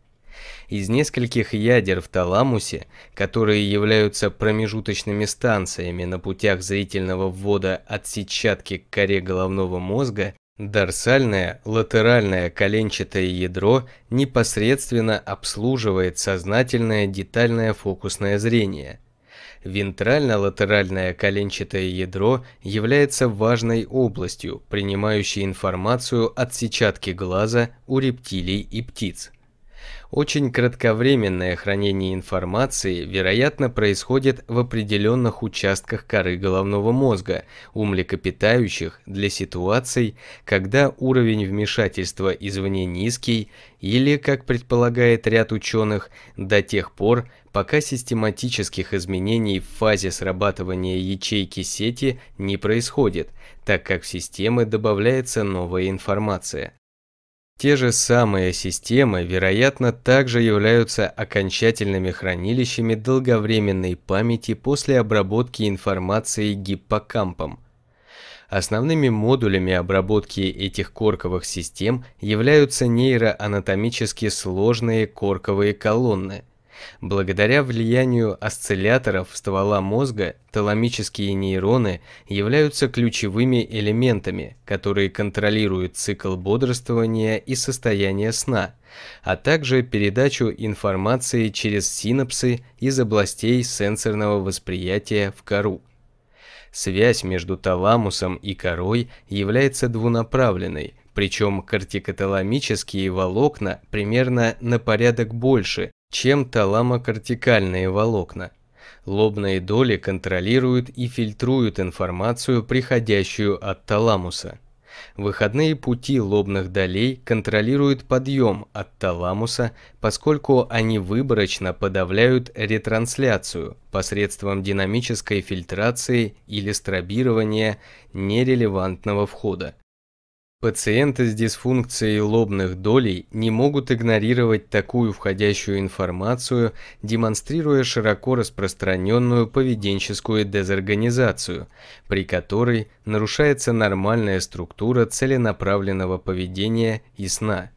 Из нескольких ядер в таламусе, которые являются промежуточными станциями на путях зрительного ввода от сетчатки к коре головного мозга, дорсальное латеральное коленчатое ядро непосредственно обслуживает сознательное детальное фокусное зрение. Вентрально-латеральное коленчатое ядро является важной областью, принимающей информацию от сетчатки глаза у рептилий и птиц. Очень кратковременное хранение информации, вероятно, происходит в определенных участках коры головного мозга у млекопитающих для ситуаций, когда уровень вмешательства извне низкий или, как предполагает ряд ученых, до тех пор, пока систематических изменений в фазе срабатывания ячейки сети не происходит, так как в системы добавляется новая информация. Те же самые системы, вероятно, также являются окончательными хранилищами долговременной памяти после обработки информации гиппокампом. Основными модулями обработки этих корковых систем являются нейроанатомически сложные корковые колонны – Благодаря влиянию осцилляторов ствола мозга, таламические нейроны являются ключевыми элементами, которые контролируют цикл бодрствования и состояние сна, а также передачу информации через синапсы из областей сенсорного восприятия в кору. Связь между таламусом и корой является двунаправленной, причем кортикоталамические волокна примерно на порядок больше, чем таламокортикальные волокна. Лобные доли контролируют и фильтруют информацию, приходящую от таламуса. Выходные пути лобных долей контролируют подъем от таламуса, поскольку они выборочно подавляют ретрансляцию посредством динамической фильтрации или стробирования нерелевантного входа. Пациенты с дисфункцией лобных долей не могут игнорировать такую входящую информацию, демонстрируя широко распространенную поведенческую дезорганизацию, при которой нарушается нормальная структура целенаправленного поведения и сна.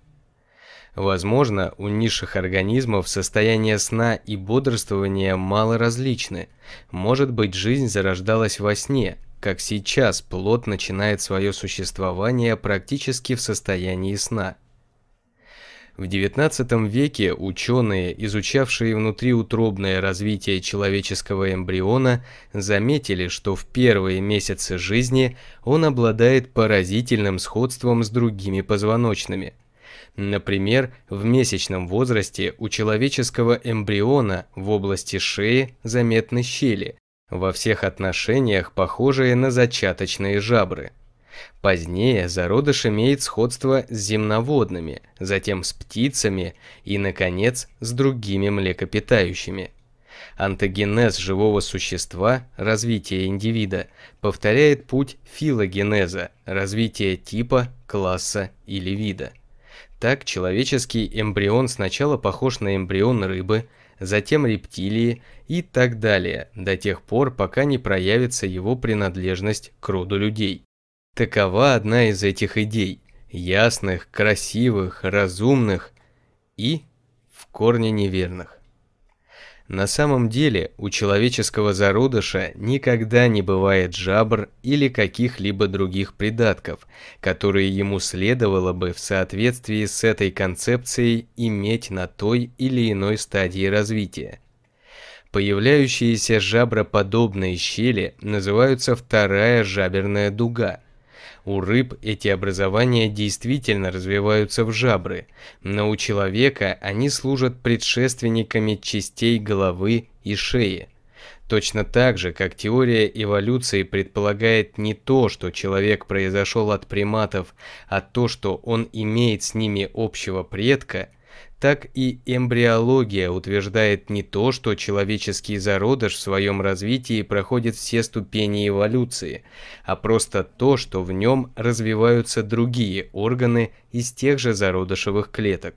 Возможно, у низших организмов состояние сна и бодрствования мало различны. Может быть, жизнь зарождалась во сне, как сейчас плод начинает свое существование практически в состоянии сна. В XIX веке ученые, изучавшие внутриутробное развитие человеческого эмбриона, заметили, что в первые месяцы жизни он обладает поразительным сходством с другими позвоночными. Например, в месячном возрасте у человеческого эмбриона в области шеи заметны щели, во всех отношениях похожие на зачаточные жабры. Позднее зародыш имеет сходство с земноводными, затем с птицами и, наконец, с другими млекопитающими. Антогенез живого существа, развитие индивида, повторяет путь филогенеза, развитие типа, класса или вида. Так человеческий эмбрион сначала похож на эмбрион рыбы, затем рептилии и так далее, до тех пор, пока не проявится его принадлежность к роду людей. Такова одна из этих идей, ясных, красивых, разумных и в корне неверных. На самом деле у человеческого зародыша никогда не бывает жабр или каких-либо других придатков, которые ему следовало бы в соответствии с этой концепцией иметь на той или иной стадии развития. Появляющиеся жаброподобные щели называются вторая жаберная дуга – у рыб эти образования действительно развиваются в жабры, но у человека они служат предшественниками частей головы и шеи. Точно так же, как теория эволюции предполагает не то, что человек произошел от приматов, а то, что он имеет с ними общего предка, так и эмбриология утверждает не то, что человеческий зародыш в своем развитии проходит все ступени эволюции, а просто то, что в нем развиваются другие органы из тех же зародышевых клеток.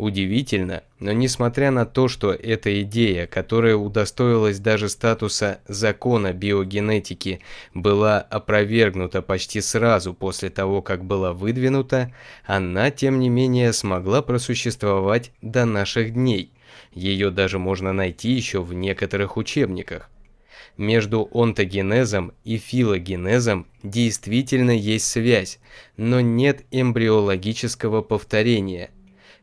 Удивительно, но несмотря на то, что эта идея, которая удостоилась даже статуса закона биогенетики, была опровергнута почти сразу после того, как была выдвинута, она, тем не менее, смогла просуществовать до наших дней. Ее даже можно найти еще в некоторых учебниках. Между онтогенезом и филогенезом действительно есть связь, но нет эмбриологического повторения –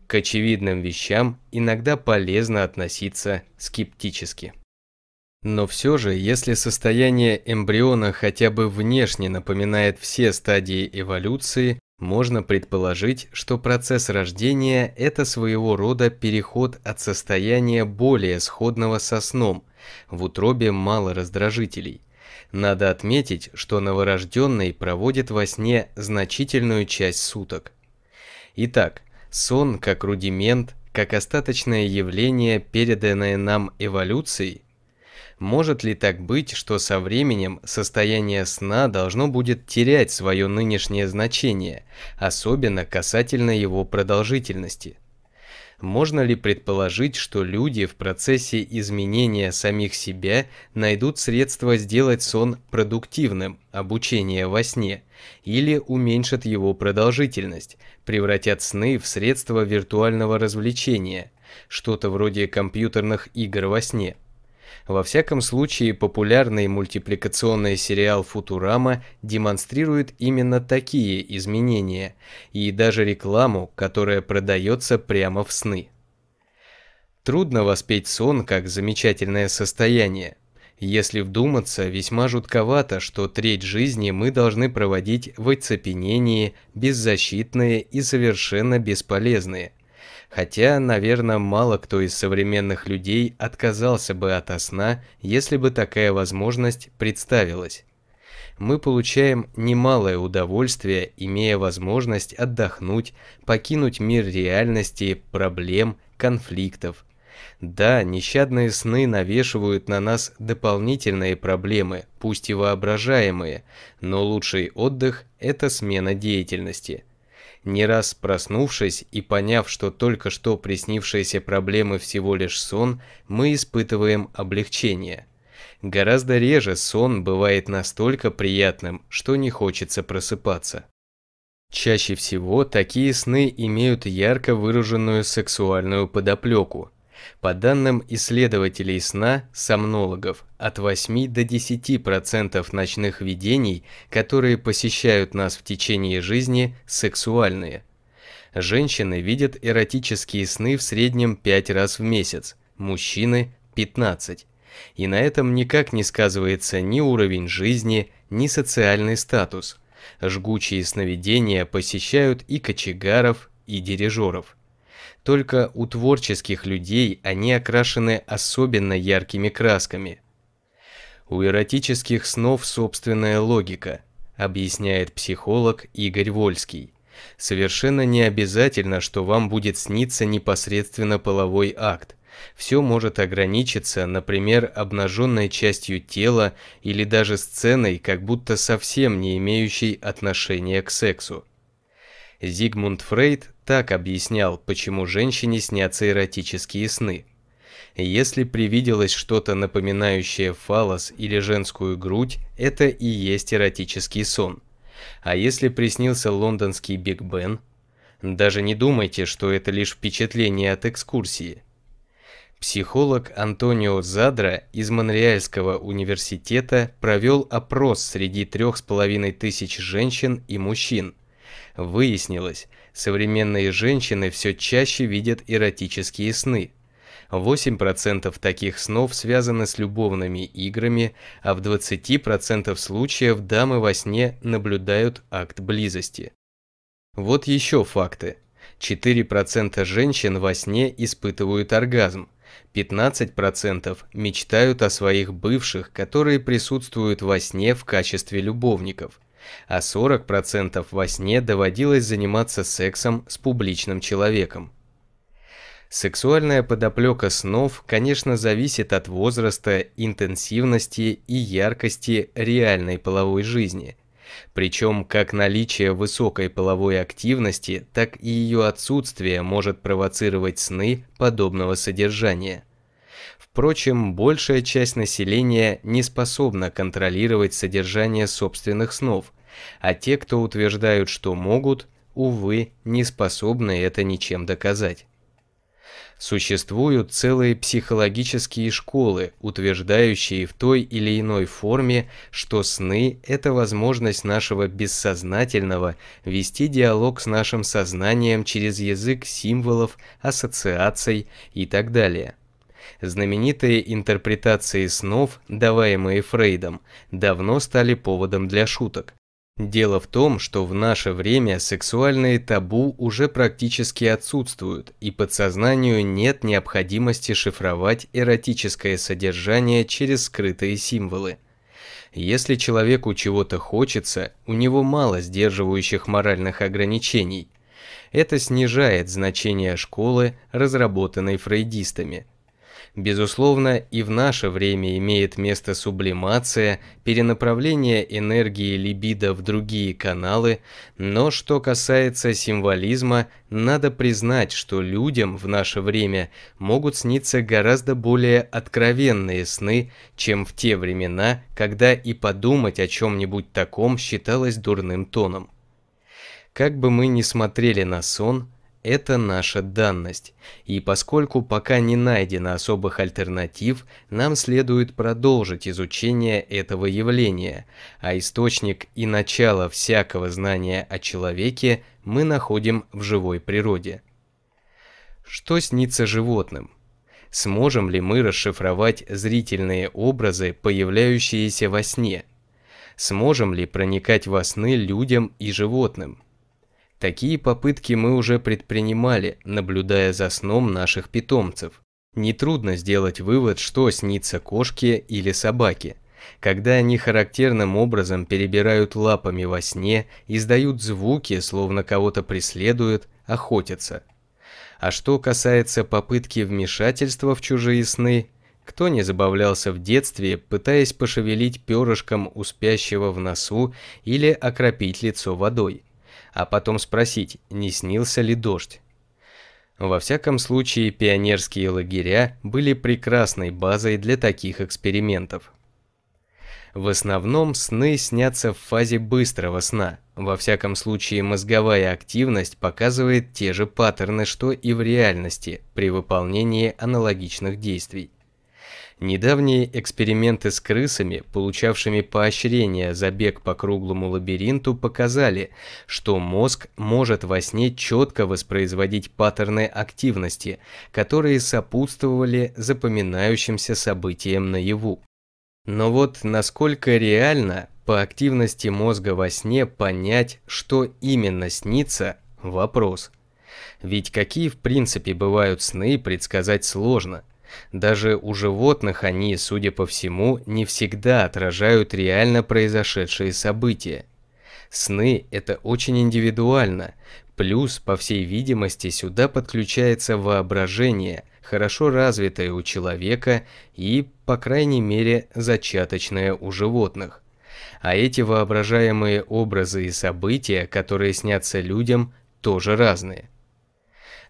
к очевидным вещам иногда полезно относиться скептически. Но все же, если состояние эмбриона хотя бы внешне напоминает все стадии эволюции, можно предположить, что процесс рождения – это своего рода переход от состояния более сходного со сном, в утробе мало раздражителей. Надо отметить, что новорожденный проводит во сне значительную часть суток. Итак, Сон как рудимент, как остаточное явление, переданное нам эволюцией? Может ли так быть, что со временем состояние сна должно будет терять свое нынешнее значение, особенно касательно его продолжительности? Можно ли предположить, что люди в процессе изменения самих себя найдут средства сделать сон продуктивным, обучение во сне, или уменьшат его продолжительность, превратят сны в средства виртуального развлечения, что-то вроде компьютерных игр во сне? Во всяком случае, популярный мультипликационный сериал «Футурама» демонстрирует именно такие изменения, и даже рекламу, которая продается прямо в сны. Трудно воспеть сон как замечательное состояние. Если вдуматься, весьма жутковато, что треть жизни мы должны проводить в оцепенении, беззащитные и совершенно бесполезные. Хотя, наверное, мало кто из современных людей отказался бы от сна, если бы такая возможность представилась. Мы получаем немалое удовольствие, имея возможность отдохнуть, покинуть мир реальности, проблем, конфликтов. Да, нещадные сны навешивают на нас дополнительные проблемы, пусть и воображаемые, но лучший отдых – это смена деятельности. Не раз проснувшись и поняв, что только что приснившиеся проблемы всего лишь сон, мы испытываем облегчение. Гораздо реже сон бывает настолько приятным, что не хочется просыпаться. Чаще всего такие сны имеют ярко выраженную сексуальную подоплеку, по данным исследователей сна, сомнологов, от 8 до 10% ночных видений, которые посещают нас в течение жизни, сексуальные. Женщины видят эротические сны в среднем 5 раз в месяц, мужчины – 15. И на этом никак не сказывается ни уровень жизни, ни социальный статус. Жгучие сновидения посещают и кочегаров, и дирижеров. Только у творческих людей они окрашены особенно яркими красками. У эротических снов собственная логика, объясняет психолог Игорь Вольский. Совершенно не обязательно, что вам будет сниться непосредственно половой акт. Все может ограничиться, например, обнаженной частью тела или даже сценой, как будто совсем не имеющей отношения к сексу. Зигмунд Фрейд так объяснял, почему женщине снятся эротические сны. Если привиделось что-то напоминающее фалос или женскую грудь, это и есть эротический сон. А если приснился лондонский Биг Бен? Даже не думайте, что это лишь впечатление от экскурсии. Психолог Антонио Задра из Монреальского университета провел опрос среди трех с половиной тысяч женщин и мужчин. Выяснилось, Современные женщины все чаще видят эротические сны. 8% таких снов связаны с любовными играми, а в 20% случаев дамы во сне наблюдают акт близости. Вот еще факты. 4% женщин во сне испытывают оргазм, 15% мечтают о своих бывших, которые присутствуют во сне в качестве любовников – а 40% во сне доводилось заниматься сексом с публичным человеком. Сексуальная подоплека снов, конечно, зависит от возраста, интенсивности и яркости реальной половой жизни. Причем как наличие высокой половой активности, так и ее отсутствие может провоцировать сны подобного содержания. Впрочем, большая часть населения не способна контролировать содержание собственных снов, а те, кто утверждают, что могут, увы, не способны это ничем доказать. Существуют целые психологические школы, утверждающие в той или иной форме, что сны – это возможность нашего бессознательного вести диалог с нашим сознанием через язык символов, ассоциаций и так далее. Знаменитые интерпретации снов, даваемые Фрейдом, давно стали поводом для шуток. Дело в том, что в наше время сексуальные табу уже практически отсутствуют, и подсознанию нет необходимости шифровать эротическое содержание через скрытые символы. Если человеку чего-то хочется, у него мало сдерживающих моральных ограничений. Это снижает значение школы, разработанной фрейдистами – Безусловно, и в наше время имеет место сублимация, перенаправление энергии либидо в другие каналы, но что касается символизма, надо признать, что людям в наше время могут сниться гораздо более откровенные сны, чем в те времена, когда и подумать о чем-нибудь таком считалось дурным тоном. Как бы мы ни смотрели на сон, это наша данность, и поскольку пока не найдено особых альтернатив, нам следует продолжить изучение этого явления, а источник и начало всякого знания о человеке мы находим в живой природе. Что снится животным? Сможем ли мы расшифровать зрительные образы, появляющиеся во сне? Сможем ли проникать во сны людям и животным? Такие попытки мы уже предпринимали, наблюдая за сном наших питомцев. Нетрудно сделать вывод, что снится кошке или собаке. Когда они характерным образом перебирают лапами во сне, издают звуки, словно кого-то преследуют, охотятся. А что касается попытки вмешательства в чужие сны, кто не забавлялся в детстве, пытаясь пошевелить перышком у спящего в носу или окропить лицо водой? А потом спросить, не снился ли дождь. Во всяком случае, пионерские лагеря были прекрасной базой для таких экспериментов. В основном сны снятся в фазе быстрого сна. Во всяком случае, мозговая активность показывает те же паттерны, что и в реальности при выполнении аналогичных действий. Недавние эксперименты с крысами, получавшими поощрение за бег по круглому лабиринту, показали, что мозг может во сне четко воспроизводить паттерны активности, которые сопутствовали запоминающимся событиям наяву. Но вот насколько реально по активности мозга во сне понять, что именно снится – вопрос. Ведь какие в принципе бывают сны, предсказать сложно – даже у животных они, судя по всему, не всегда отражают реально произошедшие события. Сны – это очень индивидуально, плюс, по всей видимости, сюда подключается воображение, хорошо развитое у человека и, по крайней мере, зачаточное у животных. А эти воображаемые образы и события, которые снятся людям, тоже разные.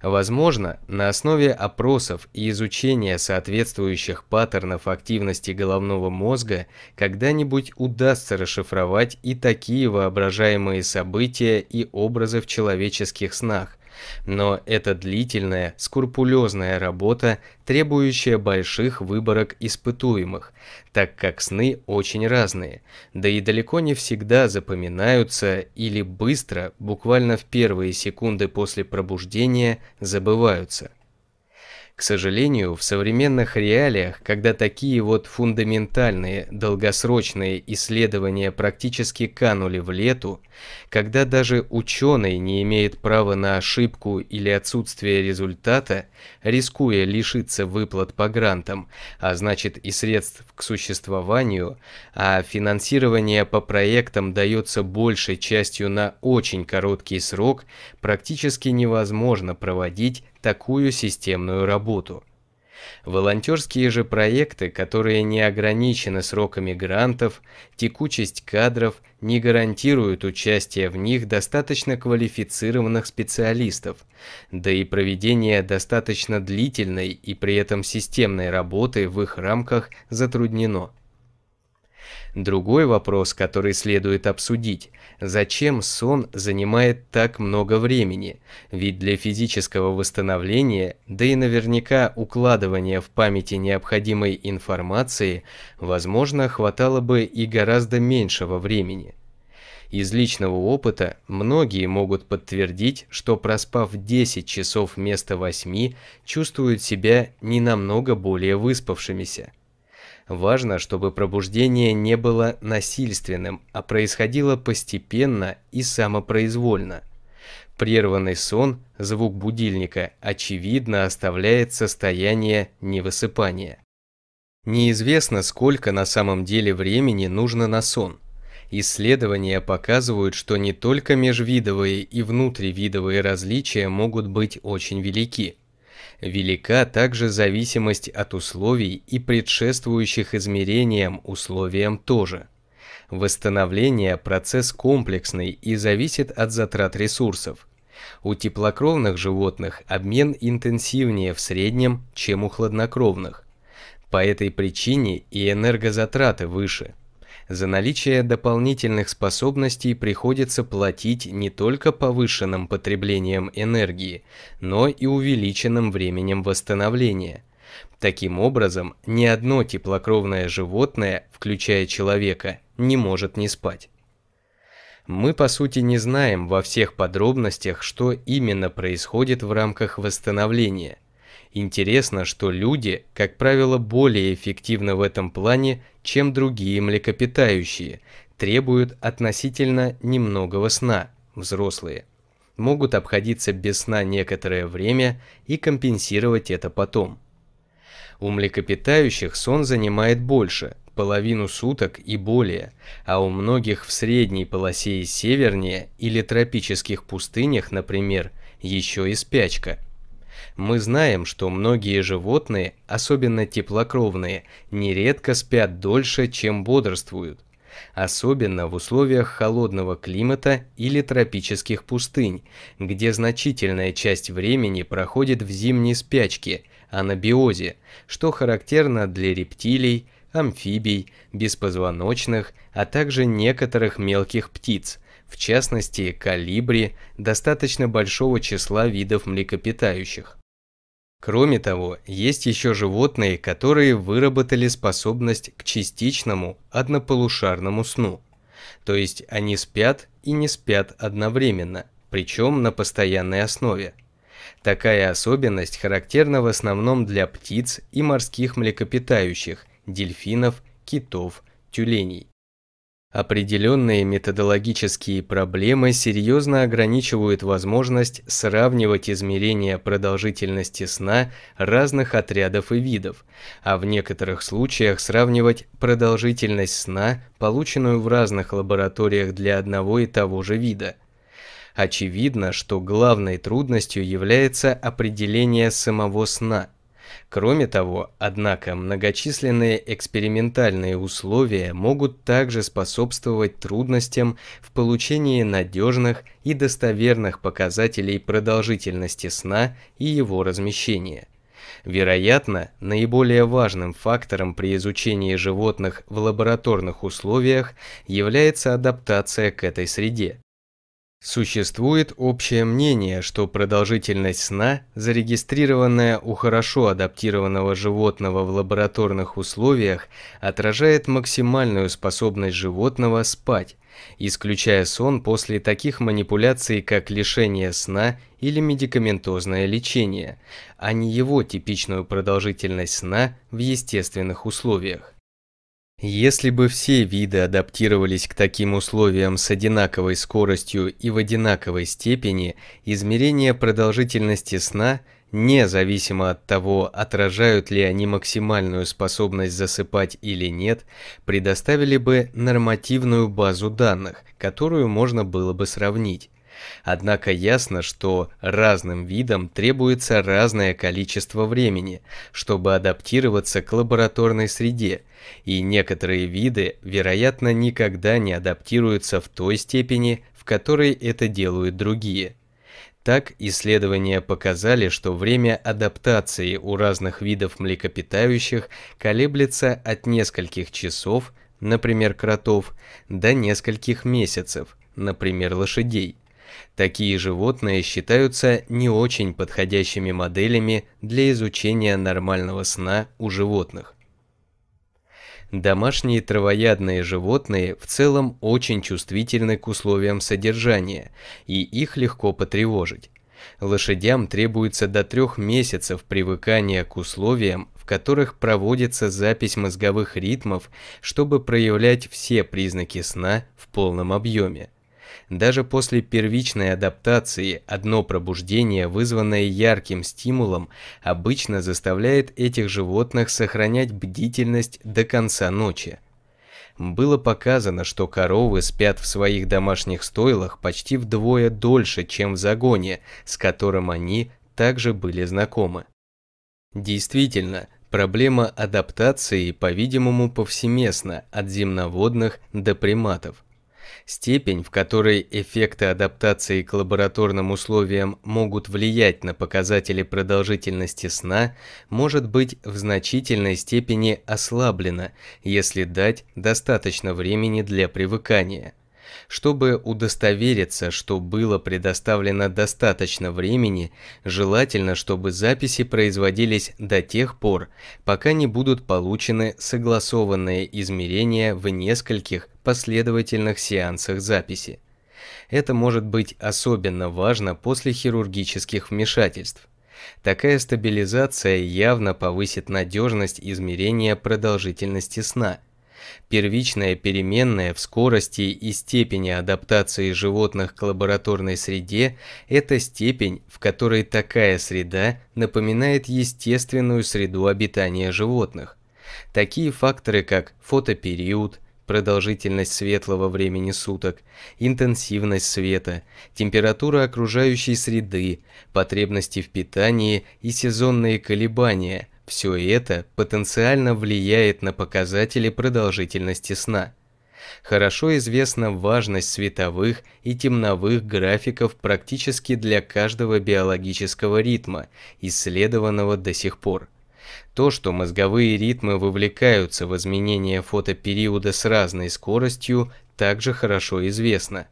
Возможно, на основе опросов и изучения соответствующих паттернов активности головного мозга когда-нибудь удастся расшифровать и такие воображаемые события и образы в человеческих снах, но это длительная, скрупулезная работа, требующая больших выборок испытуемых, так как сны очень разные, да и далеко не всегда запоминаются или быстро, буквально в первые секунды после пробуждения, забываются. К сожалению, в современных реалиях, когда такие вот фундаментальные, долгосрочные исследования практически канули в лету, когда даже ученый не имеет права на ошибку или отсутствие результата, рискуя лишиться выплат по грантам, а значит и средств к существованию, а финансирование по проектам дается большей частью на очень короткий срок, практически невозможно проводить такую системную работу. Волонтерские же проекты, которые не ограничены сроками грантов, текучесть кадров не гарантируют участие в них достаточно квалифицированных специалистов, да и проведение достаточно длительной и при этом системной работы в их рамках затруднено. Другой вопрос, который следует обсудить, зачем сон занимает так много времени, ведь для физического восстановления, да и наверняка укладывания в памяти необходимой информации, возможно, хватало бы и гораздо меньшего времени. Из личного опыта многие могут подтвердить, что проспав 10 часов вместо 8, чувствуют себя не намного более выспавшимися. Важно, чтобы пробуждение не было насильственным, а происходило постепенно и самопроизвольно. Прерванный сон, звук будильника, очевидно оставляет состояние невысыпания. Неизвестно, сколько на самом деле времени нужно на сон. Исследования показывают, что не только межвидовые и внутривидовые различия могут быть очень велики. Велика также зависимость от условий и предшествующих измерениям условиям тоже. Восстановление – процесс комплексный и зависит от затрат ресурсов. У теплокровных животных обмен интенсивнее в среднем, чем у хладнокровных. По этой причине и энергозатраты выше – за наличие дополнительных способностей приходится платить не только повышенным потреблением энергии, но и увеличенным временем восстановления. Таким образом, ни одно теплокровное животное, включая человека, не может не спать. Мы по сути не знаем во всех подробностях, что именно происходит в рамках восстановления – Интересно, что люди, как правило, более эффективны в этом плане, чем другие млекопитающие, требуют относительно немногого сна, взрослые. Могут обходиться без сна некоторое время и компенсировать это потом. У млекопитающих сон занимает больше, половину суток и более, а у многих в средней полосе и севернее или тропических пустынях, например, еще и спячка – мы знаем, что многие животные, особенно теплокровные, нередко спят дольше, чем бодрствуют. Особенно в условиях холодного климата или тропических пустынь, где значительная часть времени проходит в зимней спячке, анабиозе, что характерно для рептилий, амфибий, беспозвоночных, а также некоторых мелких птиц, в частности калибри, достаточно большого числа видов млекопитающих. Кроме того, есть еще животные, которые выработали способность к частичному однополушарному сну. То есть они спят и не спят одновременно, причем на постоянной основе. Такая особенность характерна в основном для птиц и морских млекопитающих, дельфинов, китов, тюленей. Определенные методологические проблемы серьезно ограничивают возможность сравнивать измерения продолжительности сна разных отрядов и видов, а в некоторых случаях сравнивать продолжительность сна, полученную в разных лабораториях для одного и того же вида. Очевидно, что главной трудностью является определение самого сна – Кроме того, однако, многочисленные экспериментальные условия могут также способствовать трудностям в получении надежных и достоверных показателей продолжительности сна и его размещения. Вероятно, наиболее важным фактором при изучении животных в лабораторных условиях является адаптация к этой среде. Существует общее мнение, что продолжительность сна, зарегистрированная у хорошо адаптированного животного в лабораторных условиях, отражает максимальную способность животного спать, исключая сон после таких манипуляций, как лишение сна или медикаментозное лечение, а не его типичную продолжительность сна в естественных условиях. Если бы все виды адаптировались к таким условиям с одинаковой скоростью и в одинаковой степени, измерение продолжительности сна, независимо от того, отражают ли они максимальную способность засыпать или нет, предоставили бы нормативную базу данных, которую можно было бы сравнить. Однако ясно, что разным видам требуется разное количество времени, чтобы адаптироваться к лабораторной среде, и некоторые виды, вероятно, никогда не адаптируются в той степени, в которой это делают другие. Так, исследования показали, что время адаптации у разных видов млекопитающих колеблется от нескольких часов, например, кротов, до нескольких месяцев, например, лошадей. Такие животные считаются не очень подходящими моделями для изучения нормального сна у животных. Домашние травоядные животные в целом очень чувствительны к условиям содержания, и их легко потревожить. Лошадям требуется до трех месяцев привыкания к условиям, в которых проводится запись мозговых ритмов, чтобы проявлять все признаки сна в полном объеме. Даже после первичной адаптации одно пробуждение, вызванное ярким стимулом, обычно заставляет этих животных сохранять бдительность до конца ночи. Было показано, что коровы спят в своих домашних стойлах почти вдвое дольше, чем в загоне, с которым они также были знакомы. Действительно, проблема адаптации, по-видимому, повсеместна от земноводных до приматов. Степень, в которой эффекты адаптации к лабораторным условиям могут влиять на показатели продолжительности сна, может быть в значительной степени ослаблена, если дать достаточно времени для привыкания. Чтобы удостовериться, что было предоставлено достаточно времени, желательно, чтобы записи производились до тех пор, пока не будут получены согласованные измерения в нескольких последовательных сеансах записи. Это может быть особенно важно после хирургических вмешательств. Такая стабилизация явно повысит надежность измерения продолжительности сна – Первичная переменная в скорости и степени адаптации животных к лабораторной среде – это степень, в которой такая среда напоминает естественную среду обитания животных. Такие факторы, как фотопериод, продолжительность светлого времени суток, интенсивность света, температура окружающей среды, потребности в питании и сезонные колебания – все это потенциально влияет на показатели продолжительности сна. Хорошо известна важность световых и темновых графиков практически для каждого биологического ритма, исследованного до сих пор. То, что мозговые ритмы вовлекаются в изменения фотопериода с разной скоростью, также хорошо известно.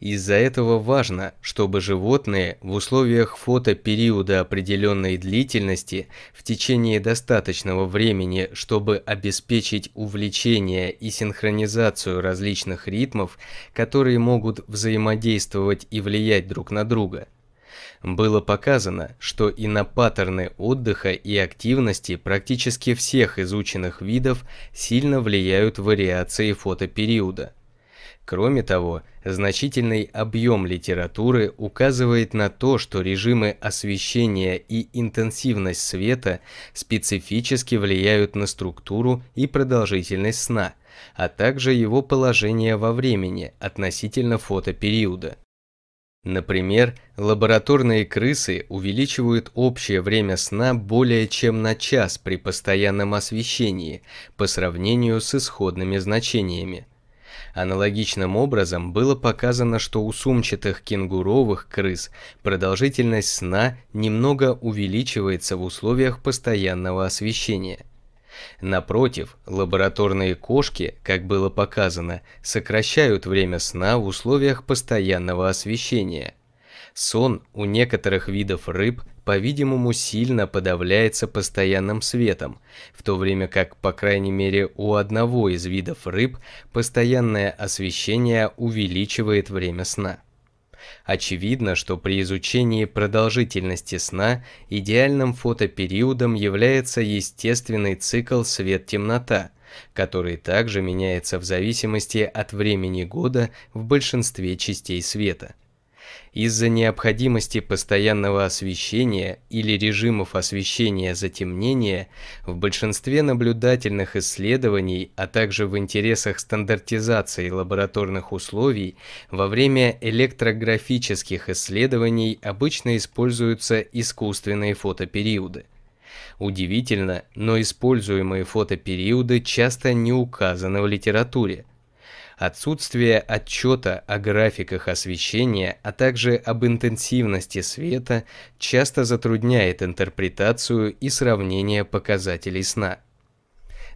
Из-за этого важно, чтобы животные в условиях фотопериода определенной длительности в течение достаточного времени, чтобы обеспечить увлечение и синхронизацию различных ритмов, которые могут взаимодействовать и влиять друг на друга. Было показано, что и на паттерны отдыха и активности практически всех изученных видов сильно влияют вариации фотопериода. Кроме того, значительный объем литературы указывает на то, что режимы освещения и интенсивность света специфически влияют на структуру и продолжительность сна, а также его положение во времени относительно фотопериода. Например, лабораторные крысы увеличивают общее время сна более чем на час при постоянном освещении по сравнению с исходными значениями. Аналогичным образом было показано, что у сумчатых кенгуровых крыс продолжительность сна немного увеличивается в условиях постоянного освещения. Напротив, лабораторные кошки, как было показано, сокращают время сна в условиях постоянного освещения. Сон у некоторых видов рыб по-видимому, сильно подавляется постоянным светом, в то время как, по крайней мере, у одного из видов рыб постоянное освещение увеличивает время сна. Очевидно, что при изучении продолжительности сна идеальным фотопериодом является естественный цикл свет-темнота, который также меняется в зависимости от времени года в большинстве частей света. Из-за необходимости постоянного освещения или режимов освещения затемнения в большинстве наблюдательных исследований, а также в интересах стандартизации лабораторных условий, во время электрографических исследований обычно используются искусственные фотопериоды. Удивительно, но используемые фотопериоды часто не указаны в литературе – Отсутствие отчета о графиках освещения, а также об интенсивности света часто затрудняет интерпретацию и сравнение показателей сна.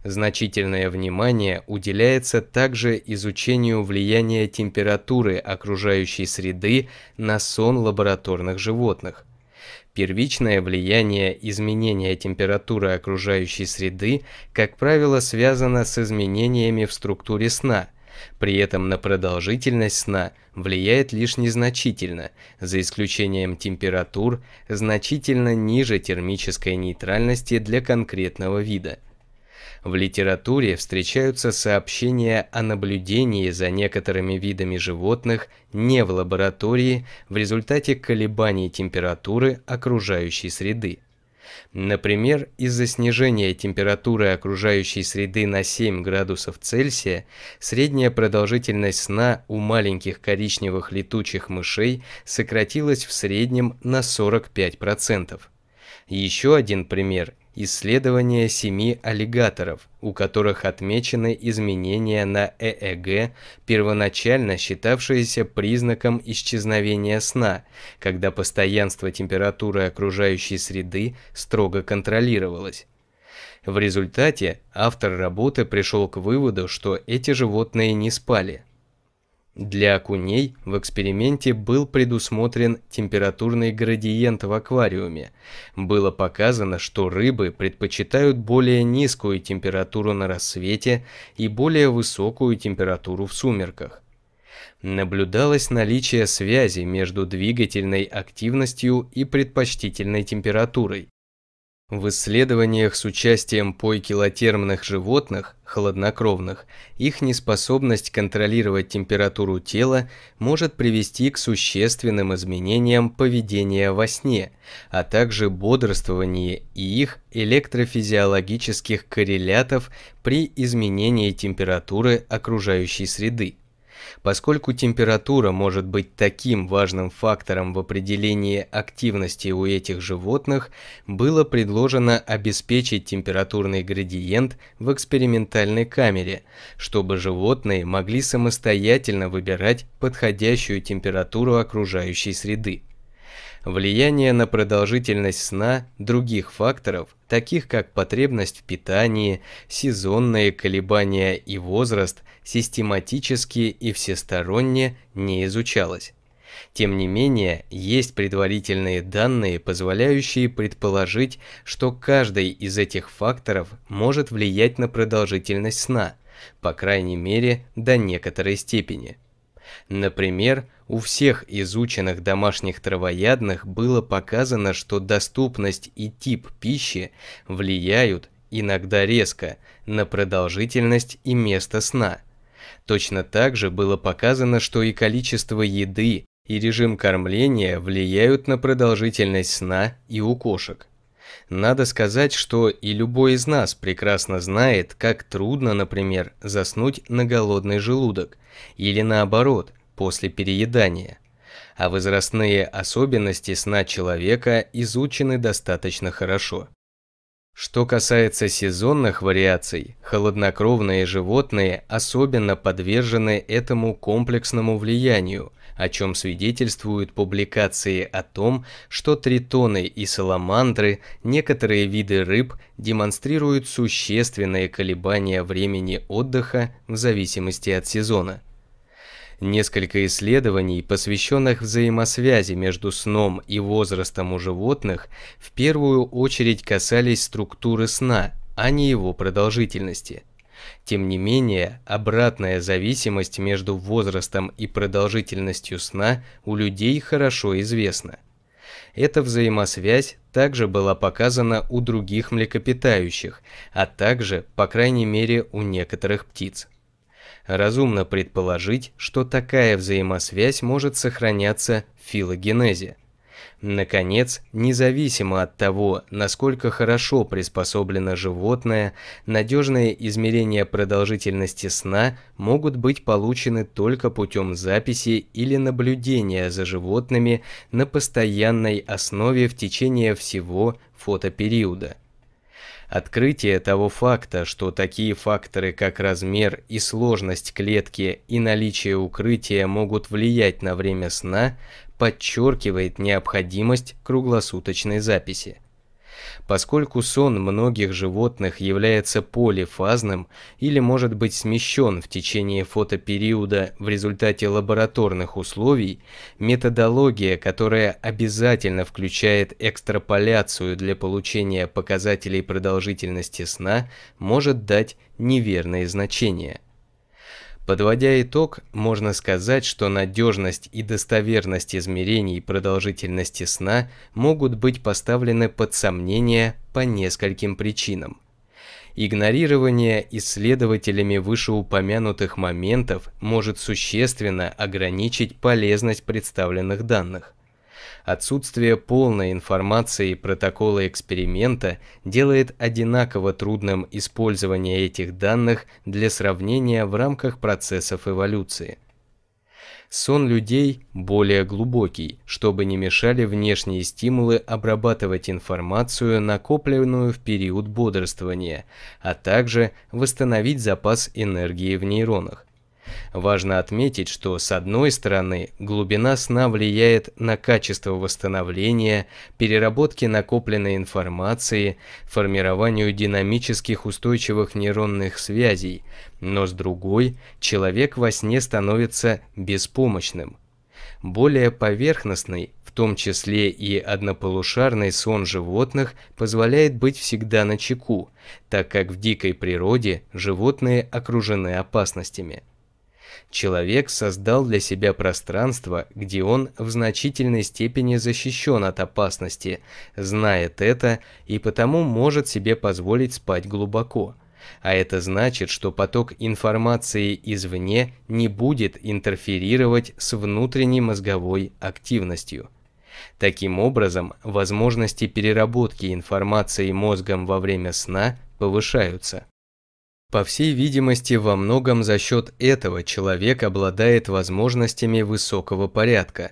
Значительное внимание уделяется также изучению влияния температуры окружающей среды на сон лабораторных животных. Первичное влияние изменения температуры окружающей среды, как правило, связано с изменениями в структуре сна – при этом на продолжительность сна влияет лишь незначительно, за исключением температур, значительно ниже термической нейтральности для конкретного вида. В литературе встречаются сообщения о наблюдении за некоторыми видами животных не в лаборатории в результате колебаний температуры окружающей среды. Например, из-за снижения температуры окружающей среды на 7 градусов Цельсия средняя продолжительность сна у маленьких коричневых летучих мышей сократилась в среднем на 45%. Еще один пример исследование семи аллигаторов, у которых отмечены изменения на ЭЭГ, первоначально считавшиеся признаком исчезновения сна, когда постоянство температуры окружающей среды строго контролировалось. В результате автор работы пришел к выводу, что эти животные не спали – для окуней в эксперименте был предусмотрен температурный градиент в аквариуме. Было показано, что рыбы предпочитают более низкую температуру на рассвете и более высокую температуру в сумерках. Наблюдалось наличие связи между двигательной активностью и предпочтительной температурой. В исследованиях с участием поикилотермных животных, холоднокровных, их неспособность контролировать температуру тела может привести к существенным изменениям поведения во сне, а также бодрствовании и их электрофизиологических коррелятов при изменении температуры окружающей среды. Поскольку температура может быть таким важным фактором в определении активности у этих животных, было предложено обеспечить температурный градиент в экспериментальной камере, чтобы животные могли самостоятельно выбирать подходящую температуру окружающей среды. Влияние на продолжительность сна других факторов, таких как потребность в питании, сезонные колебания и возраст, систематически и всесторонне не изучалось. Тем не менее, есть предварительные данные, позволяющие предположить, что каждый из этих факторов может влиять на продолжительность сна, по крайней мере, до некоторой степени. Например, у всех изученных домашних травоядных было показано, что доступность и тип пищи влияют, иногда резко, на продолжительность и место сна. Точно так же было показано, что и количество еды, и режим кормления влияют на продолжительность сна и у кошек. Надо сказать, что и любой из нас прекрасно знает, как трудно, например, заснуть на голодный желудок, или наоборот, после переедания. А возрастные особенности сна человека изучены достаточно хорошо. Что касается сезонных вариаций, холоднокровные животные особенно подвержены этому комплексному влиянию, о чем свидетельствуют публикации о том, что тритоны и саламандры, некоторые виды рыб демонстрируют существенные колебания времени отдыха в зависимости от сезона. Несколько исследований, посвященных взаимосвязи между сном и возрастом у животных, в первую очередь касались структуры сна, а не его продолжительности. Тем не менее, обратная зависимость между возрастом и продолжительностью сна у людей хорошо известна. Эта взаимосвязь также была показана у других млекопитающих, а также, по крайней мере, у некоторых птиц. Разумно предположить, что такая взаимосвязь может сохраняться в филогенезе. Наконец, независимо от того, насколько хорошо приспособлено животное, надежные измерения продолжительности сна могут быть получены только путем записи или наблюдения за животными на постоянной основе в течение всего фотопериода. Открытие того факта, что такие факторы, как размер и сложность клетки и наличие укрытия могут влиять на время сна, подчеркивает необходимость круглосуточной записи. Поскольку сон многих животных является полифазным или может быть смещен в течение фотопериода в результате лабораторных условий, методология, которая обязательно включает экстраполяцию для получения показателей продолжительности сна, может дать неверные значения. Подводя итог, можно сказать, что надежность и достоверность измерений продолжительности сна могут быть поставлены под сомнение по нескольким причинам. Игнорирование исследователями вышеупомянутых моментов может существенно ограничить полезность представленных данных. Отсутствие полной информации протокола эксперимента делает одинаково трудным использование этих данных для сравнения в рамках процессов эволюции. Сон людей более глубокий, чтобы не мешали внешние стимулы обрабатывать информацию, накопленную в период бодрствования, а также восстановить запас энергии в нейронах. Важно отметить, что с одной стороны глубина сна влияет на качество восстановления, переработки накопленной информации, формированию динамических устойчивых нейронных связей, но с другой человек во сне становится беспомощным. Более поверхностный, в том числе и однополушарный сон животных позволяет быть всегда на чеку, так как в дикой природе животные окружены опасностями человек создал для себя пространство, где он в значительной степени защищен от опасности, знает это и потому может себе позволить спать глубоко. А это значит, что поток информации извне не будет интерферировать с внутренней мозговой активностью. Таким образом, возможности переработки информации мозгом во время сна повышаются. По всей видимости, во многом за счет этого человек обладает возможностями высокого порядка.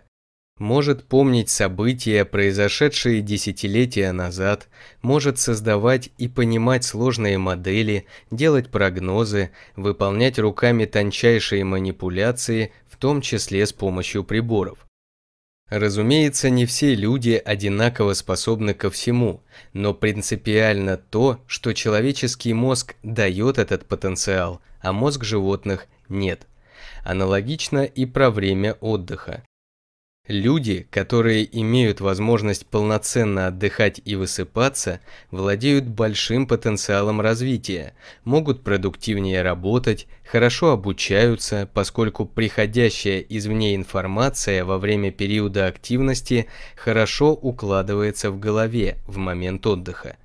Может помнить события, произошедшие десятилетия назад, может создавать и понимать сложные модели, делать прогнозы, выполнять руками тончайшие манипуляции, в том числе с помощью приборов. Разумеется, не все люди одинаково способны ко всему, но принципиально то, что человеческий мозг дает этот потенциал, а мозг животных нет. Аналогично и про время отдыха. Люди, которые имеют возможность полноценно отдыхать и высыпаться, владеют большим потенциалом развития, могут продуктивнее работать, хорошо обучаются, поскольку приходящая извне информация во время периода активности хорошо укладывается в голове в момент отдыха.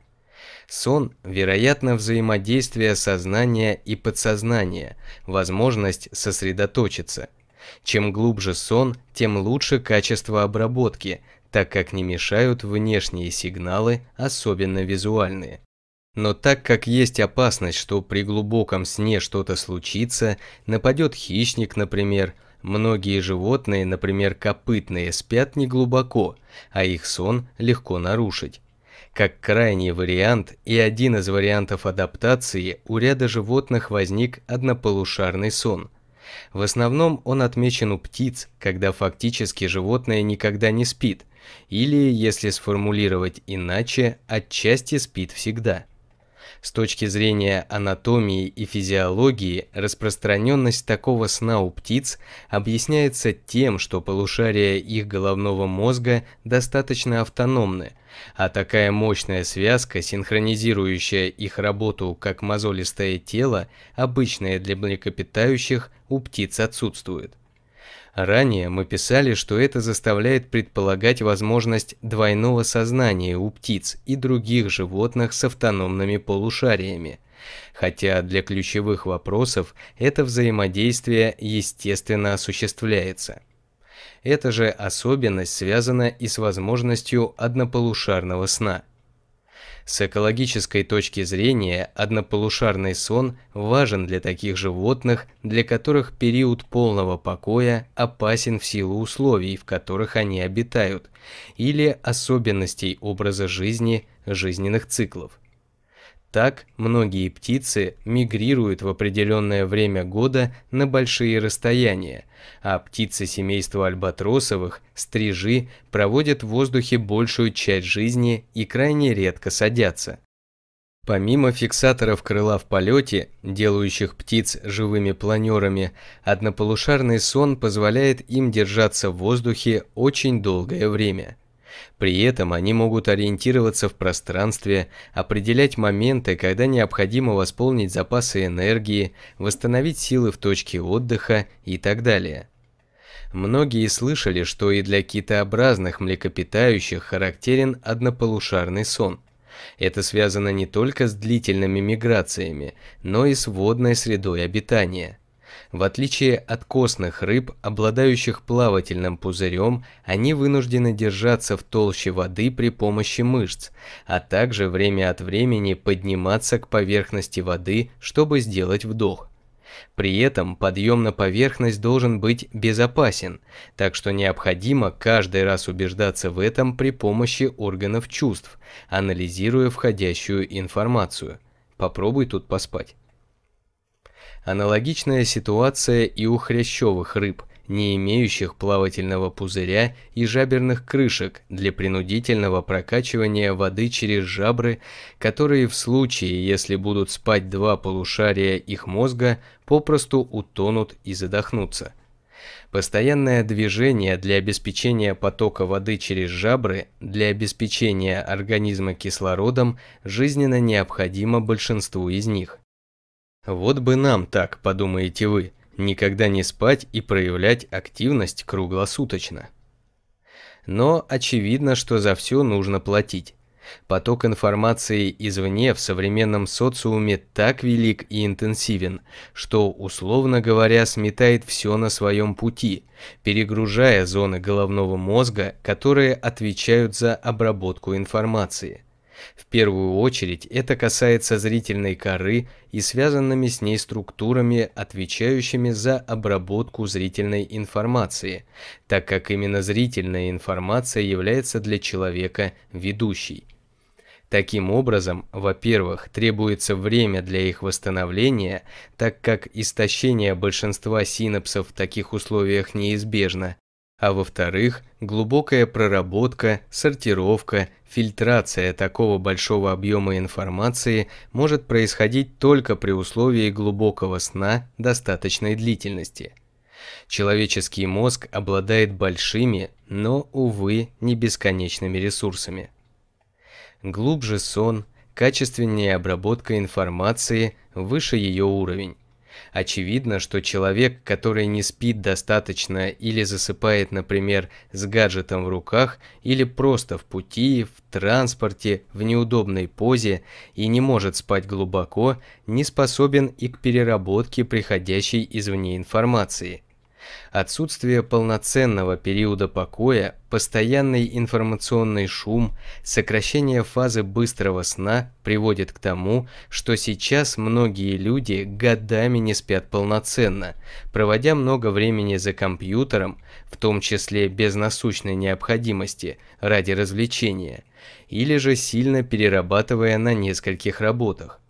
Сон – вероятно взаимодействие сознания и подсознания, возможность сосредоточиться – чем глубже сон, тем лучше качество обработки, так как не мешают внешние сигналы, особенно визуальные. Но так как есть опасность, что при глубоком сне что-то случится, нападет хищник, например, многие животные, например, копытные, спят неглубоко, а их сон легко нарушить. Как крайний вариант и один из вариантов адаптации у ряда животных возник однополушарный сон – в основном он отмечен у птиц, когда фактически животное никогда не спит, или, если сформулировать иначе, отчасти спит всегда. С точки зрения анатомии и физиологии, распространенность такого сна у птиц объясняется тем, что полушария их головного мозга достаточно автономны, а такая мощная связка, синхронизирующая их работу как мозолистое тело, обычная для млекопитающих, у птиц отсутствует. Ранее мы писали, что это заставляет предполагать возможность двойного сознания у птиц и других животных с автономными полушариями, хотя для ключевых вопросов это взаимодействие естественно осуществляется. Эта же особенность связана и с возможностью однополушарного сна – с экологической точки зрения, однополушарный сон важен для таких животных, для которых период полного покоя опасен в силу условий, в которых они обитают, или особенностей образа жизни, жизненных циклов. Так, многие птицы мигрируют в определенное время года на большие расстояния, а птицы семейства альбатросовых, стрижи, проводят в воздухе большую часть жизни и крайне редко садятся. Помимо фиксаторов крыла в полете, делающих птиц живыми планерами, однополушарный сон позволяет им держаться в воздухе очень долгое время – при этом они могут ориентироваться в пространстве, определять моменты, когда необходимо восполнить запасы энергии, восстановить силы в точке отдыха и так далее. Многие слышали, что и для китообразных млекопитающих характерен однополушарный сон. Это связано не только с длительными миграциями, но и с водной средой обитания – в отличие от костных рыб, обладающих плавательным пузырем, они вынуждены держаться в толще воды при помощи мышц, а также время от времени подниматься к поверхности воды, чтобы сделать вдох. При этом подъем на поверхность должен быть безопасен, так что необходимо каждый раз убеждаться в этом при помощи органов чувств, анализируя входящую информацию. Попробуй тут поспать. Аналогичная ситуация и у хрящевых рыб, не имеющих плавательного пузыря и жаберных крышек для принудительного прокачивания воды через жабры, которые в случае, если будут спать два полушария их мозга, попросту утонут и задохнутся. Постоянное движение для обеспечения потока воды через жабры, для обеспечения организма кислородом жизненно необходимо большинству из них. Вот бы нам так, подумаете вы, никогда не спать и проявлять активность круглосуточно. Но очевидно, что за все нужно платить. Поток информации извне в современном социуме так велик и интенсивен, что, условно говоря, сметает все на своем пути, перегружая зоны головного мозга, которые отвечают за обработку информации. В первую очередь это касается зрительной коры и связанными с ней структурами, отвечающими за обработку зрительной информации, так как именно зрительная информация является для человека ведущей. Таким образом, во-первых, требуется время для их восстановления, так как истощение большинства синапсов в таких условиях неизбежно, а во-вторых, глубокая проработка, сортировка, фильтрация такого большого объема информации может происходить только при условии глубокого сна достаточной длительности. Человеческий мозг обладает большими, но, увы, не бесконечными ресурсами. Глубже сон, качественнее обработка информации, выше ее уровень. Очевидно, что человек, который не спит достаточно или засыпает, например, с гаджетом в руках, или просто в пути, в транспорте, в неудобной позе и не может спать глубоко, не способен и к переработке приходящей извне информации – Отсутствие полноценного периода покоя, постоянный информационный шум, сокращение фазы быстрого сна приводит к тому, что сейчас многие люди годами не спят полноценно, проводя много времени за компьютером, в том числе без насущной необходимости, ради развлечения, или же сильно перерабатывая на нескольких работах.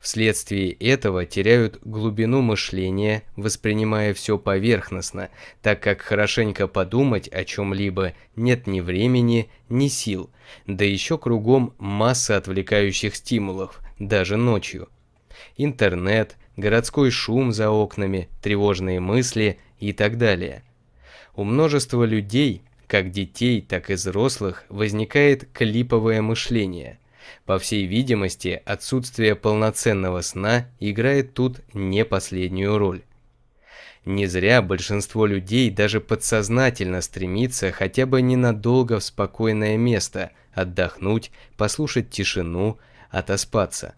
Вследствие этого теряют глубину мышления, воспринимая все поверхностно, так как хорошенько подумать о чем-либо нет ни времени, ни сил, да еще кругом масса отвлекающих стимулов, даже ночью. Интернет, городской шум за окнами, тревожные мысли и так далее. У множества людей, как детей, так и взрослых, возникает клиповое мышление – по всей видимости, отсутствие полноценного сна играет тут не последнюю роль. Не зря большинство людей даже подсознательно стремится хотя бы ненадолго в спокойное место, отдохнуть, послушать тишину, отоспаться.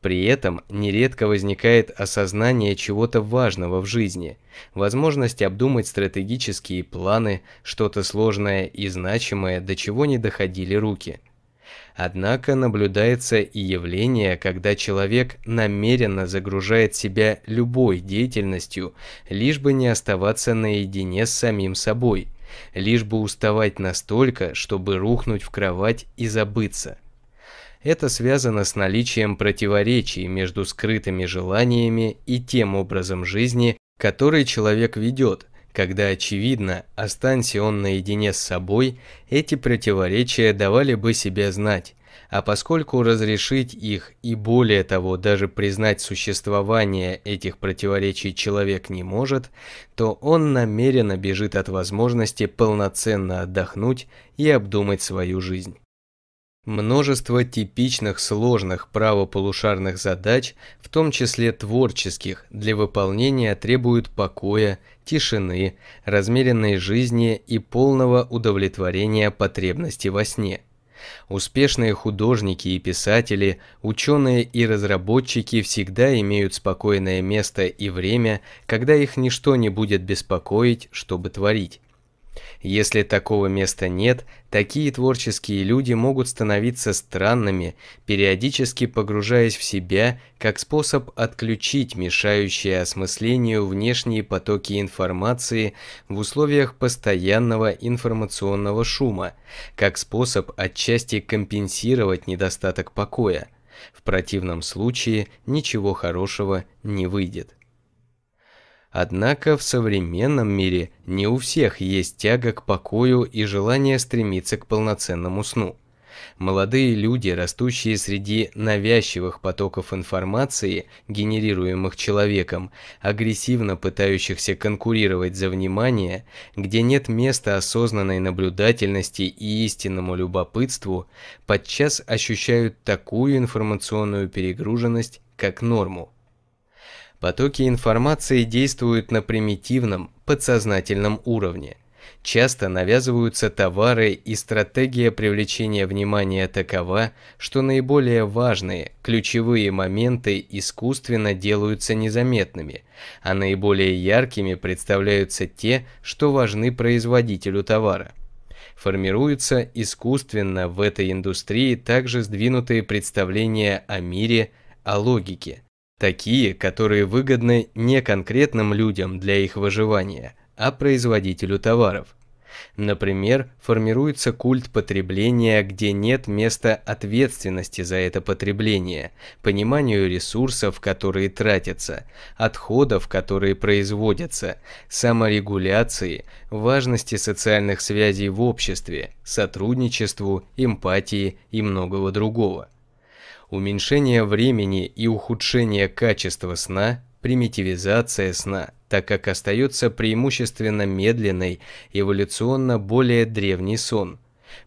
При этом нередко возникает осознание чего-то важного в жизни, возможность обдумать стратегические планы, что-то сложное и значимое, до чего не доходили руки. Однако наблюдается и явление, когда человек намеренно загружает себя любой деятельностью, лишь бы не оставаться наедине с самим собой, лишь бы уставать настолько, чтобы рухнуть в кровать и забыться. Это связано с наличием противоречий между скрытыми желаниями и тем образом жизни, который человек ведет, когда очевидно, останься он наедине с собой, эти противоречия давали бы себя знать, а поскольку разрешить их и более того даже признать существование этих противоречий человек не может, то он намеренно бежит от возможности полноценно отдохнуть и обдумать свою жизнь. Множество типичных сложных правополушарных задач, в том числе творческих, для выполнения требуют покоя, тишины, размеренной жизни и полного удовлетворения потребностей во сне. Успешные художники и писатели, ученые и разработчики всегда имеют спокойное место и время, когда их ничто не будет беспокоить, чтобы творить. Если такого места нет, такие творческие люди могут становиться странными, периодически погружаясь в себя как способ отключить мешающие осмыслению внешние потоки информации в условиях постоянного информационного шума, как способ отчасти компенсировать недостаток покоя. В противном случае ничего хорошего не выйдет. Однако в современном мире не у всех есть тяга к покою и желание стремиться к полноценному сну. Молодые люди, растущие среди навязчивых потоков информации, генерируемых человеком, агрессивно пытающихся конкурировать за внимание, где нет места осознанной наблюдательности и истинному любопытству, подчас ощущают такую информационную перегруженность, как норму. Потоки информации действуют на примитивном, подсознательном уровне. Часто навязываются товары и стратегия привлечения внимания такова, что наиболее важные, ключевые моменты искусственно делаются незаметными, а наиболее яркими представляются те, что важны производителю товара. Формируются искусственно в этой индустрии также сдвинутые представления о мире, о логике. Такие, которые выгодны не конкретным людям для их выживания, а производителю товаров. Например, формируется культ потребления, где нет места ответственности за это потребление, пониманию ресурсов, которые тратятся, отходов, которые производятся, саморегуляции, важности социальных связей в обществе, сотрудничеству, эмпатии и многого другого уменьшение времени и ухудшение качества сна, примитивизация сна, так как остается преимущественно медленный, эволюционно более древний сон,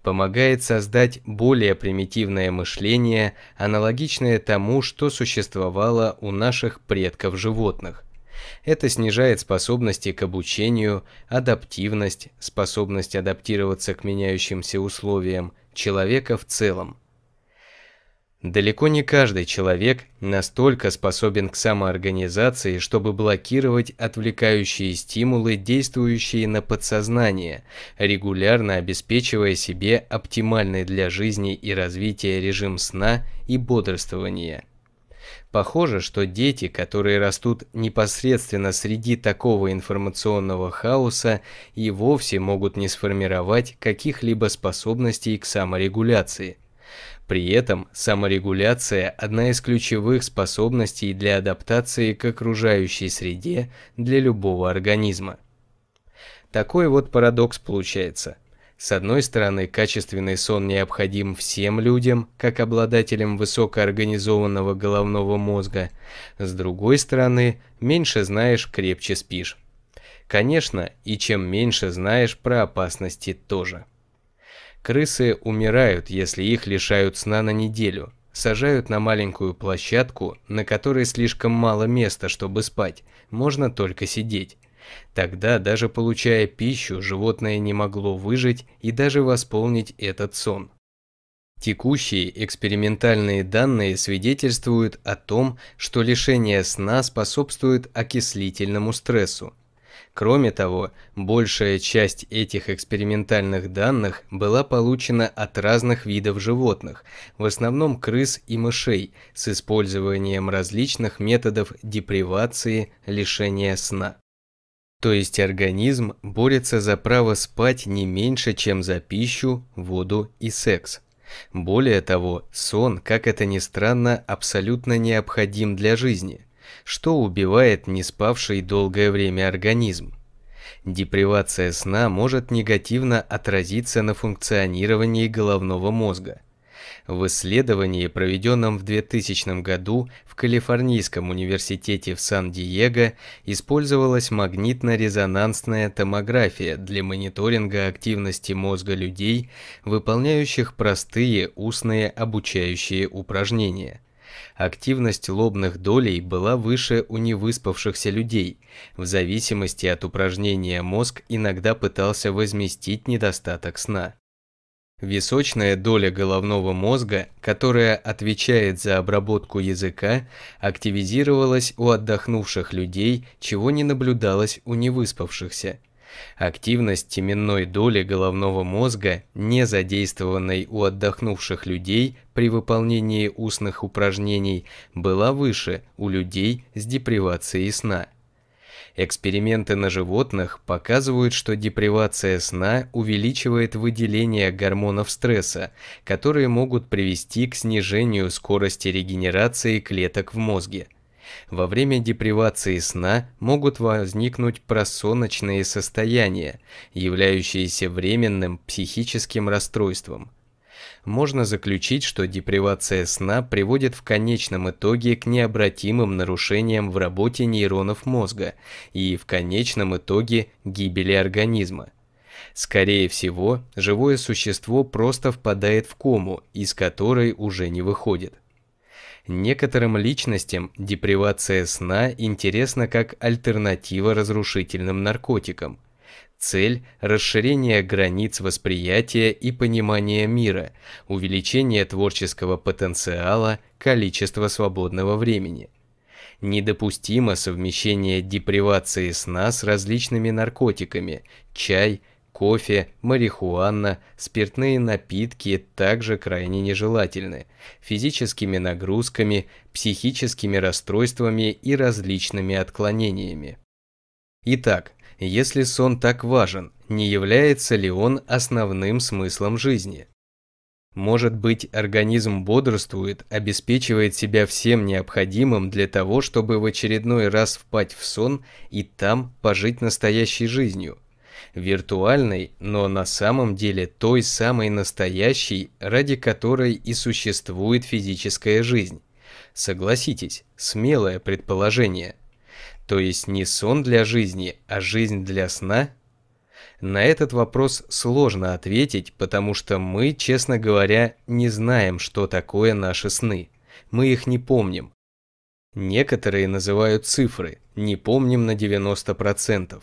помогает создать более примитивное мышление, аналогичное тому, что существовало у наших предков животных. Это снижает способности к обучению, адаптивность, способность адаптироваться к меняющимся условиям человека в целом. Далеко не каждый человек настолько способен к самоорганизации, чтобы блокировать отвлекающие стимулы, действующие на подсознание, регулярно обеспечивая себе оптимальный для жизни и развития режим сна и бодрствования. Похоже, что дети, которые растут непосредственно среди такого информационного хаоса, и вовсе могут не сформировать каких-либо способностей к саморегуляции – при этом саморегуляция – одна из ключевых способностей для адаптации к окружающей среде для любого организма. Такой вот парадокс получается. С одной стороны, качественный сон необходим всем людям, как обладателям высокоорганизованного головного мозга. С другой стороны, меньше знаешь, крепче спишь. Конечно, и чем меньше знаешь про опасности тоже. Крысы умирают, если их лишают сна на неделю. Сажают на маленькую площадку, на которой слишком мало места, чтобы спать, можно только сидеть. Тогда, даже получая пищу, животное не могло выжить и даже восполнить этот сон. Текущие экспериментальные данные свидетельствуют о том, что лишение сна способствует окислительному стрессу. Кроме того, большая часть этих экспериментальных данных была получена от разных видов животных, в основном крыс и мышей, с использованием различных методов депривации лишения сна. То есть организм борется за право спать не меньше, чем за пищу, воду и секс. Более того, сон, как это ни странно, абсолютно необходим для жизни, что убивает не спавший долгое время организм. Депривация сна может негативно отразиться на функционировании головного мозга. В исследовании, проведенном в 2000 году в Калифорнийском университете в Сан-Диего, использовалась магнитно-резонансная томография для мониторинга активности мозга людей, выполняющих простые устные обучающие упражнения. Активность лобных долей была выше у невыспавшихся людей. В зависимости от упражнения мозг иногда пытался возместить недостаток сна. Височная доля головного мозга, которая отвечает за обработку языка, активизировалась у отдохнувших людей, чего не наблюдалось у невыспавшихся. Активность теменной доли головного мозга, не задействованной у отдохнувших людей при выполнении устных упражнений, была выше у людей с депривацией сна. Эксперименты на животных показывают, что депривация сна увеличивает выделение гормонов стресса, которые могут привести к снижению скорости регенерации клеток в мозге. Во время депривации сна могут возникнуть просоночные состояния, являющиеся временным психическим расстройством можно заключить, что депривация сна приводит в конечном итоге к необратимым нарушениям в работе нейронов мозга и в конечном итоге гибели организма. Скорее всего, живое существо просто впадает в кому, из которой уже не выходит. Некоторым личностям депривация сна интересна как альтернатива разрушительным наркотикам – Цель – расширение границ восприятия и понимания мира, увеличение творческого потенциала, количество свободного времени. Недопустимо совмещение депривации сна с различными наркотиками – чай, кофе, марихуана, спиртные напитки также крайне нежелательны, физическими нагрузками, психическими расстройствами и различными отклонениями. Итак, если сон так важен, не является ли он основным смыслом жизни? Может быть, организм бодрствует, обеспечивает себя всем необходимым для того, чтобы в очередной раз впасть в сон и там пожить настоящей жизнью. Виртуальной, но на самом деле той самой настоящей, ради которой и существует физическая жизнь. Согласитесь, смелое предположение – то есть не сон для жизни, а жизнь для сна? На этот вопрос сложно ответить, потому что мы, честно говоря, не знаем, что такое наши сны. Мы их не помним. Некоторые называют цифры, не помним на 90%.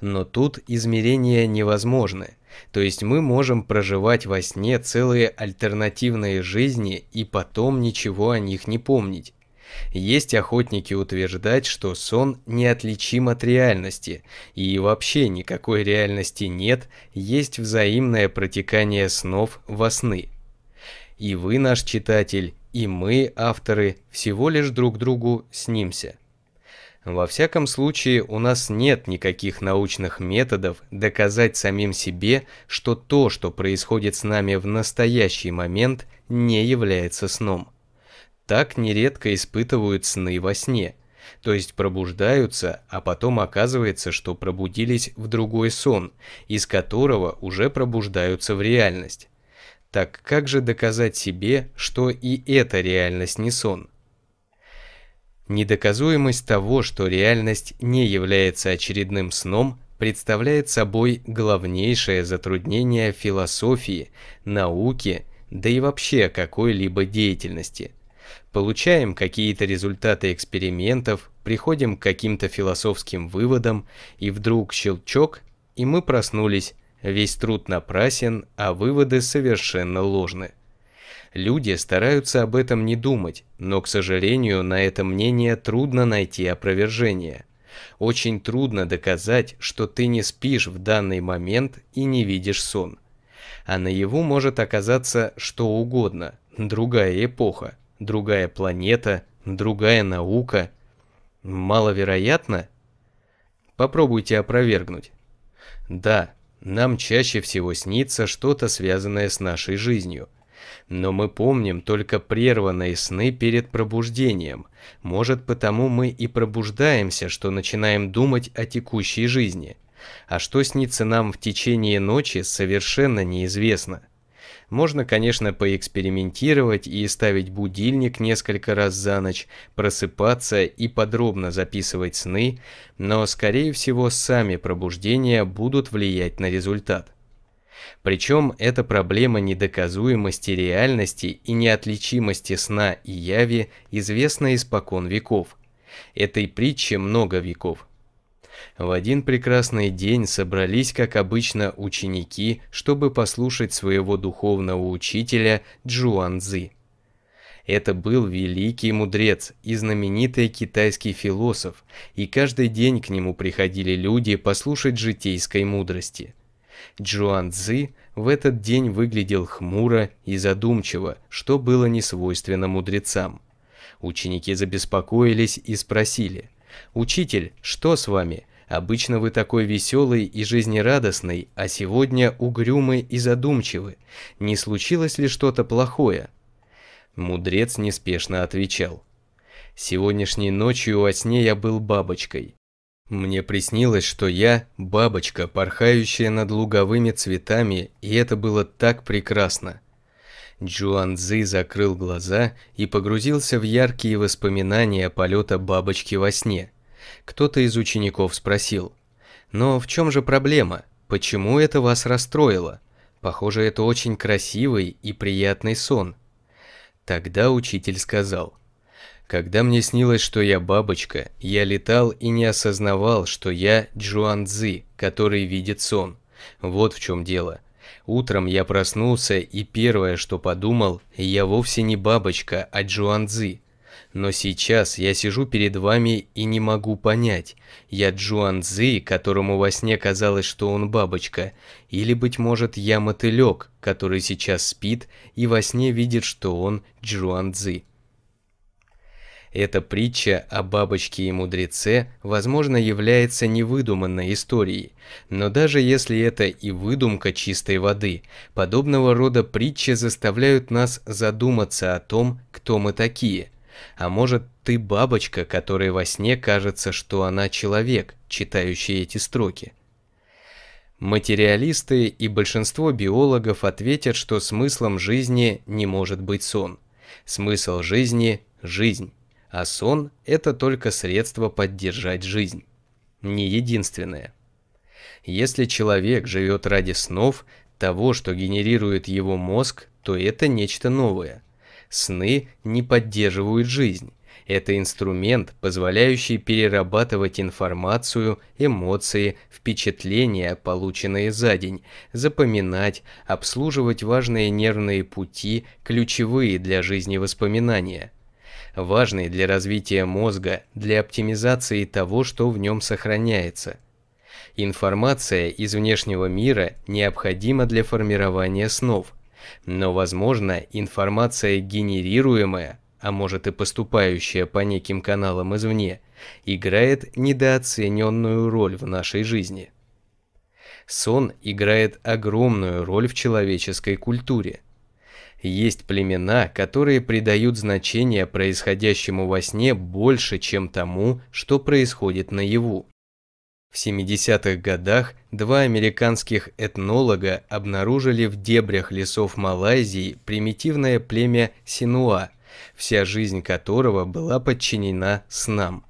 Но тут измерения невозможны. То есть мы можем проживать во сне целые альтернативные жизни и потом ничего о них не помнить. Есть охотники утверждать, что сон неотличим от реальности, и вообще никакой реальности нет, есть взаимное протекание снов во сны. И вы, наш читатель, и мы, авторы, всего лишь друг другу снимся. Во всяком случае, у нас нет никаких научных методов доказать самим себе, что то, что происходит с нами в настоящий момент, не является сном. Так нередко испытывают сны во сне, то есть пробуждаются, а потом оказывается, что пробудились в другой сон, из которого уже пробуждаются в реальность. Так как же доказать себе, что и эта реальность не сон? Недоказуемость того, что реальность не является очередным сном, представляет собой главнейшее затруднение философии, науки, да и вообще какой-либо деятельности – Получаем какие-то результаты экспериментов, приходим к каким-то философским выводам, и вдруг щелчок, и мы проснулись, весь труд напрасен, а выводы совершенно ложны. Люди стараются об этом не думать, но, к сожалению, на это мнение трудно найти опровержение. Очень трудно доказать, что ты не спишь в данный момент и не видишь сон. А наяву может оказаться что угодно, другая эпоха, другая планета, другая наука. Маловероятно? Попробуйте опровергнуть. Да, нам чаще всего снится что-то связанное с нашей жизнью. Но мы помним только прерванные сны перед пробуждением. Может, потому мы и пробуждаемся, что начинаем думать о текущей жизни. А что снится нам в течение ночи, совершенно неизвестно. Можно, конечно, поэкспериментировать и ставить будильник несколько раз за ночь, просыпаться и подробно записывать сны, но, скорее всего, сами пробуждения будут влиять на результат. Причем эта проблема недоказуемости реальности и неотличимости сна и яви известна испокон веков. Этой притче много веков. В один прекрасный день собрались, как обычно, ученики, чтобы послушать своего духовного учителя Джуанзы. Это был великий мудрец и знаменитый китайский философ, и каждый день к нему приходили люди послушать житейской мудрости. Джуанзы в этот день выглядел хмуро и задумчиво, что было несвойственно мудрецам. Ученики забеспокоились и спросили, «Учитель, что с вами? Обычно вы такой веселый и жизнерадостный, а сегодня угрюмый и задумчивый. Не случилось ли что-то плохое?» Мудрец неспешно отвечал. «Сегодняшней ночью во сне я был бабочкой. Мне приснилось, что я – бабочка, порхающая над луговыми цветами, и это было так прекрасно. Джуан Цзы закрыл глаза и погрузился в яркие воспоминания полета бабочки во сне. Кто-то из учеников спросил, «Но в чем же проблема? Почему это вас расстроило? Похоже, это очень красивый и приятный сон». Тогда учитель сказал, «Когда мне снилось, что я бабочка, я летал и не осознавал, что я Джуан Цзы, который видит сон. Вот в чем дело. Утром я проснулся, и первое, что подумал, я вовсе не бабочка, а Джуан Цзы. Но сейчас я сижу перед вами и не могу понять, я Джуан Цзы, которому во сне казалось, что он бабочка, или, быть может, я мотылек, который сейчас спит и во сне видит, что он Джуан Цзы. Эта притча о бабочке и мудреце, возможно, является невыдуманной историей, но даже если это и выдумка чистой воды, подобного рода притчи заставляют нас задуматься о том, кто мы такие – а может, ты бабочка, которой во сне кажется, что она человек, читающий эти строки? Материалисты и большинство биологов ответят, что смыслом жизни не может быть сон. Смысл жизни – жизнь, а сон – это только средство поддержать жизнь. Не единственное. Если человек живет ради снов, того, что генерирует его мозг, то это нечто новое. Сны не поддерживают жизнь. Это инструмент, позволяющий перерабатывать информацию, эмоции, впечатления, полученные за день, запоминать, обслуживать важные нервные пути, ключевые для жизни воспоминания. Важные для развития мозга, для оптимизации того, что в нем сохраняется. Информация из внешнего мира необходима для формирования снов – но, возможно, информация генерируемая, а может и поступающая по неким каналам извне, играет недооцененную роль в нашей жизни. Сон играет огромную роль в человеческой культуре. Есть племена, которые придают значение происходящему во сне больше, чем тому, что происходит наяву. В 70-х годах два американских этнолога обнаружили в дебрях лесов Малайзии примитивное племя Синуа, вся жизнь которого была подчинена снам.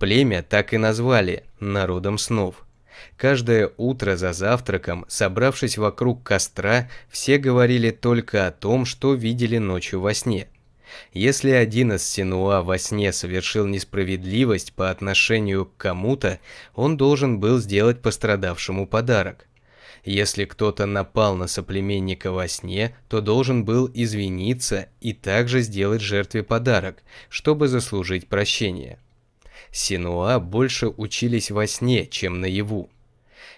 Племя так и назвали «народом снов». Каждое утро за завтраком, собравшись вокруг костра, все говорили только о том, что видели ночью во сне – если один из Синуа во сне совершил несправедливость по отношению к кому-то, он должен был сделать пострадавшему подарок. Если кто-то напал на соплеменника во сне, то должен был извиниться и также сделать жертве подарок, чтобы заслужить прощение. Синуа больше учились во сне, чем наяву.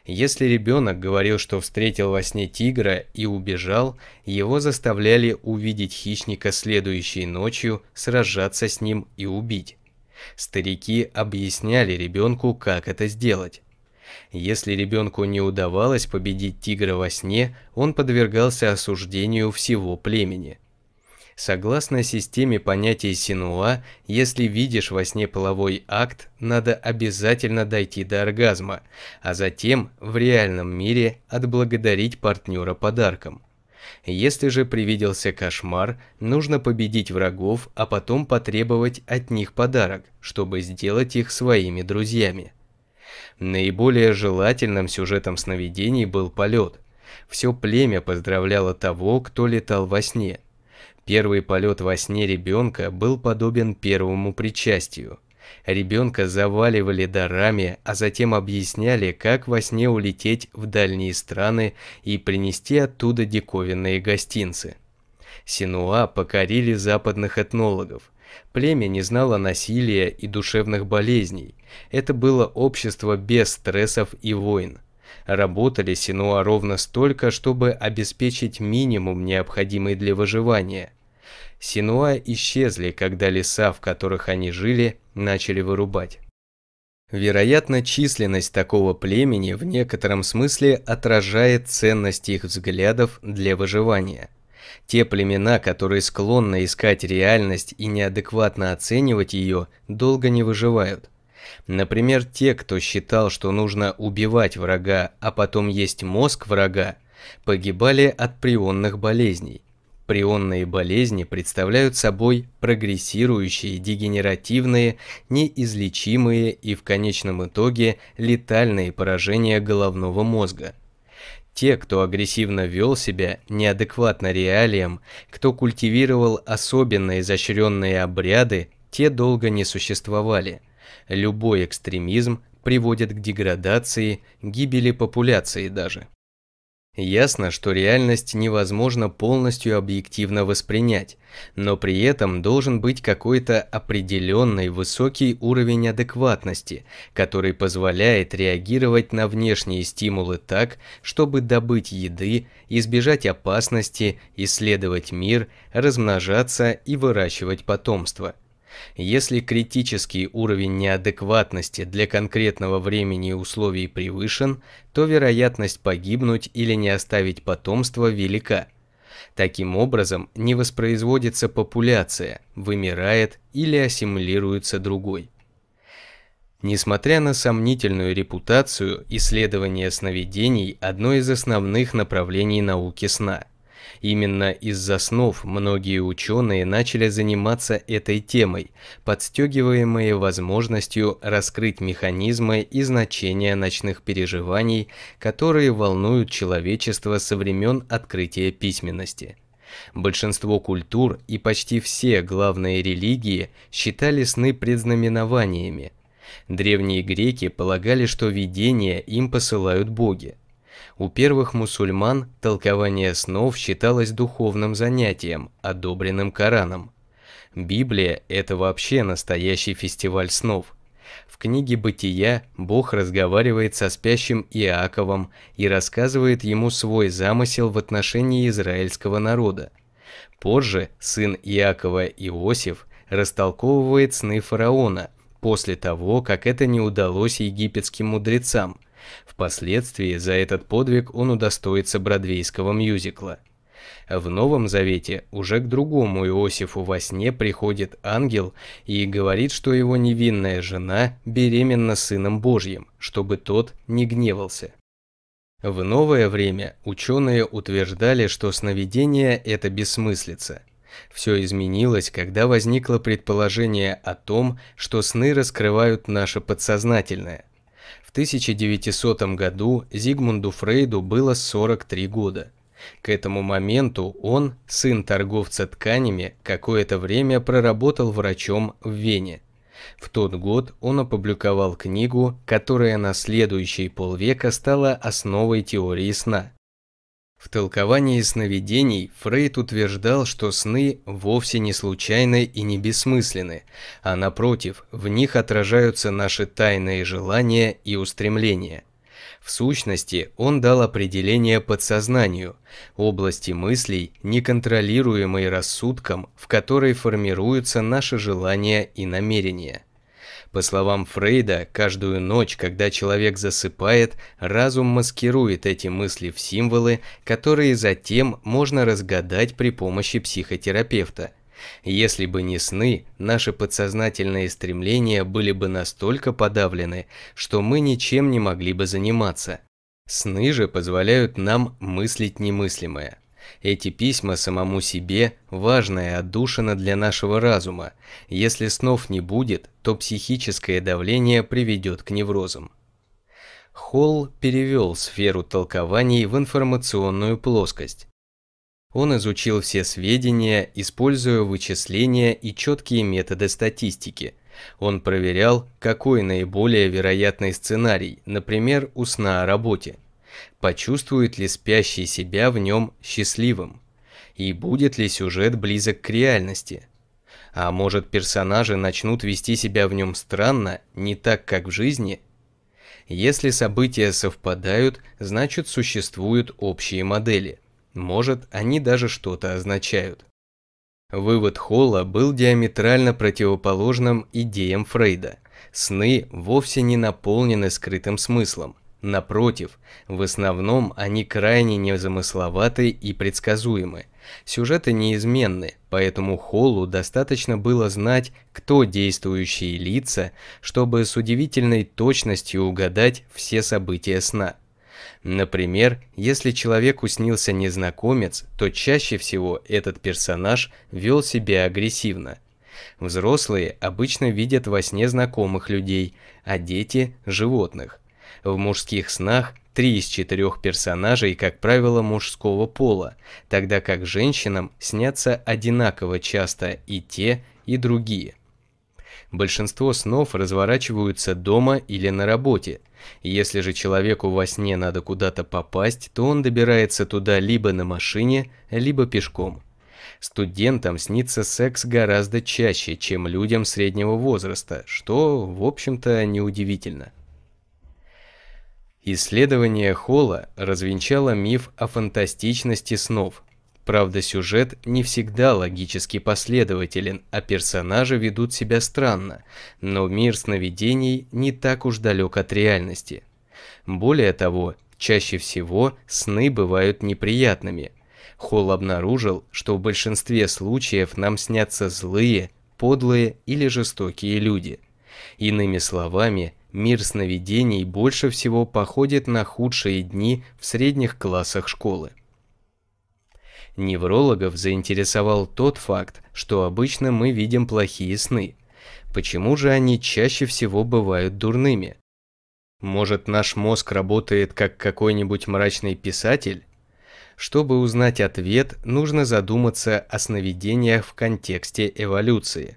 Если ребенок говорил, что встретил во сне тигра и убежал, его заставляли увидеть хищника следующей ночью, сражаться с ним и убить. Старики объясняли ребенку, как это сделать. Если ребенку не удавалось победить тигра во сне, он подвергался осуждению всего племени. Согласно системе понятий Синуа, если видишь во сне половой акт, надо обязательно дойти до оргазма, а затем в реальном мире отблагодарить партнера подарком. Если же привиделся кошмар, нужно победить врагов, а потом потребовать от них подарок, чтобы сделать их своими друзьями. Наиболее желательным сюжетом сновидений был полет. Все племя поздравляло того, кто летал во сне – Первый полет во сне ребенка был подобен первому причастию. Ребенка заваливали дарами, а затем объясняли, как во сне улететь в дальние страны и принести оттуда диковинные гостинцы. Синуа покорили западных этнологов. Племя не знало насилия и душевных болезней. Это было общество без стрессов и войн. Работали Синуа ровно столько, чтобы обеспечить минимум, необходимый для выживания. Синуа исчезли, когда леса, в которых они жили, начали вырубать. Вероятно, численность такого племени в некотором смысле отражает ценность их взглядов для выживания. Те племена, которые склонны искать реальность и неадекватно оценивать ее, долго не выживают. Например, те, кто считал, что нужно убивать врага, а потом есть мозг врага, погибали от прионных болезней. Прионные болезни представляют собой прогрессирующие, дегенеративные, неизлечимые и в конечном итоге летальные поражения головного мозга. Те, кто агрессивно вел себя неадекватно реалиям, кто культивировал особенно изощренные обряды, те долго не существовали – Любой экстремизм приводит к деградации, гибели популяции даже. Ясно, что реальность невозможно полностью объективно воспринять, но при этом должен быть какой-то определенный высокий уровень адекватности, который позволяет реагировать на внешние стимулы так, чтобы добыть еды, избежать опасности, исследовать мир, размножаться и выращивать потомство. Если критический уровень неадекватности для конкретного времени и условий превышен, то вероятность погибнуть или не оставить потомство велика. Таким образом, не воспроизводится популяция, вымирает или ассимилируется другой. Несмотря на сомнительную репутацию, исследование сновидений – одно из основных направлений науки сна. Именно из-за снов многие ученые начали заниматься этой темой, подстегиваемые возможностью раскрыть механизмы и значения ночных переживаний, которые волнуют человечество со времен открытия письменности. Большинство культур и почти все главные религии считали сны предзнаменованиями. Древние греки полагали, что видения им посылают боги. У первых мусульман толкование снов считалось духовным занятием, одобренным Кораном. Библия – это вообще настоящий фестиваль снов. В книге «Бытия» Бог разговаривает со спящим Иаковом и рассказывает ему свой замысел в отношении израильского народа. Позже сын Иакова Иосиф растолковывает сны фараона, после того, как это не удалось египетским мудрецам – Впоследствии за этот подвиг он удостоится бродвейского мюзикла. В Новом Завете уже к другому Иосифу во сне приходит ангел и говорит, что его невинная жена беременна Сыном Божьим, чтобы тот не гневался. В новое время ученые утверждали, что сновидение – это бессмыслица. Все изменилось, когда возникло предположение о том, что сны раскрывают наше подсознательное. В 1900 году Зигмунду Фрейду было 43 года. К этому моменту он, сын торговца тканями, какое-то время проработал врачом в Вене. В тот год он опубликовал книгу, которая на следующие полвека стала основой теории сна. В толковании сновидений Фрейд утверждал, что сны вовсе не случайны и не бессмысленны, а напротив, в них отражаются наши тайные желания и устремления. В сущности, он дал определение подсознанию, области мыслей, неконтролируемой рассудком, в которой формируются наши желания и намерения. По словам Фрейда, каждую ночь, когда человек засыпает, разум маскирует эти мысли в символы, которые затем можно разгадать при помощи психотерапевта. Если бы не сны, наши подсознательные стремления были бы настолько подавлены, что мы ничем не могли бы заниматься. Сны же позволяют нам мыслить немыслимое. Эти письма самому себе – важная отдушина для нашего разума. Если снов не будет, то психическое давление приведет к неврозам. Холл перевел сферу толкований в информационную плоскость. Он изучил все сведения, используя вычисления и четкие методы статистики. Он проверял, какой наиболее вероятный сценарий, например, у сна о работе – почувствует ли спящий себя в нем счастливым, и будет ли сюжет близок к реальности. А может персонажи начнут вести себя в нем странно, не так, как в жизни? Если события совпадают, значит существуют общие модели. Может, они даже что-то означают. Вывод Холла был диаметрально противоположным идеям Фрейда. Сны вовсе не наполнены скрытым смыслом. Напротив, в основном они крайне незамысловаты и предсказуемы. Сюжеты неизменны, поэтому Холлу достаточно было знать, кто действующие лица, чтобы с удивительной точностью угадать все события сна. Например, если человеку снился незнакомец, то чаще всего этот персонаж вел себя агрессивно. Взрослые обычно видят во сне знакомых людей, а дети – животных. В мужских снах три из четырех персонажей, как правило, мужского пола, тогда как женщинам снятся одинаково часто и те, и другие. Большинство снов разворачиваются дома или на работе. Если же человеку во сне надо куда-то попасть, то он добирается туда либо на машине, либо пешком. Студентам снится секс гораздо чаще, чем людям среднего возраста, что, в общем-то, неудивительно. Исследование Холла развенчало миф о фантастичности снов. Правда, сюжет не всегда логически последователен, а персонажи ведут себя странно, но мир сновидений не так уж далек от реальности. Более того, чаще всего сны бывают неприятными. Холл обнаружил, что в большинстве случаев нам снятся злые, подлые или жестокие люди. Иными словами, Мир сновидений больше всего походит на худшие дни в средних классах школы. Неврологов заинтересовал тот факт, что обычно мы видим плохие сны. Почему же они чаще всего бывают дурными? Может, наш мозг работает как какой-нибудь мрачный писатель? Чтобы узнать ответ, нужно задуматься о сновидениях в контексте эволюции.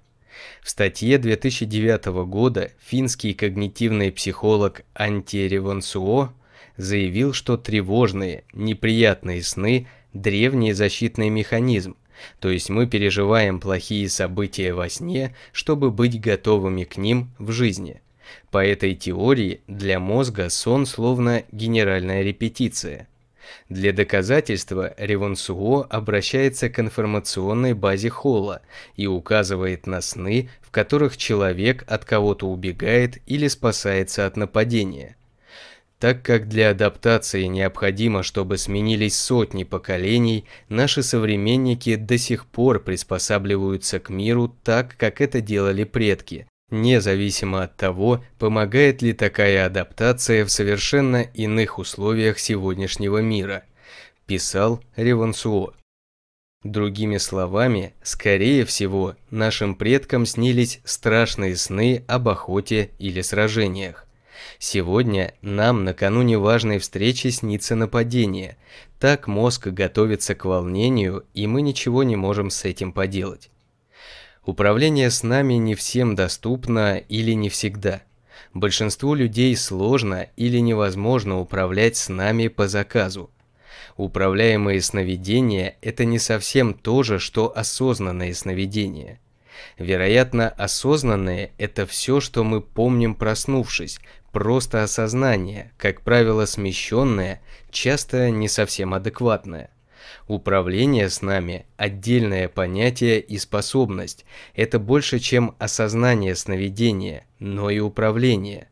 В статье 2009 года финский когнитивный психолог Анти Ревонсуо заявил, что тревожные, неприятные сны – древний защитный механизм, то есть мы переживаем плохие события во сне, чтобы быть готовыми к ним в жизни. По этой теории для мозга сон словно генеральная репетиция – для доказательства Ревонсуо обращается к информационной базе Холла и указывает на сны, в которых человек от кого-то убегает или спасается от нападения. Так как для адаптации необходимо, чтобы сменились сотни поколений, наши современники до сих пор приспосабливаются к миру так, как это делали предки, независимо от того, помогает ли такая адаптация в совершенно иных условиях сегодняшнего мира, писал Ревансуо. Другими словами, скорее всего, нашим предкам снились страшные сны об охоте или сражениях. Сегодня нам накануне важной встречи снится нападение. Так мозг готовится к волнению, и мы ничего не можем с этим поделать. Управление с нами не всем доступно или не всегда. Большинству людей сложно или невозможно управлять с нами по заказу. Управляемые сновидения – это не совсем то же, что осознанные сновидения. Вероятно, осознанные – это все, что мы помним проснувшись, просто осознание, как правило смещенное, часто не совсем адекватное. Управление с нами – отдельное понятие и способность. Это больше, чем осознание сновидения, но и управление.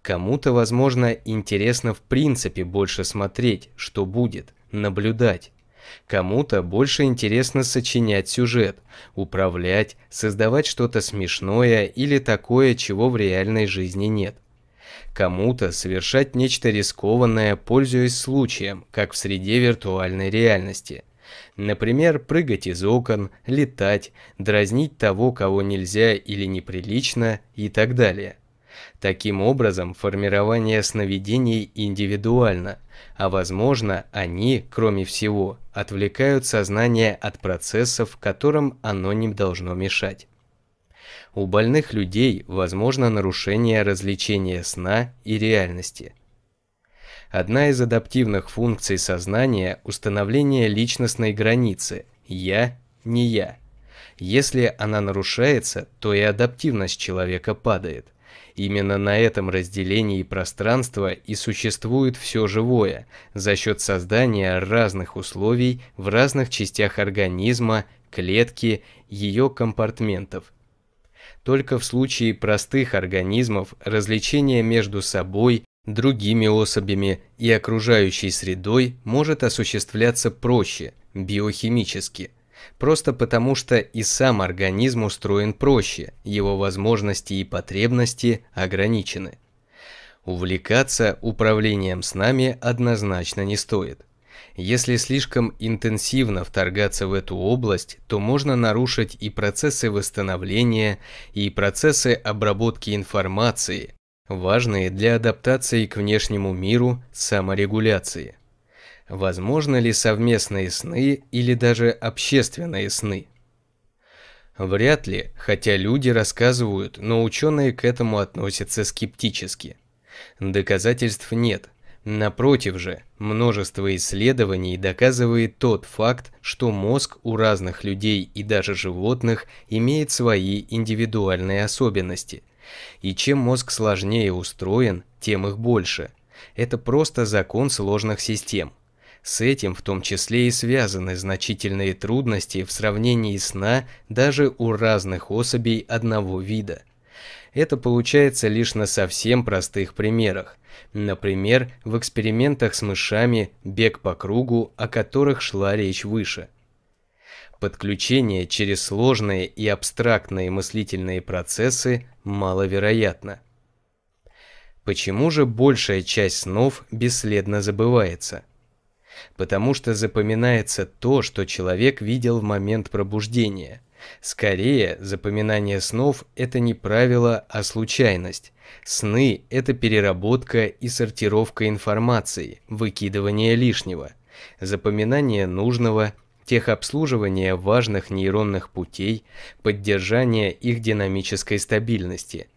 Кому-то, возможно, интересно в принципе больше смотреть, что будет, наблюдать. Кому-то больше интересно сочинять сюжет, управлять, создавать что-то смешное или такое, чего в реальной жизни нет. Кому-то совершать нечто рискованное, пользуясь случаем, как в среде виртуальной реальности. Например, прыгать из окон, летать, дразнить того, кого нельзя или неприлично и так далее. Таким образом, формирование сновидений индивидуально, а возможно, они, кроме всего, отвлекают сознание от процессов, которым оно не должно мешать. У больных людей возможно нарушение развлечения сна и реальности. Одна из адаптивных функций сознания – установление личностной границы «я, не я». Если она нарушается, то и адаптивность человека падает. Именно на этом разделении пространства и существует все живое, за счет создания разных условий в разных частях организма, клетки, ее компартментов – только в случае простых организмов развлечение между собой, другими особями и окружающей средой может осуществляться проще, биохимически, просто потому что и сам организм устроен проще, его возможности и потребности ограничены. Увлекаться управлением с нами однозначно не стоит. Если слишком интенсивно вторгаться в эту область, то можно нарушить и процессы восстановления, и процессы обработки информации, важные для адаптации к внешнему миру саморегуляции. Возможно ли совместные сны или даже общественные сны? Вряд ли, хотя люди рассказывают, но ученые к этому относятся скептически. Доказательств нет – Напротив же, множество исследований доказывает тот факт, что мозг у разных людей и даже животных имеет свои индивидуальные особенности. И чем мозг сложнее устроен, тем их больше. Это просто закон сложных систем. С этим в том числе и связаны значительные трудности в сравнении сна даже у разных особей одного вида. Это получается лишь на совсем простых примерах. Например, в экспериментах с мышами бег по кругу, о которых шла речь выше. Подключение через сложные и абстрактные мыслительные процессы маловероятно. Почему же большая часть снов бесследно забывается? Потому что запоминается то, что человек видел в момент пробуждения – Скорее, запоминание снов – это не правило, а случайность. Сны – это переработка и сортировка информации, выкидывание лишнего, запоминание нужного, техобслуживание важных нейронных путей, поддержание их динамической стабильности.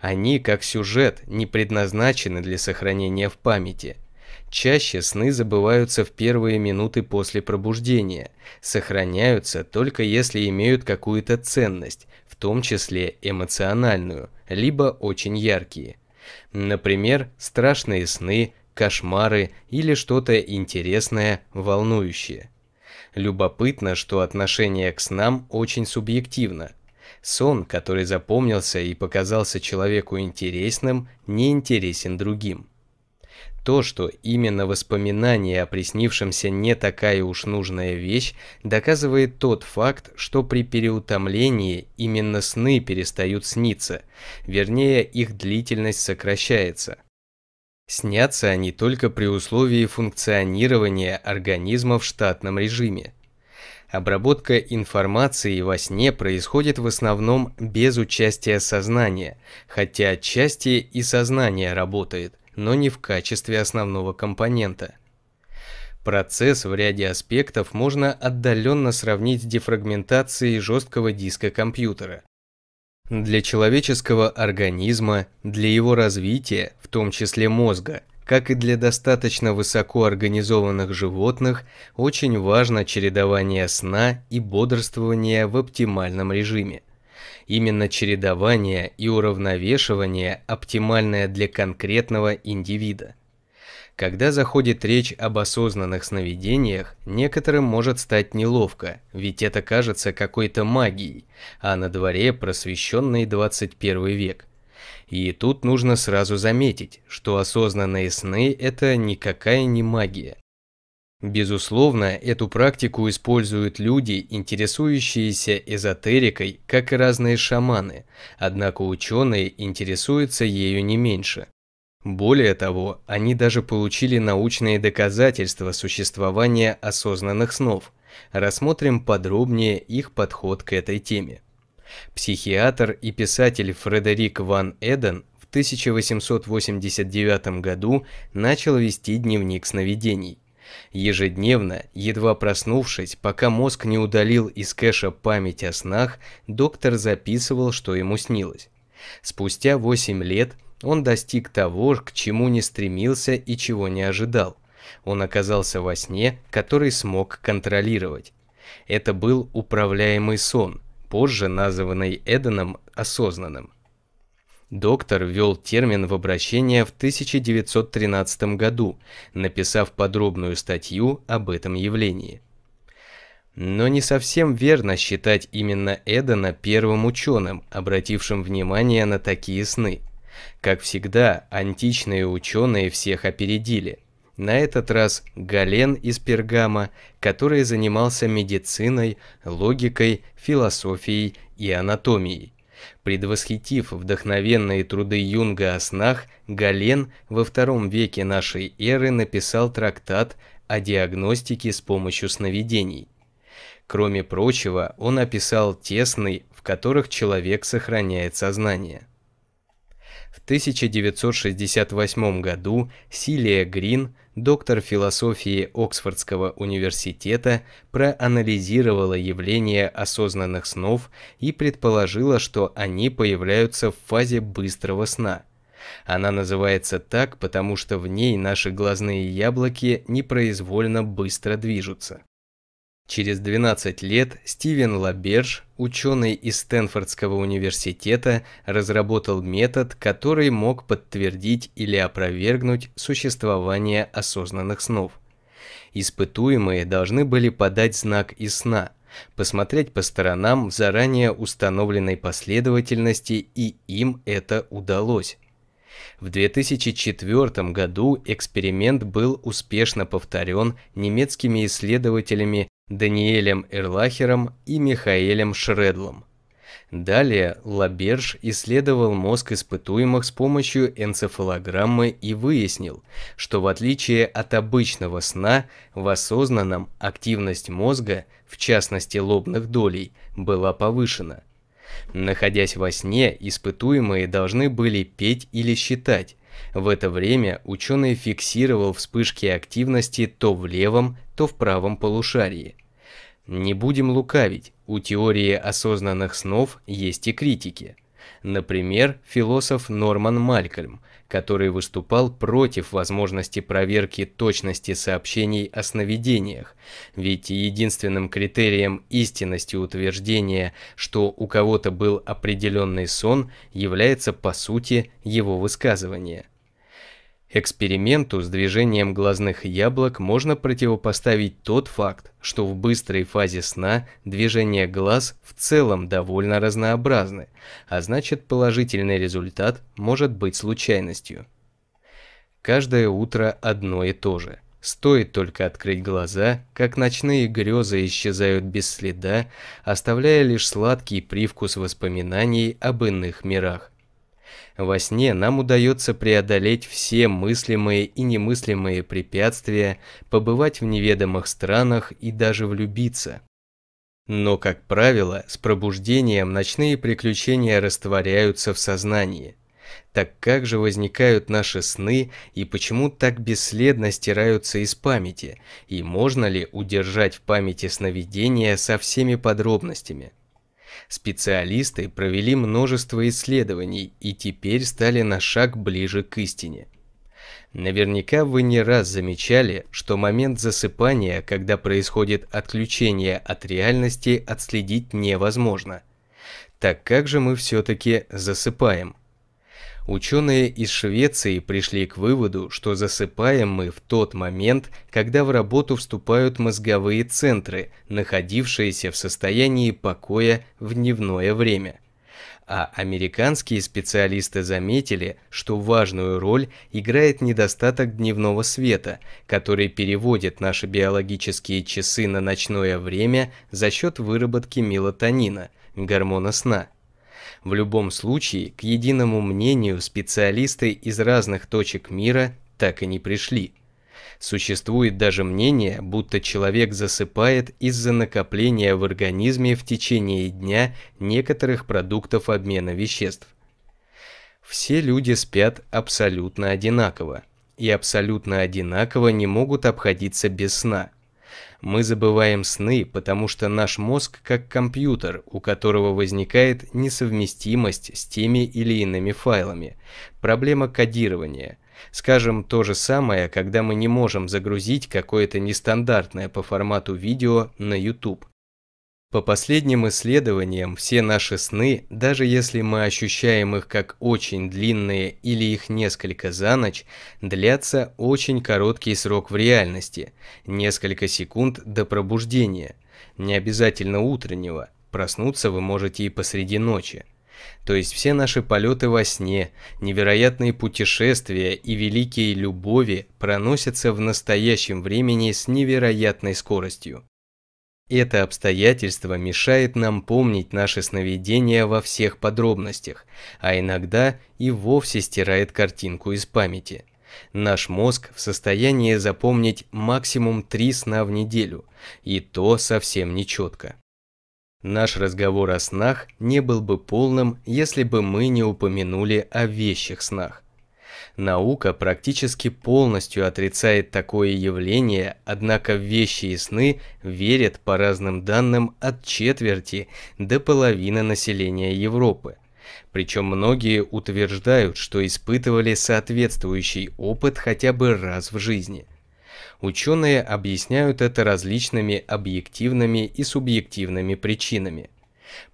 Они, как сюжет, не предназначены для сохранения в памяти – Чаще сны забываются в первые минуты после пробуждения, сохраняются только если имеют какую-то ценность, в том числе эмоциональную, либо очень яркие. Например, страшные сны, кошмары или что-то интересное, волнующее. Любопытно, что отношение к снам очень субъективно. Сон, который запомнился и показался человеку интересным, не интересен другим. То, что именно воспоминание о приснившемся не такая уж нужная вещь, доказывает тот факт, что при переутомлении именно сны перестают сниться, вернее их длительность сокращается. Снятся они только при условии функционирования организма в штатном режиме. Обработка информации во сне происходит в основном без участия сознания, хотя отчасти и сознание работает но не в качестве основного компонента. Процесс в ряде аспектов можно отдаленно сравнить с дефрагментацией жесткого диска компьютера. Для человеческого организма, для его развития, в том числе мозга, как и для достаточно высоко организованных животных, очень важно чередование сна и бодрствования в оптимальном режиме. Именно чередование и уравновешивание оптимальное для конкретного индивида. Когда заходит речь об осознанных сновидениях, некоторым может стать неловко, ведь это кажется какой-то магией, а на дворе просвещенный 21 век. И тут нужно сразу заметить, что осознанные сны – это никакая не магия. Безусловно, эту практику используют люди, интересующиеся эзотерикой, как и разные шаманы, однако ученые интересуются ею не меньше. Более того, они даже получили научные доказательства существования осознанных снов. Рассмотрим подробнее их подход к этой теме. Психиатр и писатель Фредерик Ван Эден в 1889 году начал вести дневник сновидений. Ежедневно, едва проснувшись, пока мозг не удалил из кэша память о снах, доктор записывал, что ему снилось. Спустя 8 лет – он достиг того, к чему не стремился и чего не ожидал. Он оказался во сне, который смог контролировать. Это был управляемый сон, позже названный Эденом осознанным. Доктор ввел термин в обращение в 1913 году, написав подробную статью об этом явлении. Но не совсем верно считать именно Эдена первым ученым, обратившим внимание на такие сны. Как всегда, античные ученые всех опередили. На этот раз Гален из Пергама, который занимался медициной, логикой, философией и анатомией. Предвосхитив вдохновенные труды Юнга о снах, Гален во втором веке нашей эры написал трактат о диагностике с помощью сновидений. Кроме прочего, он описал те сны, в которых человек сохраняет сознание. В 1968 году Силия Грин, доктор философии Оксфордского университета, проанализировала явление осознанных снов и предположила, что они появляются в фазе быстрого сна. Она называется так, потому что в ней наши глазные яблоки непроизвольно быстро движутся. Через 12 лет Стивен Лаберж, ученый из Стэнфордского университета, разработал метод, который мог подтвердить или опровергнуть существование осознанных снов. Испытуемые должны были подать знак из сна, посмотреть по сторонам в заранее установленной последовательности, и им это удалось. В 2004 году эксперимент был успешно повторен немецкими исследователями Даниэлем Эрлахером и Михаэлем Шредлом. Далее Лаберж исследовал мозг испытуемых с помощью энцефалограммы и выяснил, что в отличие от обычного сна, в осознанном активность мозга, в частности лобных долей, была повышена. Находясь во сне, испытуемые должны были петь или считать. В это время ученый фиксировал вспышки активности то в левом, то в правом полушарии. Не будем лукавить, у теории осознанных снов есть и критики. Например, философ Норман Малькольм, который выступал против возможности проверки точности сообщений о сновидениях, ведь единственным критерием истинности утверждения, что у кого-то был определенный сон, является по сути его высказывание. Эксперименту с движением глазных яблок можно противопоставить тот факт, что в быстрой фазе сна движения глаз в целом довольно разнообразны, а значит положительный результат может быть случайностью. Каждое утро одно и то же. Стоит только открыть глаза, как ночные грезы исчезают без следа, оставляя лишь сладкий привкус воспоминаний об иных мирах. Во сне нам удается преодолеть все мыслимые и немыслимые препятствия, побывать в неведомых странах и даже влюбиться. Но, как правило, с пробуждением ночные приключения растворяются в сознании. Так как же возникают наши сны и почему так бесследно стираются из памяти? И можно ли удержать в памяти сновидения со всеми подробностями? Специалисты провели множество исследований и теперь стали на шаг ближе к истине. Наверняка вы не раз замечали, что момент засыпания, когда происходит отключение от реальности, отследить невозможно. Так как же мы все-таки засыпаем? Ученые из Швеции пришли к выводу, что засыпаем мы в тот момент, когда в работу вступают мозговые центры, находившиеся в состоянии покоя в дневное время а американские специалисты заметили, что важную роль играет недостаток дневного света, который переводит наши биологические часы на ночное время за счет выработки мелатонина, гормона сна. В любом случае, к единому мнению специалисты из разных точек мира так и не пришли. Существует даже мнение, будто человек засыпает из-за накопления в организме в течение дня некоторых продуктов обмена веществ. Все люди спят абсолютно одинаково, и абсолютно одинаково не могут обходиться без сна. Мы забываем сны, потому что наш мозг как компьютер, у которого возникает несовместимость с теми или иными файлами, проблема кодирования – Скажем то же самое, когда мы не можем загрузить какое-то нестандартное по формату видео на YouTube. По последним исследованиям, все наши сны, даже если мы ощущаем их как очень длинные или их несколько за ночь, длятся очень короткий срок в реальности, несколько секунд до пробуждения, не обязательно утреннего, проснуться вы можете и посреди ночи. То есть все наши полеты во сне, невероятные путешествия и великие любови проносятся в настоящем времени с невероятной скоростью. Это обстоятельство мешает нам помнить наши сновидения во всех подробностях, а иногда и вовсе стирает картинку из памяти. Наш мозг в состоянии запомнить максимум три сна в неделю, и то совсем нечетко. Наш разговор о снах не был бы полным, если бы мы не упомянули о вещих снах. Наука практически полностью отрицает такое явление, однако вещи и сны верят по разным данным от четверти до половины населения Европы. Причем многие утверждают, что испытывали соответствующий опыт хотя бы раз в жизни. Ученые объясняют это различными объективными и субъективными причинами.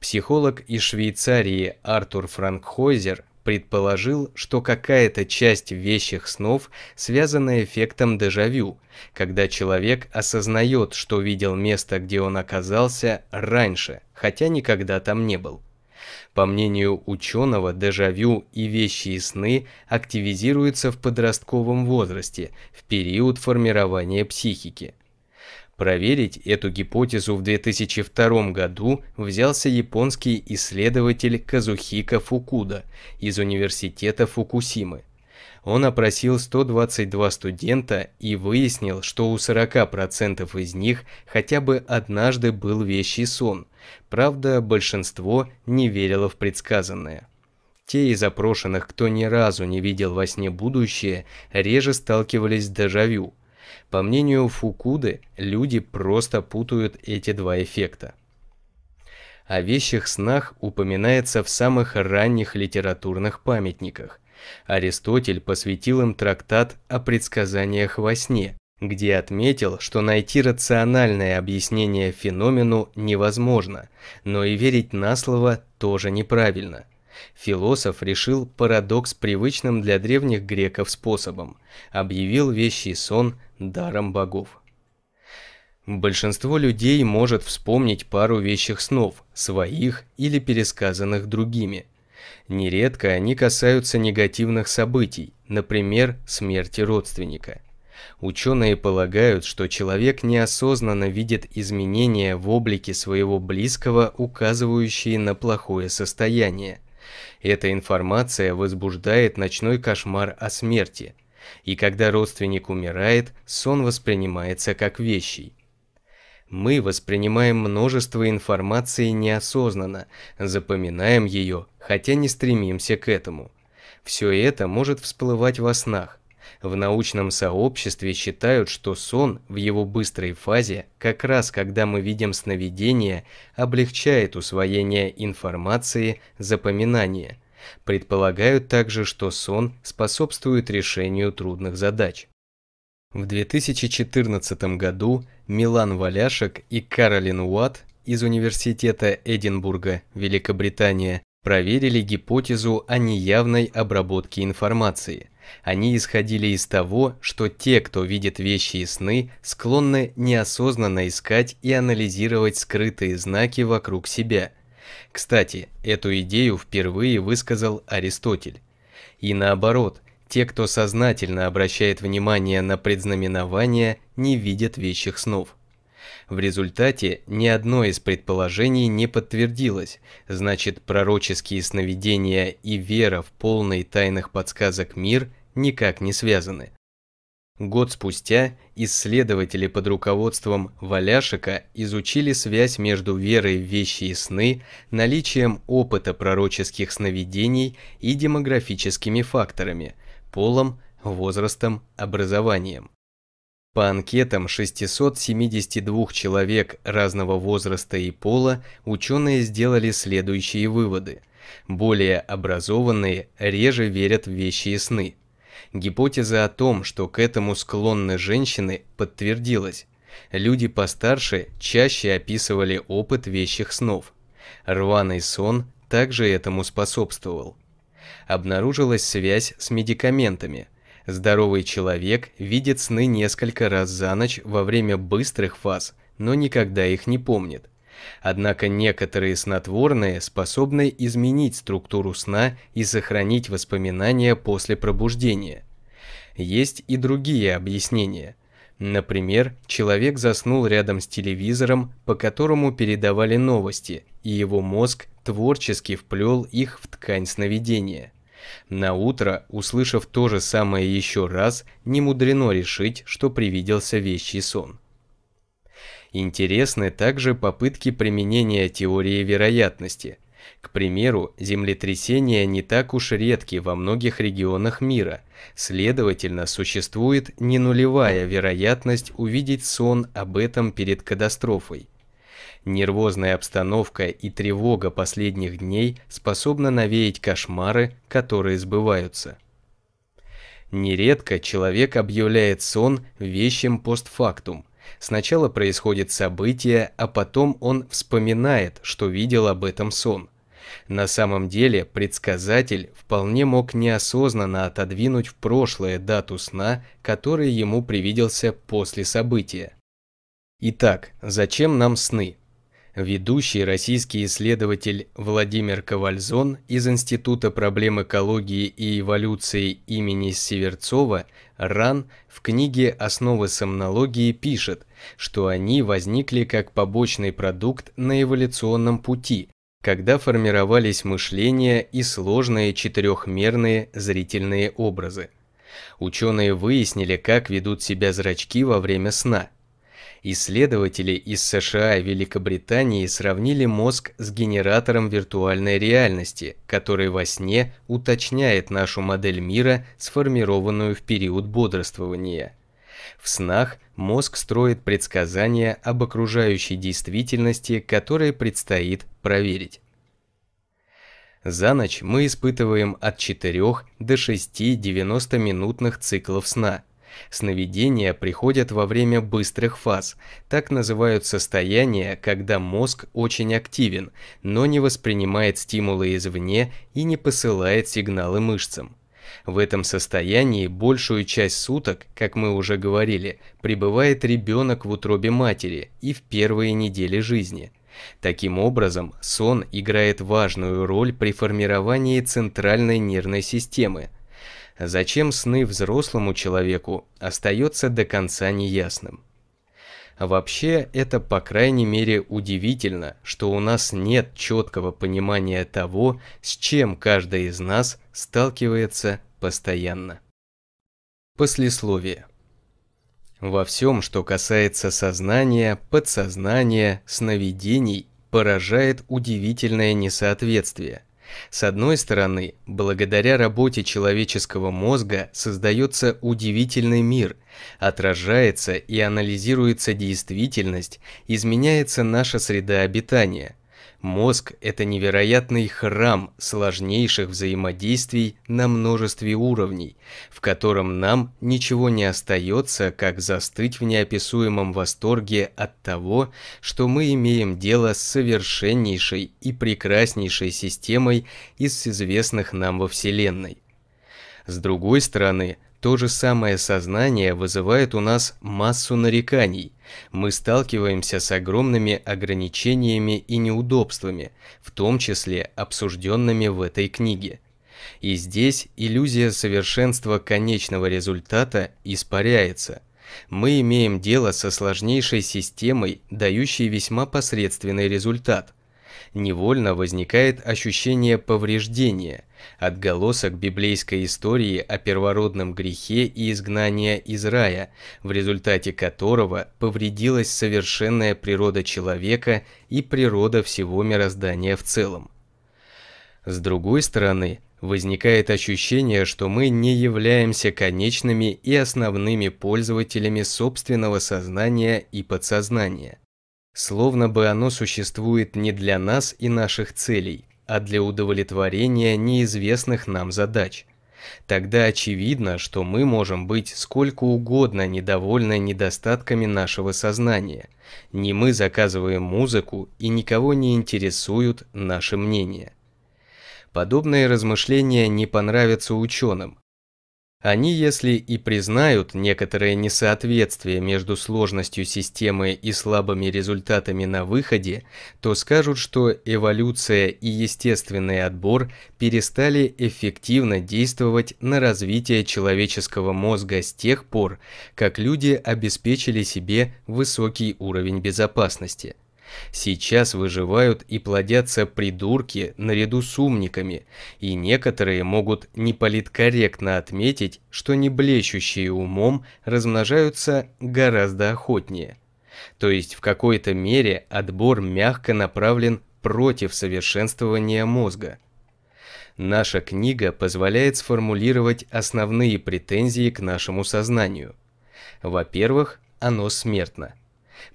Психолог из Швейцарии Артур Франкхойзер предположил, что какая-то часть вещих снов связана эффектом дежавю, когда человек осознает, что видел место, где он оказался, раньше, хотя никогда там не был. По мнению ученого, дежавю и вещи и сны активизируются в подростковом возрасте, в период формирования психики. Проверить эту гипотезу в 2002 году взялся японский исследователь Казухика Фукуда из университета Фукусимы. Он опросил 122 студента и выяснил, что у 40% из них хотя бы однажды был вещий сон. Правда, большинство не верило в предсказанное. Те из опрошенных, кто ни разу не видел во сне будущее, реже сталкивались с дежавю. По мнению Фукуды, люди просто путают эти два эффекта. О вещих снах упоминается в самых ранних литературных памятниках. Аристотель посвятил им трактат о предсказаниях во сне, где отметил, что найти рациональное объяснение феномену невозможно, но и верить на слово тоже неправильно. Философ решил парадокс привычным для древних греков способом, объявил вещий сон даром богов. Большинство людей может вспомнить пару вещих снов, своих или пересказанных другими – Нередко они касаются негативных событий, например, смерти родственника. Ученые полагают, что человек неосознанно видит изменения в облике своего близкого, указывающие на плохое состояние. Эта информация возбуждает ночной кошмар о смерти, и когда родственник умирает, сон воспринимается как вещий. Мы воспринимаем множество информации неосознанно, запоминаем ее, хотя не стремимся к этому. Все это может всплывать во снах. В научном сообществе считают, что сон в его быстрой фазе, как раз когда мы видим сновидение, облегчает усвоение информации, запоминание. Предполагают также, что сон способствует решению трудных задач. В 2014 году Милан Валяшек и Каролин Уатт из Университета Эдинбурга, Великобритания, проверили гипотезу о неявной обработке информации. Они исходили из того, что те, кто видит вещи и сны, склонны неосознанно искать и анализировать скрытые знаки вокруг себя. Кстати, эту идею впервые высказал Аристотель. И наоборот, те, кто сознательно обращает внимание на предзнаменования, не видят вещих снов. В результате ни одно из предположений не подтвердилось, значит пророческие сновидения и вера в полный тайных подсказок мир никак не связаны. Год спустя исследователи под руководством Валяшика изучили связь между верой в вещи и сны, наличием опыта пророческих сновидений и демографическими факторами – полом, возрастом, образованием. По анкетам 672 человек разного возраста и пола ученые сделали следующие выводы. Более образованные реже верят в вещи и сны. Гипотеза о том, что к этому склонны женщины, подтвердилась. Люди постарше чаще описывали опыт вещих снов. Рваный сон также этому способствовал. Обнаружилась связь с медикаментами – Здоровый человек видит сны несколько раз за ночь во время быстрых фаз, но никогда их не помнит. Однако некоторые снотворные способны изменить структуру сна и сохранить воспоминания после пробуждения. Есть и другие объяснения. Например, человек заснул рядом с телевизором, по которому передавали новости, и его мозг творчески вплел их в ткань сновидения. На утро, услышав то же самое еще раз, не мудрено решить, что привиделся вещий сон. Интересны также попытки применения теории вероятности. К примеру, землетрясения не так уж редки во многих регионах мира, следовательно, существует не нулевая вероятность увидеть сон об этом перед катастрофой. Нервозная обстановка и тревога последних дней способна навеять кошмары, которые сбываются. Нередко человек объявляет сон вещим постфактум. Сначала происходит событие, а потом он вспоминает, что видел об этом сон. На самом деле предсказатель вполне мог неосознанно отодвинуть в прошлое дату сна, который ему привиделся после события. Итак, зачем нам сны? Ведущий российский исследователь Владимир Ковальзон из Института проблем экологии и эволюции имени Северцова РАН в книге «Основы сомнологии» пишет, что они возникли как побочный продукт на эволюционном пути, когда формировались мышление и сложные четырехмерные зрительные образы. Ученые выяснили, как ведут себя зрачки во время сна – Исследователи из США и Великобритании сравнили мозг с генератором виртуальной реальности, который во сне уточняет нашу модель мира, сформированную в период бодрствования. В снах мозг строит предсказания об окружающей действительности, которые предстоит проверить. За ночь мы испытываем от 4 до 6 90-минутных циклов сна – Сновидения приходят во время быстрых фаз, так называют состояния, когда мозг очень активен, но не воспринимает стимулы извне и не посылает сигналы мышцам. В этом состоянии большую часть суток, как мы уже говорили, пребывает ребенок в утробе матери и в первые недели жизни. Таким образом, сон играет важную роль при формировании центральной нервной системы, Зачем сны взрослому человеку, остается до конца неясным. Вообще, это по крайней мере удивительно, что у нас нет четкого понимания того, с чем каждый из нас сталкивается постоянно. Послесловие. Во всем, что касается сознания, подсознания, сновидений, поражает удивительное несоответствие – С одной стороны, благодаря работе человеческого мозга создается удивительный мир, отражается и анализируется действительность, изменяется наша среда обитания – Мозг – это невероятный храм сложнейших взаимодействий на множестве уровней, в котором нам ничего не остается, как застыть в неописуемом восторге от того, что мы имеем дело с совершеннейшей и прекраснейшей системой из известных нам во Вселенной. С другой стороны, то же самое сознание вызывает у нас массу нареканий. Мы сталкиваемся с огромными ограничениями и неудобствами, в том числе обсужденными в этой книге. И здесь иллюзия совершенства конечного результата испаряется. Мы имеем дело со сложнейшей системой, дающей весьма посредственный результат невольно возникает ощущение повреждения, отголосок библейской истории о первородном грехе и изгнании из рая, в результате которого повредилась совершенная природа человека и природа всего мироздания в целом. С другой стороны, возникает ощущение, что мы не являемся конечными и основными пользователями собственного сознания и подсознания словно бы оно существует не для нас и наших целей, а для удовлетворения неизвестных нам задач. Тогда очевидно, что мы можем быть сколько угодно недовольны недостатками нашего сознания. Не мы заказываем музыку и никого не интересуют наши мнения. Подобные размышления не понравятся ученым, они, если и признают некоторое несоответствие между сложностью системы и слабыми результатами на выходе, то скажут, что эволюция и естественный отбор перестали эффективно действовать на развитие человеческого мозга с тех пор, как люди обеспечили себе высокий уровень безопасности. Сейчас выживают и плодятся придурки наряду с умниками, и некоторые могут неполиткорректно отметить, что не блещущие умом размножаются гораздо охотнее. То есть в какой-то мере отбор мягко направлен против совершенствования мозга. Наша книга позволяет сформулировать основные претензии к нашему сознанию. Во-первых, оно смертно.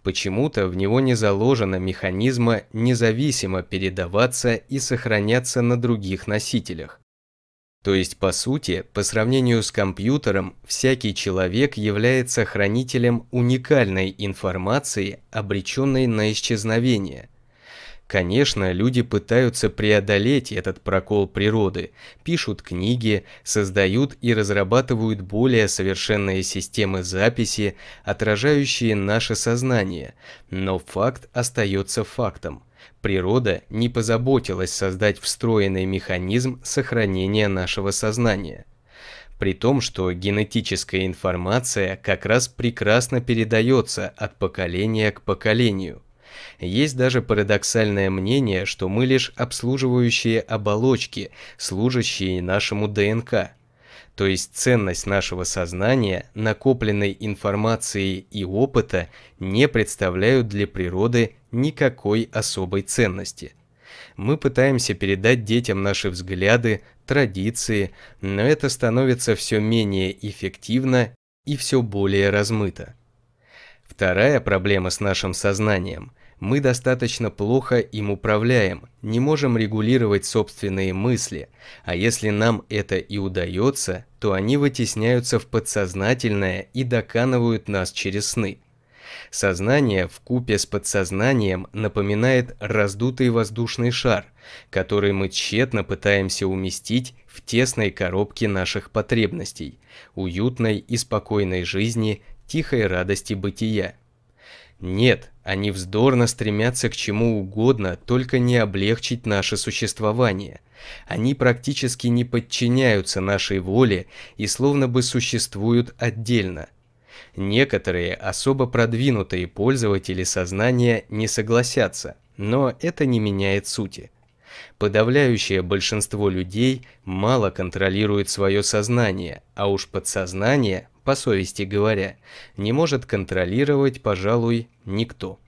Почему-то в него не заложено механизма независимо передаваться и сохраняться на других носителях. То есть, по сути, по сравнению с компьютером, всякий человек является хранителем уникальной информации, обреченной на исчезновение – Конечно, люди пытаются преодолеть этот прокол природы, пишут книги, создают и разрабатывают более совершенные системы записи, отражающие наше сознание, но факт остается фактом. Природа не позаботилась создать встроенный механизм сохранения нашего сознания. При том, что генетическая информация как раз прекрасно передается от поколения к поколению – есть даже парадоксальное мнение, что мы лишь обслуживающие оболочки, служащие нашему ДНК. То есть ценность нашего сознания, накопленной информации и опыта не представляют для природы никакой особой ценности. Мы пытаемся передать детям наши взгляды, традиции, но это становится все менее эффективно и все более размыто. Вторая проблема с нашим сознанием мы достаточно плохо им управляем, не можем регулировать собственные мысли, а если нам это и удается, то они вытесняются в подсознательное и доканывают нас через сны. Сознание в купе с подсознанием напоминает раздутый воздушный шар, который мы тщетно пытаемся уместить в тесной коробке наших потребностей, уютной и спокойной жизни, тихой радости бытия. Нет, они вздорно стремятся к чему угодно, только не облегчить наше существование. Они практически не подчиняются нашей воле и словно бы существуют отдельно. Некоторые особо продвинутые пользователи сознания не согласятся, но это не меняет сути. Подавляющее большинство людей мало контролирует свое сознание, а уж подсознание по совести говоря, не может контролировать, пожалуй, никто.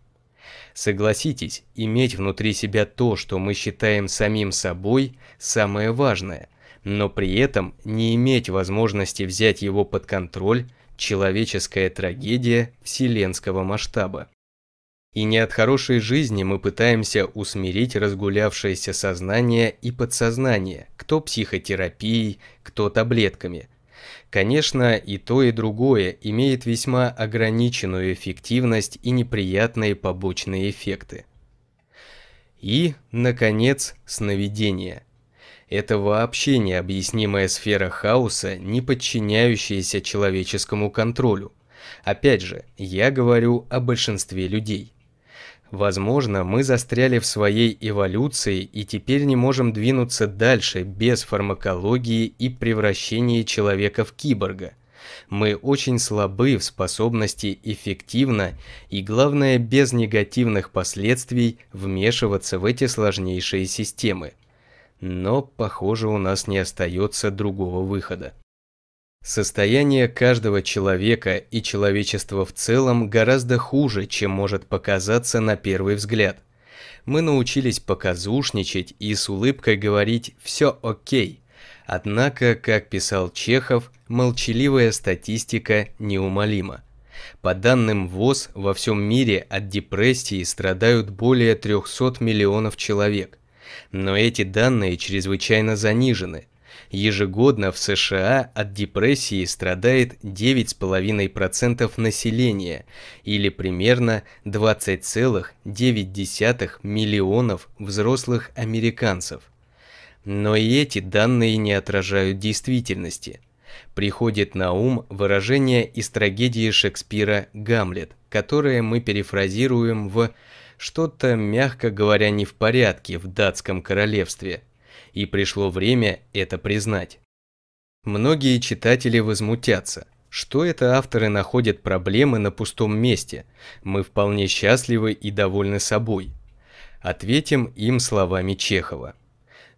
Согласитесь, иметь внутри себя то, что мы считаем самим собой, самое важное, но при этом не иметь возможности взять его под контроль – человеческая трагедия вселенского масштаба. И не от хорошей жизни мы пытаемся усмирить разгулявшееся сознание и подсознание, кто психотерапией, кто таблетками. Конечно, и то, и другое имеет весьма ограниченную эффективность и неприятные побочные эффекты. И, наконец, сновидение. Это вообще необъяснимая сфера хаоса, не подчиняющаяся человеческому контролю. Опять же, я говорю о большинстве людей. Возможно, мы застряли в своей эволюции и теперь не можем двинуться дальше без фармакологии и превращения человека в киборга. Мы очень слабы в способности эффективно и, главное, без негативных последствий вмешиваться в эти сложнейшие системы. Но, похоже, у нас не остается другого выхода. Состояние каждого человека и человечества в целом гораздо хуже, чем может показаться на первый взгляд. Мы научились показушничать и с улыбкой говорить «все окей». Однако, как писал Чехов, молчаливая статистика неумолима. По данным ВОЗ, во всем мире от депрессии страдают более 300 миллионов человек. Но эти данные чрезвычайно занижены – Ежегодно в США от депрессии страдает 9,5% населения, или примерно 20,9 миллионов взрослых американцев. Но и эти данные не отражают действительности. Приходит на ум выражение из трагедии Шекспира «Гамлет», которое мы перефразируем в «что-то, мягко говоря, не в порядке в датском королевстве», и пришло время это признать. Многие читатели возмутятся, что это авторы находят проблемы на пустом месте, мы вполне счастливы и довольны собой. Ответим им словами Чехова.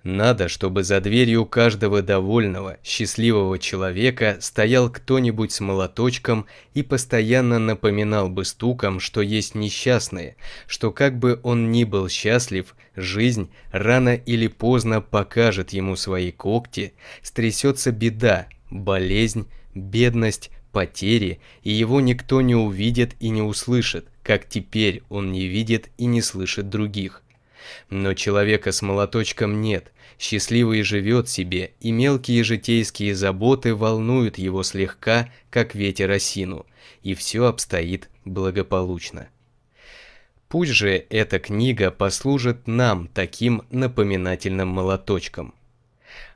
Надо, чтобы за дверью каждого довольного, счастливого человека стоял кто-нибудь с молоточком и постоянно напоминал бы стуком, что есть несчастные, что как бы он ни был счастлив, жизнь рано или поздно покажет ему свои когти, стрясется беда, болезнь, бедность, потери, и его никто не увидит и не услышит, как теперь он не видит и не слышит других. Но человека с молоточком нет, счастливый живет себе, и мелкие житейские заботы волнуют его слегка, как ветер осину, и все обстоит благополучно. Пусть же эта книга послужит нам таким напоминательным молоточком.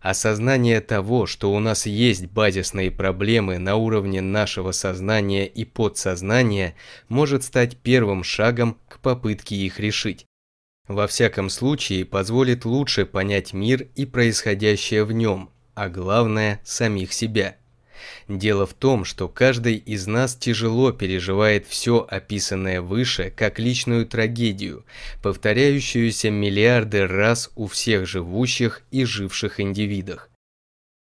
Осознание того, что у нас есть базисные проблемы на уровне нашего сознания и подсознания, может стать первым шагом к попытке их решить. Во всяком случае, позволит лучше понять мир и происходящее в нем, а главное – самих себя. Дело в том, что каждый из нас тяжело переживает все описанное выше как личную трагедию, повторяющуюся миллиарды раз у всех живущих и живших индивидах.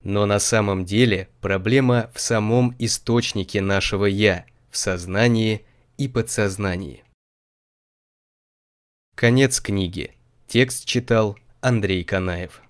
Но на самом деле проблема в самом источнике нашего «я», в сознании и подсознании. Конец книги. Текст читал Андрей Канаев.